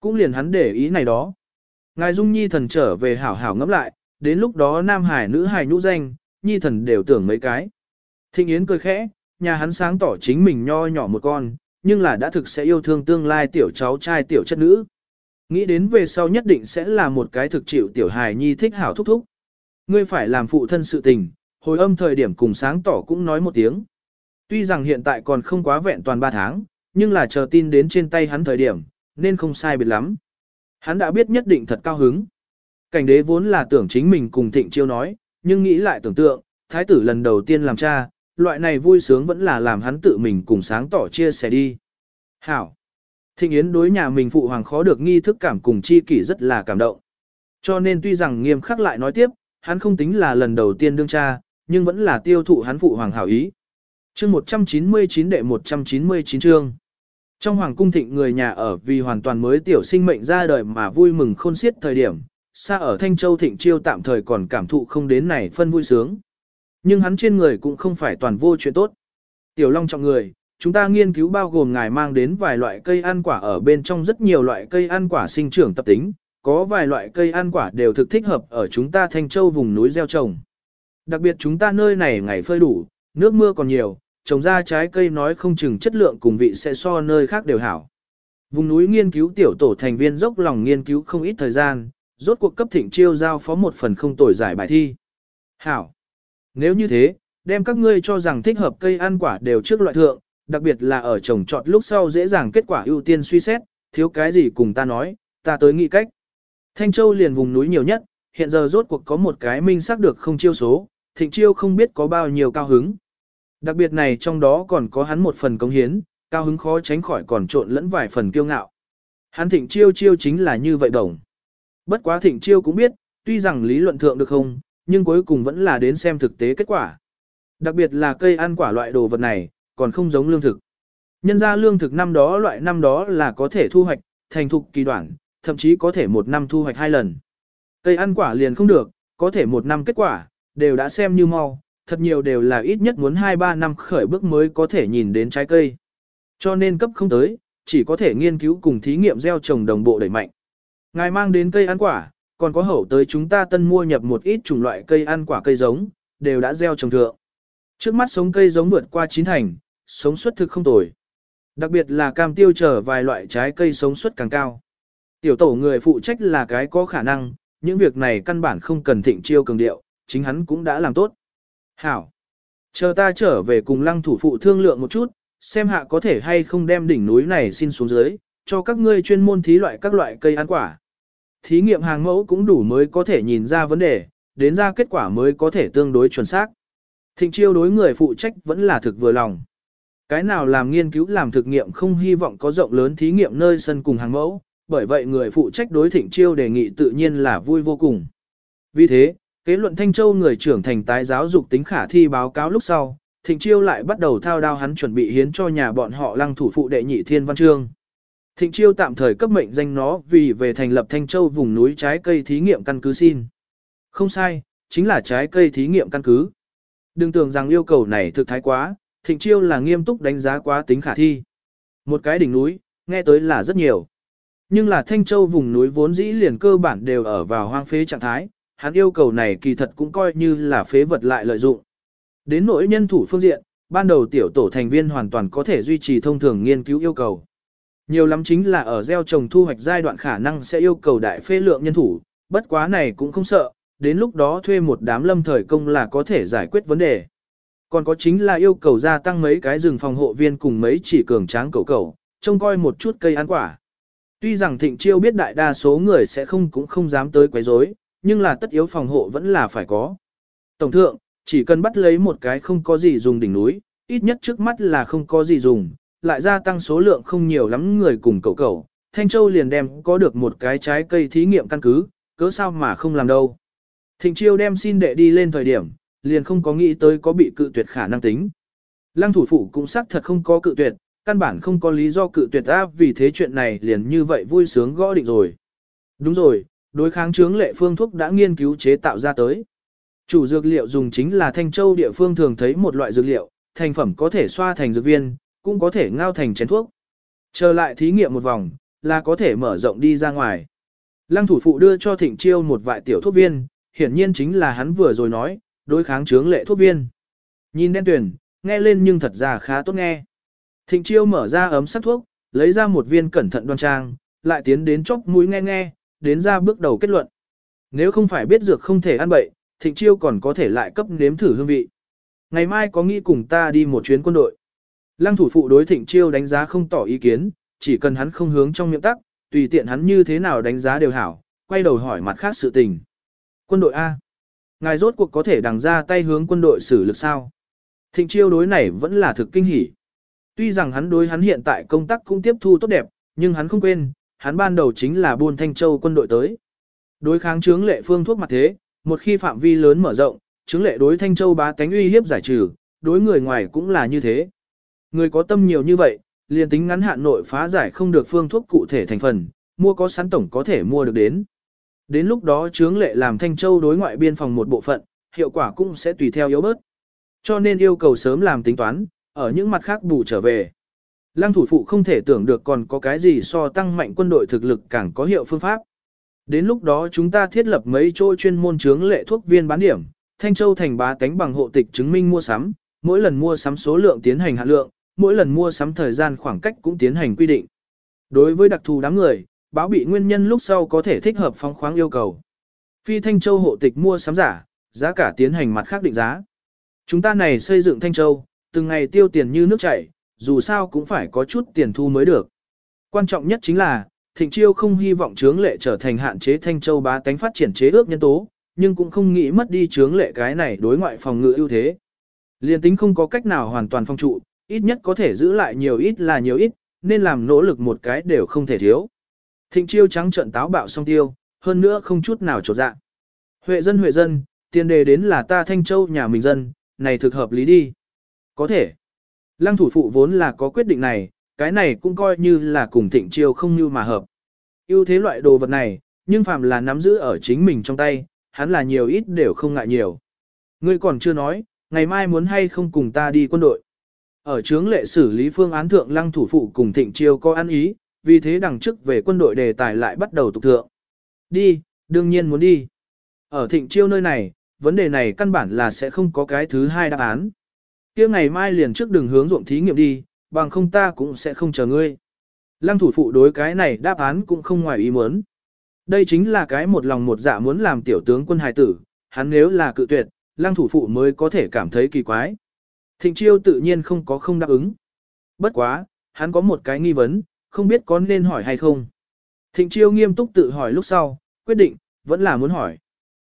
Cũng liền hắn để ý này đó. Ngài Dung Nhi thần trở về hảo hảo ngẫm lại, đến lúc đó nam hải nữ hải nhũ danh, Nhi thần đều tưởng mấy cái. Thịnh Yến cười khẽ, nhà hắn sáng tỏ chính mình nho nhỏ một con, nhưng là đã thực sẽ yêu thương tương lai tiểu cháu trai tiểu chất nữ. Nghĩ đến về sau nhất định sẽ là một cái thực chịu tiểu hài nhi thích hảo thúc thúc. Ngươi phải làm phụ thân sự tình, hồi âm thời điểm cùng sáng tỏ cũng nói một tiếng. Tuy rằng hiện tại còn không quá vẹn toàn 3 tháng, nhưng là chờ tin đến trên tay hắn thời điểm, nên không sai biệt lắm. Hắn đã biết nhất định thật cao hứng. Cảnh đế vốn là tưởng chính mình cùng thịnh chiêu nói, nhưng nghĩ lại tưởng tượng, thái tử lần đầu tiên làm cha, loại này vui sướng vẫn là làm hắn tự mình cùng sáng tỏ chia sẻ đi. Hảo! Thịnh Yến đối nhà mình phụ hoàng khó được nghi thức cảm cùng chi kỷ rất là cảm động. Cho nên tuy rằng nghiêm khắc lại nói tiếp, hắn không tính là lần đầu tiên đương cha, nhưng vẫn là tiêu thụ hắn phụ hoàng hảo ý. Chương 199 đệ 199 chương. Trong hoàng cung thịnh người nhà ở vì hoàn toàn mới tiểu sinh mệnh ra đời mà vui mừng khôn xiết thời điểm, xa ở Thanh Châu thịnh chiêu tạm thời còn cảm thụ không đến này phân vui sướng. Nhưng hắn trên người cũng không phải toàn vô chuyện tốt. Tiểu Long trọng người, chúng ta nghiên cứu bao gồm ngài mang đến vài loại cây ăn quả ở bên trong rất nhiều loại cây ăn quả sinh trưởng tập tính, có vài loại cây ăn quả đều thực thích hợp ở chúng ta Thanh Châu vùng núi gieo trồng. Đặc biệt chúng ta nơi này ngày phơi đủ, nước mưa còn nhiều, trồng ra trái cây nói không chừng chất lượng cùng vị sẽ so nơi khác đều hảo. Vùng núi nghiên cứu tiểu tổ thành viên dốc lòng nghiên cứu không ít thời gian, rốt cuộc cấp thịnh chiêu giao phó một phần không tồi giải bài thi. Hảo! Nếu như thế, đem các ngươi cho rằng thích hợp cây ăn quả đều trước loại thượng, đặc biệt là ở trồng trọt lúc sau dễ dàng kết quả ưu tiên suy xét, thiếu cái gì cùng ta nói, ta tới nghĩ cách. Thanh Châu liền vùng núi nhiều nhất, hiện giờ rốt cuộc có một cái minh xác được không chiêu số, thịnh chiêu không biết có bao nhiêu cao hứng. Đặc biệt này trong đó còn có hắn một phần công hiến, cao hứng khó tránh khỏi còn trộn lẫn vài phần kiêu ngạo. Hắn thịnh chiêu chiêu chính là như vậy đồng. Bất quá thịnh chiêu cũng biết, tuy rằng lý luận thượng được không, nhưng cuối cùng vẫn là đến xem thực tế kết quả. Đặc biệt là cây ăn quả loại đồ vật này, còn không giống lương thực. Nhân ra lương thực năm đó loại năm đó là có thể thu hoạch, thành thục kỳ đoạn, thậm chí có thể một năm thu hoạch hai lần. Cây ăn quả liền không được, có thể một năm kết quả, đều đã xem như mau, thật nhiều đều là ít nhất muốn 2-3 năm khởi bước mới có thể nhìn đến trái cây. Cho nên cấp không tới, chỉ có thể nghiên cứu cùng thí nghiệm gieo trồng đồng bộ đẩy mạnh. Ngài mang đến cây ăn quả, còn có hậu tới chúng ta tân mua nhập một ít chủng loại cây ăn quả cây giống, đều đã gieo trồng thượng. Trước mắt sống cây giống vượt qua chín thành, sống suất thực không tồi. Đặc biệt là cam tiêu trở vài loại trái cây sống suất càng cao. Tiểu tổ người phụ trách là cái có khả năng, những việc này căn bản không cần thịnh chiêu cường điệu, chính hắn cũng đã làm tốt. Hảo! Chờ ta trở về cùng lăng thủ phụ thương lượng một chút, xem hạ có thể hay không đem đỉnh núi này xin xuống dưới, cho các ngươi chuyên môn thí loại các loại cây ăn quả. Thí nghiệm hàng mẫu cũng đủ mới có thể nhìn ra vấn đề, đến ra kết quả mới có thể tương đối chuẩn xác. Thịnh chiêu đối người phụ trách vẫn là thực vừa lòng. Cái nào làm nghiên cứu làm thực nghiệm không hy vọng có rộng lớn thí nghiệm nơi sân cùng hàng mẫu, bởi vậy người phụ trách đối thịnh chiêu đề nghị tự nhiên là vui vô cùng. Vì thế, kế luận Thanh Châu người trưởng thành tái giáo dục tính khả thi báo cáo lúc sau, thịnh chiêu lại bắt đầu thao đao hắn chuẩn bị hiến cho nhà bọn họ lăng thủ phụ đệ nhị thiên văn chương. Thịnh chiêu tạm thời cấp mệnh danh nó vì về thành lập Thanh Châu vùng núi trái cây thí nghiệm căn cứ xin. Không sai, chính là trái cây thí nghiệm căn cứ. Đừng tưởng rằng yêu cầu này thực thái quá, thịnh chiêu là nghiêm túc đánh giá quá tính khả thi. Một cái đỉnh núi, nghe tới là rất nhiều. Nhưng là Thanh Châu vùng núi vốn dĩ liền cơ bản đều ở vào hoang phế trạng thái, hắn yêu cầu này kỳ thật cũng coi như là phế vật lại lợi dụng. Đến nỗi nhân thủ phương diện, ban đầu tiểu tổ thành viên hoàn toàn có thể duy trì thông thường nghiên cứu yêu cầu. Nhiều lắm chính là ở gieo trồng thu hoạch giai đoạn khả năng sẽ yêu cầu đại phê lượng nhân thủ, bất quá này cũng không sợ, đến lúc đó thuê một đám lâm thời công là có thể giải quyết vấn đề. Còn có chính là yêu cầu gia tăng mấy cái rừng phòng hộ viên cùng mấy chỉ cường tráng cầu cầu, trông coi một chút cây ăn quả. Tuy rằng thịnh chiêu biết đại đa số người sẽ không cũng không dám tới quấy rối, nhưng là tất yếu phòng hộ vẫn là phải có. Tổng thượng, chỉ cần bắt lấy một cái không có gì dùng đỉnh núi, ít nhất trước mắt là không có gì dùng, lại gia tăng số lượng không nhiều lắm người cùng cầu cầu, Thanh Châu liền đem có được một cái trái cây thí nghiệm căn cứ, cớ sao mà không làm đâu. Thịnh Chiêu đem xin đệ đi lên thời điểm, liền không có nghĩ tới có bị cự tuyệt khả năng tính. Lăng thủ phụ cũng xác thật không có cự tuyệt, căn bản không có lý do cự tuyệt áp vì thế chuyện này liền như vậy vui sướng gõ định rồi. Đúng rồi, đối kháng chướng lệ phương thuốc đã nghiên cứu chế tạo ra tới. Chủ dược liệu dùng chính là Thanh Châu địa phương thường thấy một loại dược liệu, thành phẩm có thể xoa thành dược viên, cũng có thể ngao thành chén thuốc. Trở lại thí nghiệm một vòng, là có thể mở rộng đi ra ngoài. Lăng thủ phụ đưa cho Thịnh Chiêu một vại tiểu thuốc viên, hiển nhiên chính là hắn vừa rồi nói, đối kháng chướng lệ thuốc viên. Nhìn đen tuyển, nghe lên nhưng thật ra khá tốt nghe. Thịnh Chiêu mở ra ấm sắc thuốc, lấy ra một viên cẩn thận đoan trang, lại tiến đến chốc mũi nghe nghe, đến ra bước đầu kết luận. Nếu không phải biết dược không thể ăn bậy, Thịnh Chiêu còn có thể lại cấp nếm thử hương vị. Ngày mai có nghĩ cùng ta đi một chuyến quân đội. Lăng thủ phụ đối Thịnh Chiêu đánh giá không tỏ ý kiến, chỉ cần hắn không hướng trong miệng tắc, tùy tiện hắn như thế nào đánh giá đều hảo, quay đầu hỏi mặt khác sự tình. Quân đội A. Ngài rốt cuộc có thể đằng ra tay hướng quân đội xử lực sao? Thịnh Chiêu đối này vẫn là thực kinh hỉ. Tuy rằng hắn đối hắn hiện tại công tác cũng tiếp thu tốt đẹp, nhưng hắn không quên, hắn ban đầu chính là buôn Thanh Châu quân đội tới. Đối kháng chướng lệ phương thuốc mặt thế, một khi phạm vi lớn mở rộng, chướng lệ đối Thanh Châu bá tánh uy hiếp giải trừ, đối người ngoài cũng là như thế. Người có tâm nhiều như vậy, liền tính ngắn hạn nội phá giải không được phương thuốc cụ thể thành phần, mua có sẵn tổng có thể mua được đến. Đến lúc đó chướng lệ làm Thanh Châu đối ngoại biên phòng một bộ phận, hiệu quả cũng sẽ tùy theo yếu bớt. Cho nên yêu cầu sớm làm tính toán, ở những mặt khác bù trở về. Lăng thủ phụ không thể tưởng được còn có cái gì so tăng mạnh quân đội thực lực càng có hiệu phương pháp. Đến lúc đó chúng ta thiết lập mấy chỗ chuyên môn chướng lệ thuốc viên bán điểm, Thanh Châu thành bá tánh bằng hộ tịch chứng minh mua sắm, mỗi lần mua sắm số lượng tiến hành hạn lượng, mỗi lần mua sắm thời gian khoảng cách cũng tiến hành quy định. Đối với đặc thù đám người, báo bị nguyên nhân lúc sau có thể thích hợp phóng khoáng yêu cầu. Phi Thanh Châu hộ tịch mua sắm giả, giá cả tiến hành mặt khác định giá. Chúng ta này xây dựng Thanh Châu, từng ngày tiêu tiền như nước chảy, dù sao cũng phải có chút tiền thu mới được. Quan trọng nhất chính là, Thịnh Chiêu không hy vọng chướng lệ trở thành hạn chế Thanh Châu bá tánh phát triển chế ước nhân tố, nhưng cũng không nghĩ mất đi chướng lệ cái này đối ngoại phòng ngự ưu thế. Liên tính không có cách nào hoàn toàn phong trụ, ít nhất có thể giữ lại nhiều ít là nhiều ít, nên làm nỗ lực một cái đều không thể thiếu. Thịnh chiêu trắng trận táo bạo song tiêu, hơn nữa không chút nào trột dạ. Huệ dân huệ dân, tiền đề đến là ta Thanh Châu nhà mình dân, này thực hợp lý đi. Có thể. Lăng thủ phụ vốn là có quyết định này, cái này cũng coi như là cùng thịnh chiêu không như mà hợp. ưu thế loại đồ vật này, nhưng phàm là nắm giữ ở chính mình trong tay, hắn là nhiều ít đều không ngại nhiều. Ngươi còn chưa nói, ngày mai muốn hay không cùng ta đi quân đội. Ở Trướng lệ xử lý phương án thượng lăng thủ phụ cùng thịnh chiêu có ăn ý, vì thế đằng trước về quân đội đề tài lại bắt đầu tục thượng. Đi, đương nhiên muốn đi. Ở thịnh chiêu nơi này, vấn đề này căn bản là sẽ không có cái thứ hai đáp án kia ngày mai liền trước đường hướng ruộng thí nghiệm đi, bằng không ta cũng sẽ không chờ ngươi. Lăng thủ phụ đối cái này đáp án cũng không ngoài ý muốn. Đây chính là cái một lòng một dạ muốn làm tiểu tướng quân hài tử, hắn nếu là cự tuyệt, lăng thủ phụ mới có thể cảm thấy kỳ quái. Thịnh chiêu tự nhiên không có không đáp ứng. Bất quá, hắn có một cái nghi vấn, không biết có nên hỏi hay không. Thịnh chiêu nghiêm túc tự hỏi lúc sau, quyết định, vẫn là muốn hỏi.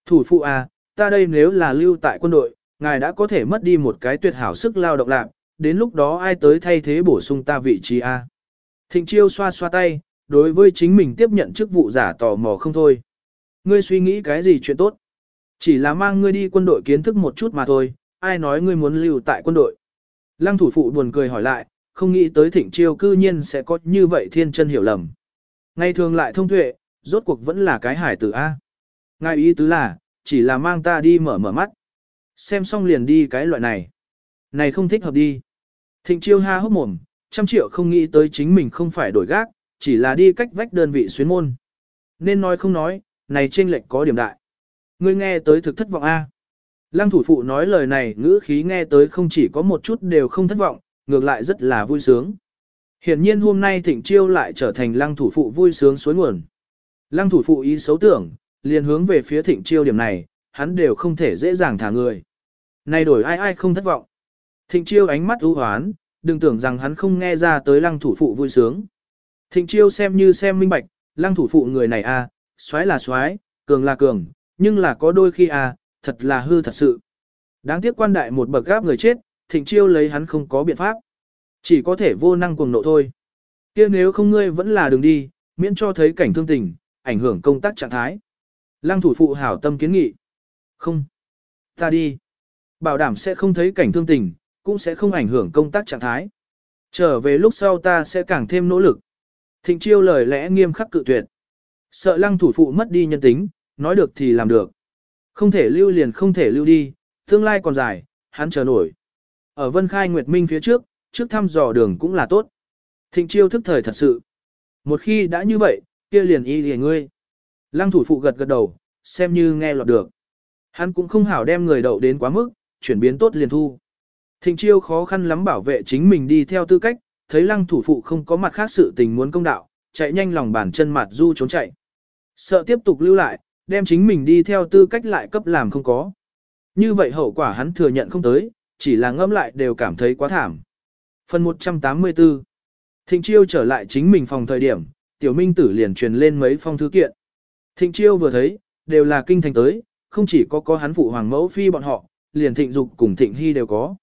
Thủ phụ à, ta đây nếu là lưu tại quân đội, ngài đã có thể mất đi một cái tuyệt hảo sức lao động lạc, đến lúc đó ai tới thay thế bổ sung ta vị trí a? Thịnh chiêu xoa xoa tay, đối với chính mình tiếp nhận chức vụ giả tò mò không thôi. Ngươi suy nghĩ cái gì chuyện tốt? Chỉ là mang ngươi đi quân đội kiến thức một chút mà thôi, ai nói ngươi muốn lưu tại quân đội. Lăng thủ phụ buồn cười hỏi lại, không nghĩ tới thịnh chiêu cư nhiên sẽ có như vậy thiên chân hiểu lầm. Ngày thường lại thông tuệ, rốt cuộc vẫn là cái hải tử A. Ngài ý tứ là, chỉ là mang ta đi mở mở mắt. Xem xong liền đi cái loại này. Này không thích hợp đi. Thịnh chiêu ha hốc mồm, trăm triệu không nghĩ tới chính mình không phải đổi gác, chỉ là đi cách vách đơn vị xuyến môn. Nên nói không nói, này trên lệnh có điểm đại. Ngươi nghe tới thực thất vọng A. Lăng thủ phụ nói lời này ngữ khí nghe tới không chỉ có một chút đều không thất vọng, ngược lại rất là vui sướng. Hiển nhiên hôm nay thịnh chiêu lại trở thành lăng thủ phụ vui sướng suối nguồn. Lăng thủ phụ ý xấu tưởng, liền hướng về phía thịnh chiêu điểm này, hắn đều không thể dễ dàng thả người. Này đổi ai ai không thất vọng. Thịnh chiêu ánh mắt ưu hoán, đừng tưởng rằng hắn không nghe ra tới lăng thủ phụ vui sướng. Thịnh chiêu xem như xem minh bạch, lăng thủ phụ người này a, à, xoái là xoái, cường là cường, nhưng là có đôi khi a, à, thật là hư thật sự. Đáng tiếc quan đại một bậc gáp người chết, thịnh chiêu lấy hắn không có biện pháp. Chỉ có thể vô năng cuồng nộ thôi. kia nếu không ngươi vẫn là đường đi, miễn cho thấy cảnh thương tình, ảnh hưởng công tác trạng thái. Lăng thủ phụ hảo tâm kiến nghị. Không. Ta đi. Bảo đảm sẽ không thấy cảnh thương tình, cũng sẽ không ảnh hưởng công tác trạng thái. Trở về lúc sau ta sẽ càng thêm nỗ lực. Thịnh chiêu lời lẽ nghiêm khắc cự tuyệt. Sợ lăng thủ phụ mất đi nhân tính, nói được thì làm được. Không thể lưu liền không thể lưu đi, tương lai còn dài, hắn chờ nổi. Ở Vân Khai Nguyệt Minh phía trước, trước thăm dò đường cũng là tốt. Thịnh chiêu thức thời thật sự. Một khi đã như vậy, kia liền y liền ngươi. Lăng thủ phụ gật gật đầu, xem như nghe lọt được. Hắn cũng không hảo đem người đậu đến quá mức, chuyển biến tốt liền thu. Thịnh chiêu khó khăn lắm bảo vệ chính mình đi theo tư cách, thấy lăng thủ phụ không có mặt khác sự tình muốn công đạo, chạy nhanh lòng bàn chân mặt du trốn chạy. Sợ tiếp tục lưu lại, đem chính mình đi theo tư cách lại cấp làm không có. Như vậy hậu quả hắn thừa nhận không tới, chỉ là ngâm lại đều cảm thấy quá thảm. Phần 184 Thịnh Chiêu trở lại chính mình phòng thời điểm, Tiểu Minh Tử liền truyền lên mấy phong thư kiện. Thịnh Chiêu vừa thấy, đều là kinh thành tới, không chỉ có có hắn phụ hoàng mẫu phi bọn họ, liền Thịnh Dục cùng Thịnh Hy đều có.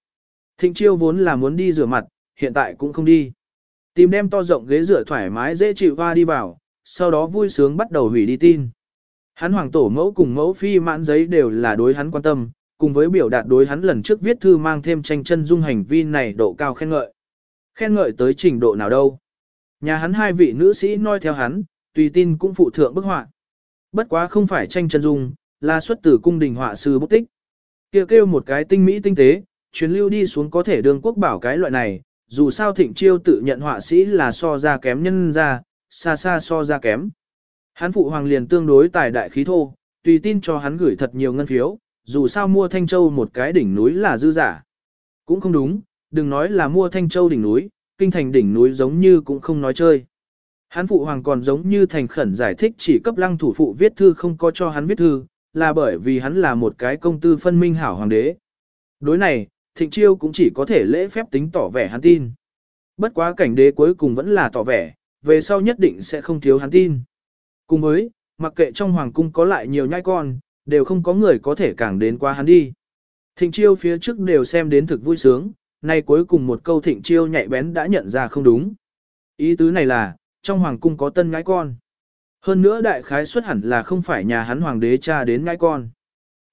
Thịnh Chiêu vốn là muốn đi rửa mặt, hiện tại cũng không đi. Tìm đem to rộng ghế rửa thoải mái dễ chịu hoa đi vào, sau đó vui sướng bắt đầu hủy đi tin. Hắn hoàng tổ mẫu cùng mẫu phi mãn giấy đều là đối hắn quan tâm, cùng với biểu đạt đối hắn lần trước viết thư mang thêm tranh chân dung hành vi này độ cao khen ngợi. Khen ngợi tới trình độ nào đâu. Nhà hắn hai vị nữ sĩ noi theo hắn, tùy tin cũng phụ thượng bức họa. Bất quá không phải tranh chân dung, là xuất từ cung đình họa sư bút tích. Kêu kêu một cái tinh mỹ tinh tế, truyền lưu đi xuống có thể đương quốc bảo cái loại này, dù sao thịnh chiêu tự nhận họa sĩ là so ra kém nhân ra, xa xa so ra kém. Hắn phụ hoàng liền tương đối tài đại khí thô, tùy tin cho hắn gửi thật nhiều ngân phiếu, dù sao mua Thanh Châu một cái đỉnh núi là dư giả. Cũng không đúng, đừng nói là mua Thanh Châu đỉnh núi, kinh thành đỉnh núi giống như cũng không nói chơi. Hắn phụ hoàng còn giống như thành khẩn giải thích chỉ cấp lăng thủ phụ viết thư không có cho hắn viết thư, là bởi vì hắn là một cái công tư phân minh hảo hoàng đế. Đối này, thịnh chiêu cũng chỉ có thể lễ phép tính tỏ vẻ hắn tin. Bất quá cảnh đế cuối cùng vẫn là tỏ vẻ, về sau nhất định sẽ không thiếu hắn tin. Cùng với, mặc kệ trong hoàng cung có lại nhiều nhai con, đều không có người có thể càng đến qua hắn đi. Thịnh chiêu phía trước đều xem đến thực vui sướng, nay cuối cùng một câu thịnh chiêu nhạy bén đã nhận ra không đúng. Ý tứ này là, trong hoàng cung có tân nhãi con. Hơn nữa đại khái xuất hẳn là không phải nhà hắn hoàng đế cha đến ngãi con.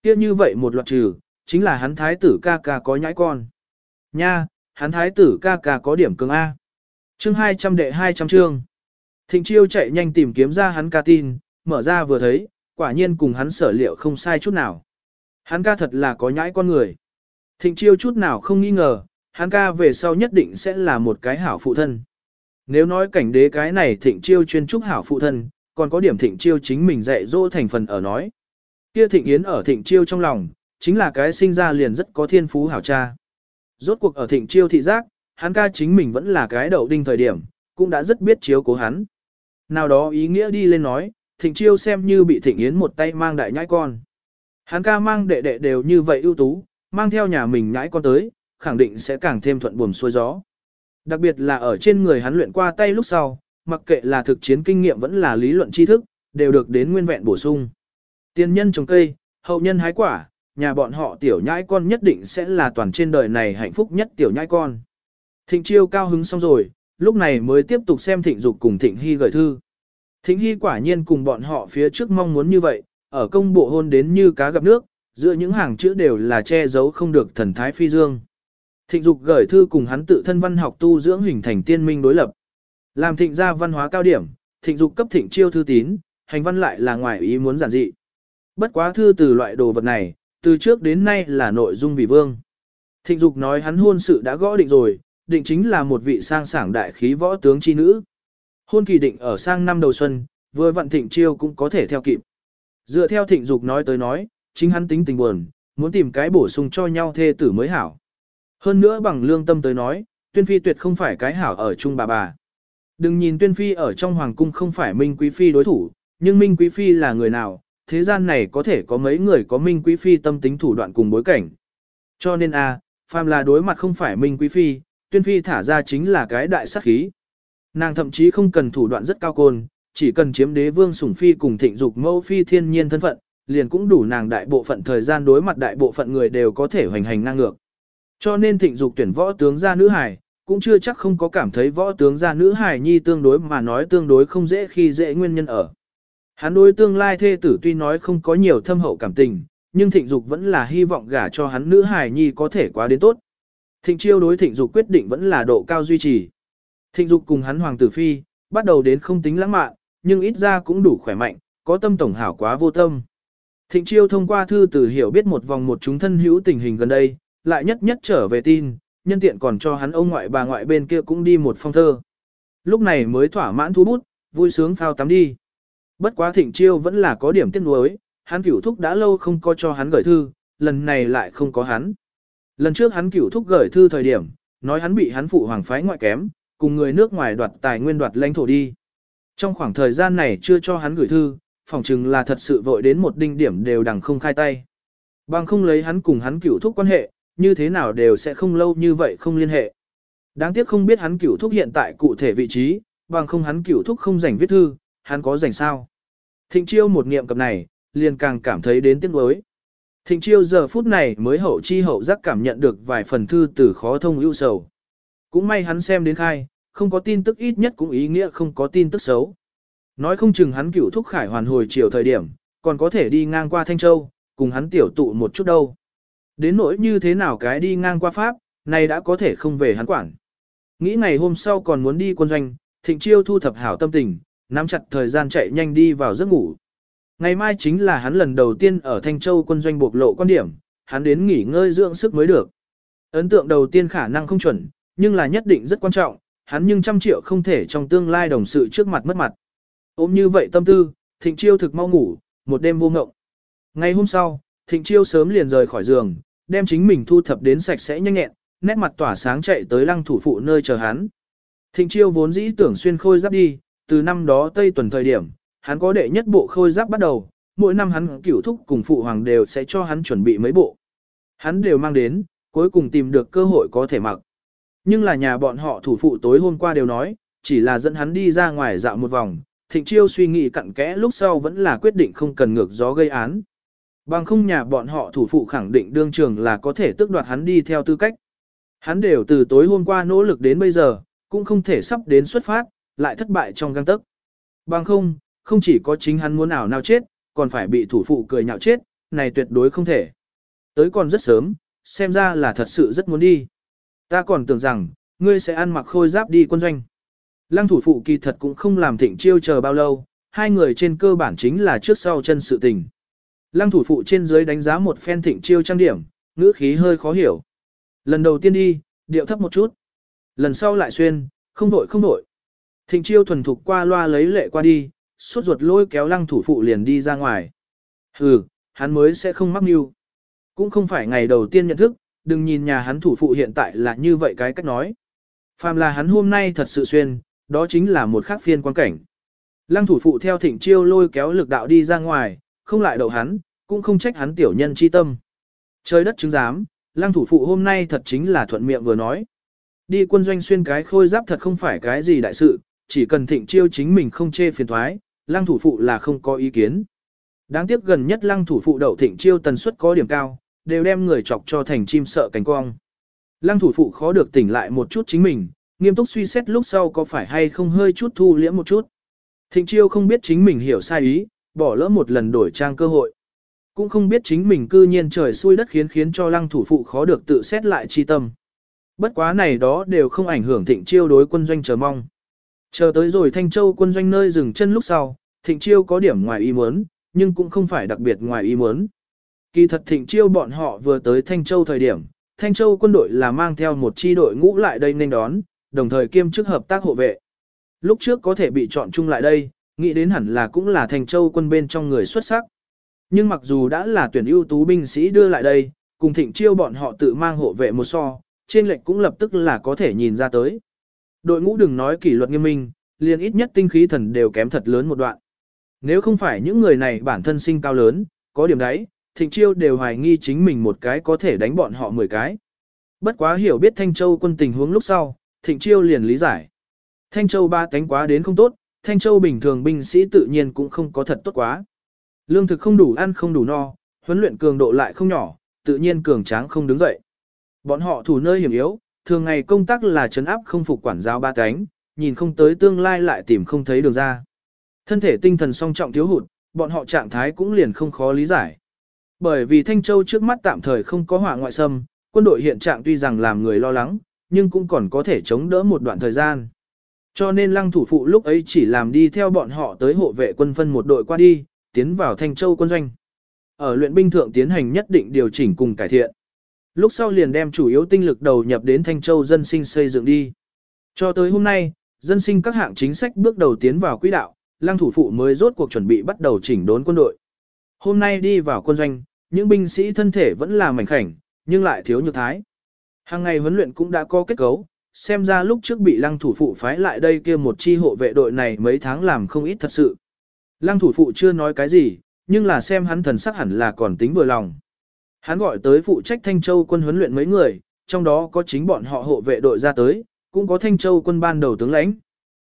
Kia như vậy một loạt trừ, chính là hắn thái tử ca ca có nhãi con. Nha, hắn thái tử ca ca có điểm cường A. Chương 200 đệ 200 chương. Thịnh chiêu chạy nhanh tìm kiếm ra hắn ca tin, mở ra vừa thấy, quả nhiên cùng hắn sở liệu không sai chút nào. Hắn ca thật là có nhãi con người. Thịnh chiêu chút nào không nghi ngờ, hắn ca về sau nhất định sẽ là một cái hảo phụ thân. Nếu nói cảnh đế cái này thịnh chiêu chuyên trúc hảo phụ thân, còn có điểm thịnh chiêu chính mình dạy dỗ thành phần ở nói. Kia thịnh yến ở thịnh chiêu trong lòng, chính là cái sinh ra liền rất có thiên phú hảo cha. Rốt cuộc ở thịnh chiêu thị giác, hắn ca chính mình vẫn là cái đậu đinh thời điểm, cũng đã rất biết chiếu cố hắn. Nào đó ý nghĩa đi lên nói, thịnh chiêu xem như bị thịnh yến một tay mang đại nhãi con. Hắn ca mang đệ đệ đều như vậy ưu tú, mang theo nhà mình nhãi con tới, khẳng định sẽ càng thêm thuận buồm xuôi gió. Đặc biệt là ở trên người hắn luyện qua tay lúc sau, mặc kệ là thực chiến kinh nghiệm vẫn là lý luận tri thức, đều được đến nguyên vẹn bổ sung. Tiên nhân trồng cây, hậu nhân hái quả, nhà bọn họ tiểu nhãi con nhất định sẽ là toàn trên đời này hạnh phúc nhất tiểu nhãi con. Thịnh chiêu cao hứng xong rồi, lúc này mới tiếp tục xem thịnh dục cùng thịnh hy gửi thư. Thịnh hy quả nhiên cùng bọn họ phía trước mong muốn như vậy, ở công bộ hôn đến như cá gặp nước, giữa những hàng chữ đều là che giấu không được thần thái phi dương. Thịnh dục gửi thư cùng hắn tự thân văn học tu dưỡng hình thành tiên minh đối lập. Làm thịnh gia văn hóa cao điểm, thịnh dục cấp thịnh chiêu thư tín, hành văn lại là ngoài ý muốn giản dị. Bất quá thư từ loại đồ vật này, từ trước đến nay là nội dung vì vương. Thịnh dục nói hắn hôn sự đã gõ định rồi, định chính là một vị sang sảng đại khí võ tướng chi nữ. Hôn kỳ định ở sang năm đầu xuân, vừa vận thịnh chiêu cũng có thể theo kịp. Dựa theo thịnh dục nói tới nói, chính hắn tính tình buồn, muốn tìm cái bổ sung cho nhau thê tử mới hảo. Hơn nữa bằng lương tâm tới nói, tuyên phi tuyệt không phải cái hảo ở chung bà bà. Đừng nhìn tuyên phi ở trong hoàng cung không phải minh quý phi đối thủ, nhưng minh quý phi là người nào, thế gian này có thể có mấy người có minh quý phi tâm tính thủ đoạn cùng bối cảnh. Cho nên a, phàm là đối mặt không phải minh quý phi, tuyên phi thả ra chính là cái đại sát khí. Nàng thậm chí không cần thủ đoạn rất cao côn, chỉ cần chiếm đế vương sủng phi cùng thịnh dục mẫu phi thiên nhiên thân phận, liền cũng đủ nàng đại bộ phận thời gian đối mặt đại bộ phận người đều có thể hoành hành ngang ngược. Cho nên thịnh dục tuyển võ tướng ra nữ hải, cũng chưa chắc không có cảm thấy võ tướng gia nữ hải nhi tương đối mà nói tương đối không dễ khi dễ nguyên nhân ở. Hắn đối tương lai thê tử tuy nói không có nhiều thâm hậu cảm tình, nhưng thịnh dục vẫn là hy vọng gả cho hắn nữ hải nhi có thể quá đến tốt. Thịnh chiêu đối thịnh dục quyết định vẫn là độ cao duy trì. Thịnh dục cùng hắn hoàng tử phi, bắt đầu đến không tính lãng mạn, nhưng ít ra cũng đủ khỏe mạnh, có tâm tổng hảo quá vô tâm. Thịnh chiêu thông qua thư từ hiểu biết một vòng một chúng thân hữu tình hình gần đây, lại nhất nhất trở về tin, nhân tiện còn cho hắn ông ngoại bà ngoại bên kia cũng đi một phong thơ. Lúc này mới thỏa mãn thu bút, vui sướng phao tắm đi. Bất quá thịnh chiêu vẫn là có điểm tiếc nuối, hắn cửu thúc đã lâu không có cho hắn gửi thư, lần này lại không có hắn. Lần trước hắn cửu thúc gửi thư thời điểm, nói hắn bị hắn phụ hoàng phái ngoại kém, cùng người nước ngoài đoạt tài nguyên đoạt lãnh thổ đi. Trong khoảng thời gian này chưa cho hắn gửi thư, phỏng chừng là thật sự vội đến một đinh điểm đều đằng không khai tay. Bằng không lấy hắn cùng hắn cửu thúc quan hệ, như thế nào đều sẽ không lâu như vậy không liên hệ. Đáng tiếc không biết hắn cửu thúc hiện tại cụ thể vị trí, bằng không hắn cửu thúc không rảnh viết thư, hắn có rảnh sao. Thịnh chiêu một niệm cập này, liền càng cảm thấy đến tiếc nuối. Thịnh chiêu giờ phút này mới hậu chi hậu giác cảm nhận được vài phần thư từ khó thông ưu sầu. Cũng may hắn xem đến khai, không có tin tức ít nhất cũng ý nghĩa không có tin tức xấu. Nói không chừng hắn cửu thúc khải hoàn hồi chiều thời điểm, còn có thể đi ngang qua Thanh Châu, cùng hắn tiểu tụ một chút đâu. Đến nỗi như thế nào cái đi ngang qua Pháp, này đã có thể không về hắn quản. Nghĩ ngày hôm sau còn muốn đi quân doanh, thịnh chiêu thu thập hảo tâm tình, nắm chặt thời gian chạy nhanh đi vào giấc ngủ. Ngày mai chính là hắn lần đầu tiên ở Thanh Châu quân doanh bộc lộ quan điểm, hắn đến nghỉ ngơi dưỡng sức mới được. Ấn tượng đầu tiên khả năng không chuẩn, nhưng là nhất định rất quan trọng, hắn nhưng trăm triệu không thể trong tương lai đồng sự trước mặt mất mặt. Ôm như vậy tâm tư, Thịnh Chiêu thực mau ngủ, một đêm vô ngộng. Ngày hôm sau, Thịnh Chiêu sớm liền rời khỏi giường, đem chính mình thu thập đến sạch sẽ nhanh nhẹn, nét mặt tỏa sáng chạy tới lăng thủ phụ nơi chờ hắn. Thịnh Chiêu vốn dĩ tưởng xuyên khôi giáp đi, từ năm đó Tây tuần thời điểm, hắn có đệ nhất bộ khôi giáp bắt đầu, mỗi năm hắn cửu thúc cùng phụ hoàng đều sẽ cho hắn chuẩn bị mấy bộ. Hắn đều mang đến, cuối cùng tìm được cơ hội có thể mặc. Nhưng là nhà bọn họ thủ phụ tối hôm qua đều nói, chỉ là dẫn hắn đi ra ngoài dạo một vòng, thịnh chiêu suy nghĩ cặn kẽ lúc sau vẫn là quyết định không cần ngược gió gây án. Bằng không nhà bọn họ thủ phụ khẳng định đương trường là có thể tước đoạt hắn đi theo tư cách. Hắn đều từ tối hôm qua nỗ lực đến bây giờ, cũng không thể sắp đến xuất phát, lại thất bại trong găng tức. Bằng không, không chỉ có chính hắn muốn ảo nào chết, còn phải bị thủ phụ cười nhạo chết, này tuyệt đối không thể. Tới còn rất sớm, xem ra là thật sự rất muốn đi. Ta còn tưởng rằng, ngươi sẽ ăn mặc khôi giáp đi quân doanh. Lăng thủ phụ kỳ thật cũng không làm thịnh chiêu chờ bao lâu, hai người trên cơ bản chính là trước sau chân sự tình. Lăng thủ phụ trên dưới đánh giá một phen thịnh chiêu trang điểm, ngữ khí hơi khó hiểu. Lần đầu tiên đi, điệu thấp một chút. Lần sau lại xuyên, không đổi không đổi. Thịnh chiêu thuần thục qua loa lấy lệ qua đi, suốt ruột lôi kéo lăng thủ phụ liền đi ra ngoài. Hừ, hắn mới sẽ không mắc mưu. Cũng không phải ngày đầu tiên nhận thức, đừng nhìn nhà hắn thủ phụ hiện tại là như vậy cái cách nói. Phàm là hắn hôm nay thật sự xuyên, đó chính là một khác phiên quan cảnh. Lăng thủ phụ theo thịnh chiêu lôi kéo lực đạo đi ra ngoài, không lại đậu hắn, cũng không trách hắn tiểu nhân chi tâm. Trời đất chứng giám, lăng thủ phụ hôm nay thật chính là thuận miệng vừa nói. Đi quân doanh xuyên cái khôi giáp thật không phải cái gì đại sự, chỉ cần thịnh chiêu chính mình không chê phiền thoái, lăng thủ phụ là không có ý kiến. Đáng tiếc gần nhất lăng thủ phụ đậu thịnh chiêu tần suất có điểm cao, đều đem người chọc cho thành chim sợ cánh cong. Lăng thủ phụ khó được tỉnh lại một chút chính mình, nghiêm túc suy xét lúc sau có phải hay không hơi chút thu liễm một chút. Thịnh chiêu không biết chính mình hiểu sai ý, bỏ lỡ một lần đổi trang cơ hội. Cũng không biết chính mình cư nhiên trời xui đất khiến khiến cho lăng thủ phụ khó được tự xét lại chi tâm. Bất quá này đó đều không ảnh hưởng thịnh chiêu đối quân doanh chờ mong. Chờ tới rồi Thanh Châu quân doanh nơi dừng chân lúc sau, thịnh chiêu có điểm ngoài ý muốn, nhưng cũng không phải đặc biệt ngoài ý muốn. Kỳ thật thịnh chiêu bọn họ vừa tới Thanh Châu thời điểm, Thanh Châu quân đội là mang theo một chi đội ngũ lại đây nên đón, đồng thời kiêm chức hợp tác hộ vệ. Lúc trước có thể bị chọn chung lại đây, nghĩ đến hẳn là cũng là Thanh Châu quân bên trong người xuất sắc. Nhưng mặc dù đã là tuyển ưu tú binh sĩ đưa lại đây, cùng thịnh chiêu bọn họ tự mang hộ vệ một so, trên lệnh cũng lập tức là có thể nhìn ra tới. Đội ngũ đừng nói kỷ luật nghiêm minh, liền ít nhất tinh khí thần đều kém thật lớn một đoạn. Nếu không phải những người này bản thân sinh cao lớn, có điểm đấy, thịnh chiêu đều hoài nghi chính mình một cái có thể đánh bọn họ 10 cái. Bất quá hiểu biết Thanh Châu quân tình huống lúc sau, thịnh chiêu liền lý giải. Thanh Châu ba tánh quá đến không tốt, Thanh Châu bình thường binh sĩ tự nhiên cũng không có thật tốt quá. Lương thực không đủ ăn không đủ no, huấn luyện cường độ lại không nhỏ, tự nhiên cường tráng không đứng dậy. Bọn họ thủ nơi hiểm yếu, thường ngày công tác là chấn áp không phục quản giáo ba cánh, nhìn không tới tương lai lại tìm không thấy đường ra. Thân thể tinh thần song trọng thiếu hụt, bọn họ trạng thái cũng liền không khó lý giải. Bởi vì Thanh Châu trước mắt tạm thời không có hỏa ngoại xâm, quân đội hiện trạng tuy rằng làm người lo lắng, nhưng cũng còn có thể chống đỡ một đoạn thời gian. Cho nên lăng thủ phụ lúc ấy chỉ làm đi theo bọn họ tới hộ vệ quân phân một đội qua đi, tiến vào Thanh Châu quân doanh. Ở luyện binh thượng tiến hành nhất định điều chỉnh cùng cải thiện. Lúc sau liền đem chủ yếu tinh lực đầu nhập đến Thanh Châu dân sinh xây dựng đi. Cho tới hôm nay, dân sinh các hạng chính sách bước đầu tiến vào quỹ đạo, lăng thủ phụ mới rốt cuộc chuẩn bị bắt đầu chỉnh đốn quân đội. Hôm nay đi vào quân doanh, những binh sĩ thân thể vẫn là mảnh khảnh, nhưng lại thiếu nhược thái. Hàng ngày huấn luyện cũng đã có kết cấu, xem ra lúc trước bị lăng thủ phụ phái lại đây kia một chi hộ vệ đội này mấy tháng làm không ít thật sự. Lăng thủ phụ chưa nói cái gì, nhưng là xem hắn thần sắc hẳn là còn tính vừa lòng. Hắn gọi tới phụ trách Thanh Châu quân huấn luyện mấy người, trong đó có chính bọn họ hộ vệ đội ra tới, cũng có Thanh Châu quân ban đầu tướng lãnh.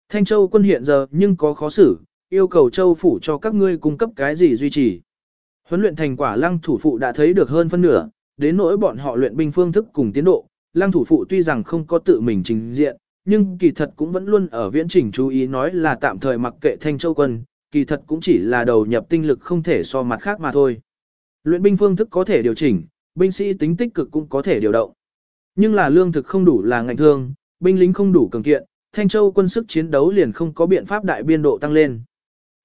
Thanh Châu quân hiện giờ nhưng có khó xử, yêu cầu Châu phủ cho các ngươi cung cấp cái gì duy trì. Huấn luyện thành quả lăng thủ phụ đã thấy được hơn phân nửa, đến nỗi bọn họ luyện binh phương thức cùng tiến độ, lăng thủ phụ tuy rằng không có tự mình trình diện, nhưng kỳ thật cũng vẫn luôn ở viễn trình chú ý nói là tạm thời mặc kệ Thanh Châu quân, kỳ thật cũng chỉ là đầu nhập tinh lực không thể so mặt khác mà thôi. Luyện binh phương thức có thể điều chỉnh, binh sĩ tính tích cực cũng có thể điều động. Nhưng là lương thực không đủ là ngành thương, binh lính không đủ cường kiện, Thanh Châu quân sức chiến đấu liền không có biện pháp đại biên độ tăng lên.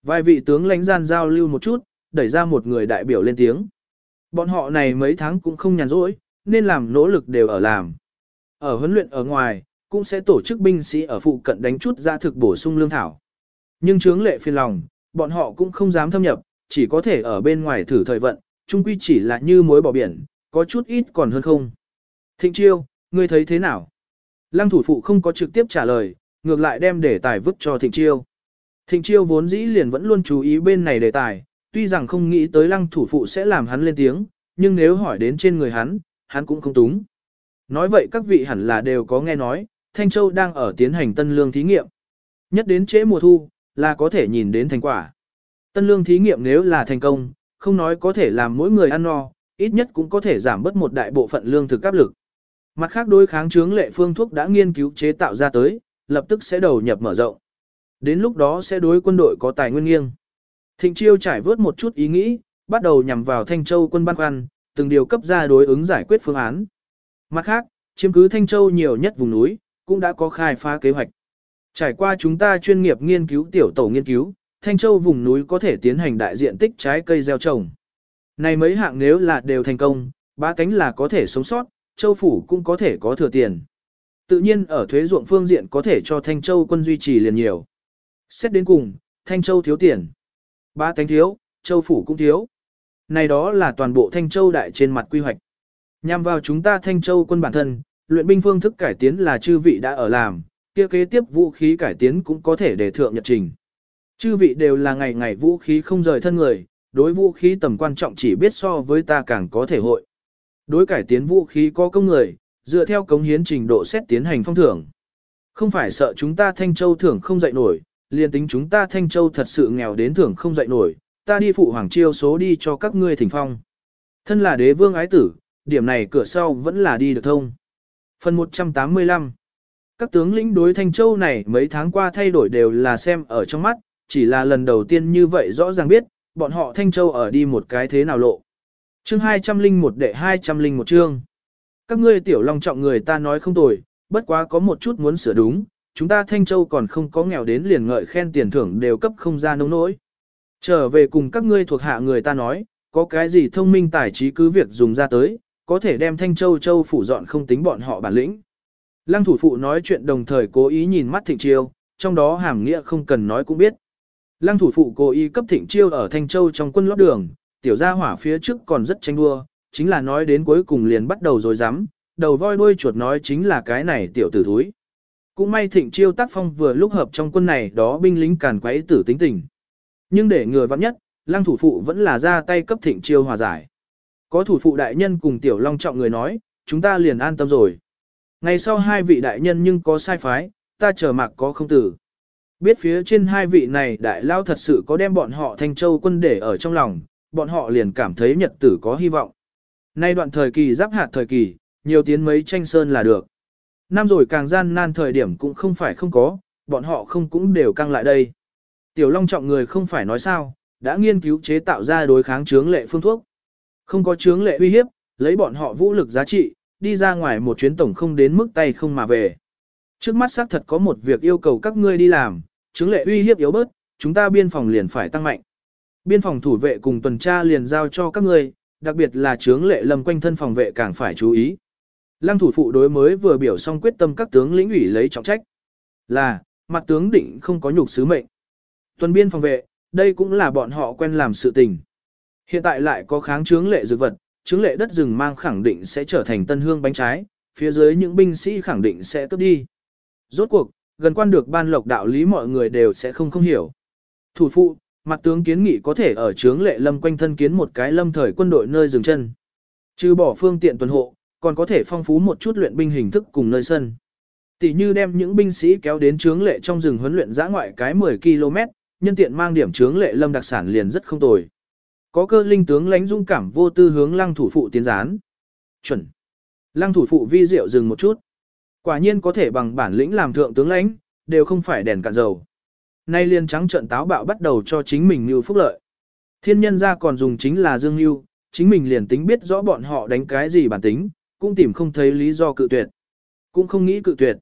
Vài vị tướng lãnh gian giao lưu một chút, đẩy ra một người đại biểu lên tiếng. Bọn họ này mấy tháng cũng không nhàn rỗi, nên làm nỗ lực đều ở làm. Ở huấn luyện ở ngoài, cũng sẽ tổ chức binh sĩ ở phụ cận đánh chút ra thực bổ sung lương thảo. Nhưng chướng lệ phiền lòng, bọn họ cũng không dám thâm nhập, chỉ có thể ở bên ngoài thử thời vận, chung quy chỉ là như mối bỏ biển, có chút ít còn hơn không. Thịnh chiêu, ngươi thấy thế nào? Lăng thủ phụ không có trực tiếp trả lời, ngược lại đem đề tài vứt cho thịnh chiêu. Thịnh chiêu vốn dĩ liền vẫn luôn chú ý bên này đề tài, tuy rằng không nghĩ tới lăng thủ phụ sẽ làm hắn lên tiếng, nhưng nếu hỏi đến trên người hắn, hắn cũng không túng. Nói vậy các vị hẳn là đều có nghe nói, Thanh Châu đang ở tiến hành tân lương thí nghiệm. Nhất đến trễ mùa thu, là có thể nhìn đến thành quả. Tân lương thí nghiệm nếu là thành công, không nói có thể làm mỗi người ăn no, ít nhất cũng có thể giảm bớt một đại bộ phận lương thực áp lực. Mặt khác đối kháng chướng lệ phương thuốc đã nghiên cứu chế tạo ra tới, lập tức sẽ đầu nhập mở rộng. Đến lúc đó sẽ đối quân đội có tài nguyên nghiêng. Thịnh chiêu trải vớt một chút ý nghĩ, bắt đầu nhằm vào Thanh Châu quân ban quan, từng điều cấp ra đối ứng giải quyết phương án. Mặt khác, chiếm cứ Thanh Châu nhiều nhất vùng núi, cũng đã có khai phá kế hoạch. Trải qua chúng ta chuyên nghiệp nghiên cứu tiểu tổ nghiên cứu, Thanh Châu vùng núi có thể tiến hành đại diện tích trái cây gieo trồng. Này mấy hạng nếu là đều thành công, ba cánh là có thể sống sót, Châu phủ cũng có thể có thừa tiền. Tự nhiên ở thuế ruộng phương diện có thể cho Thanh Châu quân duy trì liền nhiều. Xét đến cùng, Thanh Châu thiếu tiền. Ba cánh thiếu, Châu phủ cũng thiếu. Này đó là toàn bộ Thanh Châu đại trên mặt quy hoạch. Nhằm vào chúng ta Thanh Châu quân bản thân, luyện binh phương thức cải tiến là chư vị đã ở làm, kia kế tiếp vũ khí cải tiến cũng có thể để thượng nhật trình. Chư vị đều là ngày ngày vũ khí không rời thân người, đối vũ khí tầm quan trọng chỉ biết so với ta càng có thể hội. Đối cải tiến vũ khí có công người, dựa theo cống hiến trình độ xét tiến hành phong thưởng. Không phải sợ chúng ta Thanh Châu thưởng không dậy nổi, liền tính chúng ta Thanh Châu thật sự nghèo đến thưởng không dậy nổi, ta đi phụ hoàng chiêu số đi cho các ngươi thỉnh phong. Thân là đế vương ái tử, điểm này cửa sau vẫn là đi được thông. Phần 185 Các tướng lĩnh đối Thanh Châu này mấy tháng qua thay đổi đều là xem ở trong mắt, chỉ là lần đầu tiên như vậy rõ ràng biết, bọn họ Thanh Châu ở đi một cái thế nào lộ. Chương 201 đệ 201 chương. Các ngươi tiểu long trọng người ta nói không tồi, bất quá có một chút muốn sửa đúng, chúng ta Thanh Châu còn không có nghèo đến liền ngợi khen tiền thưởng đều cấp không ra nông nỗi. Trở về cùng các ngươi thuộc hạ người ta nói, có cái gì thông minh tài trí cứ việc dùng ra tới, có thể đem Thanh Châu Châu phủ dọn không tính bọn họ bản lĩnh. Lăng thủ phụ nói chuyện đồng thời cố ý nhìn mắt Thịnh Chiêu, trong đó hàm nghĩa không cần nói cũng biết. Lăng thủ phụ cố ý cấp Thịnh Chiêu ở Thanh Châu trong quân lót đường, tiểu gia hỏa phía trước còn rất tranh đua, chính là nói đến cuối cùng liền bắt đầu rồi dám, đầu voi đuôi chuột nói chính là cái này tiểu tử thúi. Cũng may Thịnh Chiêu tác phong vừa lúc hợp trong quân này đó binh lính càn quấy tử tính tình. Nhưng để ngừa vắng nhất, lăng thủ phụ vẫn là ra tay cấp Thịnh Chiêu hòa giải. Có thủ phụ đại nhân cùng tiểu long trọng người nói, chúng ta liền an tâm rồi. Ngày sau hai vị đại nhân nhưng có sai phái, ta chờ mặc có không tử. Biết phía trên hai vị này đại lao thật sự có đem bọn họ thanh châu quân để ở trong lòng, bọn họ liền cảm thấy nhật tử có hy vọng. Nay đoạn thời kỳ giáp hạt thời kỳ, nhiều tiến mấy tranh sơn là được. Năm rồi càng gian nan thời điểm cũng không phải không có, bọn họ không cũng đều căng lại đây. Tiểu Long trọng người không phải nói sao, đã nghiên cứu chế tạo ra đối kháng chướng lệ phương thuốc. Không có chướng lệ uy hiếp, lấy bọn họ vũ lực giá trị, đi ra ngoài một chuyến tổng không đến mức tay không mà về. Trước mắt xác thật có một việc yêu cầu các ngươi đi làm, chướng lệ uy hiếp yếu bớt, chúng ta biên phòng liền phải tăng mạnh. Biên phòng thủ vệ cùng tuần tra liền giao cho các ngươi, đặc biệt là chướng lệ lầm quanh thân phòng vệ càng phải chú ý. Lăng thủ phụ đối mới vừa biểu xong quyết tâm các tướng lĩnh ủy lấy trọng trách. Là, mặt tướng định không có nhục sứ mệnh. Tuần biên phòng vệ, đây cũng là bọn họ quen làm sự tình. Hiện tại lại có kháng chướng lệ dược vật, chướng lệ đất rừng mang khẳng định sẽ trở thành tân hương bánh trái, phía dưới những binh sĩ khẳng định sẽ cướp đi. Rốt cuộc, gần quan được ban lộc đạo lý mọi người đều sẽ không không hiểu. Thủ phụ, mặt tướng kiến nghị có thể ở chướng lệ lâm quanh thân kiến một cái lâm thời quân đội nơi dừng chân. Trừ bỏ phương tiện tuần hộ, còn có thể phong phú một chút luyện binh hình thức cùng nơi sân. Tỷ như đem những binh sĩ kéo đến chướng lệ trong rừng huấn luyện giã ngoại cái 10 km, nhân tiện mang điểm chướng lệ lâm đặc sản liền rất không tồi. Có cơ linh tướng lãnh dung cảm vô tư hướng lăng thủ phụ tiến gián. Chuẩn. Lăng thủ phụ vi diệu dừng một chút. Quả nhiên có thể bằng bản lĩnh làm thượng tướng lãnh, đều không phải đèn cạn dầu. Nay liền trắng trận táo bạo bắt đầu cho chính mình như phúc lợi. Thiên nhân ra còn dùng chính là dương lưu, chính mình liền tính biết rõ bọn họ đánh cái gì bản tính, cũng tìm không thấy lý do cự tuyệt. Cũng không nghĩ cự tuyệt.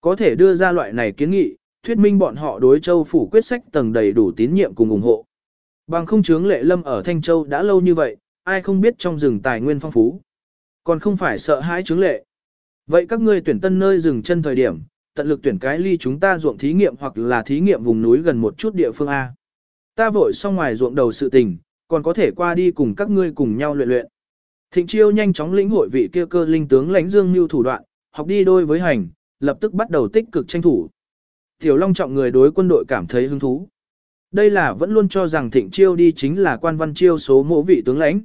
Có thể đưa ra loại này kiến nghị, thuyết minh bọn họ đối châu phủ quyết sách tầng đầy đủ tín nhiệm cùng ủng hộ. Bằng không chướng lệ lâm ở Thanh Châu đã lâu như vậy, ai không biết trong rừng tài nguyên phong phú. Còn không phải sợ hãi chướng lệ. Vậy các ngươi tuyển tân nơi dừng chân thời điểm, tận lực tuyển cái ly chúng ta ruộng thí nghiệm hoặc là thí nghiệm vùng núi gần một chút địa phương A. Ta vội xong ngoài ruộng đầu sự tình, còn có thể qua đi cùng các ngươi cùng nhau luyện luyện. Thịnh chiêu nhanh chóng lĩnh hội vị kia cơ linh tướng lãnh dương như thủ đoạn, học đi đôi với hành, lập tức bắt đầu tích cực tranh thủ. Tiểu Long trọng người đối quân đội cảm thấy hứng thú. Đây là vẫn luôn cho rằng thịnh chiêu đi chính là quan văn chiêu số mộ vị tướng lãnh.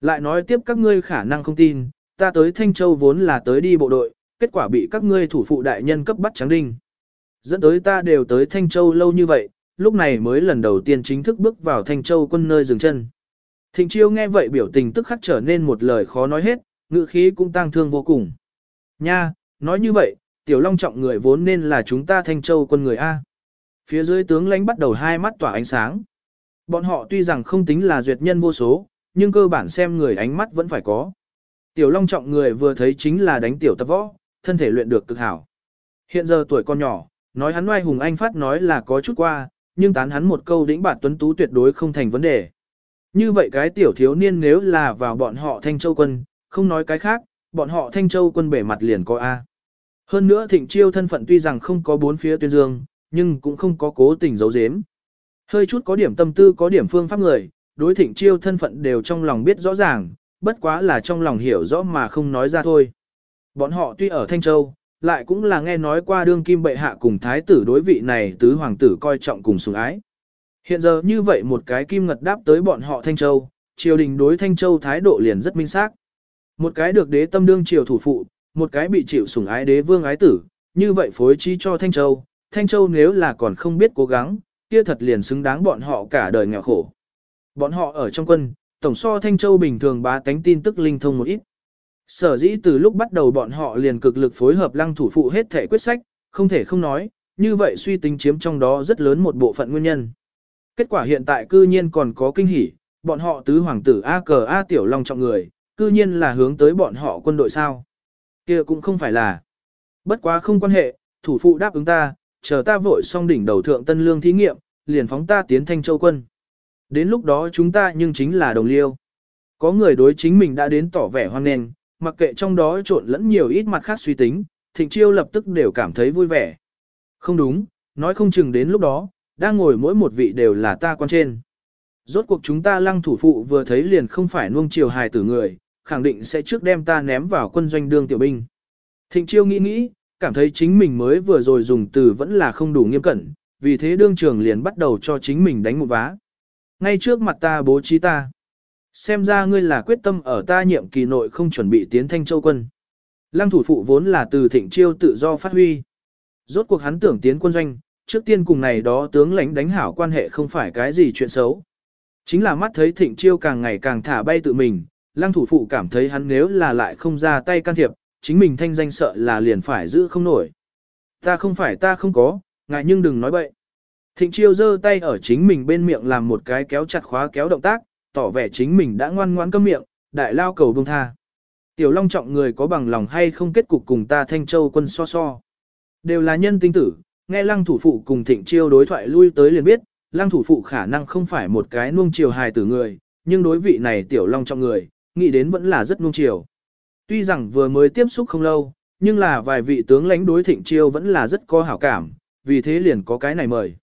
Lại nói tiếp các ngươi khả năng không tin, ta tới Thanh Châu vốn là tới đi bộ đội, kết quả bị các ngươi thủ phụ đại nhân cấp bắt trắng đinh. Dẫn tới ta đều tới Thanh Châu lâu như vậy, lúc này mới lần đầu tiên chính thức bước vào Thanh Châu quân nơi dừng chân. Thịnh chiêu nghe vậy biểu tình tức khắc trở nên một lời khó nói hết, ngữ khí cũng tăng thương vô cùng. Nha, nói như vậy, tiểu long trọng người vốn nên là chúng ta Thanh Châu quân người A. Phía dưới tướng lãnh bắt đầu hai mắt tỏa ánh sáng. Bọn họ tuy rằng không tính là duyệt nhân vô số, nhưng cơ bản xem người ánh mắt vẫn phải có. Tiểu long trọng người vừa thấy chính là đánh tiểu tập võ, thân thể luyện được cực hảo. Hiện giờ tuổi con nhỏ, nói hắn oai hùng anh phát nói là có chút qua, nhưng tán hắn một câu đĩnh bản tuấn tú tuyệt đối không thành vấn đề. Như vậy cái tiểu thiếu niên nếu là vào bọn họ Thanh Châu quân, không nói cái khác, bọn họ Thanh Châu quân bể mặt liền có A. Hơn nữa thịnh chiêu thân phận tuy rằng không có bốn phía tuyên dương, nhưng cũng không có cố tình giấu giếm. Hơi chút có điểm tâm tư có điểm phương pháp người, đối thịnh chiêu thân phận đều trong lòng biết rõ ràng, bất quá là trong lòng hiểu rõ mà không nói ra thôi. Bọn họ tuy ở Thanh Châu, lại cũng là nghe nói qua đương kim bệ hạ cùng thái tử đối vị này tứ hoàng tử coi trọng cùng sủng ái. Hiện giờ như vậy một cái kim ngật đáp tới bọn họ Thanh Châu, triều đình đối Thanh Châu thái độ liền rất minh xác. Một cái được đế tâm đương triều thủ phụ, một cái bị chịu sủng ái đế vương ái tử, như vậy phối trí cho Thanh Châu, Thanh Châu nếu là còn không biết cố gắng, kia thật liền xứng đáng bọn họ cả đời nghèo khổ. Bọn họ ở trong quân, tổng so Thanh Châu bình thường bá tánh tin tức linh thông một ít. Sở dĩ từ lúc bắt đầu bọn họ liền cực lực phối hợp lăng thủ phụ hết thể quyết sách, không thể không nói, như vậy suy tính chiếm trong đó rất lớn một bộ phận nguyên nhân. Kết quả hiện tại cư nhiên còn có kinh hỉ, bọn họ tứ hoàng tử A cờ A tiểu long trọng người, cư nhiên là hướng tới bọn họ quân đội sao kia cũng không phải là. Bất quá không quan hệ, thủ phụ đáp ứng ta, chờ ta vội xong đỉnh đầu thượng tân lương thí nghiệm, liền phóng ta tiến thanh châu quân. Đến lúc đó chúng ta nhưng chính là đồng liêu. Có người đối chính mình đã đến tỏ vẻ hoan nghênh, mặc kệ trong đó trộn lẫn nhiều ít mặt khác suy tính, thịnh chiêu lập tức đều cảm thấy vui vẻ. Không đúng, nói không chừng đến lúc đó, đang ngồi mỗi một vị đều là ta quan trên. Rốt cuộc chúng ta lăng thủ phụ vừa thấy liền không phải nuông chiều hài tử người, khẳng định sẽ trước đem ta ném vào quân doanh đương tiểu binh. Thịnh chiêu nghĩ nghĩ, cảm thấy chính mình mới vừa rồi dùng từ vẫn là không đủ nghiêm cẩn, vì thế đương trường liền bắt đầu cho chính mình đánh một vá. Ngay trước mặt ta bố trí ta. Xem ra ngươi là quyết tâm ở ta nhiệm kỳ nội không chuẩn bị tiến thanh châu quân. Lăng thủ phụ vốn là từ thịnh chiêu tự do phát huy. Rốt cuộc hắn tưởng tiến quân doanh, trước tiên cùng này đó tướng lãnh đánh hảo quan hệ không phải cái gì chuyện xấu. Chính là mắt thấy thịnh chiêu càng ngày càng thả bay tự mình, lăng thủ phụ cảm thấy hắn nếu là lại không ra tay can thiệp, chính mình thanh danh sợ là liền phải giữ không nổi. Ta không phải ta không có, ngại nhưng đừng nói bậy. Thịnh chiêu giơ tay ở chính mình bên miệng làm một cái kéo chặt khóa kéo động tác, tỏ vẻ chính mình đã ngoan ngoãn câm miệng, đại lao cầu bông tha. Tiểu Long trọng người có bằng lòng hay không kết cục cùng ta Thanh Châu quân so so. Đều là nhân tinh tử, nghe lăng thủ phụ cùng thịnh chiêu đối thoại lui tới liền biết, lăng thủ phụ khả năng không phải một cái nuông chiều hài tử người, nhưng đối vị này Tiểu Long trọng người, nghĩ đến vẫn là rất nung chiều. Tuy rằng vừa mới tiếp xúc không lâu, nhưng là vài vị tướng lãnh đối thịnh chiêu vẫn là rất có hảo cảm, vì thế liền có cái này mời.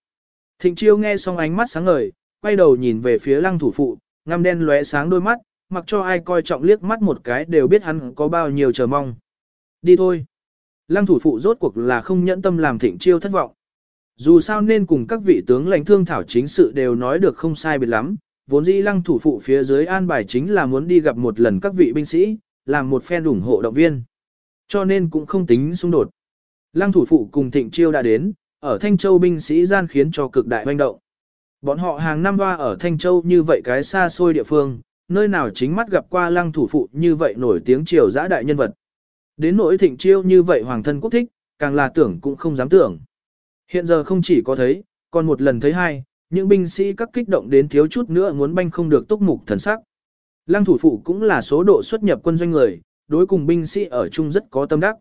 Thịnh chiêu nghe xong ánh mắt sáng ngời, quay đầu nhìn về phía lăng thủ phụ, ngăm đen lóe sáng đôi mắt, mặc cho ai coi trọng liếc mắt một cái đều biết hắn có bao nhiêu chờ mong. Đi thôi. Lăng thủ phụ rốt cuộc là không nhẫn tâm làm thịnh chiêu thất vọng. Dù sao nên cùng các vị tướng lãnh thương thảo chính sự đều nói được không sai biệt lắm, vốn dĩ lăng thủ phụ phía dưới an bài chính là muốn đi gặp một lần các vị binh sĩ, làm một phen ủng hộ động viên. Cho nên cũng không tính xung đột. Lăng thủ phụ cùng thịnh chiêu đã đến, ở Thanh Châu binh sĩ gian khiến cho cực đại hoành động. Bọn họ hàng năm hoa ở Thanh Châu như vậy cái xa xôi địa phương, nơi nào chính mắt gặp qua lăng thủ phụ như vậy nổi tiếng triều giã đại nhân vật. Đến nỗi thịnh chiêu như vậy hoàng thân quốc thích, càng là tưởng cũng không dám tưởng. Hiện giờ không chỉ có thấy, còn một lần thấy hai, những binh sĩ các kích động đến thiếu chút nữa muốn banh không được túc mục thần sắc. Lăng thủ phụ cũng là số độ xuất nhập quân doanh người, đối cùng binh sĩ ở chung rất có tâm đắc.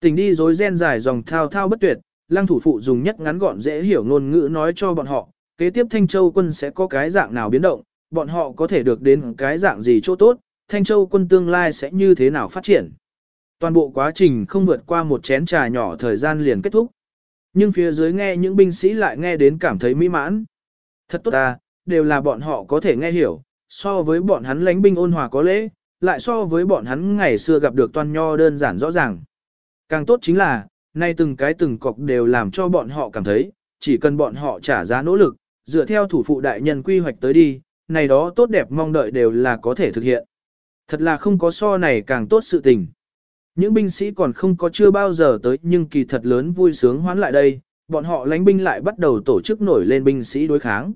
Tình đi dối ren dài dòng thao thao bất tuyệt, lăng thủ phụ dùng nhất ngắn gọn dễ hiểu ngôn ngữ nói cho bọn họ, kế tiếp Thanh Châu quân sẽ có cái dạng nào biến động, bọn họ có thể được đến cái dạng gì chỗ tốt, Thanh Châu quân tương lai sẽ như thế nào phát triển. Toàn bộ quá trình không vượt qua một chén trà nhỏ thời gian liền kết thúc. Nhưng phía dưới nghe những binh sĩ lại nghe đến cảm thấy mỹ mãn. Thật tốt ta, đều là bọn họ có thể nghe hiểu, so với bọn hắn lãnh binh ôn hòa có lễ, lại so với bọn hắn ngày xưa gặp được toan nho đơn giản rõ ràng. Càng tốt chính là, nay từng cái từng cọc đều làm cho bọn họ cảm thấy, chỉ cần bọn họ trả giá nỗ lực, dựa theo thủ phụ đại nhân quy hoạch tới đi, này đó tốt đẹp mong đợi đều là có thể thực hiện. Thật là không có so này càng tốt sự tình. Những binh sĩ còn không có chưa bao giờ tới nhưng kỳ thật lớn vui sướng hoán lại đây, bọn họ lãnh binh lại bắt đầu tổ chức nổi lên binh sĩ đối kháng.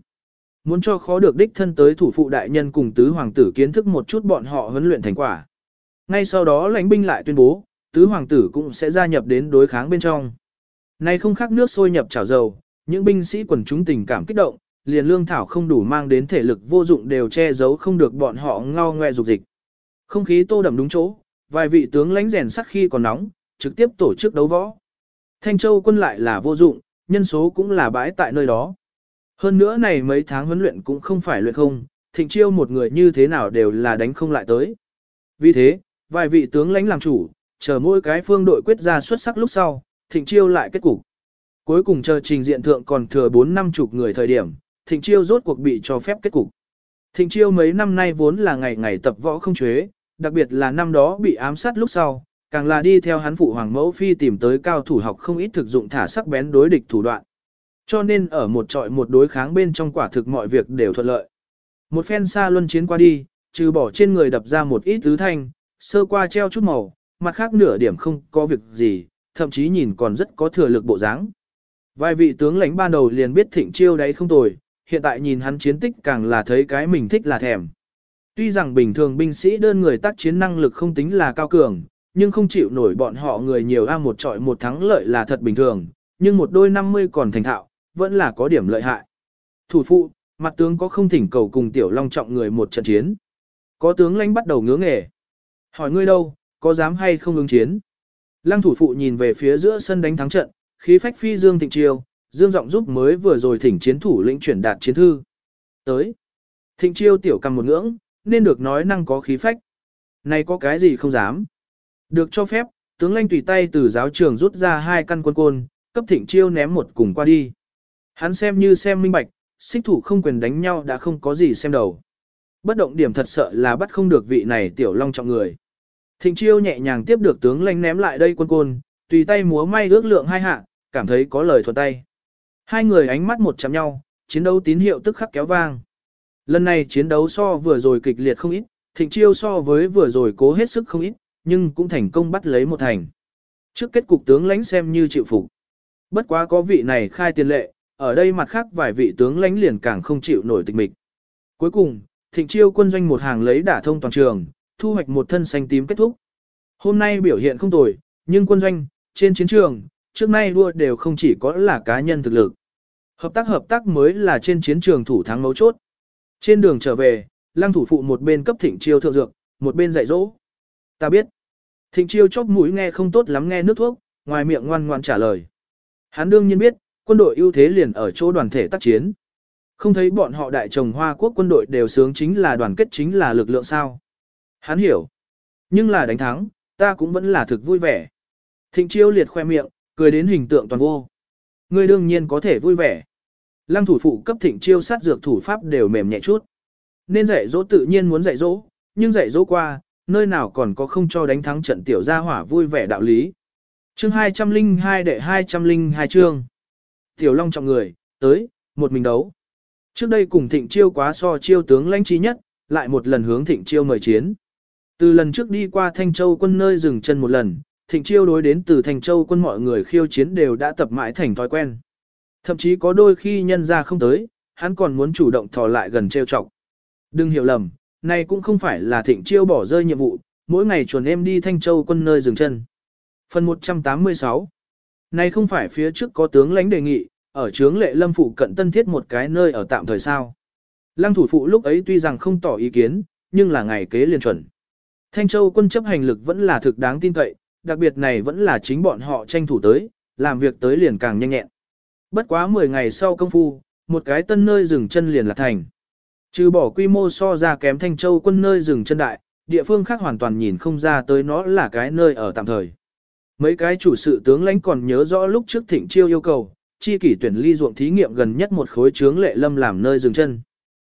Muốn cho khó được đích thân tới thủ phụ đại nhân cùng tứ hoàng tử kiến thức một chút bọn họ huấn luyện thành quả. Ngay sau đó lãnh binh lại tuyên bố, tứ hoàng tử cũng sẽ gia nhập đến đối kháng bên trong. Này không khác nước sôi nhập chảo dầu, những binh sĩ quần chúng tình cảm kích động, liền lương thảo không đủ mang đến thể lực vô dụng đều che giấu không được bọn họ ngao ngoe dục dịch. Không khí tô đậm đúng chỗ, vài vị tướng lãnh rèn sắt khi còn nóng, trực tiếp tổ chức đấu võ. Thanh Châu quân lại là vô dụng, nhân số cũng là bãi tại nơi đó. Hơn nữa này mấy tháng huấn luyện cũng không phải luyện không, thịnh chiêu một người như thế nào đều là đánh không lại tới. Vì thế, vài vị tướng lãnh làm chủ, chờ mỗi cái phương đội quyết ra xuất sắc lúc sau, thịnh chiêu lại kết cục. Cuối cùng chờ trình diện thượng còn thừa 4 năm chục người thời điểm, thịnh chiêu rốt cuộc bị cho phép kết cục. Thịnh chiêu mấy năm nay vốn là ngày ngày tập võ không chế, đặc biệt là năm đó bị ám sát lúc sau, càng là đi theo hắn phụ hoàng mẫu phi tìm tới cao thủ học không ít thực dụng thả sắc bén đối địch thủ đoạn. Cho nên ở một trọi một đối kháng bên trong quả thực mọi việc đều thuận lợi. Một phen xa luân chiến qua đi, trừ bỏ trên người đập ra một ít tứ thanh, sơ qua treo chút màu, mặt khác nửa điểm không có việc gì, thậm chí nhìn còn rất có thừa lực bộ dáng. Vài vị tướng lãnh ban đầu liền biết thịnh chiêu đấy không tồi, hiện tại nhìn hắn chiến tích càng là thấy cái mình thích là thèm. Tuy rằng bình thường binh sĩ đơn người tác chiến năng lực không tính là cao cường, nhưng không chịu nổi bọn họ người nhiều a một trọi một thắng lợi là thật bình thường, nhưng một đôi 50 còn thành thạo, vẫn là có điểm lợi hại. Thủ phụ, mặt tướng có không thỉnh cầu cùng tiểu long trọng người một trận chiến. Có tướng lãnh bắt đầu ngứa nghề. Hỏi ngươi đâu, có dám hay không ứng chiến? Lăng thủ phụ nhìn về phía giữa sân đánh thắng trận, khí phách phi dương thịnh chiêu, dương giọng giúp mới vừa rồi thỉnh chiến thủ lĩnh chuyển đạt chiến thư. Tới. Thịnh chiêu tiểu cầm một ngưỡng, nên được nói năng có khí phách. Này có cái gì không dám. Được cho phép, tướng lãnh tùy tay từ giáo trường rút ra hai căn quân côn, cấp thịnh chiêu ném một cùng qua đi. Hắn xem như xem minh bạch, xích thủ không quyền đánh nhau đã không có gì xem đầu. Bất động điểm thật sợ là bắt không được vị này tiểu long trọng người. Thịnh chiêu nhẹ nhàng tiếp được tướng lãnh ném lại đây quân côn, tùy tay múa may ước lượng hai hạ, cảm thấy có lời thuận tay. Hai người ánh mắt một chạm nhau, chiến đấu tín hiệu tức khắc kéo vang. Lần này chiến đấu so vừa rồi kịch liệt không ít, thịnh chiêu so với vừa rồi cố hết sức không ít, nhưng cũng thành công bắt lấy một thành. Trước kết cục tướng lãnh xem như chịu phục. Bất quá có vị này khai tiền lệ, ở đây mặt khác vài vị tướng lãnh liền càng không chịu nổi tịch mịch. Cuối cùng, thịnh chiêu quân doanh một hàng lấy đả thông toàn trường, thu hoạch một thân xanh tím kết thúc. Hôm nay biểu hiện không tồi, nhưng quân doanh, trên chiến trường, trước nay đua đều không chỉ có là cá nhân thực lực. Hợp tác hợp tác mới là trên chiến trường thủ thắng mấu chốt. Trên đường trở về, lăng thủ phụ một bên cấp thịnh chiêu thượng dược, một bên dạy dỗ. Ta biết. Thịnh chiêu chóp mũi nghe không tốt lắm nghe nước thuốc, ngoài miệng ngoan ngoan trả lời. Hắn đương nhiên biết, quân đội ưu thế liền ở chỗ đoàn thể tác chiến. Không thấy bọn họ đại trồng hoa quốc quân đội đều sướng chính là đoàn kết chính là lực lượng sao. Hắn hiểu. Nhưng là đánh thắng, ta cũng vẫn là thực vui vẻ. Thịnh chiêu liệt khoe miệng, cười đến hình tượng toàn vô. Ngươi đương nhiên có thể vui vẻ. Lăng thủ phụ cấp thịnh chiêu sát dược thủ pháp đều mềm nhẹ chút. Nên dạy dỗ tự nhiên muốn dạy dỗ, nhưng dạy dỗ qua, nơi nào còn có không cho đánh thắng trận tiểu gia hỏa vui vẻ đạo lý. Chương 202 đệ 202 chương. Tiểu Long trọng người, tới, một mình đấu. Trước đây cùng thịnh chiêu quá so chiêu tướng lãnh trí nhất, lại một lần hướng thịnh chiêu mời chiến. Từ lần trước đi qua Thanh Châu quân nơi dừng chân một lần, thịnh chiêu đối đến từ Thanh Châu quân mọi người khiêu chiến đều đã tập mãi thành thói quen. Thậm chí có đôi khi nhân ra không tới, hắn còn muốn chủ động thò lại gần trêu chọc. Đừng hiểu lầm, này cũng không phải là thịnh chiêu bỏ rơi nhiệm vụ, mỗi ngày chuồn em đi Thanh Châu quân nơi dừng chân. Phần 186 Này không phải phía trước có tướng lãnh đề nghị, ở trướng lệ lâm phụ cận tân thiết một cái nơi ở tạm thời sao. Lăng thủ phụ lúc ấy tuy rằng không tỏ ý kiến, nhưng là ngày kế liền chuẩn. Thanh Châu quân chấp hành lực vẫn là thực đáng tin cậy, đặc biệt này vẫn là chính bọn họ tranh thủ tới, làm việc tới liền càng nhanh nhẹn. Bất quá 10 ngày sau công phu, một cái tân nơi dừng chân liền là thành. Trừ bỏ quy mô so ra kém Thanh Châu quân nơi dừng chân đại, địa phương khác hoàn toàn nhìn không ra tới nó là cái nơi ở tạm thời. Mấy cái chủ sự tướng lãnh còn nhớ rõ lúc trước thịnh chiêu yêu cầu, chi kỷ tuyển ly ruộng thí nghiệm gần nhất một khối trướng lệ lâm làm nơi dừng chân.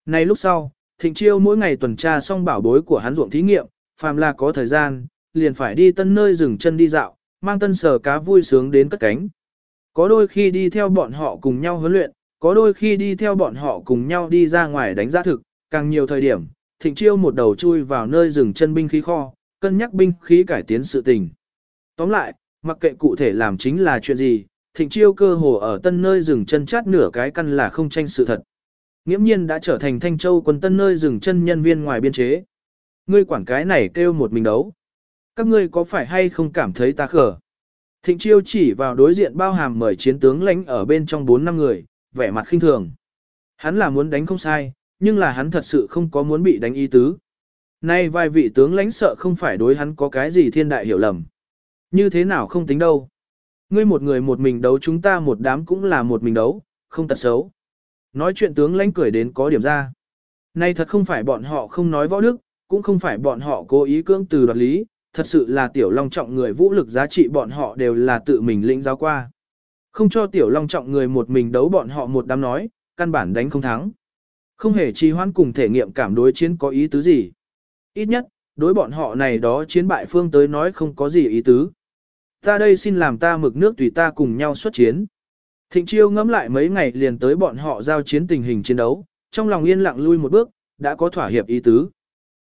Nay lúc sau, thịnh chiêu mỗi ngày tuần tra xong bảo bối của hắn ruộng thí nghiệm, phàm là có thời gian, liền phải đi tân nơi dừng chân đi dạo, mang tân sở cá vui sướng đến cất cánh. Có đôi khi đi theo bọn họ cùng nhau huấn luyện, có đôi khi đi theo bọn họ cùng nhau đi ra ngoài đánh giá thực, càng nhiều thời điểm, thịnh chiêu một đầu chui vào nơi dừng chân binh khí kho, cân nhắc binh khí cải tiến sự tình. Tóm lại, mặc kệ cụ thể làm chính là chuyện gì, thịnh chiêu cơ hồ ở tân nơi dừng chân chát nửa cái căn là không tranh sự thật. Nghiễm nhiên đã trở thành Thanh Châu quân tân nơi dừng chân nhân viên ngoài biên chế. Ngươi quản cái này kêu một mình đấu. Các ngươi có phải hay không cảm thấy ta khở? Thịnh chiêu chỉ vào đối diện bao hàm mời chiến tướng lãnh ở bên trong 4 năm người, vẻ mặt khinh thường. Hắn là muốn đánh không sai, nhưng là hắn thật sự không có muốn bị đánh ý tứ. Nay vài vị tướng lãnh sợ không phải đối hắn có cái gì thiên đại hiểu lầm. Như thế nào không tính đâu. Ngươi một người một mình đấu chúng ta một đám cũng là một mình đấu, không tật xấu. Nói chuyện tướng lãnh cười đến có điểm ra. Nay thật không phải bọn họ không nói võ đức, cũng không phải bọn họ cố ý cưỡng từ đoạt lý, thật sự là tiểu long trọng người vũ lực giá trị bọn họ đều là tự mình lĩnh giáo qua. Không cho tiểu long trọng người một mình đấu bọn họ một đám nói, căn bản đánh không thắng. Không hề trì hoãn cùng thể nghiệm cảm đối chiến có ý tứ gì. Ít nhất, đối bọn họ này đó chiến bại phương tới nói không có gì ý tứ. Ta đây xin làm ta mực nước tùy ta cùng nhau xuất chiến. Thịnh chiêu ngẫm lại mấy ngày liền tới bọn họ giao chiến tình hình chiến đấu, trong lòng yên lặng lui một bước, đã có thỏa hiệp ý tứ.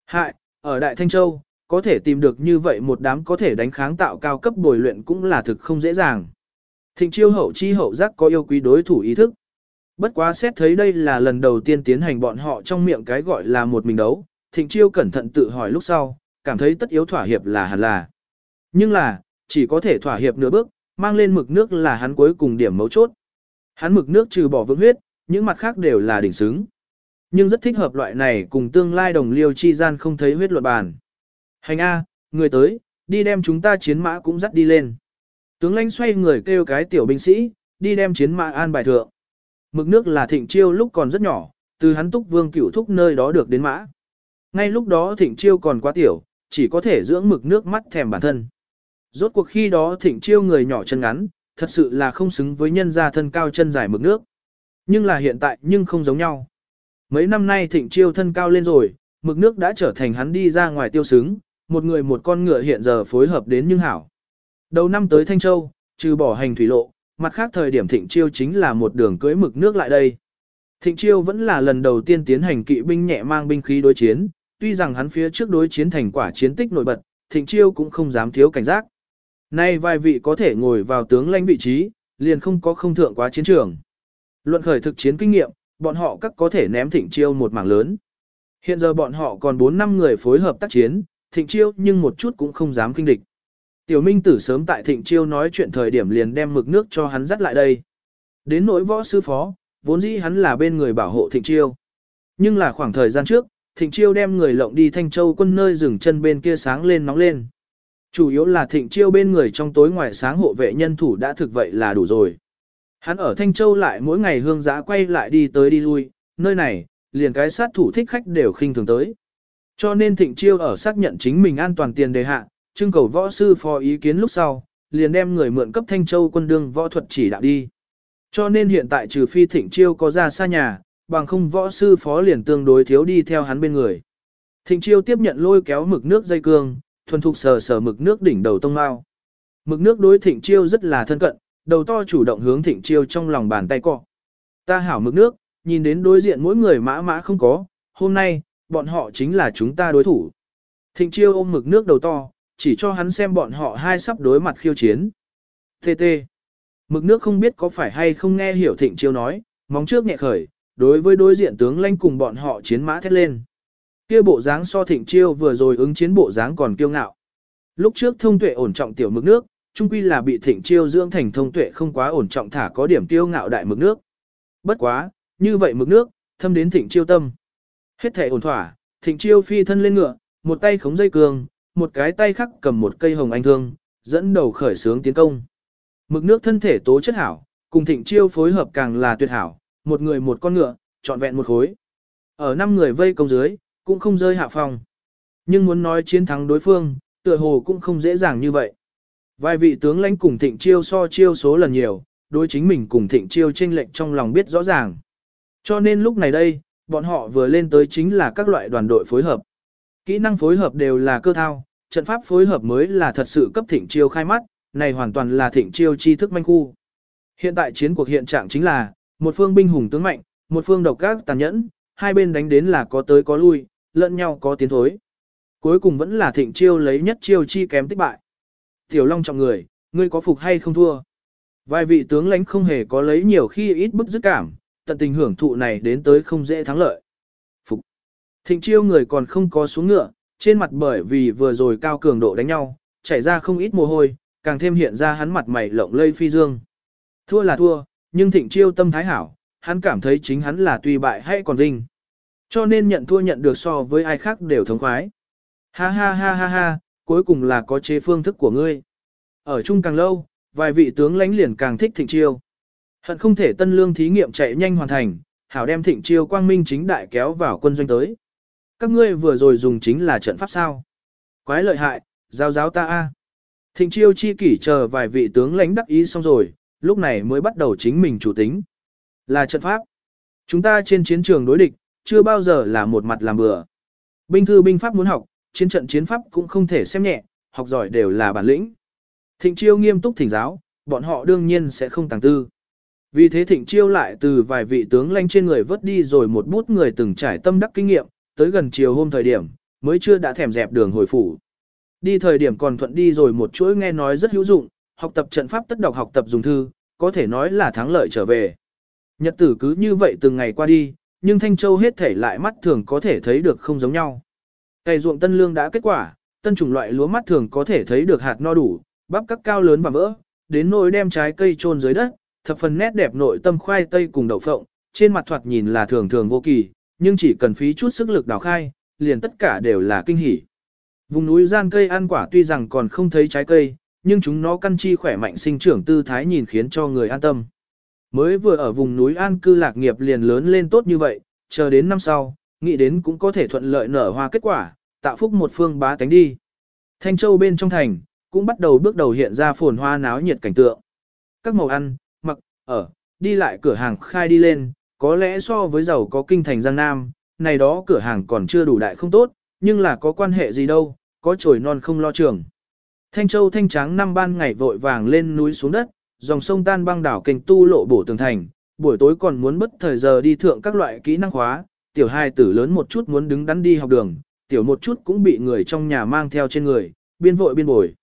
Hại, ở Đại Thanh Châu, có thể tìm được như vậy một đám có thể đánh kháng tạo cao cấp bồi luyện cũng là thực không dễ dàng. Thịnh chiêu hậu chi hậu giác có yêu quý đối thủ ý thức. Bất quá xét thấy đây là lần đầu tiên tiến hành bọn họ trong miệng cái gọi là một mình đấu, thịnh chiêu cẩn thận tự hỏi lúc sau, cảm thấy tất yếu thỏa hiệp là hẳn là. Nhưng là, chỉ có thể thỏa hiệp nửa bước, mang lên mực nước là hắn cuối cùng điểm mấu chốt. Hắn mực nước trừ bỏ vững huyết, những mặt khác đều là đỉnh xứng. Nhưng rất thích hợp loại này cùng tương lai đồng liêu chi gian không thấy huyết luận bàn. Hành A, người tới, đi đem chúng ta chiến mã cũng dắt đi lên. Tướng lãnh xoay người kêu cái tiểu binh sĩ, đi đem chiến mã an bài thượng. Mực nước là thịnh chiêu lúc còn rất nhỏ, từ hắn túc vương cửu thúc nơi đó được đến mã. Ngay lúc đó thịnh chiêu còn quá tiểu, chỉ có thể dưỡng mực nước mắt thèm bản thân. Rốt cuộc khi đó thịnh chiêu người nhỏ chân ngắn, thật sự là không xứng với nhân gia thân cao chân dài mực nước. Nhưng là hiện tại nhưng không giống nhau. Mấy năm nay thịnh chiêu thân cao lên rồi, mực nước đã trở thành hắn đi ra ngoài tiêu xứng, một người một con ngựa hiện giờ phối hợp đến nhưng hảo. Đầu năm tới Thanh Châu, trừ bỏ hành thủy lộ, mặt khác thời điểm thịnh chiêu chính là một đường cưới mực nước lại đây. Thịnh chiêu vẫn là lần đầu tiên tiến hành kỵ binh nhẹ mang binh khí đối chiến, tuy rằng hắn phía trước đối chiến thành quả chiến tích nổi bật, thịnh chiêu cũng không dám thiếu cảnh giác. Nay vài vị có thể ngồi vào tướng lãnh vị trí, liền không có không thượng quá chiến trường. Luận khởi thực chiến kinh nghiệm, bọn họ các có thể ném thịnh chiêu một mảng lớn. Hiện giờ bọn họ còn 4 năm người phối hợp tác chiến, thịnh chiêu nhưng một chút cũng không dám kinh địch. Tiểu Minh tử sớm tại thịnh chiêu nói chuyện thời điểm liền đem mực nước cho hắn dắt lại đây. Đến nỗi võ sư phó, vốn dĩ hắn là bên người bảo hộ thịnh chiêu. Nhưng là khoảng thời gian trước, thịnh chiêu đem người lộng đi Thanh Châu quân nơi dừng chân bên kia sáng lên nóng lên. Chủ yếu là thịnh chiêu bên người trong tối ngoài sáng hộ vệ nhân thủ đã thực vậy là đủ rồi. Hắn ở Thanh Châu lại mỗi ngày hương giã quay lại đi tới đi lui, nơi này, liền cái sát thủ thích khách đều khinh thường tới. Cho nên thịnh chiêu ở xác nhận chính mình an toàn tiền đề hạ, trưng cầu võ sư phó ý kiến lúc sau, liền đem người mượn cấp Thanh Châu quân đương võ thuật chỉ đạo đi. Cho nên hiện tại trừ phi thịnh chiêu có ra xa nhà, bằng không võ sư phó liền tương đối thiếu đi theo hắn bên người. Thịnh chiêu tiếp nhận lôi kéo mực nước dây cương, thuần thục sờ sờ mực nước đỉnh đầu tông mao. Mực nước đối thịnh chiêu rất là thân cận, đầu to chủ động hướng thịnh chiêu trong lòng bàn tay cọ. Ta hảo mực nước, nhìn đến đối diện mỗi người mã mã không có, hôm nay, bọn họ chính là chúng ta đối thủ. Thịnh chiêu ôm mực nước đầu to, chỉ cho hắn xem bọn họ hai sắp đối mặt khiêu chiến. TT. Mực nước không biết có phải hay không nghe hiểu thịnh chiêu nói, móng trước nhẹ khởi, đối với đối diện tướng lanh cùng bọn họ chiến mã thét lên. Kia bộ dáng so thịnh chiêu vừa rồi ứng chiến bộ dáng còn kiêu ngạo. Lúc trước thông tuệ ổn trọng tiểu mực nước, trung quy là bị thịnh chiêu dưỡng thành thông tuệ không quá ổn trọng thả có điểm kiêu ngạo đại mực nước. Bất quá, như vậy mực nước, thâm đến thịnh chiêu tâm. Hết thể ổn thỏa, thịnh chiêu phi thân lên ngựa, một tay khống dây cường, một cái tay khác cầm một cây hồng anh thương, dẫn đầu khởi sướng tiến công. Mực nước thân thể tố chất hảo, cùng thịnh chiêu phối hợp càng là tuyệt hảo, một người một con ngựa, trọn vẹn một khối. Ở năm người vây công dưới, cũng không rơi hạ phòng. Nhưng muốn nói chiến thắng đối phương, tựa hồ cũng không dễ dàng như vậy. Vài vị tướng lãnh cùng thịnh chiêu so chiêu số lần nhiều, đối chính mình cùng thịnh chiêu tranh lệnh trong lòng biết rõ ràng. Cho nên lúc này đây, bọn họ vừa lên tới chính là các loại đoàn đội phối hợp. Kỹ năng phối hợp đều là cơ thao, trận pháp phối hợp mới là thật sự cấp thịnh chiêu khai mắt, này hoàn toàn là thịnh chiêu chi thức manh khu. Hiện tại chiến cuộc hiện trạng chính là, một phương binh hùng tướng mạnh, một phương độc các tàn nhẫn, hai bên đánh đến là có tới có lui, lẫn nhau có tiến thối. Cuối cùng vẫn là thịnh chiêu lấy nhất chiêu chi kém tích bại. Tiểu Long trọng người, ngươi có phục hay không thua? Vài vị tướng lãnh không hề có lấy nhiều khi ít bức dứt cảm, tận tình hưởng thụ này đến tới không dễ thắng lợi. Thịnh chiêu người còn không có xuống ngựa, trên mặt bởi vì vừa rồi cao cường độ đánh nhau, chảy ra không ít mồ hôi, càng thêm hiện ra hắn mặt mày lộng lây phi dương. Thua là thua, nhưng thịnh chiêu tâm thái hảo, hắn cảm thấy chính hắn là tùy bại hay còn vinh. Cho nên nhận thua nhận được so với ai khác đều thống khoái. Ha ha ha ha ha, cuối cùng là có chế phương thức của ngươi. Ở chung càng lâu, vài vị tướng lãnh liền càng thích thịnh chiêu. Hận không thể tân lương thí nghiệm chạy nhanh hoàn thành, hảo đem thịnh chiêu quang minh chính đại kéo vào quân doanh tới. Các ngươi vừa rồi dùng chính là trận pháp sao. Quái lợi hại, giao giáo ta a. Thịnh chiêu chi kỷ chờ vài vị tướng lãnh đắc ý xong rồi, lúc này mới bắt đầu chính mình chủ tính. Là trận pháp. Chúng ta trên chiến trường đối địch, chưa bao giờ là một mặt làm bừa. Binh thư binh pháp muốn học, chiến trận chiến pháp cũng không thể xem nhẹ, học giỏi đều là bản lĩnh. Thịnh chiêu nghiêm túc thỉnh giáo, bọn họ đương nhiên sẽ không tàng tư. Vì thế thịnh chiêu lại từ vài vị tướng lãnh trên người vớt đi rồi một bút người từng trải tâm đắc kinh nghiệm, tới gần chiều hôm thời điểm, mới chưa đã thèm dẹp đường hồi phủ. Đi thời điểm còn thuận đi rồi một chuỗi nghe nói rất hữu dụng, học tập trận pháp tất đọc học tập dùng thư, có thể nói là thắng lợi trở về. Nhật tử cứ như vậy từng ngày qua đi, nhưng Thanh Châu hết thể lại mắt thường có thể thấy được không giống nhau. Cày ruộng tân lương đã kết quả, tân chủng loại lúa mắt thường có thể thấy được hạt no đủ, bắp các cao lớn và vỡ, đến nỗi đem trái cây trôn dưới đất, thập phần nét đẹp nội tâm khoai tây cùng đậu phộng, trên mặt thoạt nhìn là thường thường vô kỳ, nhưng chỉ cần phí chút sức lực đào khai, liền tất cả đều là kinh hỉ. Vùng núi gian cây ăn quả tuy rằng còn không thấy trái cây, nhưng chúng nó căn chi khỏe mạnh sinh trưởng tư thái nhìn khiến cho người an tâm. Mới vừa ở vùng núi an cư lạc nghiệp liền lớn lên tốt như vậy, chờ đến năm sau, nghĩ đến cũng có thể thuận lợi nở hoa kết quả, tạo phúc một phương bá tánh đi. Thanh Châu bên trong thành, cũng bắt đầu bước đầu hiện ra phồn hoa náo nhiệt cảnh tượng. Các màu ăn, mặc, ở, đi lại cửa hàng khai đi lên, có lẽ so với giàu có kinh thành Giang Nam, này đó cửa hàng còn chưa đủ đại không tốt, nhưng là có quan hệ gì đâu, có trồi non không lo trường. Thanh Châu thanh tráng năm ban ngày vội vàng lên núi xuống đất, dòng sông tan băng đảo kênh tu lộ bổ tường thành, buổi tối còn muốn bất thời giờ đi thượng các loại kỹ năng khóa, tiểu hai tử lớn một chút muốn đứng đắn đi học đường, tiểu một chút cũng bị người trong nhà mang theo trên người, biên vội biên bồi.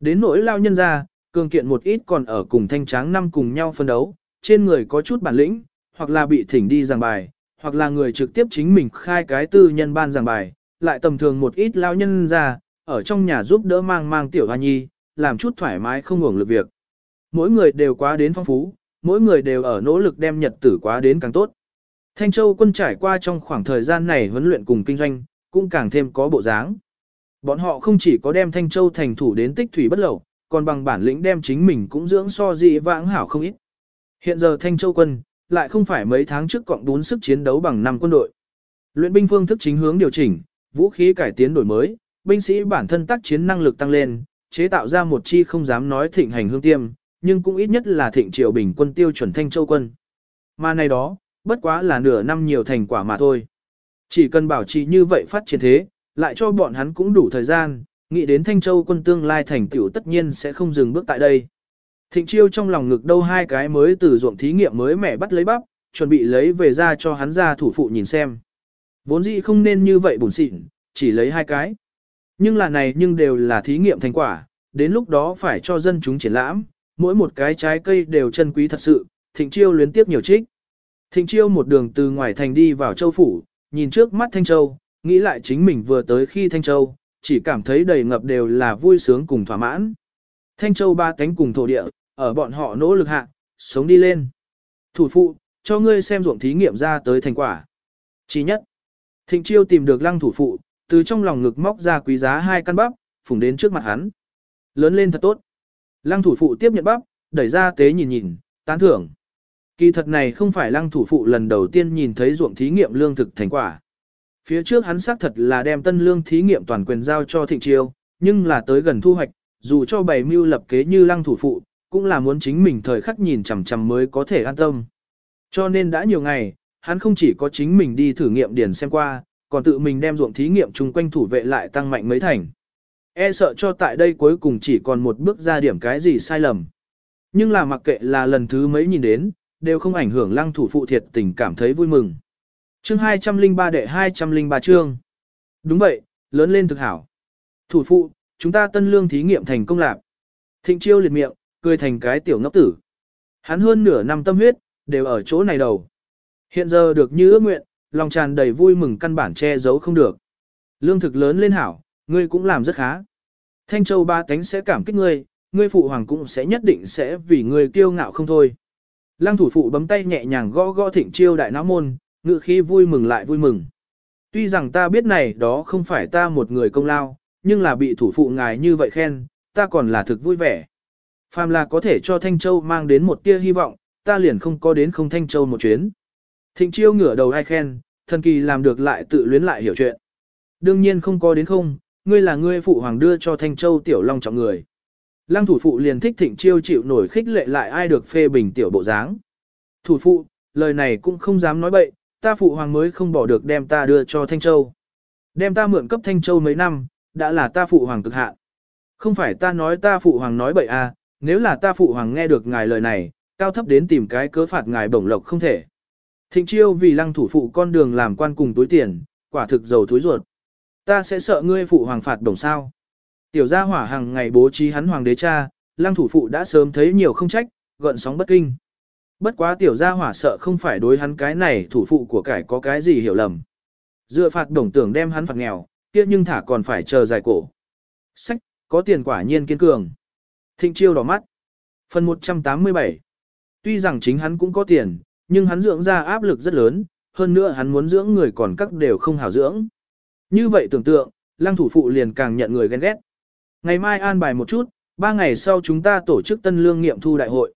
Đến nỗi lao nhân ra, cường kiện một ít còn ở cùng thanh tráng năm cùng nhau phân đấu, trên người có chút bản lĩnh, hoặc là bị thỉnh đi giảng bài, hoặc là người trực tiếp chính mình khai cái tư nhân ban giảng bài, lại tầm thường một ít lao nhân ra, ở trong nhà giúp đỡ mang mang tiểu hoa nhi, làm chút thoải mái không ngủng lực việc. Mỗi người đều quá đến phong phú, mỗi người đều ở nỗ lực đem nhật tử quá đến càng tốt. Thanh Châu quân trải qua trong khoảng thời gian này huấn luyện cùng kinh doanh, cũng càng thêm có bộ dáng. Bọn họ không chỉ có đem Thanh Châu thành thủ đến tích thủy bất lậu, còn bằng bản lĩnh đem chính mình cũng dưỡng so dị vãng hảo không ít. Hiện giờ Thanh Châu quân, lại không phải mấy tháng trước cộng đún sức chiến đấu bằng năm quân đội. Luyện binh phương thức chính hướng điều chỉnh, vũ khí cải tiến đổi mới, binh sĩ bản thân tác chiến năng lực tăng lên, chế tạo ra một chi không dám nói thịnh hành hương tiêm, nhưng cũng ít nhất là thịnh triều bình quân tiêu chuẩn Thanh Châu quân. Mà này đó, bất quá là nửa năm nhiều thành quả mà thôi. Chỉ cần bảo trì như vậy phát triển thế, lại cho bọn hắn cũng đủ thời gian, nghĩ đến Thanh Châu quân tương lai thành tựu tất nhiên sẽ không dừng bước tại đây. Thịnh chiêu trong lòng ngực đâu hai cái mới từ ruộng thí nghiệm mới mẻ bắt lấy bắp, chuẩn bị lấy về ra cho hắn ra thủ phụ nhìn xem. Vốn dĩ không nên như vậy bùn xịn, chỉ lấy hai cái. Nhưng là này nhưng đều là thí nghiệm thành quả, đến lúc đó phải cho dân chúng triển lãm, mỗi một cái trái cây đều chân quý thật sự, thịnh chiêu luyến tiếp nhiều trích. Thịnh chiêu một đường từ ngoài thành đi vào châu phủ, nhìn trước mắt Thanh Châu, nghĩ lại chính mình vừa tới khi Thanh Châu, chỉ cảm thấy đầy ngập đều là vui sướng cùng thỏa mãn. Thanh Châu ba tánh cùng thổ địa, ở bọn họ nỗ lực hạ, sống đi lên. Thủ phụ, cho ngươi xem ruộng thí nghiệm ra tới thành quả. Chỉ nhất, Thịnh Chiêu tìm được lăng thủ phụ, từ trong lòng ngực móc ra quý giá hai căn bắp, phủng đến trước mặt hắn. Lớn lên thật tốt. Lăng thủ phụ tiếp nhận bắp, đẩy ra tế nhìn nhìn, tán thưởng. Kỳ thật này không phải lăng thủ phụ lần đầu tiên nhìn thấy ruộng thí nghiệm lương thực thành quả. Phía trước hắn xác thật là đem tân lương thí nghiệm toàn quyền giao cho thịnh chiêu, nhưng là tới gần thu hoạch, dù cho bày mưu lập kế như lăng thủ phụ, cũng là muốn chính mình thời khắc nhìn chằm chằm mới có thể an tâm. Cho nên đã nhiều ngày, hắn không chỉ có chính mình đi thử nghiệm điền xem qua, còn tự mình đem ruộng thí nghiệm chung quanh thủ vệ lại tăng mạnh mấy thành. E sợ cho tại đây cuối cùng chỉ còn một bước ra điểm cái gì sai lầm. Nhưng là mặc kệ là lần thứ mấy nhìn đến, đều không ảnh hưởng lăng thủ phụ thiệt tình cảm thấy vui mừng. Chương 203 đệ 203 chương. Đúng vậy, lớn lên thực hảo. Thủ phụ, chúng ta tân lương thí nghiệm thành công lạc. Thịnh chiêu liệt miệng, cười thành cái tiểu ngốc tử. Hắn hơn nửa năm tâm huyết, đều ở chỗ này đầu. Hiện giờ được như ước nguyện, lòng tràn đầy vui mừng căn bản che giấu không được. Lương thực lớn lên hảo, ngươi cũng làm rất khá. Thanh Châu ba tánh sẽ cảm kích ngươi, ngươi phụ hoàng cũng sẽ nhất định sẽ vì ngươi kiêu ngạo không thôi. Lăng thủ phụ bấm tay nhẹ nhàng gõ gõ thịnh chiêu đại não môn, ngự khi vui mừng lại vui mừng. Tuy rằng ta biết này đó không phải ta một người công lao, nhưng là bị thủ phụ ngài như vậy khen, ta còn là thực vui vẻ. Phàm là có thể cho Thanh Châu mang đến một tia hy vọng, ta liền không có đến không Thanh Châu một chuyến. Thịnh chiêu ngửa đầu ai khen, thần kỳ làm được lại tự luyến lại hiểu chuyện. Đương nhiên không có đến không, ngươi là ngươi phụ hoàng đưa cho Thanh Châu tiểu long trọng người. Lăng thủ phụ liền thích thịnh chiêu chịu nổi khích lệ lại ai được phê bình tiểu bộ dáng. Thủ phụ, lời này cũng không dám nói bậy, ta phụ hoàng mới không bỏ được đem ta đưa cho Thanh Châu. Đem ta mượn cấp Thanh Châu mấy năm, đã là ta phụ hoàng cực hạn. Không phải ta nói ta phụ hoàng nói bậy à, nếu là ta phụ hoàng nghe được ngài lời này, cao thấp đến tìm cái cớ phạt ngài bổng lộc không thể. Thịnh chiêu vì lăng thủ phụ con đường làm quan cùng túi tiền, quả thực giàu túi ruột. Ta sẽ sợ ngươi phụ hoàng phạt đồng sao. Tiểu gia hỏa hàng ngày bố trí hắn hoàng đế cha, lăng thủ phụ đã sớm thấy nhiều không trách, gợn sóng bất kinh. Bất quá tiểu gia hỏa sợ không phải đối hắn cái này thủ phụ của cải có cái gì hiểu lầm. Dựa phạt đồng tưởng đem hắn phạt nghèo, kia nhưng thả còn phải chờ dài cổ. Sách, có tiền quả nhiên kiên cường. Thịnh chiêu đỏ mắt. Phần 187 Tuy rằng chính hắn cũng có tiền, nhưng hắn dưỡng ra áp lực rất lớn, hơn nữa hắn muốn dưỡng người còn các đều không hảo dưỡng. Như vậy tưởng tượng, lăng thủ phụ liền càng nhận người ghen ghét. Ngày mai an bài một chút, ba ngày sau chúng ta tổ chức tân lương nghiệm thu đại hội.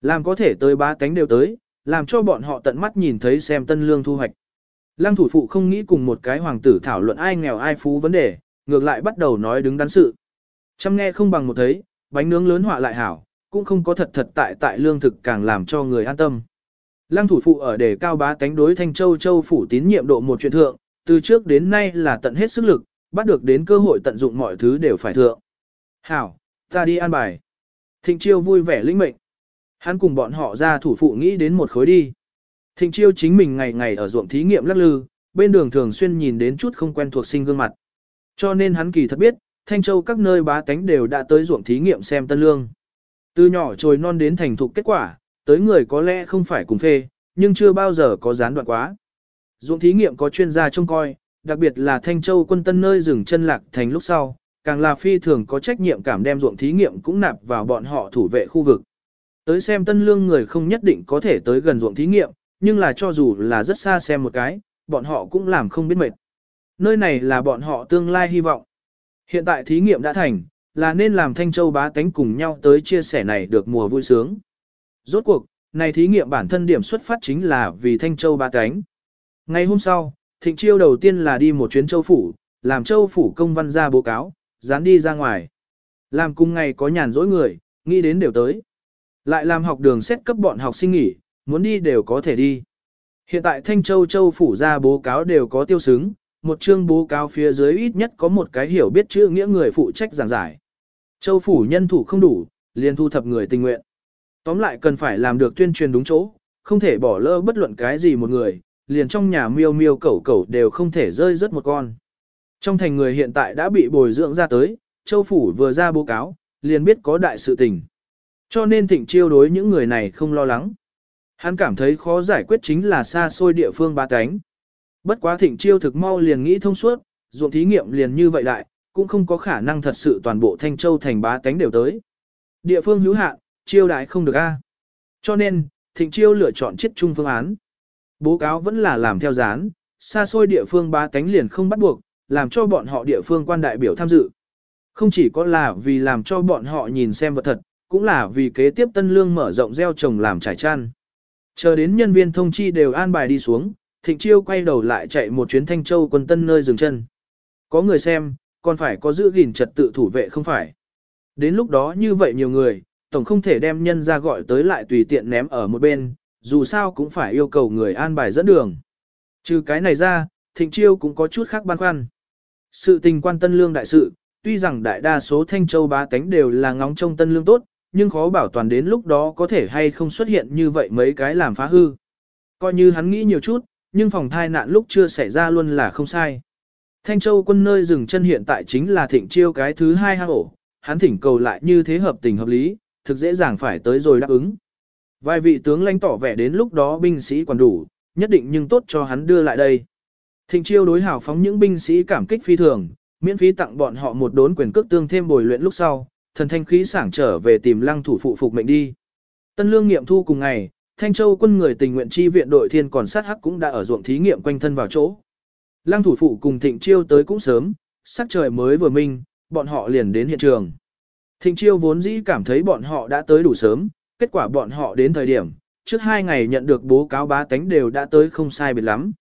Làm có thể tới ba cánh đều tới, làm cho bọn họ tận mắt nhìn thấy xem tân lương thu hoạch. Lăng thủ phụ không nghĩ cùng một cái hoàng tử thảo luận ai nghèo ai phú vấn đề, ngược lại bắt đầu nói đứng đắn sự. Chăm nghe không bằng một thấy, bánh nướng lớn họa lại hảo, cũng không có thật thật tại tại lương thực càng làm cho người an tâm. Lăng thủ phụ ở đề cao bá cánh đối thanh châu châu phủ tín nhiệm độ một chuyện thượng, từ trước đến nay là tận hết sức lực, bắt được đến cơ hội tận dụng mọi thứ đều phải thượng. Hảo, ta đi an bài. Thịnh chiêu vui vẻ lĩnh mệnh. Hắn cùng bọn họ ra thủ phụ nghĩ đến một khối đi. Thịnh chiêu chính mình ngày ngày ở ruộng thí nghiệm lắc lư, bên đường thường xuyên nhìn đến chút không quen thuộc sinh gương mặt. Cho nên hắn kỳ thật biết, Thanh Châu các nơi bá tánh đều đã tới ruộng thí nghiệm xem tân lương. Từ nhỏ trồi non đến thành thục kết quả, tới người có lẽ không phải cùng phê, nhưng chưa bao giờ có gián đoạn quá. Ruộng thí nghiệm có chuyên gia trông coi, đặc biệt là Thanh Châu quân tân nơi dừng chân lạc thành lúc sau, càng là phi thường có trách nhiệm cảm đem ruộng thí nghiệm cũng nạp vào bọn họ thủ vệ khu vực. Tới xem tân lương người không nhất định có thể tới gần ruộng thí nghiệm, nhưng là cho dù là rất xa xem một cái, bọn họ cũng làm không biết mệt. Nơi này là bọn họ tương lai hy vọng. Hiện tại thí nghiệm đã thành, là nên làm Thanh Châu bá tánh cùng nhau tới chia sẻ này được mùa vui sướng. Rốt cuộc, này thí nghiệm bản thân điểm xuất phát chính là vì Thanh Châu bá tánh. Ngày hôm sau, Thịnh Chiêu đầu tiên là đi một chuyến Châu Phủ, làm Châu Phủ công văn ra báo cáo, dán đi ra ngoài. Làm cùng ngày có nhàn rỗi người, nghĩ đến đều tới. Lại làm học đường xét cấp bọn học sinh nghỉ, muốn đi đều có thể đi. Hiện tại Thanh Châu Châu Phủ ra bố cáo đều có tiêu xứng, một chương bố cáo phía dưới ít nhất có một cái hiểu biết chữ nghĩa người phụ trách giảng giải. Châu Phủ nhân thủ không đủ, liền thu thập người tình nguyện. Tóm lại cần phải làm được tuyên truyền đúng chỗ, không thể bỏ lỡ bất luận cái gì một người, liền trong nhà miêu miêu cẩu cẩu đều không thể rơi rớt một con. Trong thành người hiện tại đã bị bồi dưỡng ra tới, Châu Phủ vừa ra bố cáo, liền biết có đại sự tình. Cho nên thịnh chiêu đối những người này không lo lắng. Hắn cảm thấy khó giải quyết chính là xa xôi địa phương ba cánh. Bất quá thịnh chiêu thực mau liền nghĩ thông suốt, ruộng thí nghiệm liền như vậy đại, cũng không có khả năng thật sự toàn bộ Thanh Châu thành bá tánh đều tới. Địa phương hữu hạn, chiêu đại không được a. Cho nên, thịnh chiêu lựa chọn chiết trung phương án. Bố cáo vẫn là làm theo dán, xa xôi địa phương bá tánh liền không bắt buộc, làm cho bọn họ địa phương quan đại biểu tham dự. Không chỉ có là vì làm cho bọn họ nhìn xem vật thật, cũng là vì kế tiếp tân lương mở rộng gieo trồng làm trải chăn. Chờ đến nhân viên thông chi đều an bài đi xuống, Thịnh Chiêu quay đầu lại chạy một chuyến Thanh Châu quân tân nơi dừng chân. Có người xem, còn phải có giữ gìn trật tự thủ vệ không phải. Đến lúc đó như vậy nhiều người, tổng không thể đem nhân ra gọi tới lại tùy tiện ném ở một bên, dù sao cũng phải yêu cầu người an bài dẫn đường. Trừ cái này ra, Thịnh Chiêu cũng có chút khác băn khoăn. Sự tình quan tân lương đại sự, tuy rằng đại đa số Thanh Châu bá tánh đều là ngóng trông tân lương tốt, nhưng khó bảo toàn đến lúc đó có thể hay không xuất hiện như vậy mấy cái làm phá hư. Coi như hắn nghĩ nhiều chút, nhưng phòng thai nạn lúc chưa xảy ra luôn là không sai. Thanh Châu quân nơi dừng chân hiện tại chính là thịnh chiêu cái thứ hai hang ổ, hắn thỉnh cầu lại như thế hợp tình hợp lý, thực dễ dàng phải tới rồi đáp ứng. Vài vị tướng lãnh tỏ vẻ đến lúc đó binh sĩ còn đủ, nhất định nhưng tốt cho hắn đưa lại đây. Thịnh chiêu đối hảo phóng những binh sĩ cảm kích phi thường, miễn phí tặng bọn họ một đốn quyền cước tương thêm bồi luyện lúc sau, thần thanh khí sảng trở về tìm lăng thủ phụ phục mệnh đi. Tân lương nghiệm thu cùng ngày, Thanh Châu quân người tình nguyện chi viện đội thiên còn sát hắc cũng đã ở ruộng thí nghiệm quanh thân vào chỗ. Lăng thủ phụ cùng Thịnh Chiêu tới cũng sớm, sắc trời mới vừa minh, bọn họ liền đến hiện trường. Thịnh Chiêu vốn dĩ cảm thấy bọn họ đã tới đủ sớm, kết quả bọn họ đến thời điểm, trước hai ngày nhận được bố cáo bá tánh đều đã tới không sai biệt lắm.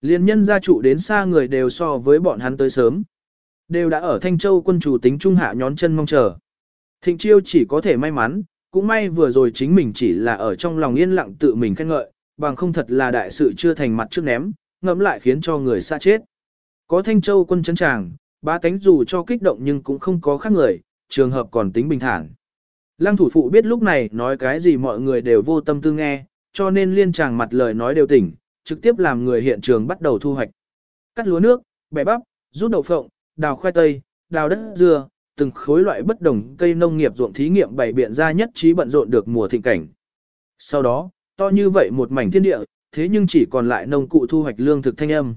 Liên nhân gia trụ đến xa người đều so với bọn hắn tới sớm. Đều đã ở Thanh Châu quân chủ tính trung hạ nhón chân mong chờ. Thịnh Chiêu chỉ có thể may mắn, cũng may vừa rồi chính mình chỉ là ở trong lòng yên lặng tự mình khen ngợi, bằng không thật là đại sự chưa thành mặt trước ném, ngẫm lại khiến cho người xa chết. Có Thanh Châu quân chấn tràng, ba tánh dù cho kích động nhưng cũng không có khác người, trường hợp còn tính bình thản. Lăng thủ phụ biết lúc này nói cái gì mọi người đều vô tâm tư nghe, cho nên liên tràng mặt lời nói đều tỉnh, trực tiếp làm người hiện trường bắt đầu thu hoạch. Cắt lúa nước, bẻ bắp, rút đậu phộng, đào khoai tây, đào đất dừa từng khối loại bất đồng cây nông nghiệp ruộng thí nghiệm bày biện ra nhất trí bận rộn được mùa thịnh cảnh. Sau đó, to như vậy một mảnh thiên địa, thế nhưng chỉ còn lại nông cụ thu hoạch lương thực thanh âm.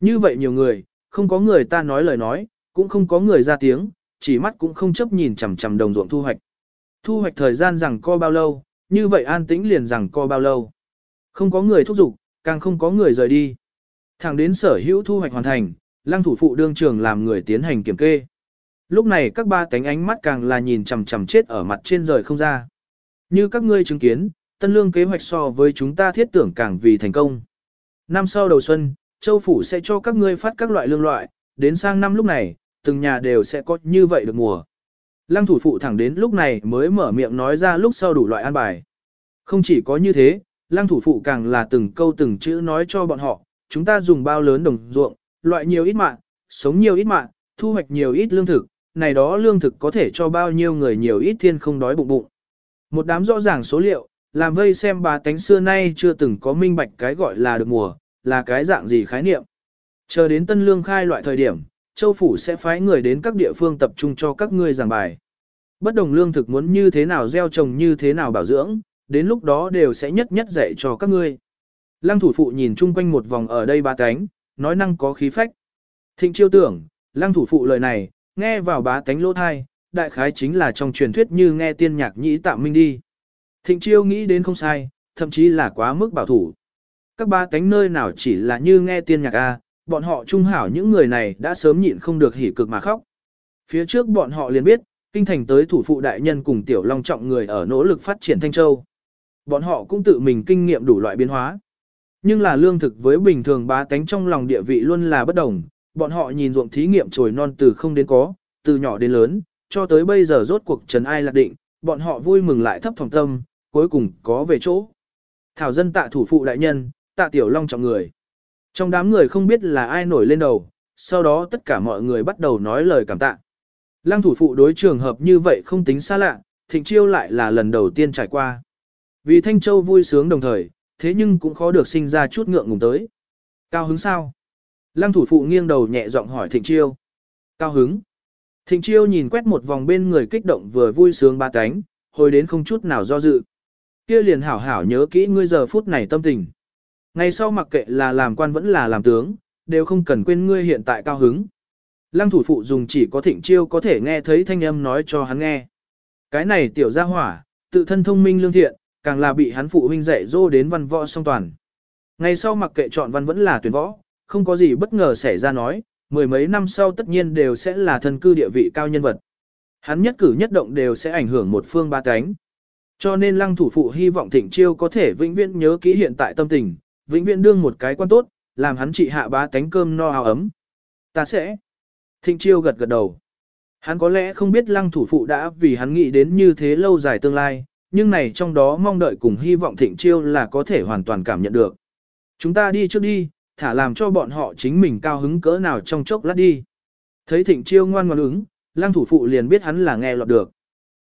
Như vậy nhiều người, không có người ta nói lời nói, cũng không có người ra tiếng, chỉ mắt cũng không chấp nhìn chằm chằm đồng ruộng thu hoạch. Thu hoạch thời gian rằng co bao lâu, như vậy an tĩnh liền rằng co bao lâu. Không có người thúc giục, càng không có người rời đi. Thẳng đến sở hữu thu hoạch hoàn thành, lăng thủ phụ đương trường làm người tiến hành kiểm kê. Lúc này các ba cánh ánh mắt càng là nhìn chằm chằm chết ở mặt trên rời không ra. Như các ngươi chứng kiến, tân lương kế hoạch so với chúng ta thiết tưởng càng vì thành công. Năm sau đầu xuân, châu phủ sẽ cho các ngươi phát các loại lương loại, đến sang năm lúc này, từng nhà đều sẽ có như vậy được mùa. Lăng thủ phụ thẳng đến lúc này mới mở miệng nói ra lúc sau đủ loại an bài. Không chỉ có như thế, lăng thủ phụ càng là từng câu từng chữ nói cho bọn họ, chúng ta dùng bao lớn đồng ruộng, loại nhiều ít mạng, sống nhiều ít mạng, thu hoạch nhiều ít lương thực, này đó lương thực có thể cho bao nhiêu người nhiều ít thiên không đói bụng bụng. Một đám rõ ràng số liệu, làm vây xem bà tánh xưa nay chưa từng có minh bạch cái gọi là được mùa, là cái dạng gì khái niệm. Chờ đến tân lương khai loại thời điểm, châu phủ sẽ phái người đến các địa phương tập trung cho các ngươi giảng bài. Bất đồng lương thực muốn như thế nào gieo trồng như thế nào bảo dưỡng, đến lúc đó đều sẽ nhất nhất dạy cho các ngươi. Lăng thủ phụ nhìn chung quanh một vòng ở đây ba cánh, nói năng có khí phách. Thịnh chiêu tưởng, lăng thủ phụ lời này, nghe vào bá tánh lỗ thai, đại khái chính là trong truyền thuyết như nghe tiên nhạc nhĩ tạm minh đi. Thịnh chiêu nghĩ đến không sai, thậm chí là quá mức bảo thủ. Các ba tánh nơi nào chỉ là như nghe tiên nhạc A, bọn họ trung hảo những người này đã sớm nhịn không được hỉ cực mà khóc. Phía trước bọn họ liền biết, kinh thành tới thủ phụ đại nhân cùng tiểu long trọng người ở nỗ lực phát triển Thanh Châu. Bọn họ cũng tự mình kinh nghiệm đủ loại biến hóa. Nhưng là lương thực với bình thường bá tánh trong lòng địa vị luôn là bất đồng, bọn họ nhìn ruộng thí nghiệm trồi non từ không đến có, từ nhỏ đến lớn, cho tới bây giờ rốt cuộc trần ai lạc định, bọn họ vui mừng lại thấp thỏm tâm, cuối cùng có về chỗ. Thảo dân tạ thủ phụ đại nhân, tạ tiểu long trọng người. Trong đám người không biết là ai nổi lên đầu, sau đó tất cả mọi người bắt đầu nói lời cảm tạ. Lăng thủ phụ đối trường hợp như vậy không tính xa lạ, thịnh chiêu lại là lần đầu tiên trải qua. Vì Thanh Châu vui sướng đồng thời, thế nhưng cũng khó được sinh ra chút ngượng ngùng tới. Cao hứng sao? Lăng thủ phụ nghiêng đầu nhẹ giọng hỏi Thịnh Chiêu. Cao hứng. Thịnh Chiêu nhìn quét một vòng bên người kích động vừa vui sướng ba cánh, hồi đến không chút nào do dự. Kia liền hảo hảo nhớ kỹ ngươi giờ phút này tâm tình. Ngày sau mặc kệ là làm quan vẫn là làm tướng, đều không cần quên ngươi hiện tại cao hứng. Lăng thủ phụ dùng chỉ có thịnh chiêu có thể nghe thấy thanh âm nói cho hắn nghe. Cái này tiểu gia hỏa, tự thân thông minh lương thiện, càng là bị hắn phụ huynh dạy dỗ đến văn võ song toàn. Ngày sau mặc kệ chọn văn vẫn là tuyển võ, không có gì bất ngờ xảy ra nói, mười mấy năm sau tất nhiên đều sẽ là thân cư địa vị cao nhân vật. Hắn nhất cử nhất động đều sẽ ảnh hưởng một phương ba cánh. Cho nên lăng thủ phụ hy vọng thịnh chiêu có thể vĩnh viễn nhớ kỹ hiện tại tâm tình, vĩnh viễn đương một cái quan tốt, làm hắn trị hạ ba cánh cơm no áo ấm. Ta sẽ. Thịnh chiêu gật gật đầu. Hắn có lẽ không biết lăng thủ phụ đã vì hắn nghĩ đến như thế lâu dài tương lai, nhưng này trong đó mong đợi cùng hy vọng thịnh chiêu là có thể hoàn toàn cảm nhận được. Chúng ta đi trước đi, thả làm cho bọn họ chính mình cao hứng cỡ nào trong chốc lát đi. Thấy thịnh chiêu ngoan ngoãn ứng, lăng thủ phụ liền biết hắn là nghe lọt được.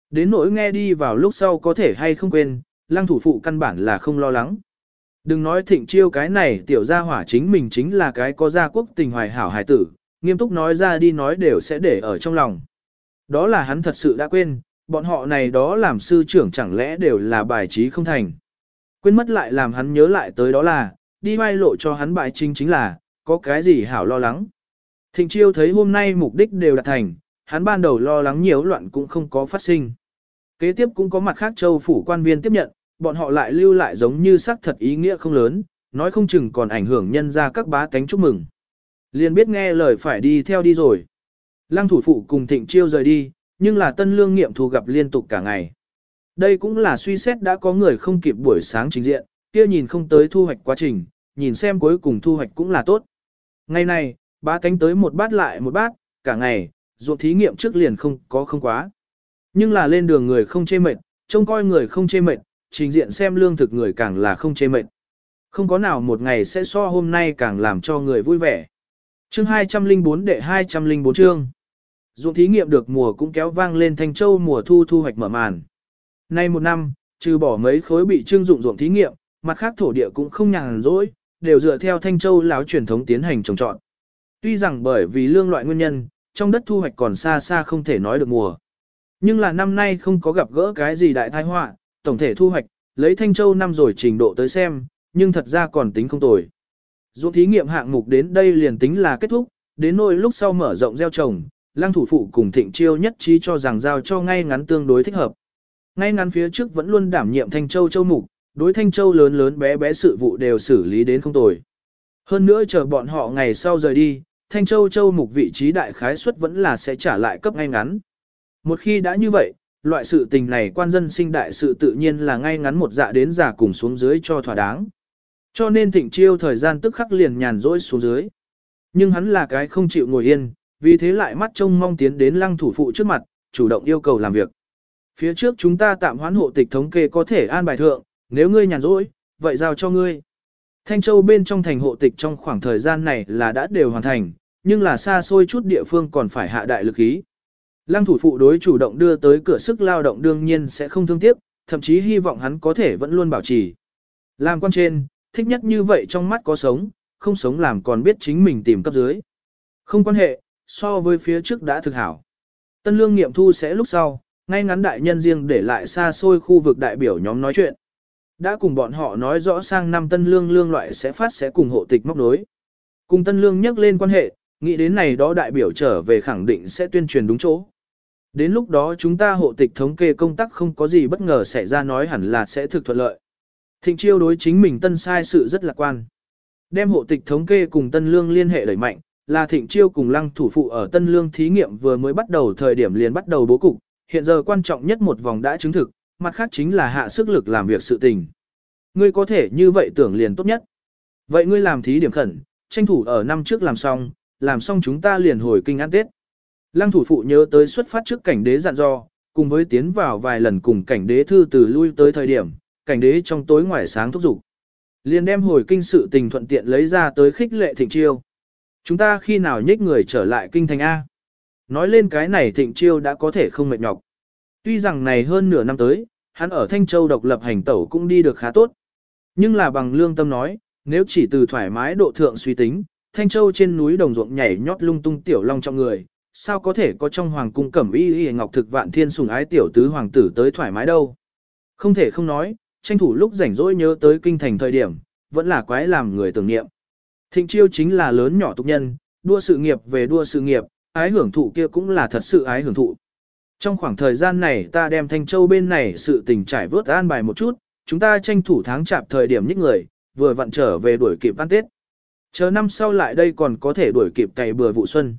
Đến nỗi nghe đi vào lúc sau có thể hay không quên, lăng thủ phụ căn bản là không lo lắng. Đừng nói thịnh chiêu cái này tiểu gia hỏa chính mình chính là cái có gia quốc tình hoài hảo hải tử, nghiêm túc nói ra đi nói đều sẽ để ở trong lòng. Đó là hắn thật sự đã quên, bọn họ này đó làm sư trưởng chẳng lẽ đều là bài trí không thành. Quên mất lại làm hắn nhớ lại tới đó là, đi vai lộ cho hắn bại chính chính là, có cái gì hảo lo lắng. Thịnh chiêu thấy hôm nay mục đích đều đạt thành, hắn ban đầu lo lắng nhiều loạn cũng không có phát sinh. Kế tiếp cũng có mặt khác châu phủ quan viên tiếp nhận, bọn họ lại lưu lại giống như sắc thật ý nghĩa không lớn, nói không chừng còn ảnh hưởng nhân ra các bá tánh chúc mừng. Liền biết nghe lời phải đi theo đi rồi. Lăng thủ phụ cùng thịnh chiêu rời đi, nhưng là tân lương nghiệm thu gặp liên tục cả ngày. Đây cũng là suy xét đã có người không kịp buổi sáng trình diện, kia nhìn không tới thu hoạch quá trình, nhìn xem cuối cùng thu hoạch cũng là tốt. Ngày này, bá tánh tới một bát lại một bát, cả ngày, ruộng thí nghiệm trước liền không có không quá. Nhưng là lên đường người không chê mệt, trông coi người không chê mệt, trình diện xem lương thực người càng là không chê mệt. Không có nào một ngày sẽ so hôm nay càng làm cho người vui vẻ. Chương 204 đệ 204 chương. Dụng thí nghiệm được mùa cũng kéo vang lên Thanh Châu mùa thu thu hoạch mở màn. Nay một năm, trừ bỏ mấy khối bị trưng dụng ruộng thí nghiệm, mặt khác thổ địa cũng không nhàn rỗi, đều dựa theo Thanh Châu láo truyền thống tiến hành trồng trọt. Tuy rằng bởi vì lương loại nguyên nhân, trong đất thu hoạch còn xa xa không thể nói được mùa. Nhưng là năm nay không có gặp gỡ cái gì đại tai họa, tổng thể thu hoạch, lấy Thanh Châu năm rồi trình độ tới xem, nhưng thật ra còn tính không tồi. Dụng thí nghiệm hạng mục đến đây liền tính là kết thúc, đến nỗi lúc sau mở rộng gieo trồng, lang thủ phụ cùng thịnh chiêu nhất trí cho rằng giao cho ngay ngắn tương đối thích hợp. Ngay ngắn phía trước vẫn luôn đảm nhiệm Thanh Châu châu mục, đối Thanh Châu lớn lớn bé bé sự vụ đều xử lý đến không tồi. Hơn nữa chờ bọn họ ngày sau rời đi, Thanh Châu châu mục vị trí đại khái suất vẫn là sẽ trả lại cấp ngay ngắn. Một khi đã như vậy, loại sự tình này quan dân sinh đại sự tự nhiên là ngay ngắn một dạ đến giả cùng xuống dưới cho thỏa đáng. Cho nên thịnh chiêu thời gian tức khắc liền nhàn rỗi xuống dưới. Nhưng hắn là cái không chịu ngồi yên, vì thế lại mắt trông mong tiến đến lăng thủ phụ trước mặt, chủ động yêu cầu làm việc. Phía trước chúng ta tạm hoán hộ tịch thống kê có thể an bài thượng, nếu ngươi nhàn rỗi, vậy giao cho ngươi. Thanh Châu bên trong thành hộ tịch trong khoảng thời gian này là đã đều hoàn thành, nhưng là xa xôi chút địa phương còn phải hạ đại lực ý. Lăng thủ phụ đối chủ động đưa tới cửa sức lao động đương nhiên sẽ không thương tiếc, thậm chí hy vọng hắn có thể vẫn luôn bảo trì. Làm quan trên, thích nhất như vậy trong mắt có sống, không sống làm còn biết chính mình tìm cấp dưới. Không quan hệ, so với phía trước đã thực hảo. Tân lương nghiệm thu sẽ lúc sau, ngay ngắn đại nhân riêng để lại xa xôi khu vực đại biểu nhóm nói chuyện. Đã cùng bọn họ nói rõ sang năm tân lương lương loại sẽ phát sẽ cùng hộ tịch móc nối Cùng tân lương nhắc lên quan hệ, nghĩ đến này đó đại biểu trở về khẳng định sẽ tuyên truyền đúng chỗ. Đến lúc đó chúng ta hộ tịch thống kê công tác không có gì bất ngờ xảy ra nói hẳn là sẽ thực thuận lợi. Thịnh chiêu đối chính mình tân sai sự rất lạc quan. Đem hộ tịch thống kê cùng tân lương liên hệ đẩy mạnh, là thịnh chiêu cùng lăng thủ phụ ở tân lương thí nghiệm vừa mới bắt đầu thời điểm liền bắt đầu bố cục, hiện giờ quan trọng nhất một vòng đã chứng thực, mặt khác chính là hạ sức lực làm việc sự tình. Ngươi có thể như vậy tưởng liền tốt nhất. Vậy ngươi làm thí điểm khẩn, tranh thủ ở năm trước làm xong, làm xong chúng ta liền hồi kinh ăn Tết. Lăng thủ phụ nhớ tới xuất phát trước cảnh đế dặn dò, cùng với tiến vào vài lần cùng cảnh đế thư từ lui tới thời điểm, cảnh đế trong tối ngoài sáng thúc giục. Liền đem hồi kinh sự tình thuận tiện lấy ra tới khích lệ thịnh chiêu. Chúng ta khi nào nhích người trở lại kinh thành A? Nói lên cái này thịnh chiêu đã có thể không mệt nhọc. Tuy rằng này hơn nửa năm tới, hắn ở Thanh Châu độc lập hành tẩu cũng đi được khá tốt. Nhưng là bằng lương tâm nói, nếu chỉ từ thoải mái độ thượng suy tính, Thanh Châu trên núi đồng ruộng nhảy nhót lung tung tiểu long trong người, sao có thể có trong hoàng cung cẩm y y ngọc thực vạn thiên sùng ái tiểu tứ hoàng tử tới thoải mái đâu. Không thể không nói, tranh thủ lúc rảnh rỗi nhớ tới kinh thành thời điểm, vẫn là quái làm người tưởng niệm. Thịnh chiêu chính là lớn nhỏ tục nhân, đua sự nghiệp về đua sự nghiệp, ái hưởng thụ kia cũng là thật sự ái hưởng thụ. Trong khoảng thời gian này ta đem Thanh Châu bên này sự tình trải vớt an bài một chút, chúng ta tranh thủ tháng chạp thời điểm nhích người, vừa vặn trở về đuổi kịp ăn Tết. Chờ năm sau lại đây còn có thể đuổi kịp cày bừa vụ xuân.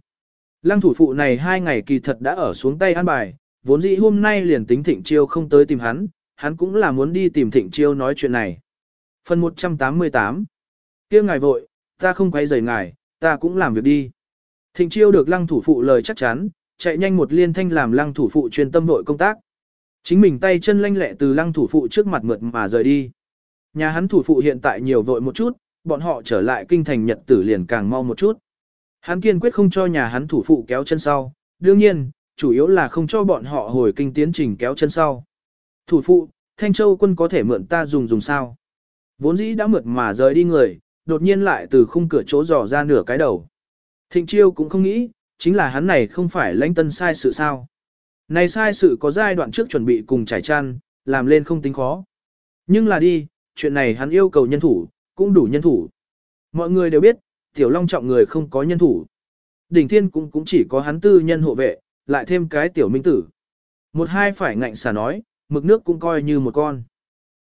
Lăng thủ phụ này hai ngày kỳ thật đã ở xuống tay an bài, vốn dĩ hôm nay liền tính thịnh chiêu không tới tìm hắn, hắn cũng là muốn đi tìm thịnh chiêu nói chuyện này. Phần 188 kia ngài vội, ta không quay rời ngài, ta cũng làm việc đi. Thịnh chiêu được lăng thủ phụ lời chắc chắn, chạy nhanh một liên thanh làm lăng thủ phụ truyền tâm vội công tác. Chính mình tay chân lanh lẹ từ lăng thủ phụ trước mặt mượt mà rời đi. Nhà hắn thủ phụ hiện tại nhiều vội một chút, bọn họ trở lại kinh thành nhật tử liền càng mau một chút. Hắn kiên quyết không cho nhà hắn thủ phụ kéo chân sau, đương nhiên, chủ yếu là không cho bọn họ hồi kinh tiến trình kéo chân sau. Thủ phụ, Thanh Châu quân có thể mượn ta dùng dùng sao? Vốn dĩ đã mượt mà rời đi người, đột nhiên lại từ khung cửa chỗ dò ra nửa cái đầu. Thịnh chiêu cũng không nghĩ, chính là hắn này không phải lãnh tân sai sự sao. Này sai sự có giai đoạn trước chuẩn bị cùng trải chăn, làm lên không tính khó. Nhưng là đi, chuyện này hắn yêu cầu nhân thủ, cũng đủ nhân thủ. Mọi người đều biết, tiểu long trọng người không có nhân thủ. Đỉnh thiên cũng cũng chỉ có hắn tư nhân hộ vệ, lại thêm cái tiểu minh tử. Một hai phải ngạnh xả nói, mực nước cũng coi như một con.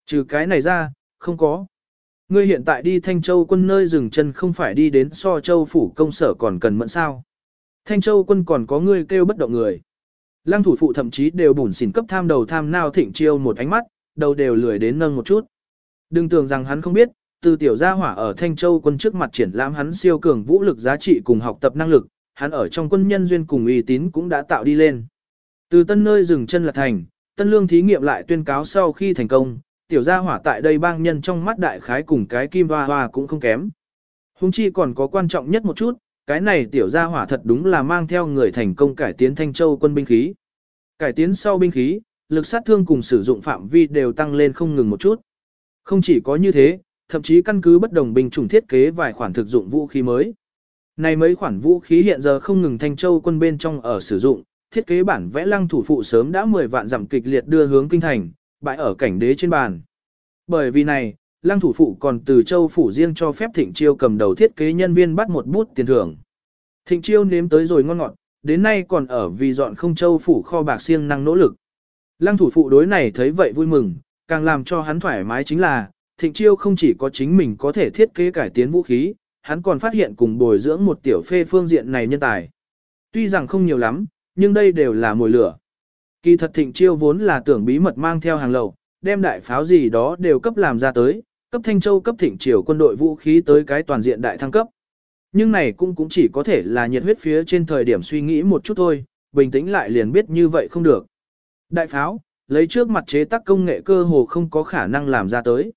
Trừ cái này ra, không có. Ngươi hiện tại đi Thanh Châu quân nơi dừng chân không phải đi đến so châu phủ công sở còn cần mẫn sao. Thanh Châu quân còn có người kêu bất động người. Lăng thủ phụ thậm chí đều bủn xỉn cấp tham đầu tham nao thịnh chiêu một ánh mắt, đầu đều lười đến nâng một chút. Đừng tưởng rằng hắn không biết, từ tiểu gia hỏa ở Thanh Châu quân trước mặt triển lãm hắn siêu cường vũ lực giá trị cùng học tập năng lực, hắn ở trong quân nhân duyên cùng uy tín cũng đã tạo đi lên. Từ tân nơi dừng chân là thành, tân lương thí nghiệm lại tuyên cáo sau khi thành công, tiểu gia hỏa tại đây bang nhân trong mắt đại khái cùng cái kim hoa hoa cũng không kém. Hùng chi còn có quan trọng nhất một chút, cái này tiểu gia hỏa thật đúng là mang theo người thành công cải tiến Thanh Châu quân binh khí. Cải tiến sau binh khí, lực sát thương cùng sử dụng phạm vi đều tăng lên không ngừng một chút. Không chỉ có như thế, thậm chí căn cứ bất đồng binh chủng thiết kế vài khoản thực dụng vũ khí mới. Này mấy khoản vũ khí hiện giờ không ngừng Thanh Châu quân bên trong ở sử dụng, thiết kế bản vẽ lăng thủ phụ sớm đã 10 vạn giảm kịch liệt đưa hướng kinh thành, bãi ở cảnh đế trên bàn. Bởi vì này, lăng thủ phụ còn từ châu phủ riêng cho phép thịnh chiêu cầm đầu thiết kế nhân viên bắt một bút tiền thưởng. Thịnh chiêu nếm tới rồi ngon ngọt, đến nay còn ở vì dọn không châu phủ kho bạc siêng năng nỗ lực. Lăng thủ phụ đối này thấy vậy vui mừng, càng làm cho hắn thoải mái chính là, thịnh chiêu không chỉ có chính mình có thể thiết kế cải tiến vũ khí, hắn còn phát hiện cùng bồi dưỡng một tiểu phê phương diện này nhân tài. Tuy rằng không nhiều lắm, nhưng đây đều là mồi lửa. Kỳ thật thịnh chiêu vốn là tưởng bí mật mang theo hàng lậu, đem đại pháo gì đó đều cấp làm ra tới, cấp Thanh Châu cấp thịnh triều quân đội vũ khí tới cái toàn diện đại thăng cấp. Nhưng này cũng cũng chỉ có thể là nhiệt huyết phía trên thời điểm suy nghĩ một chút thôi, bình tĩnh lại liền biết như vậy không được. Đại pháo, lấy trước mặt chế tác công nghệ cơ hồ không có khả năng làm ra tới.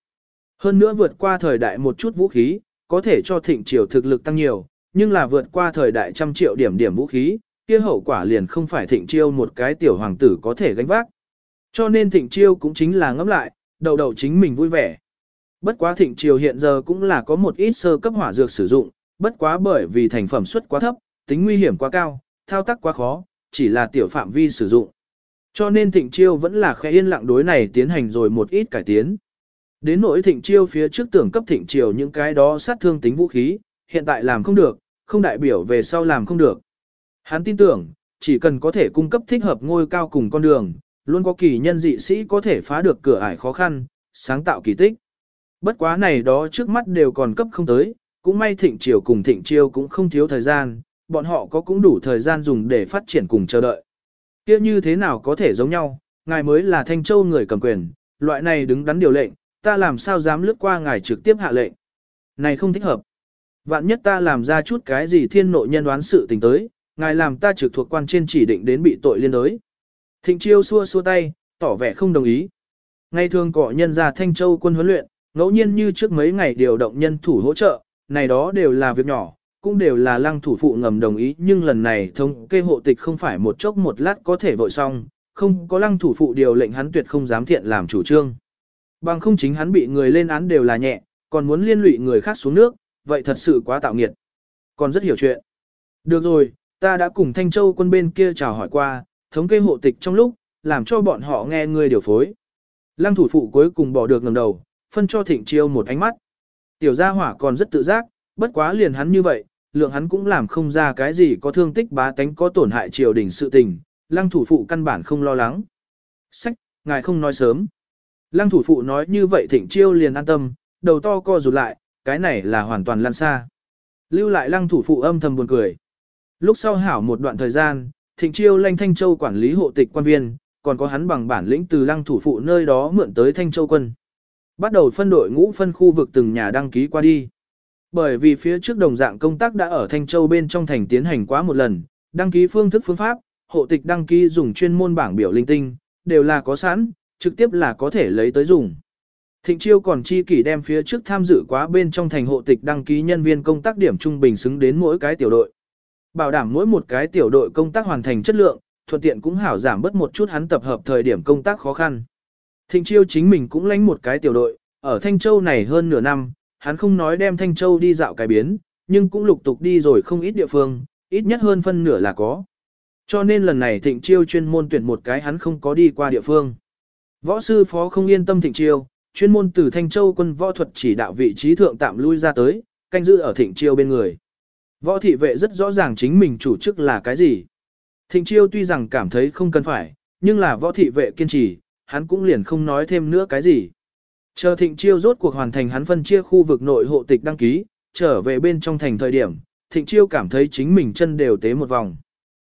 Hơn nữa vượt qua thời đại một chút vũ khí, có thể cho thịnh triều thực lực tăng nhiều, nhưng là vượt qua thời đại trăm triệu điểm điểm vũ khí, kia hậu quả liền không phải thịnh triều một cái tiểu hoàng tử có thể gánh vác. Cho nên thịnh triều cũng chính là ngẫm lại, đầu đầu chính mình vui vẻ. Bất quá thịnh Triều hiện giờ cũng là có một ít sơ cấp hỏa dược sử dụng, bất quá bởi vì thành phẩm suất quá thấp, tính nguy hiểm quá cao, thao tác quá khó, chỉ là tiểu phạm vi sử dụng. Cho nên thịnh chiêu vẫn là khẽ yên lặng đối này tiến hành rồi một ít cải tiến. Đến nỗi thịnh chiêu phía trước tưởng cấp thịnh Triều những cái đó sát thương tính vũ khí, hiện tại làm không được, không đại biểu về sau làm không được. Hắn tin tưởng, chỉ cần có thể cung cấp thích hợp ngôi cao cùng con đường, luôn có kỳ nhân dị sĩ có thể phá được cửa ải khó khăn, sáng tạo kỳ tích. Bất quá này đó trước mắt đều còn cấp không tới, cũng may thịnh triều cùng thịnh chiêu cũng không thiếu thời gian, bọn họ có cũng đủ thời gian dùng để phát triển cùng chờ đợi. Kia như thế nào có thể giống nhau, ngài mới là thanh châu người cầm quyền, loại này đứng đắn điều lệnh, ta làm sao dám lướt qua ngài trực tiếp hạ lệnh. Này không thích hợp. Vạn nhất ta làm ra chút cái gì thiên nội nhân đoán sự tình tới, ngài làm ta trực thuộc quan trên chỉ định đến bị tội liên đối. Thịnh chiêu xua xua tay, tỏ vẻ không đồng ý. Ngày thường cọ nhân ra Thanh Châu quân huấn luyện, ngẫu nhiên như trước mấy ngày điều động nhân thủ hỗ trợ, này đó đều là việc nhỏ, cũng đều là lăng thủ phụ ngầm đồng ý nhưng lần này thống kê hộ tịch không phải một chốc một lát có thể vội xong, không có lăng thủ phụ điều lệnh hắn tuyệt không dám thiện làm chủ trương. Bằng không chính hắn bị người lên án đều là nhẹ, còn muốn liên lụy người khác xuống nước, vậy thật sự quá tạo nghiệt. Còn rất hiểu chuyện. Được rồi, Ta đã cùng Thanh Châu quân bên kia chào hỏi qua, thống kê hộ tịch trong lúc, làm cho bọn họ nghe ngươi điều phối. Lăng thủ phụ cuối cùng bỏ được ngẩng đầu, phân cho Thịnh Chiêu một ánh mắt. Tiểu gia hỏa còn rất tự giác, bất quá liền hắn như vậy, lượng hắn cũng làm không ra cái gì có thương tích bá tánh có tổn hại triều đình sự tình, lăng thủ phụ căn bản không lo lắng. Sách, ngài không nói sớm. Lăng thủ phụ nói như vậy thịnh chiêu liền an tâm, đầu to co rụt lại, cái này là hoàn toàn lan xa. Lưu lại lăng thủ phụ âm thầm buồn cười. Lúc sau hảo một đoạn thời gian, thịnh chiêu lanh Thanh Châu quản lý hộ tịch quan viên, còn có hắn bằng bản lĩnh từ lăng thủ phụ nơi đó mượn tới Thanh Châu quân. Bắt đầu phân đội ngũ phân khu vực từng nhà đăng ký qua đi. Bởi vì phía trước đồng dạng công tác đã ở Thanh Châu bên trong thành tiến hành quá một lần, đăng ký phương thức phương pháp, hộ tịch đăng ký dùng chuyên môn bảng biểu linh tinh, đều là có sẵn, trực tiếp là có thể lấy tới dùng. Thịnh Chiêu còn chi kỷ đem phía trước tham dự quá bên trong thành hộ tịch đăng ký nhân viên công tác điểm trung bình xứng đến mỗi cái tiểu đội. Bảo đảm mỗi một cái tiểu đội công tác hoàn thành chất lượng, thuận tiện cũng hảo giảm bớt một chút hắn tập hợp thời điểm công tác khó khăn. Thịnh Chiêu chính mình cũng lãnh một cái tiểu đội, ở Thanh Châu này hơn nửa năm, hắn không nói đem Thanh Châu đi dạo cái biến, nhưng cũng lục tục đi rồi không ít địa phương, ít nhất hơn phân nửa là có. Cho nên lần này Thịnh Chiêu chuyên môn tuyển một cái hắn không có đi qua địa phương. Võ sư phó không yên tâm Thịnh Chiêu, chuyên môn từ Thanh Châu quân võ thuật chỉ đạo vị trí thượng tạm lui ra tới, canh giữ ở Thịnh Chiêu bên người. Võ thị vệ rất rõ ràng chính mình chủ chức là cái gì. Thịnh Chiêu tuy rằng cảm thấy không cần phải, nhưng là võ thị vệ kiên trì, hắn cũng liền không nói thêm nữa cái gì. Chờ Thịnh Chiêu rốt cuộc hoàn thành hắn phân chia khu vực nội hộ tịch đăng ký, trở về bên trong thành thời điểm, Thịnh Chiêu cảm thấy chính mình chân đều tế một vòng.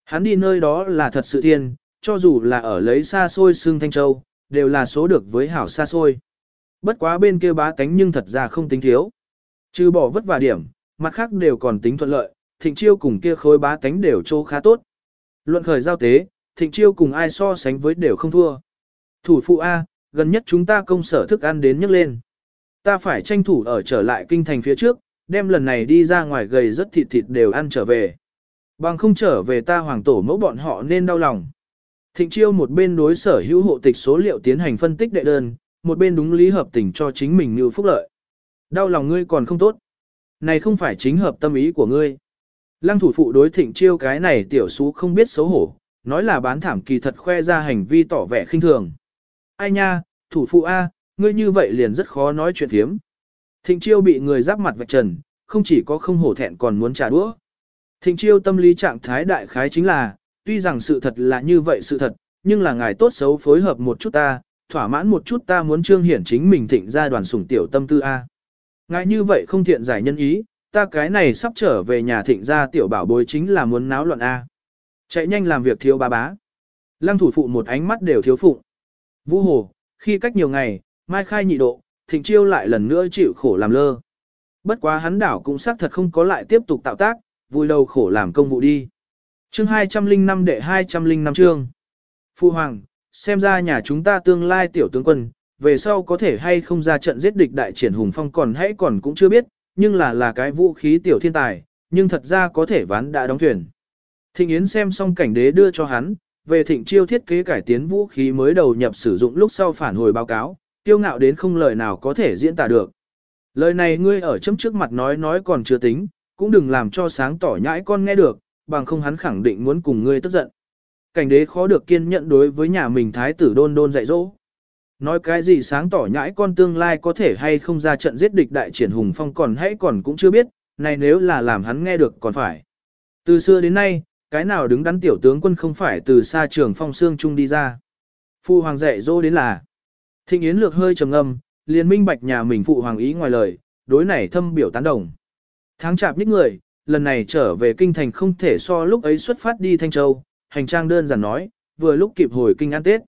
Hắn đi nơi đó là thật sự thiên, cho dù là ở lấy xa xôi xương Thanh Châu, đều là số được với hảo xa xôi. Bất quá bên kia bá tánh nhưng thật ra không tính thiếu. Trừ bỏ vất vả điểm, mặt khác đều còn tính thuận lợi, thịnh chiêu cùng kia khối bá tánh đều trô khá tốt. Luận khởi giao tế, thịnh chiêu cùng ai so sánh với đều không thua. Thủ phụ A, gần nhất chúng ta công sở thức ăn đến nhấc lên. Ta phải tranh thủ ở trở lại kinh thành phía trước, đem lần này đi ra ngoài gầy rất thịt thịt đều ăn trở về. Bằng không trở về ta hoàng tổ mẫu bọn họ nên đau lòng. Thịnh chiêu một bên đối sở hữu hộ tịch số liệu tiến hành phân tích đệ đơn, một bên đúng lý hợp tình cho chính mình như phúc lợi. Đau lòng ngươi còn không tốt. Này không phải chính hợp tâm ý của ngươi. Lăng thủ phụ đối thịnh chiêu cái này tiểu xú không biết xấu hổ, nói là bán thảm kỳ thật khoe ra hành vi tỏ vẻ khinh thường. Ai nha, thủ phụ A, ngươi như vậy liền rất khó nói chuyện thiếm. Thịnh chiêu bị người giáp mặt vạch trần, không chỉ có không hổ thẹn còn muốn trả đũa. Thịnh chiêu tâm lý trạng thái đại khái chính là, tuy rằng sự thật là như vậy sự thật, nhưng là ngài tốt xấu phối hợp một chút ta, thỏa mãn một chút ta muốn trương hiển chính mình thịnh ra đoàn sủng tiểu tâm tư A. Ngài như vậy không thiện giải nhân ý, ta cái này sắp trở về nhà thịnh ra tiểu bảo bối chính là muốn náo loạn A. Chạy nhanh làm việc thiếu ba bá. Lăng thủ phụ một ánh mắt đều thiếu phụ. Vũ hồ, khi cách nhiều ngày, mai khai nhị độ, thịnh chiêu lại lần nữa chịu khổ làm lơ. Bất quá hắn đảo cũng xác thật không có lại tiếp tục tạo tác, vui đầu khổ làm công vụ đi. Chương 205 đệ 205 chương. Phu Hoàng, xem ra nhà chúng ta tương lai tiểu tướng quân, về sau có thể hay không ra trận giết địch đại triển hùng phong còn hãy còn cũng chưa biết, nhưng là là cái vũ khí tiểu thiên tài, nhưng thật ra có thể ván đã đóng thuyền. Thịnh Yến xem xong cảnh đế đưa cho hắn, về thịnh chiêu thiết kế cải tiến vũ khí mới đầu nhập sử dụng lúc sau phản hồi báo cáo, tiêu ngạo đến không lời nào có thể diễn tả được. Lời này ngươi ở chấm trước mặt nói nói còn chưa tính, cũng đừng làm cho sáng tỏ nhãi con nghe được, bằng không hắn khẳng định muốn cùng ngươi tức giận. Cảnh đế khó được kiên nhận đối với nhà mình thái tử đôn đôn dạy dỗ. Nói cái gì sáng tỏ nhãi con tương lai có thể hay không ra trận giết địch đại triển hùng phong còn hãy còn cũng chưa biết, này nếu là làm hắn nghe được còn phải. Từ xưa đến nay, cái nào đứng đắn tiểu tướng quân không phải từ xa trường phong xương trung đi ra. Phụ hoàng dạy dỗ đến là. Thịnh Yến lược hơi trầm ngâm, liền minh bạch nhà mình phụ hoàng ý ngoài lời, đối này thâm biểu tán đồng. Tháng chạp nhích người, lần này trở về kinh thành không thể so lúc ấy xuất phát đi Thanh Châu, hành trang đơn giản nói, vừa lúc kịp hồi kinh ăn Tết.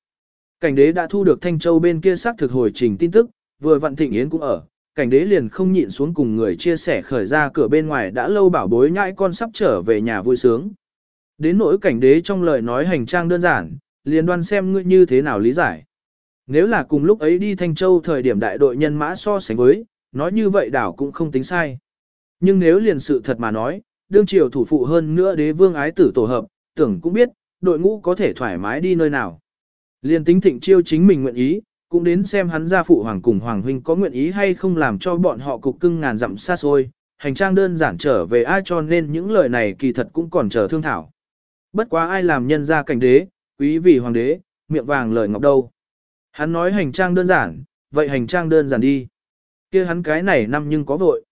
Cảnh đế đã thu được Thanh Châu bên kia xác thực hồi trình tin tức, vừa vặn thịnh yến cũng ở, cảnh đế liền không nhịn xuống cùng người chia sẻ khởi ra cửa bên ngoài đã lâu bảo bối nhãi con sắp trở về nhà vui sướng. Đến nỗi cảnh đế trong lời nói hành trang đơn giản, liền đoan xem ngươi như thế nào lý giải. Nếu là cùng lúc ấy đi Thanh Châu thời điểm đại đội nhân mã so sánh với, nói như vậy đảo cũng không tính sai. Nhưng nếu liền sự thật mà nói, đương triều thủ phụ hơn nữa đế vương ái tử tổ hợp, tưởng cũng biết, đội ngũ có thể thoải mái đi nơi nào. Liền tính thịnh chiêu chính mình nguyện ý, cũng đến xem hắn gia phụ hoàng cùng hoàng huynh có nguyện ý hay không làm cho bọn họ cục cưng ngàn dặm xa xôi, hành trang đơn giản trở về ai cho nên những lời này kỳ thật cũng còn chờ thương thảo. Bất quá ai làm nhân gia cảnh đế, quý vị hoàng đế, miệng vàng lời ngọc đâu. Hắn nói hành trang đơn giản, vậy hành trang đơn giản đi. kia hắn cái này năm nhưng có vội.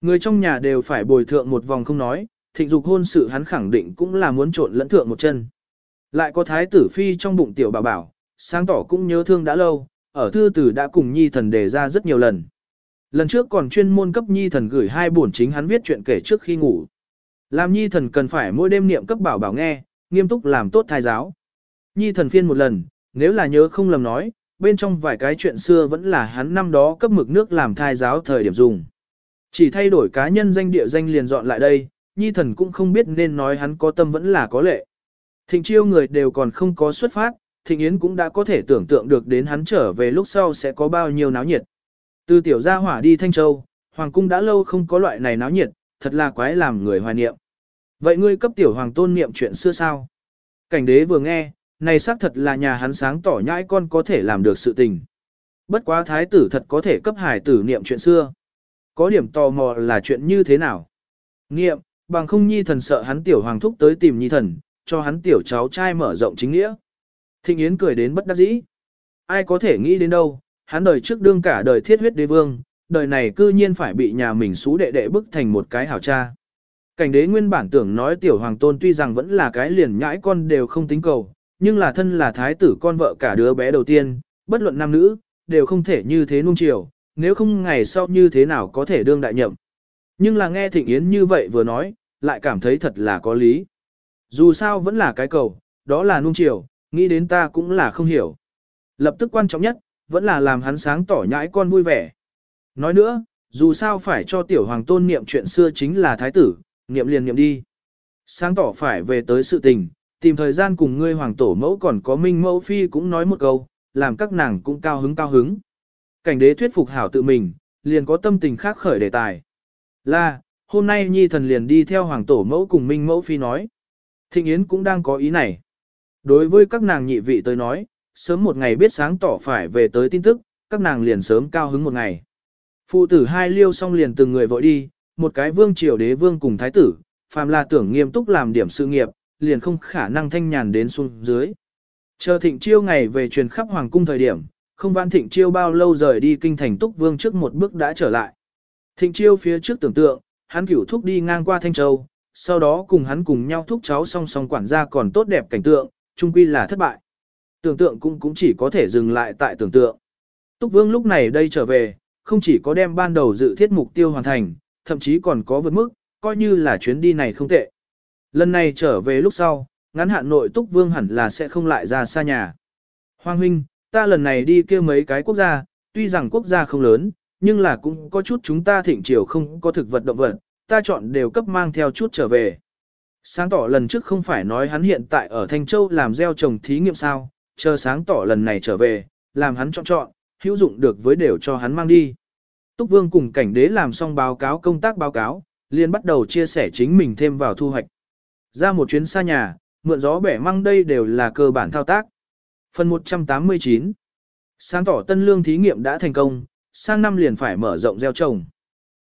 Người trong nhà đều phải bồi thượng một vòng không nói, thịnh dục hôn sự hắn khẳng định cũng là muốn trộn lẫn thượng một chân. Lại có thái tử phi trong bụng tiểu bảo bảo, sáng tỏ cũng nhớ thương đã lâu, ở thư tử đã cùng nhi thần đề ra rất nhiều lần. Lần trước còn chuyên môn cấp nhi thần gửi hai bổn chính hắn viết chuyện kể trước khi ngủ. Làm nhi thần cần phải mỗi đêm niệm cấp bảo bảo nghe, nghiêm túc làm tốt thai giáo. Nhi thần phiên một lần, nếu là nhớ không lầm nói, bên trong vài cái chuyện xưa vẫn là hắn năm đó cấp mực nước làm thai giáo thời điểm dùng. Chỉ thay đổi cá nhân danh địa danh liền dọn lại đây, nhi thần cũng không biết nên nói hắn có tâm vẫn là có lệ. Thịnh chiêu người đều còn không có xuất phát, thịnh yến cũng đã có thể tưởng tượng được đến hắn trở về lúc sau sẽ có bao nhiêu náo nhiệt. Từ tiểu gia hỏa đi Thanh Châu, Hoàng cung đã lâu không có loại này náo nhiệt, thật là quái làm người hoài niệm. Vậy ngươi cấp tiểu hoàng tôn niệm chuyện xưa sao? Cảnh đế vừa nghe, này xác thật là nhà hắn sáng tỏ nhãi con có thể làm được sự tình. Bất quá thái tử thật có thể cấp hải tử niệm chuyện xưa. Có điểm tò mò là chuyện như thế nào? Niệm, bằng không nhi thần sợ hắn tiểu hoàng thúc tới tìm nhi thần, cho hắn tiểu cháu trai mở rộng chính nghĩa. Thịnh Yến cười đến bất đắc dĩ. Ai có thể nghĩ đến đâu, hắn đời trước đương cả đời thiết huyết đế vương, đời này cư nhiên phải bị nhà mình xú đệ đệ bức thành một cái hảo cha. Cảnh đế nguyên bản tưởng nói tiểu hoàng tôn tuy rằng vẫn là cái liền nhãi con đều không tính cầu, nhưng là thân là thái tử con vợ cả đứa bé đầu tiên, bất luận nam nữ, đều không thể như thế nung chiều, nếu không ngày sau như thế nào có thể đương đại nhậm. Nhưng là nghe Thịnh Yến như vậy vừa nói, lại cảm thấy thật là có lý. Dù sao vẫn là cái cầu, đó là nung chiều, nghĩ đến ta cũng là không hiểu. Lập tức quan trọng nhất, vẫn là làm hắn sáng tỏ nhãi con vui vẻ. Nói nữa, dù sao phải cho tiểu hoàng tôn niệm chuyện xưa chính là thái tử, niệm liền niệm đi. Sáng tỏ phải về tới sự tình, tìm thời gian cùng ngươi hoàng tổ mẫu còn có minh mẫu phi cũng nói một câu, làm các nàng cũng cao hứng cao hứng. Cảnh đế thuyết phục hảo tự mình, liền có tâm tình khác khởi đề tài. Là, hôm nay nhi thần liền đi theo hoàng tổ mẫu cùng minh mẫu phi nói. Thịnh Yến cũng đang có ý này. Đối với các nàng nhị vị tới nói, sớm một ngày biết sáng tỏ phải về tới tin tức, các nàng liền sớm cao hứng một ngày. Phụ tử hai liêu xong liền từng người vội đi, một cái vương triều đế vương cùng thái tử, phàm là tưởng nghiêm túc làm điểm sự nghiệp, liền không khả năng thanh nhàn đến xuống dưới. Chờ thịnh chiêu ngày về truyền khắp hoàng cung thời điểm, không vãn thịnh chiêu bao lâu rời đi kinh thành túc vương trước một bước đã trở lại. Thịnh chiêu phía trước tưởng tượng, hắn cửu thúc đi ngang qua Thanh Châu, sau đó cùng hắn cùng nhau thúc cháu song song quản gia còn tốt đẹp cảnh tượng, chung quy là thất bại. Tưởng tượng cũng cũng chỉ có thể dừng lại tại tưởng tượng. Túc Vương lúc này đây trở về, không chỉ có đem ban đầu dự thiết mục tiêu hoàn thành, thậm chí còn có vượt mức, coi như là chuyến đi này không tệ. Lần này trở về lúc sau, ngắn hạn nội Túc Vương hẳn là sẽ không lại ra xa nhà. Hoàng huynh, ta lần này đi kêu mấy cái quốc gia, tuy rằng quốc gia không lớn, nhưng là cũng có chút chúng ta thịnh triều không có thực vật động vật, ta chọn đều cấp mang theo chút trở về. Sáng tỏ lần trước không phải nói hắn hiện tại ở Thanh Châu làm gieo trồng thí nghiệm sao, chờ sáng tỏ lần này trở về, làm hắn chọn chọn, hữu dụng được với đều cho hắn mang đi. Túc Vương cùng cảnh đế làm xong báo cáo công tác báo cáo, liền bắt đầu chia sẻ chính mình thêm vào thu hoạch. Ra một chuyến xa nhà, mượn gió bẻ măng đây đều là cơ bản thao tác. Phần 189 Sáng tỏ tân lương thí nghiệm đã thành công, sang năm liền phải mở rộng gieo trồng.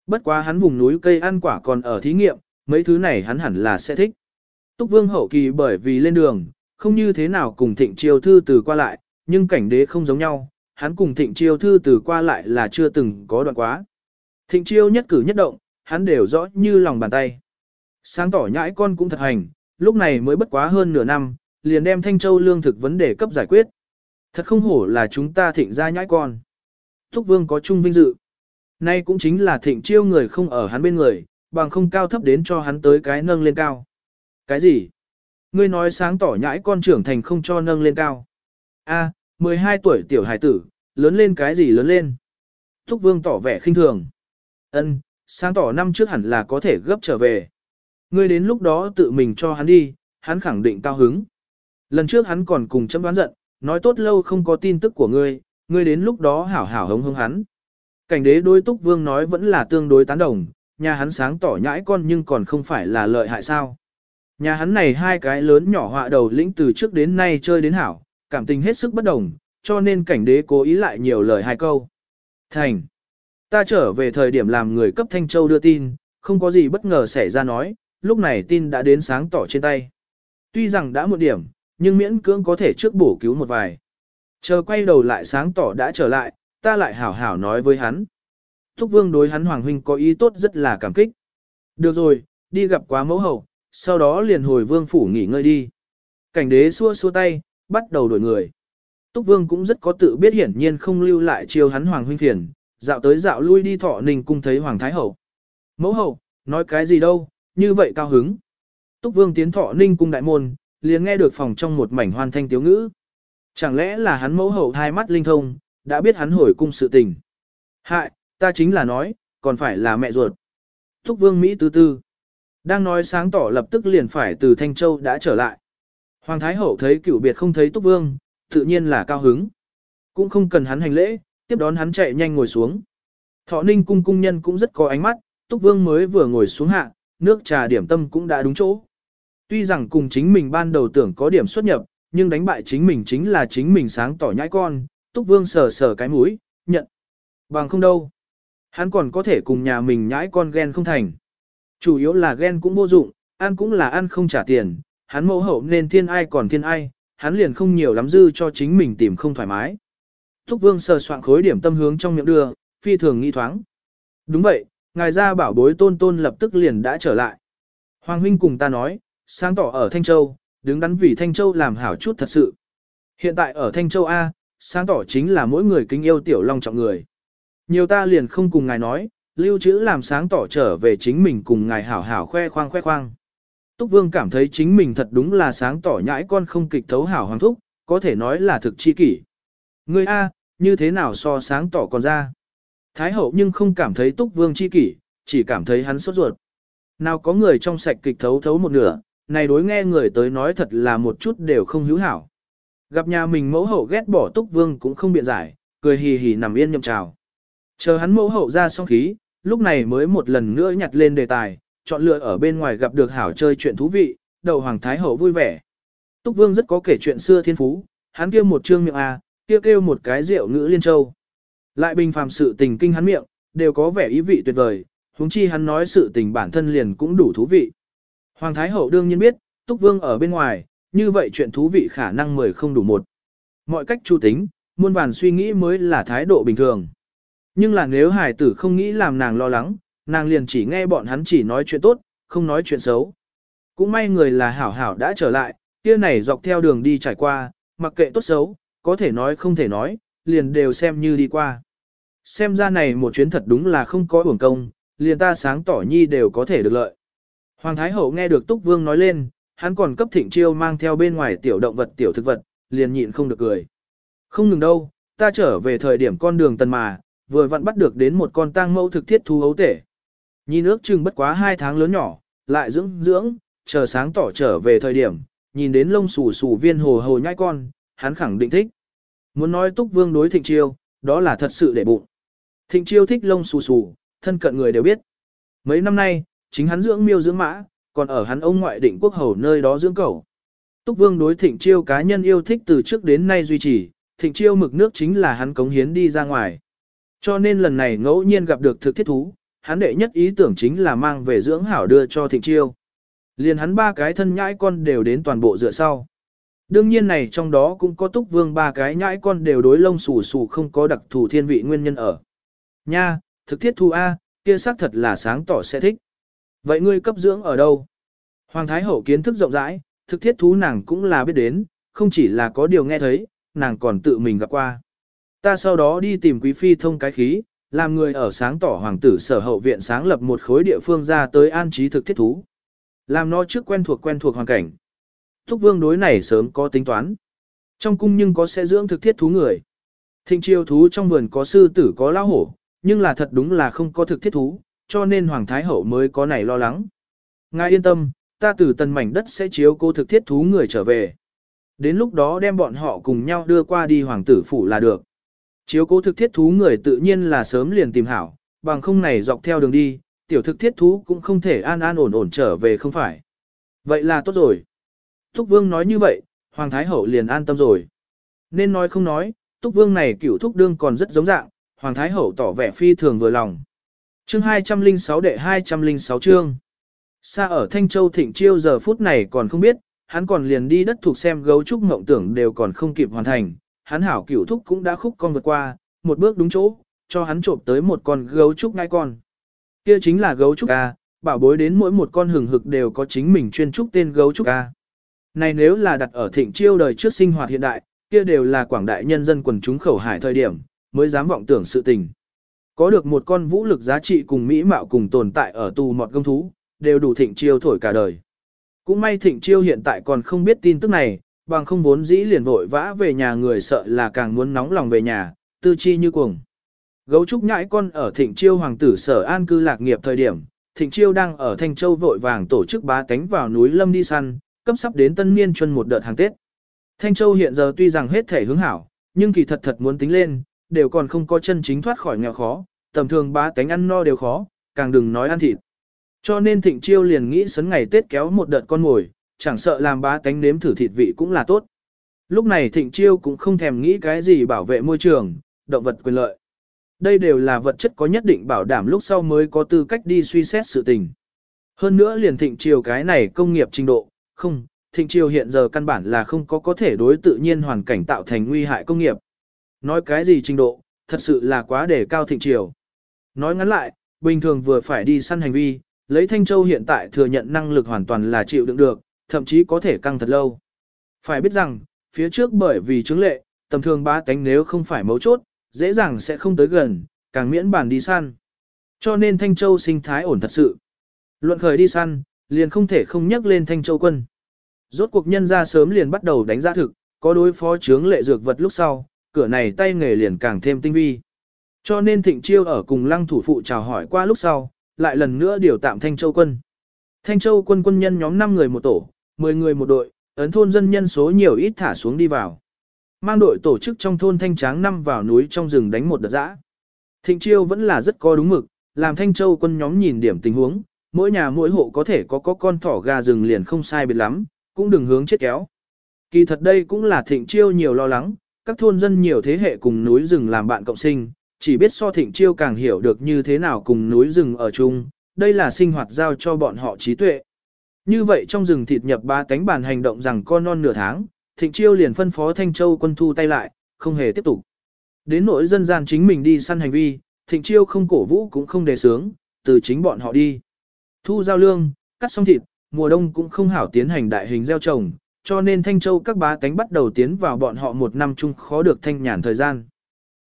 Bất quá hắn vùng núi cây ăn quả còn ở thí nghiệm, mấy thứ này hắn hẳn là sẽ thích. Túc Vương hậu kỳ bởi vì lên đường, không như thế nào cùng thịnh triều thư từ qua lại, nhưng cảnh đế không giống nhau, hắn cùng thịnh Chiêu thư từ qua lại là chưa từng có đoạn quá. Thịnh Chiêu nhất cử nhất động, hắn đều rõ như lòng bàn tay. Sáng tỏ nhãi con cũng thật hành, lúc này mới bất quá hơn nửa năm, liền đem Thanh Châu lương thực vấn đề cấp giải quyết. Thật không hổ là chúng ta thịnh ra nhãi con. Thúc Vương có chung vinh dự. Nay cũng chính là thịnh chiêu người không ở hắn bên người, bằng không cao thấp đến cho hắn tới cái nâng lên cao. Cái gì? Ngươi nói sáng tỏ nhãi con trưởng thành không cho nâng lên cao. A, 12 tuổi tiểu hải tử, lớn lên cái gì lớn lên? Thúc Vương tỏ vẻ khinh thường. Ân, sáng tỏ năm trước hẳn là có thể gấp trở về. Ngươi đến lúc đó tự mình cho hắn đi, hắn khẳng định cao hứng. Lần trước hắn còn cùng chấm đoán giận, nói tốt lâu không có tin tức của ngươi, ngươi đến lúc đó hảo hảo hống hống hắn. Cảnh đế đối túc vương nói vẫn là tương đối tán đồng, nhà hắn sáng tỏ nhãi con nhưng còn không phải là lợi hại sao. Nhà hắn này hai cái lớn nhỏ họa đầu lĩnh từ trước đến nay chơi đến hảo, cảm tình hết sức bất đồng, cho nên cảnh đế cố ý lại nhiều lời hai câu. Thành. Ta trở về thời điểm làm người cấp Thanh Châu đưa tin, không có gì bất ngờ xảy ra nói, lúc này tin đã đến sáng tỏ trên tay. Tuy rằng đã một điểm, nhưng miễn cưỡng có thể trước bổ cứu một vài. Chờ quay đầu lại sáng tỏ đã trở lại, ta lại hảo hảo nói với hắn. Thúc vương đối hắn Hoàng Huynh có ý tốt rất là cảm kích. Được rồi, đi gặp quá mẫu hậu, sau đó liền hồi vương phủ nghỉ ngơi đi. Cảnh đế xua xua tay, bắt đầu đổi người. Túc Vương cũng rất có tự biết hiển nhiên không lưu lại chiêu hắn Hoàng huynh phiền, dạo tới dạo lui đi thọ ninh cung thấy Hoàng Thái Hậu. Mẫu hậu, nói cái gì đâu, như vậy cao hứng. Túc Vương tiến thọ ninh cung đại môn, liền nghe được phòng trong một mảnh hoan thanh tiếu ngữ. Chẳng lẽ là hắn mẫu hậu hai mắt linh thông, đã biết hắn hồi cung sự tình. Hại, ta chính là nói, còn phải là mẹ ruột. Túc Vương Mỹ tư tư. Đang nói sáng tỏ lập tức liền phải từ Thanh Châu đã trở lại. Hoàng Thái Hậu thấy cửu biệt không thấy Túc Vương, tự nhiên là cao hứng. Cũng không cần hắn hành lễ, tiếp đón hắn chạy nhanh ngồi xuống. Thọ ninh cung cung nhân cũng rất có ánh mắt, Túc Vương mới vừa ngồi xuống hạ, nước trà điểm tâm cũng đã đúng chỗ. Tuy rằng cùng chính mình ban đầu tưởng có điểm xuất nhập, nhưng đánh bại chính mình chính là chính mình sáng tỏ nhãi con, Túc Vương sờ sờ cái mũi, nhận. Bằng không đâu. Hắn còn có thể cùng nhà mình nhãi con ghen không thành. Chủ yếu là ghen cũng vô dụng, ăn cũng là ăn không trả tiền, hắn mẫu hậu nên thiên ai còn thiên ai, hắn liền không nhiều lắm dư cho chính mình tìm không thoải mái. Thúc vương sờ soạn khối điểm tâm hướng trong miệng đưa, phi thường nghi thoáng. Đúng vậy, ngài ra bảo bối tôn tôn lập tức liền đã trở lại. Hoàng huynh cùng ta nói, sáng tỏ ở Thanh Châu, đứng đắn vì Thanh Châu làm hảo chút thật sự. Hiện tại ở Thanh Châu A, sáng tỏ chính là mỗi người kính yêu tiểu long trọng người. Nhiều ta liền không cùng ngài nói, lưu trữ làm sáng tỏ trở về chính mình cùng ngài hảo hảo khoe khoang khoe khoang. Túc Vương cảm thấy chính mình thật đúng là sáng tỏ nhãi con không kịch thấu hảo hoàng thúc, có thể nói là thực chi kỷ. Ngươi A, như thế nào so sáng tỏ còn ra? Thái hậu nhưng không cảm thấy Túc Vương chi kỷ, chỉ cảm thấy hắn sốt ruột. Nào có người trong sạch kịch thấu thấu một nửa, này đối nghe người tới nói thật là một chút đều không hữu hảo. Gặp nhà mình mẫu hậu ghét bỏ Túc Vương cũng không biện giải, cười hì hì nằm yên nhậm trào. Chờ hắn mẫu hậu ra xong khí, lúc này mới một lần nữa nhặt lên đề tài, chọn lựa ở bên ngoài gặp được hảo chơi chuyện thú vị, đầu hoàng thái hậu vui vẻ. Túc Vương rất có kể chuyện xưa thiên phú, hắn kêu một trương miệng a, kia kêu, một cái rượu ngữ liên châu. Lại bình phàm sự tình kinh hắn miệng, đều có vẻ ý vị tuyệt vời, huống chi hắn nói sự tình bản thân liền cũng đủ thú vị. Hoàng thái hậu đương nhiên biết, Túc Vương ở bên ngoài, như vậy chuyện thú vị khả năng mười không đủ một. Mọi cách chu tính, muôn vàn suy nghĩ mới là thái độ bình thường. Nhưng là nếu hải tử không nghĩ làm nàng lo lắng, nàng liền chỉ nghe bọn hắn chỉ nói chuyện tốt, không nói chuyện xấu. Cũng may người là hảo hảo đã trở lại, kia này dọc theo đường đi trải qua, mặc kệ tốt xấu, có thể nói không thể nói, liền đều xem như đi qua. Xem ra này một chuyến thật đúng là không có uổng công, liền ta sáng tỏ nhi đều có thể được lợi. Hoàng Thái Hậu nghe được Túc Vương nói lên, hắn còn cấp thịnh chiêu mang theo bên ngoài tiểu động vật tiểu thực vật, liền nhịn không được cười. Không ngừng đâu, ta trở về thời điểm con đường tần mà, vừa vặn bắt được đến một con tang mẫu thực thiết thu hấu tể. Nhìn ước chừng bất quá hai tháng lớn nhỏ, lại dưỡng dưỡng, chờ sáng tỏ trở về thời điểm, nhìn đến lông xù xù viên hồ hồ nhai con, hắn khẳng định thích. Muốn nói túc vương đối thịnh chiêu, đó là thật sự để bụng. Thịnh chiêu thích lông xù xù, thân cận người đều biết. Mấy năm nay, chính hắn dưỡng miêu dưỡng mã, còn ở hắn ông ngoại định quốc hầu nơi đó dưỡng cẩu. Túc vương đối thịnh chiêu cá nhân yêu thích từ trước đến nay duy trì, thịnh chiêu mực nước chính là hắn cống hiến đi ra ngoài. Cho nên lần này ngẫu nhiên gặp được thực thiết thú, hắn đệ nhất ý tưởng chính là mang về dưỡng hảo đưa cho thịnh chiêu. Liền hắn ba cái thân nhãi con đều đến toàn bộ dựa sau. Đương nhiên này trong đó cũng có túc vương ba cái nhãi con đều đối lông xù xù không có đặc thù thiên vị nguyên nhân ở. Nha, thực thiết thu A, kia xác thật là sáng tỏ sẽ thích. Vậy ngươi cấp dưỡng ở đâu? Hoàng Thái Hậu kiến thức rộng rãi, thực thiết thú nàng cũng là biết đến, không chỉ là có điều nghe thấy, nàng còn tự mình gặp qua. Ta sau đó đi tìm quý phi thông cái khí, làm người ở sáng tỏ hoàng tử sở hậu viện sáng lập một khối địa phương ra tới an trí thực thiết thú. Làm nó trước quen thuộc quen thuộc hoàn cảnh. Thúc vương đối này sớm có tính toán. Trong cung nhưng có sẽ dưỡng thực thiết thú người. Thịnh chiêu thú trong vườn có sư tử có lao hổ, nhưng là thật đúng là không có thực thiết thú, cho nên Hoàng Thái Hậu mới có này lo lắng. Ngài yên tâm, ta từ tần mảnh đất sẽ chiếu cô thực thiết thú người trở về. Đến lúc đó đem bọn họ cùng nhau đưa qua đi hoàng tử phủ là được. Chiếu cố thực thiết thú người tự nhiên là sớm liền tìm hảo, bằng không này dọc theo đường đi, tiểu thực thiết thú cũng không thể an an ổn ổn trở về không phải. Vậy là tốt rồi. Túc Vương nói như vậy, Hoàng Thái Hậu liền an tâm rồi. Nên nói không nói, Túc Vương này cửu thúc đương còn rất giống dạng, Hoàng Thái Hậu tỏ vẻ phi thường vừa lòng. Chương 206 đệ 206 chương. Xa ở Thanh Châu Thịnh Chiêu giờ phút này còn không biết, hắn còn liền đi đất thuộc xem gấu trúc mộng tưởng đều còn không kịp hoàn thành, hắn hảo cửu thúc cũng đã khúc con vượt qua, một bước đúng chỗ, cho hắn trộm tới một con gấu trúc ngai con. Kia chính là gấu trúc A, bảo bối đến mỗi một con hừng hực đều có chính mình chuyên trúc tên gấu trúc A. Này nếu là đặt ở thịnh chiêu đời trước sinh hoạt hiện đại, kia đều là quảng đại nhân dân quần chúng khẩu hải thời điểm, mới dám vọng tưởng sự tình. Có được một con vũ lực giá trị cùng mỹ mạo cùng tồn tại ở tù mọt công thú, đều đủ thịnh chiêu thổi cả đời. Cũng may thịnh chiêu hiện tại còn không biết tin tức này, bằng không vốn dĩ liền vội vã về nhà người sợ là càng muốn nóng lòng về nhà, tư chi như cuồng. Gấu trúc nhãi con ở thịnh chiêu hoàng tử sở an cư lạc nghiệp thời điểm, thịnh chiêu đang ở Thanh Châu vội vàng tổ chức bá tánh vào núi Lâm đi săn, cấp sắp đến tân niên chuân một đợt hàng Tết. Thanh Châu hiện giờ tuy rằng hết thể hướng hảo, nhưng kỳ thật thật muốn tính lên, đều còn không có chân chính thoát khỏi nghèo khó, tầm thường bá tánh ăn no đều khó, càng đừng nói ăn thịt. Cho nên thịnh chiêu liền nghĩ sấn ngày Tết kéo một đợt con mồi, chẳng sợ làm bá tánh nếm thử thịt vị cũng là tốt. Lúc này thịnh chiêu cũng không thèm nghĩ cái gì bảo vệ môi trường, động vật quyền lợi. Đây đều là vật chất có nhất định bảo đảm lúc sau mới có tư cách đi suy xét sự tình. Hơn nữa liền thịnh chiêu cái này công nghiệp trình độ, không, thịnh chiêu hiện giờ căn bản là không có có thể đối tự nhiên hoàn cảnh tạo thành nguy hại công nghiệp. Nói cái gì trình độ, thật sự là quá để cao thịnh chiêu. Nói ngắn lại, bình thường vừa phải đi săn hành vi, lấy Thanh Châu hiện tại thừa nhận năng lực hoàn toàn là chịu đựng được, thậm chí có thể căng thật lâu. Phải biết rằng, phía trước bởi vì chứng lệ, tầm thường ba tánh nếu không phải mấu chốt, dễ dàng sẽ không tới gần, càng miễn bản đi săn. Cho nên Thanh Châu sinh thái ổn thật sự. Luận khởi đi săn, liền không thể không nhắc lên Thanh Châu quân. Rốt cuộc nhân ra sớm liền bắt đầu đánh giá thực, có đối phó chướng lệ dược vật lúc sau, cửa này tay nghề liền càng thêm tinh vi. Cho nên Thịnh Chiêu ở cùng lăng thủ phụ chào hỏi qua lúc sau, lại lần nữa điều tạm Thanh Châu quân. Thanh Châu quân quân nhân nhóm 5 người một tổ, 10 người một đội, ấn thôn dân nhân số nhiều ít thả xuống đi vào. Mang đội tổ chức trong thôn Thanh Tráng năm vào núi trong rừng đánh một đợt dã. Thịnh Chiêu vẫn là rất có đúng mực, làm Thanh Châu quân nhóm nhìn điểm tình huống, mỗi nhà mỗi hộ có thể có có con thỏ gà rừng liền không sai biệt lắm, cũng đừng hướng chết kéo. Kỳ thật đây cũng là Thịnh Chiêu nhiều lo lắng, các thôn dân nhiều thế hệ cùng núi rừng làm bạn cộng sinh, chỉ biết so Thịnh Chiêu càng hiểu được như thế nào cùng núi rừng ở chung, đây là sinh hoạt giao cho bọn họ trí tuệ. Như vậy trong rừng thịt nhập ba cánh bàn hành động rằng con non nửa tháng, Thịnh Chiêu liền phân phó Thanh Châu quân thu tay lại, không hề tiếp tục. Đến nỗi dân gian chính mình đi săn hành vi, Thịnh Chiêu không cổ vũ cũng không đề sướng, từ chính bọn họ đi. Thu giao lương, cắt xong thịt, mùa đông cũng không hảo tiến hành đại hình gieo trồng, cho nên Thanh Châu các bá cánh bắt đầu tiến vào bọn họ một năm chung khó được thanh nhàn thời gian.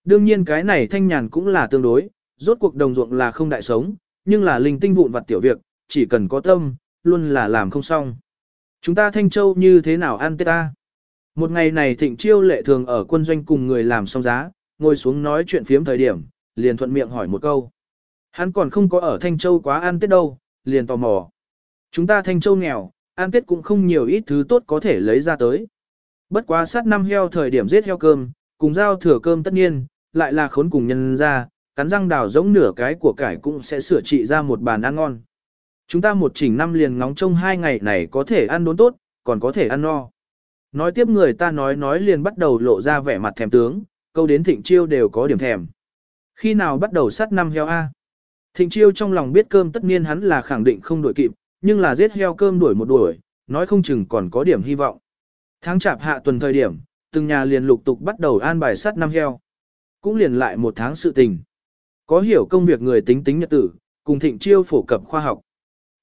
Đương nhiên cái này thanh nhàn cũng là tương đối, rốt cuộc đồng ruộng là không đại sống, nhưng là linh tinh vụn vặt tiểu việc, chỉ cần có tâm, luôn là làm không xong. Chúng ta Thanh Châu như thế nào ăn tết ta? Một ngày này thịnh chiêu lệ thường ở quân doanh cùng người làm xong giá, ngồi xuống nói chuyện phiếm thời điểm, liền thuận miệng hỏi một câu. Hắn còn không có ở Thanh Châu quá ăn tết đâu, liền tò mò. Chúng ta Thanh Châu nghèo, ăn tết cũng không nhiều ít thứ tốt có thể lấy ra tới. Bất quá sát năm heo thời điểm giết heo cơm, cùng giao thừa cơm tất nhiên, lại là khốn cùng nhân ra, cắn răng đào giống nửa cái của cải cũng sẽ sửa trị ra một bàn ăn ngon. Chúng ta một chỉnh năm liền ngóng trông hai ngày này có thể ăn đốn tốt, còn có thể ăn no. Nói tiếp người ta nói nói liền bắt đầu lộ ra vẻ mặt thèm tướng, câu đến thịnh chiêu đều có điểm thèm. Khi nào bắt đầu sát năm heo A? Thịnh chiêu trong lòng biết cơm tất nhiên hắn là khẳng định không đuổi kịp, nhưng là giết heo cơm đuổi một đuổi, nói không chừng còn có điểm hy vọng. Tháng chạp hạ tuần thời điểm, từng nhà liền lục tục bắt đầu an bài sát năm heo. Cũng liền lại một tháng sự tình. Có hiểu công việc người tính tính nhật tử, cùng thịnh chiêu phổ cập khoa học.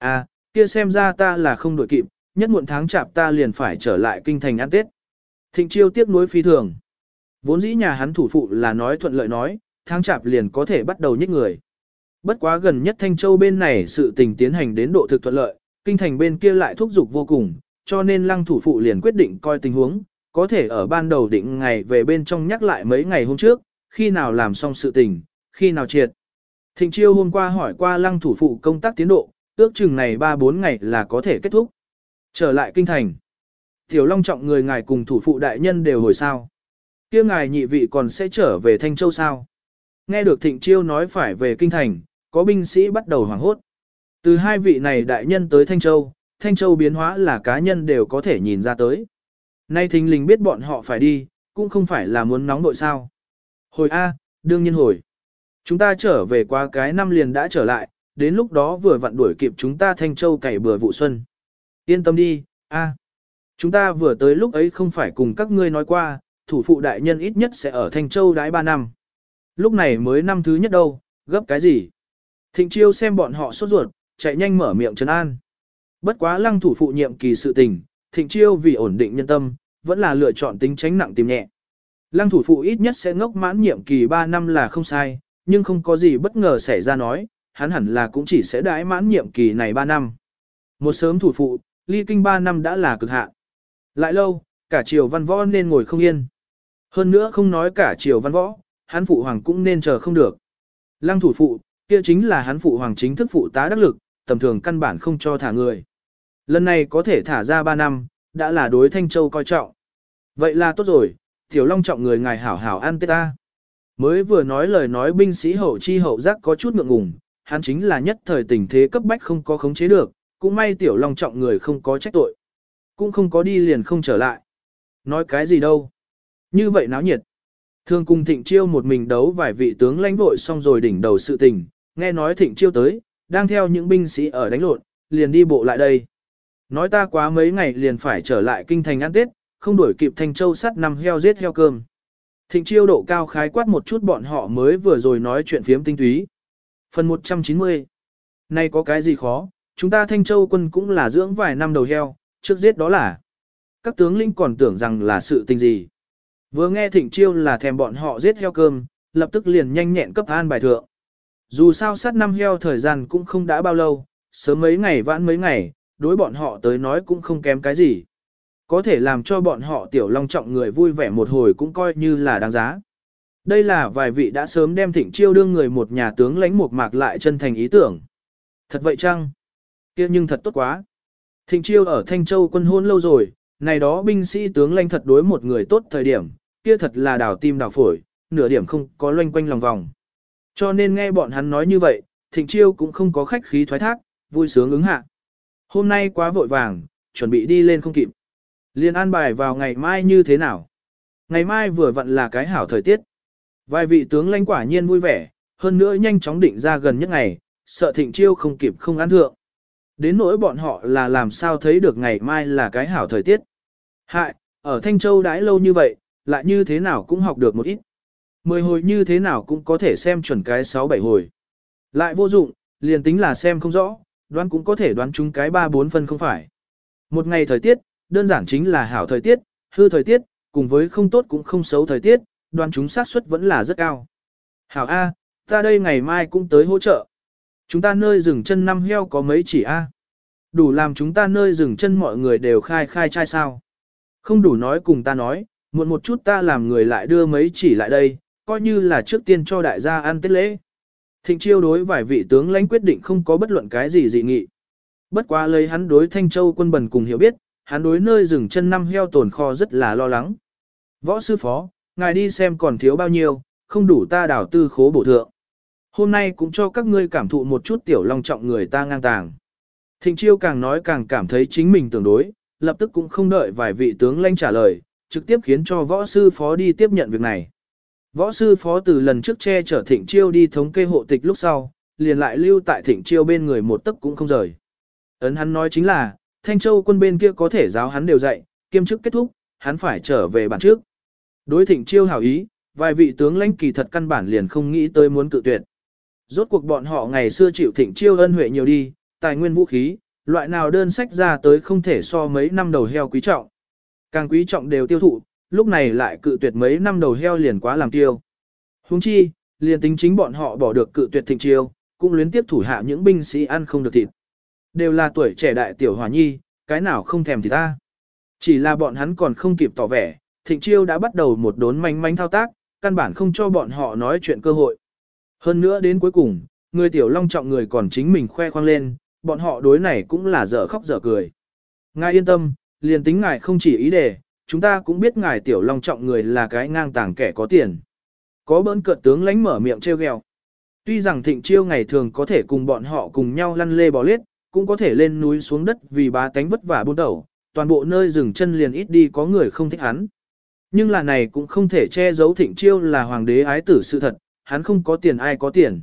À, kia xem ra ta là không đội kịp, nhất muộn tháng chạp ta liền phải trở lại kinh thành ăn Tết. Thịnh chiêu tiếp nối phi thường. Vốn dĩ nhà hắn thủ phụ là nói thuận lợi nói, tháng chạp liền có thể bắt đầu nhích người. Bất quá gần nhất Thanh Châu bên này sự tình tiến hành đến độ thực thuận lợi, kinh thành bên kia lại thúc giục vô cùng, cho nên lăng thủ phụ liền quyết định coi tình huống, có thể ở ban đầu định ngày về bên trong nhắc lại mấy ngày hôm trước, khi nào làm xong sự tình, khi nào triệt. Thịnh chiêu hôm qua hỏi qua lăng thủ phụ công tác tiến độ, ước chừng này 3-4 ngày là có thể kết thúc. Trở lại kinh thành. Tiểu Long trọng người ngài cùng thủ phụ đại nhân đều hồi sao. kia ngài nhị vị còn sẽ trở về Thanh Châu sao. Nghe được thịnh chiêu nói phải về kinh thành, có binh sĩ bắt đầu hoảng hốt. Từ hai vị này đại nhân tới Thanh Châu, Thanh Châu biến hóa là cá nhân đều có thể nhìn ra tới. Nay thình lình biết bọn họ phải đi, cũng không phải là muốn nóng nội sao. Hồi A, đương nhiên hồi. Chúng ta trở về qua cái năm liền đã trở lại, đến lúc đó vừa vặn đuổi kịp chúng ta Thanh Châu cày bừa vụ xuân. Yên tâm đi, A. Chúng ta vừa tới lúc ấy không phải cùng các ngươi nói qua, thủ phụ đại nhân ít nhất sẽ ở Thanh Châu đái 3 năm. Lúc này mới năm thứ nhất đâu, gấp cái gì? Thịnh chiêu xem bọn họ sốt ruột, chạy nhanh mở miệng trấn an. Bất quá lăng thủ phụ nhiệm kỳ sự tình, thịnh chiêu vì ổn định nhân tâm, vẫn là lựa chọn tính tránh nặng tìm nhẹ. Lăng thủ phụ ít nhất sẽ ngốc mãn nhiệm kỳ 3 năm là không sai, nhưng không có gì bất ngờ xảy ra nói, hắn hẳn là cũng chỉ sẽ đãi mãn nhiệm kỳ này 3 năm. Một sớm thủ phụ, ly kinh 3 năm đã là cực hạn. Lại lâu, cả triều văn võ nên ngồi không yên. Hơn nữa không nói cả triều văn võ, hắn phụ hoàng cũng nên chờ không được. Lăng thủ phụ, kia chính là hắn phụ hoàng chính thức phụ tá đắc lực, tầm thường căn bản không cho thả người. Lần này có thể thả ra 3 năm, đã là đối Thanh Châu coi trọng. Vậy là tốt rồi, Tiểu Long trọng người ngài hảo hảo ăn tết ta. Mới vừa nói lời nói binh sĩ hậu chi hậu giác có chút ngượng ngùng, hắn chính là nhất thời tình thế cấp bách không có khống chế được, cũng may Tiểu Long trọng người không có trách tội. Cũng không có đi liền không trở lại. Nói cái gì đâu. Như vậy náo nhiệt. Thương cùng thịnh chiêu một mình đấu vài vị tướng lãnh vội xong rồi đỉnh đầu sự tình, nghe nói thịnh chiêu tới, đang theo những binh sĩ ở đánh lộn, liền đi bộ lại đây. Nói ta quá mấy ngày liền phải trở lại kinh thành ăn tết, không đuổi kịp thanh châu sắt năm heo giết heo cơm. Thịnh chiêu độ cao khái quát một chút bọn họ mới vừa rồi nói chuyện phiếm tinh túy. Phần 190 Này có cái gì khó, chúng ta thanh châu quân cũng là dưỡng vài năm đầu heo, trước giết đó là. Các tướng linh còn tưởng rằng là sự tình gì. Vừa nghe thịnh chiêu là thèm bọn họ giết heo cơm, lập tức liền nhanh nhẹn cấp an bài thượng. Dù sao sát năm heo thời gian cũng không đã bao lâu, sớm mấy ngày vãn mấy ngày, đối bọn họ tới nói cũng không kém cái gì. Có thể làm cho bọn họ tiểu long trọng người vui vẻ một hồi cũng coi như là đáng giá. Đây là vài vị đã sớm đem thịnh chiêu đương người một nhà tướng lãnh một mạc lại chân thành ý tưởng. Thật vậy chăng? kia nhưng thật tốt quá. Thịnh chiêu ở Thanh Châu quân hôn lâu rồi, này đó binh sĩ tướng lãnh thật đối một người tốt thời điểm, kia thật là đào tim đào phổi, nửa điểm không có loanh quanh lòng vòng. Cho nên nghe bọn hắn nói như vậy, thịnh chiêu cũng không có khách khí thoái thác, vui sướng ứng hạ. Hôm nay quá vội vàng, chuẩn bị đi lên không kịp. Liên an bài vào ngày mai như thế nào? Ngày mai vừa vặn là cái hảo thời tiết. Vài vị tướng lãnh quả nhiên vui vẻ, hơn nữa nhanh chóng định ra gần nhất ngày, sợ thịnh chiêu không kịp không ăn thượng. Đến nỗi bọn họ là làm sao thấy được ngày mai là cái hảo thời tiết. Hại, ở Thanh Châu đãi lâu như vậy, lại như thế nào cũng học được một ít. Mười hồi như thế nào cũng có thể xem chuẩn cái sáu bảy hồi. Lại vô dụng, liền tính là xem không rõ, đoán cũng có thể đoán chúng cái ba bốn phân không phải. Một ngày thời tiết, đơn giản chính là hảo thời tiết, hư thời tiết, cùng với không tốt cũng không xấu thời tiết, đoán chúng xác suất vẫn là rất cao. Hảo A, ta đây ngày mai cũng tới hỗ trợ. Chúng ta nơi dừng chân năm heo có mấy chỉ A. Đủ làm chúng ta nơi dừng chân mọi người đều khai khai trai sao. Không đủ nói cùng ta nói, muộn một chút ta làm người lại đưa mấy chỉ lại đây, coi như là trước tiên cho đại gia ăn tết lễ. Thịnh chiêu đối vài vị tướng lãnh quyết định không có bất luận cái gì dị nghị. Bất quá lấy hắn đối Thanh Châu quân bần cùng hiểu biết, hắn đối nơi dừng chân năm heo tồn kho rất là lo lắng. Võ sư phó, ngài đi xem còn thiếu bao nhiêu, không đủ ta đảo tư khố bổ thượng. Hôm nay cũng cho các ngươi cảm thụ một chút tiểu long trọng người ta ngang tàng. Thịnh chiêu càng nói càng cảm thấy chính mình tưởng đối, lập tức cũng không đợi vài vị tướng lãnh trả lời, trực tiếp khiến cho võ sư phó đi tiếp nhận việc này. Võ sư phó từ lần trước che chở thịnh chiêu đi thống kê hộ tịch lúc sau, liền lại lưu tại thịnh chiêu bên người một tấc cũng không rời. Ấn hắn nói chính là, Thanh Châu quân bên kia có thể giáo hắn đều dạy, kiêm chức kết thúc, hắn phải trở về bản trước. Đối thịnh chiêu hảo ý, vài vị tướng lãnh kỳ thật căn bản liền không nghĩ tới muốn cự tuyệt. Rốt cuộc bọn họ ngày xưa chịu thịnh chiêu ân huệ nhiều đi, tài nguyên vũ khí, loại nào đơn sách ra tới không thể so mấy năm đầu heo quý trọng. Càng quý trọng đều tiêu thụ, lúc này lại cự tuyệt mấy năm đầu heo liền quá làm tiêu. Huống chi, liền tính chính bọn họ bỏ được cự tuyệt thịnh chiêu, cũng luyến tiếp thủ hạ những binh sĩ ăn không được thịt. Đều là tuổi trẻ đại tiểu hòa nhi, cái nào không thèm thì ta. Chỉ là bọn hắn còn không kịp tỏ vẻ, thịnh chiêu đã bắt đầu một đốn manh manh thao tác, căn bản không cho bọn họ nói chuyện cơ hội. Hơn nữa đến cuối cùng, người tiểu long trọng người còn chính mình khoe khoang lên, bọn họ đối này cũng là dở khóc dở cười. Ngài yên tâm, liền tính ngài không chỉ ý đề, chúng ta cũng biết ngài tiểu long trọng người là cái ngang tàng kẻ có tiền. Có bỡn cợt tướng lánh mở miệng treo gheo. Tuy rằng thịnh chiêu ngày thường có thể cùng bọn họ cùng nhau lăn lê bò lết, cũng có thể lên núi xuống đất vì bá tánh vất vả buôn đầu, toàn bộ nơi dừng chân liền ít đi có người không thích hắn. Nhưng là này cũng không thể che giấu thịnh chiêu là hoàng đế ái tử sự thật, hắn không có tiền ai có tiền.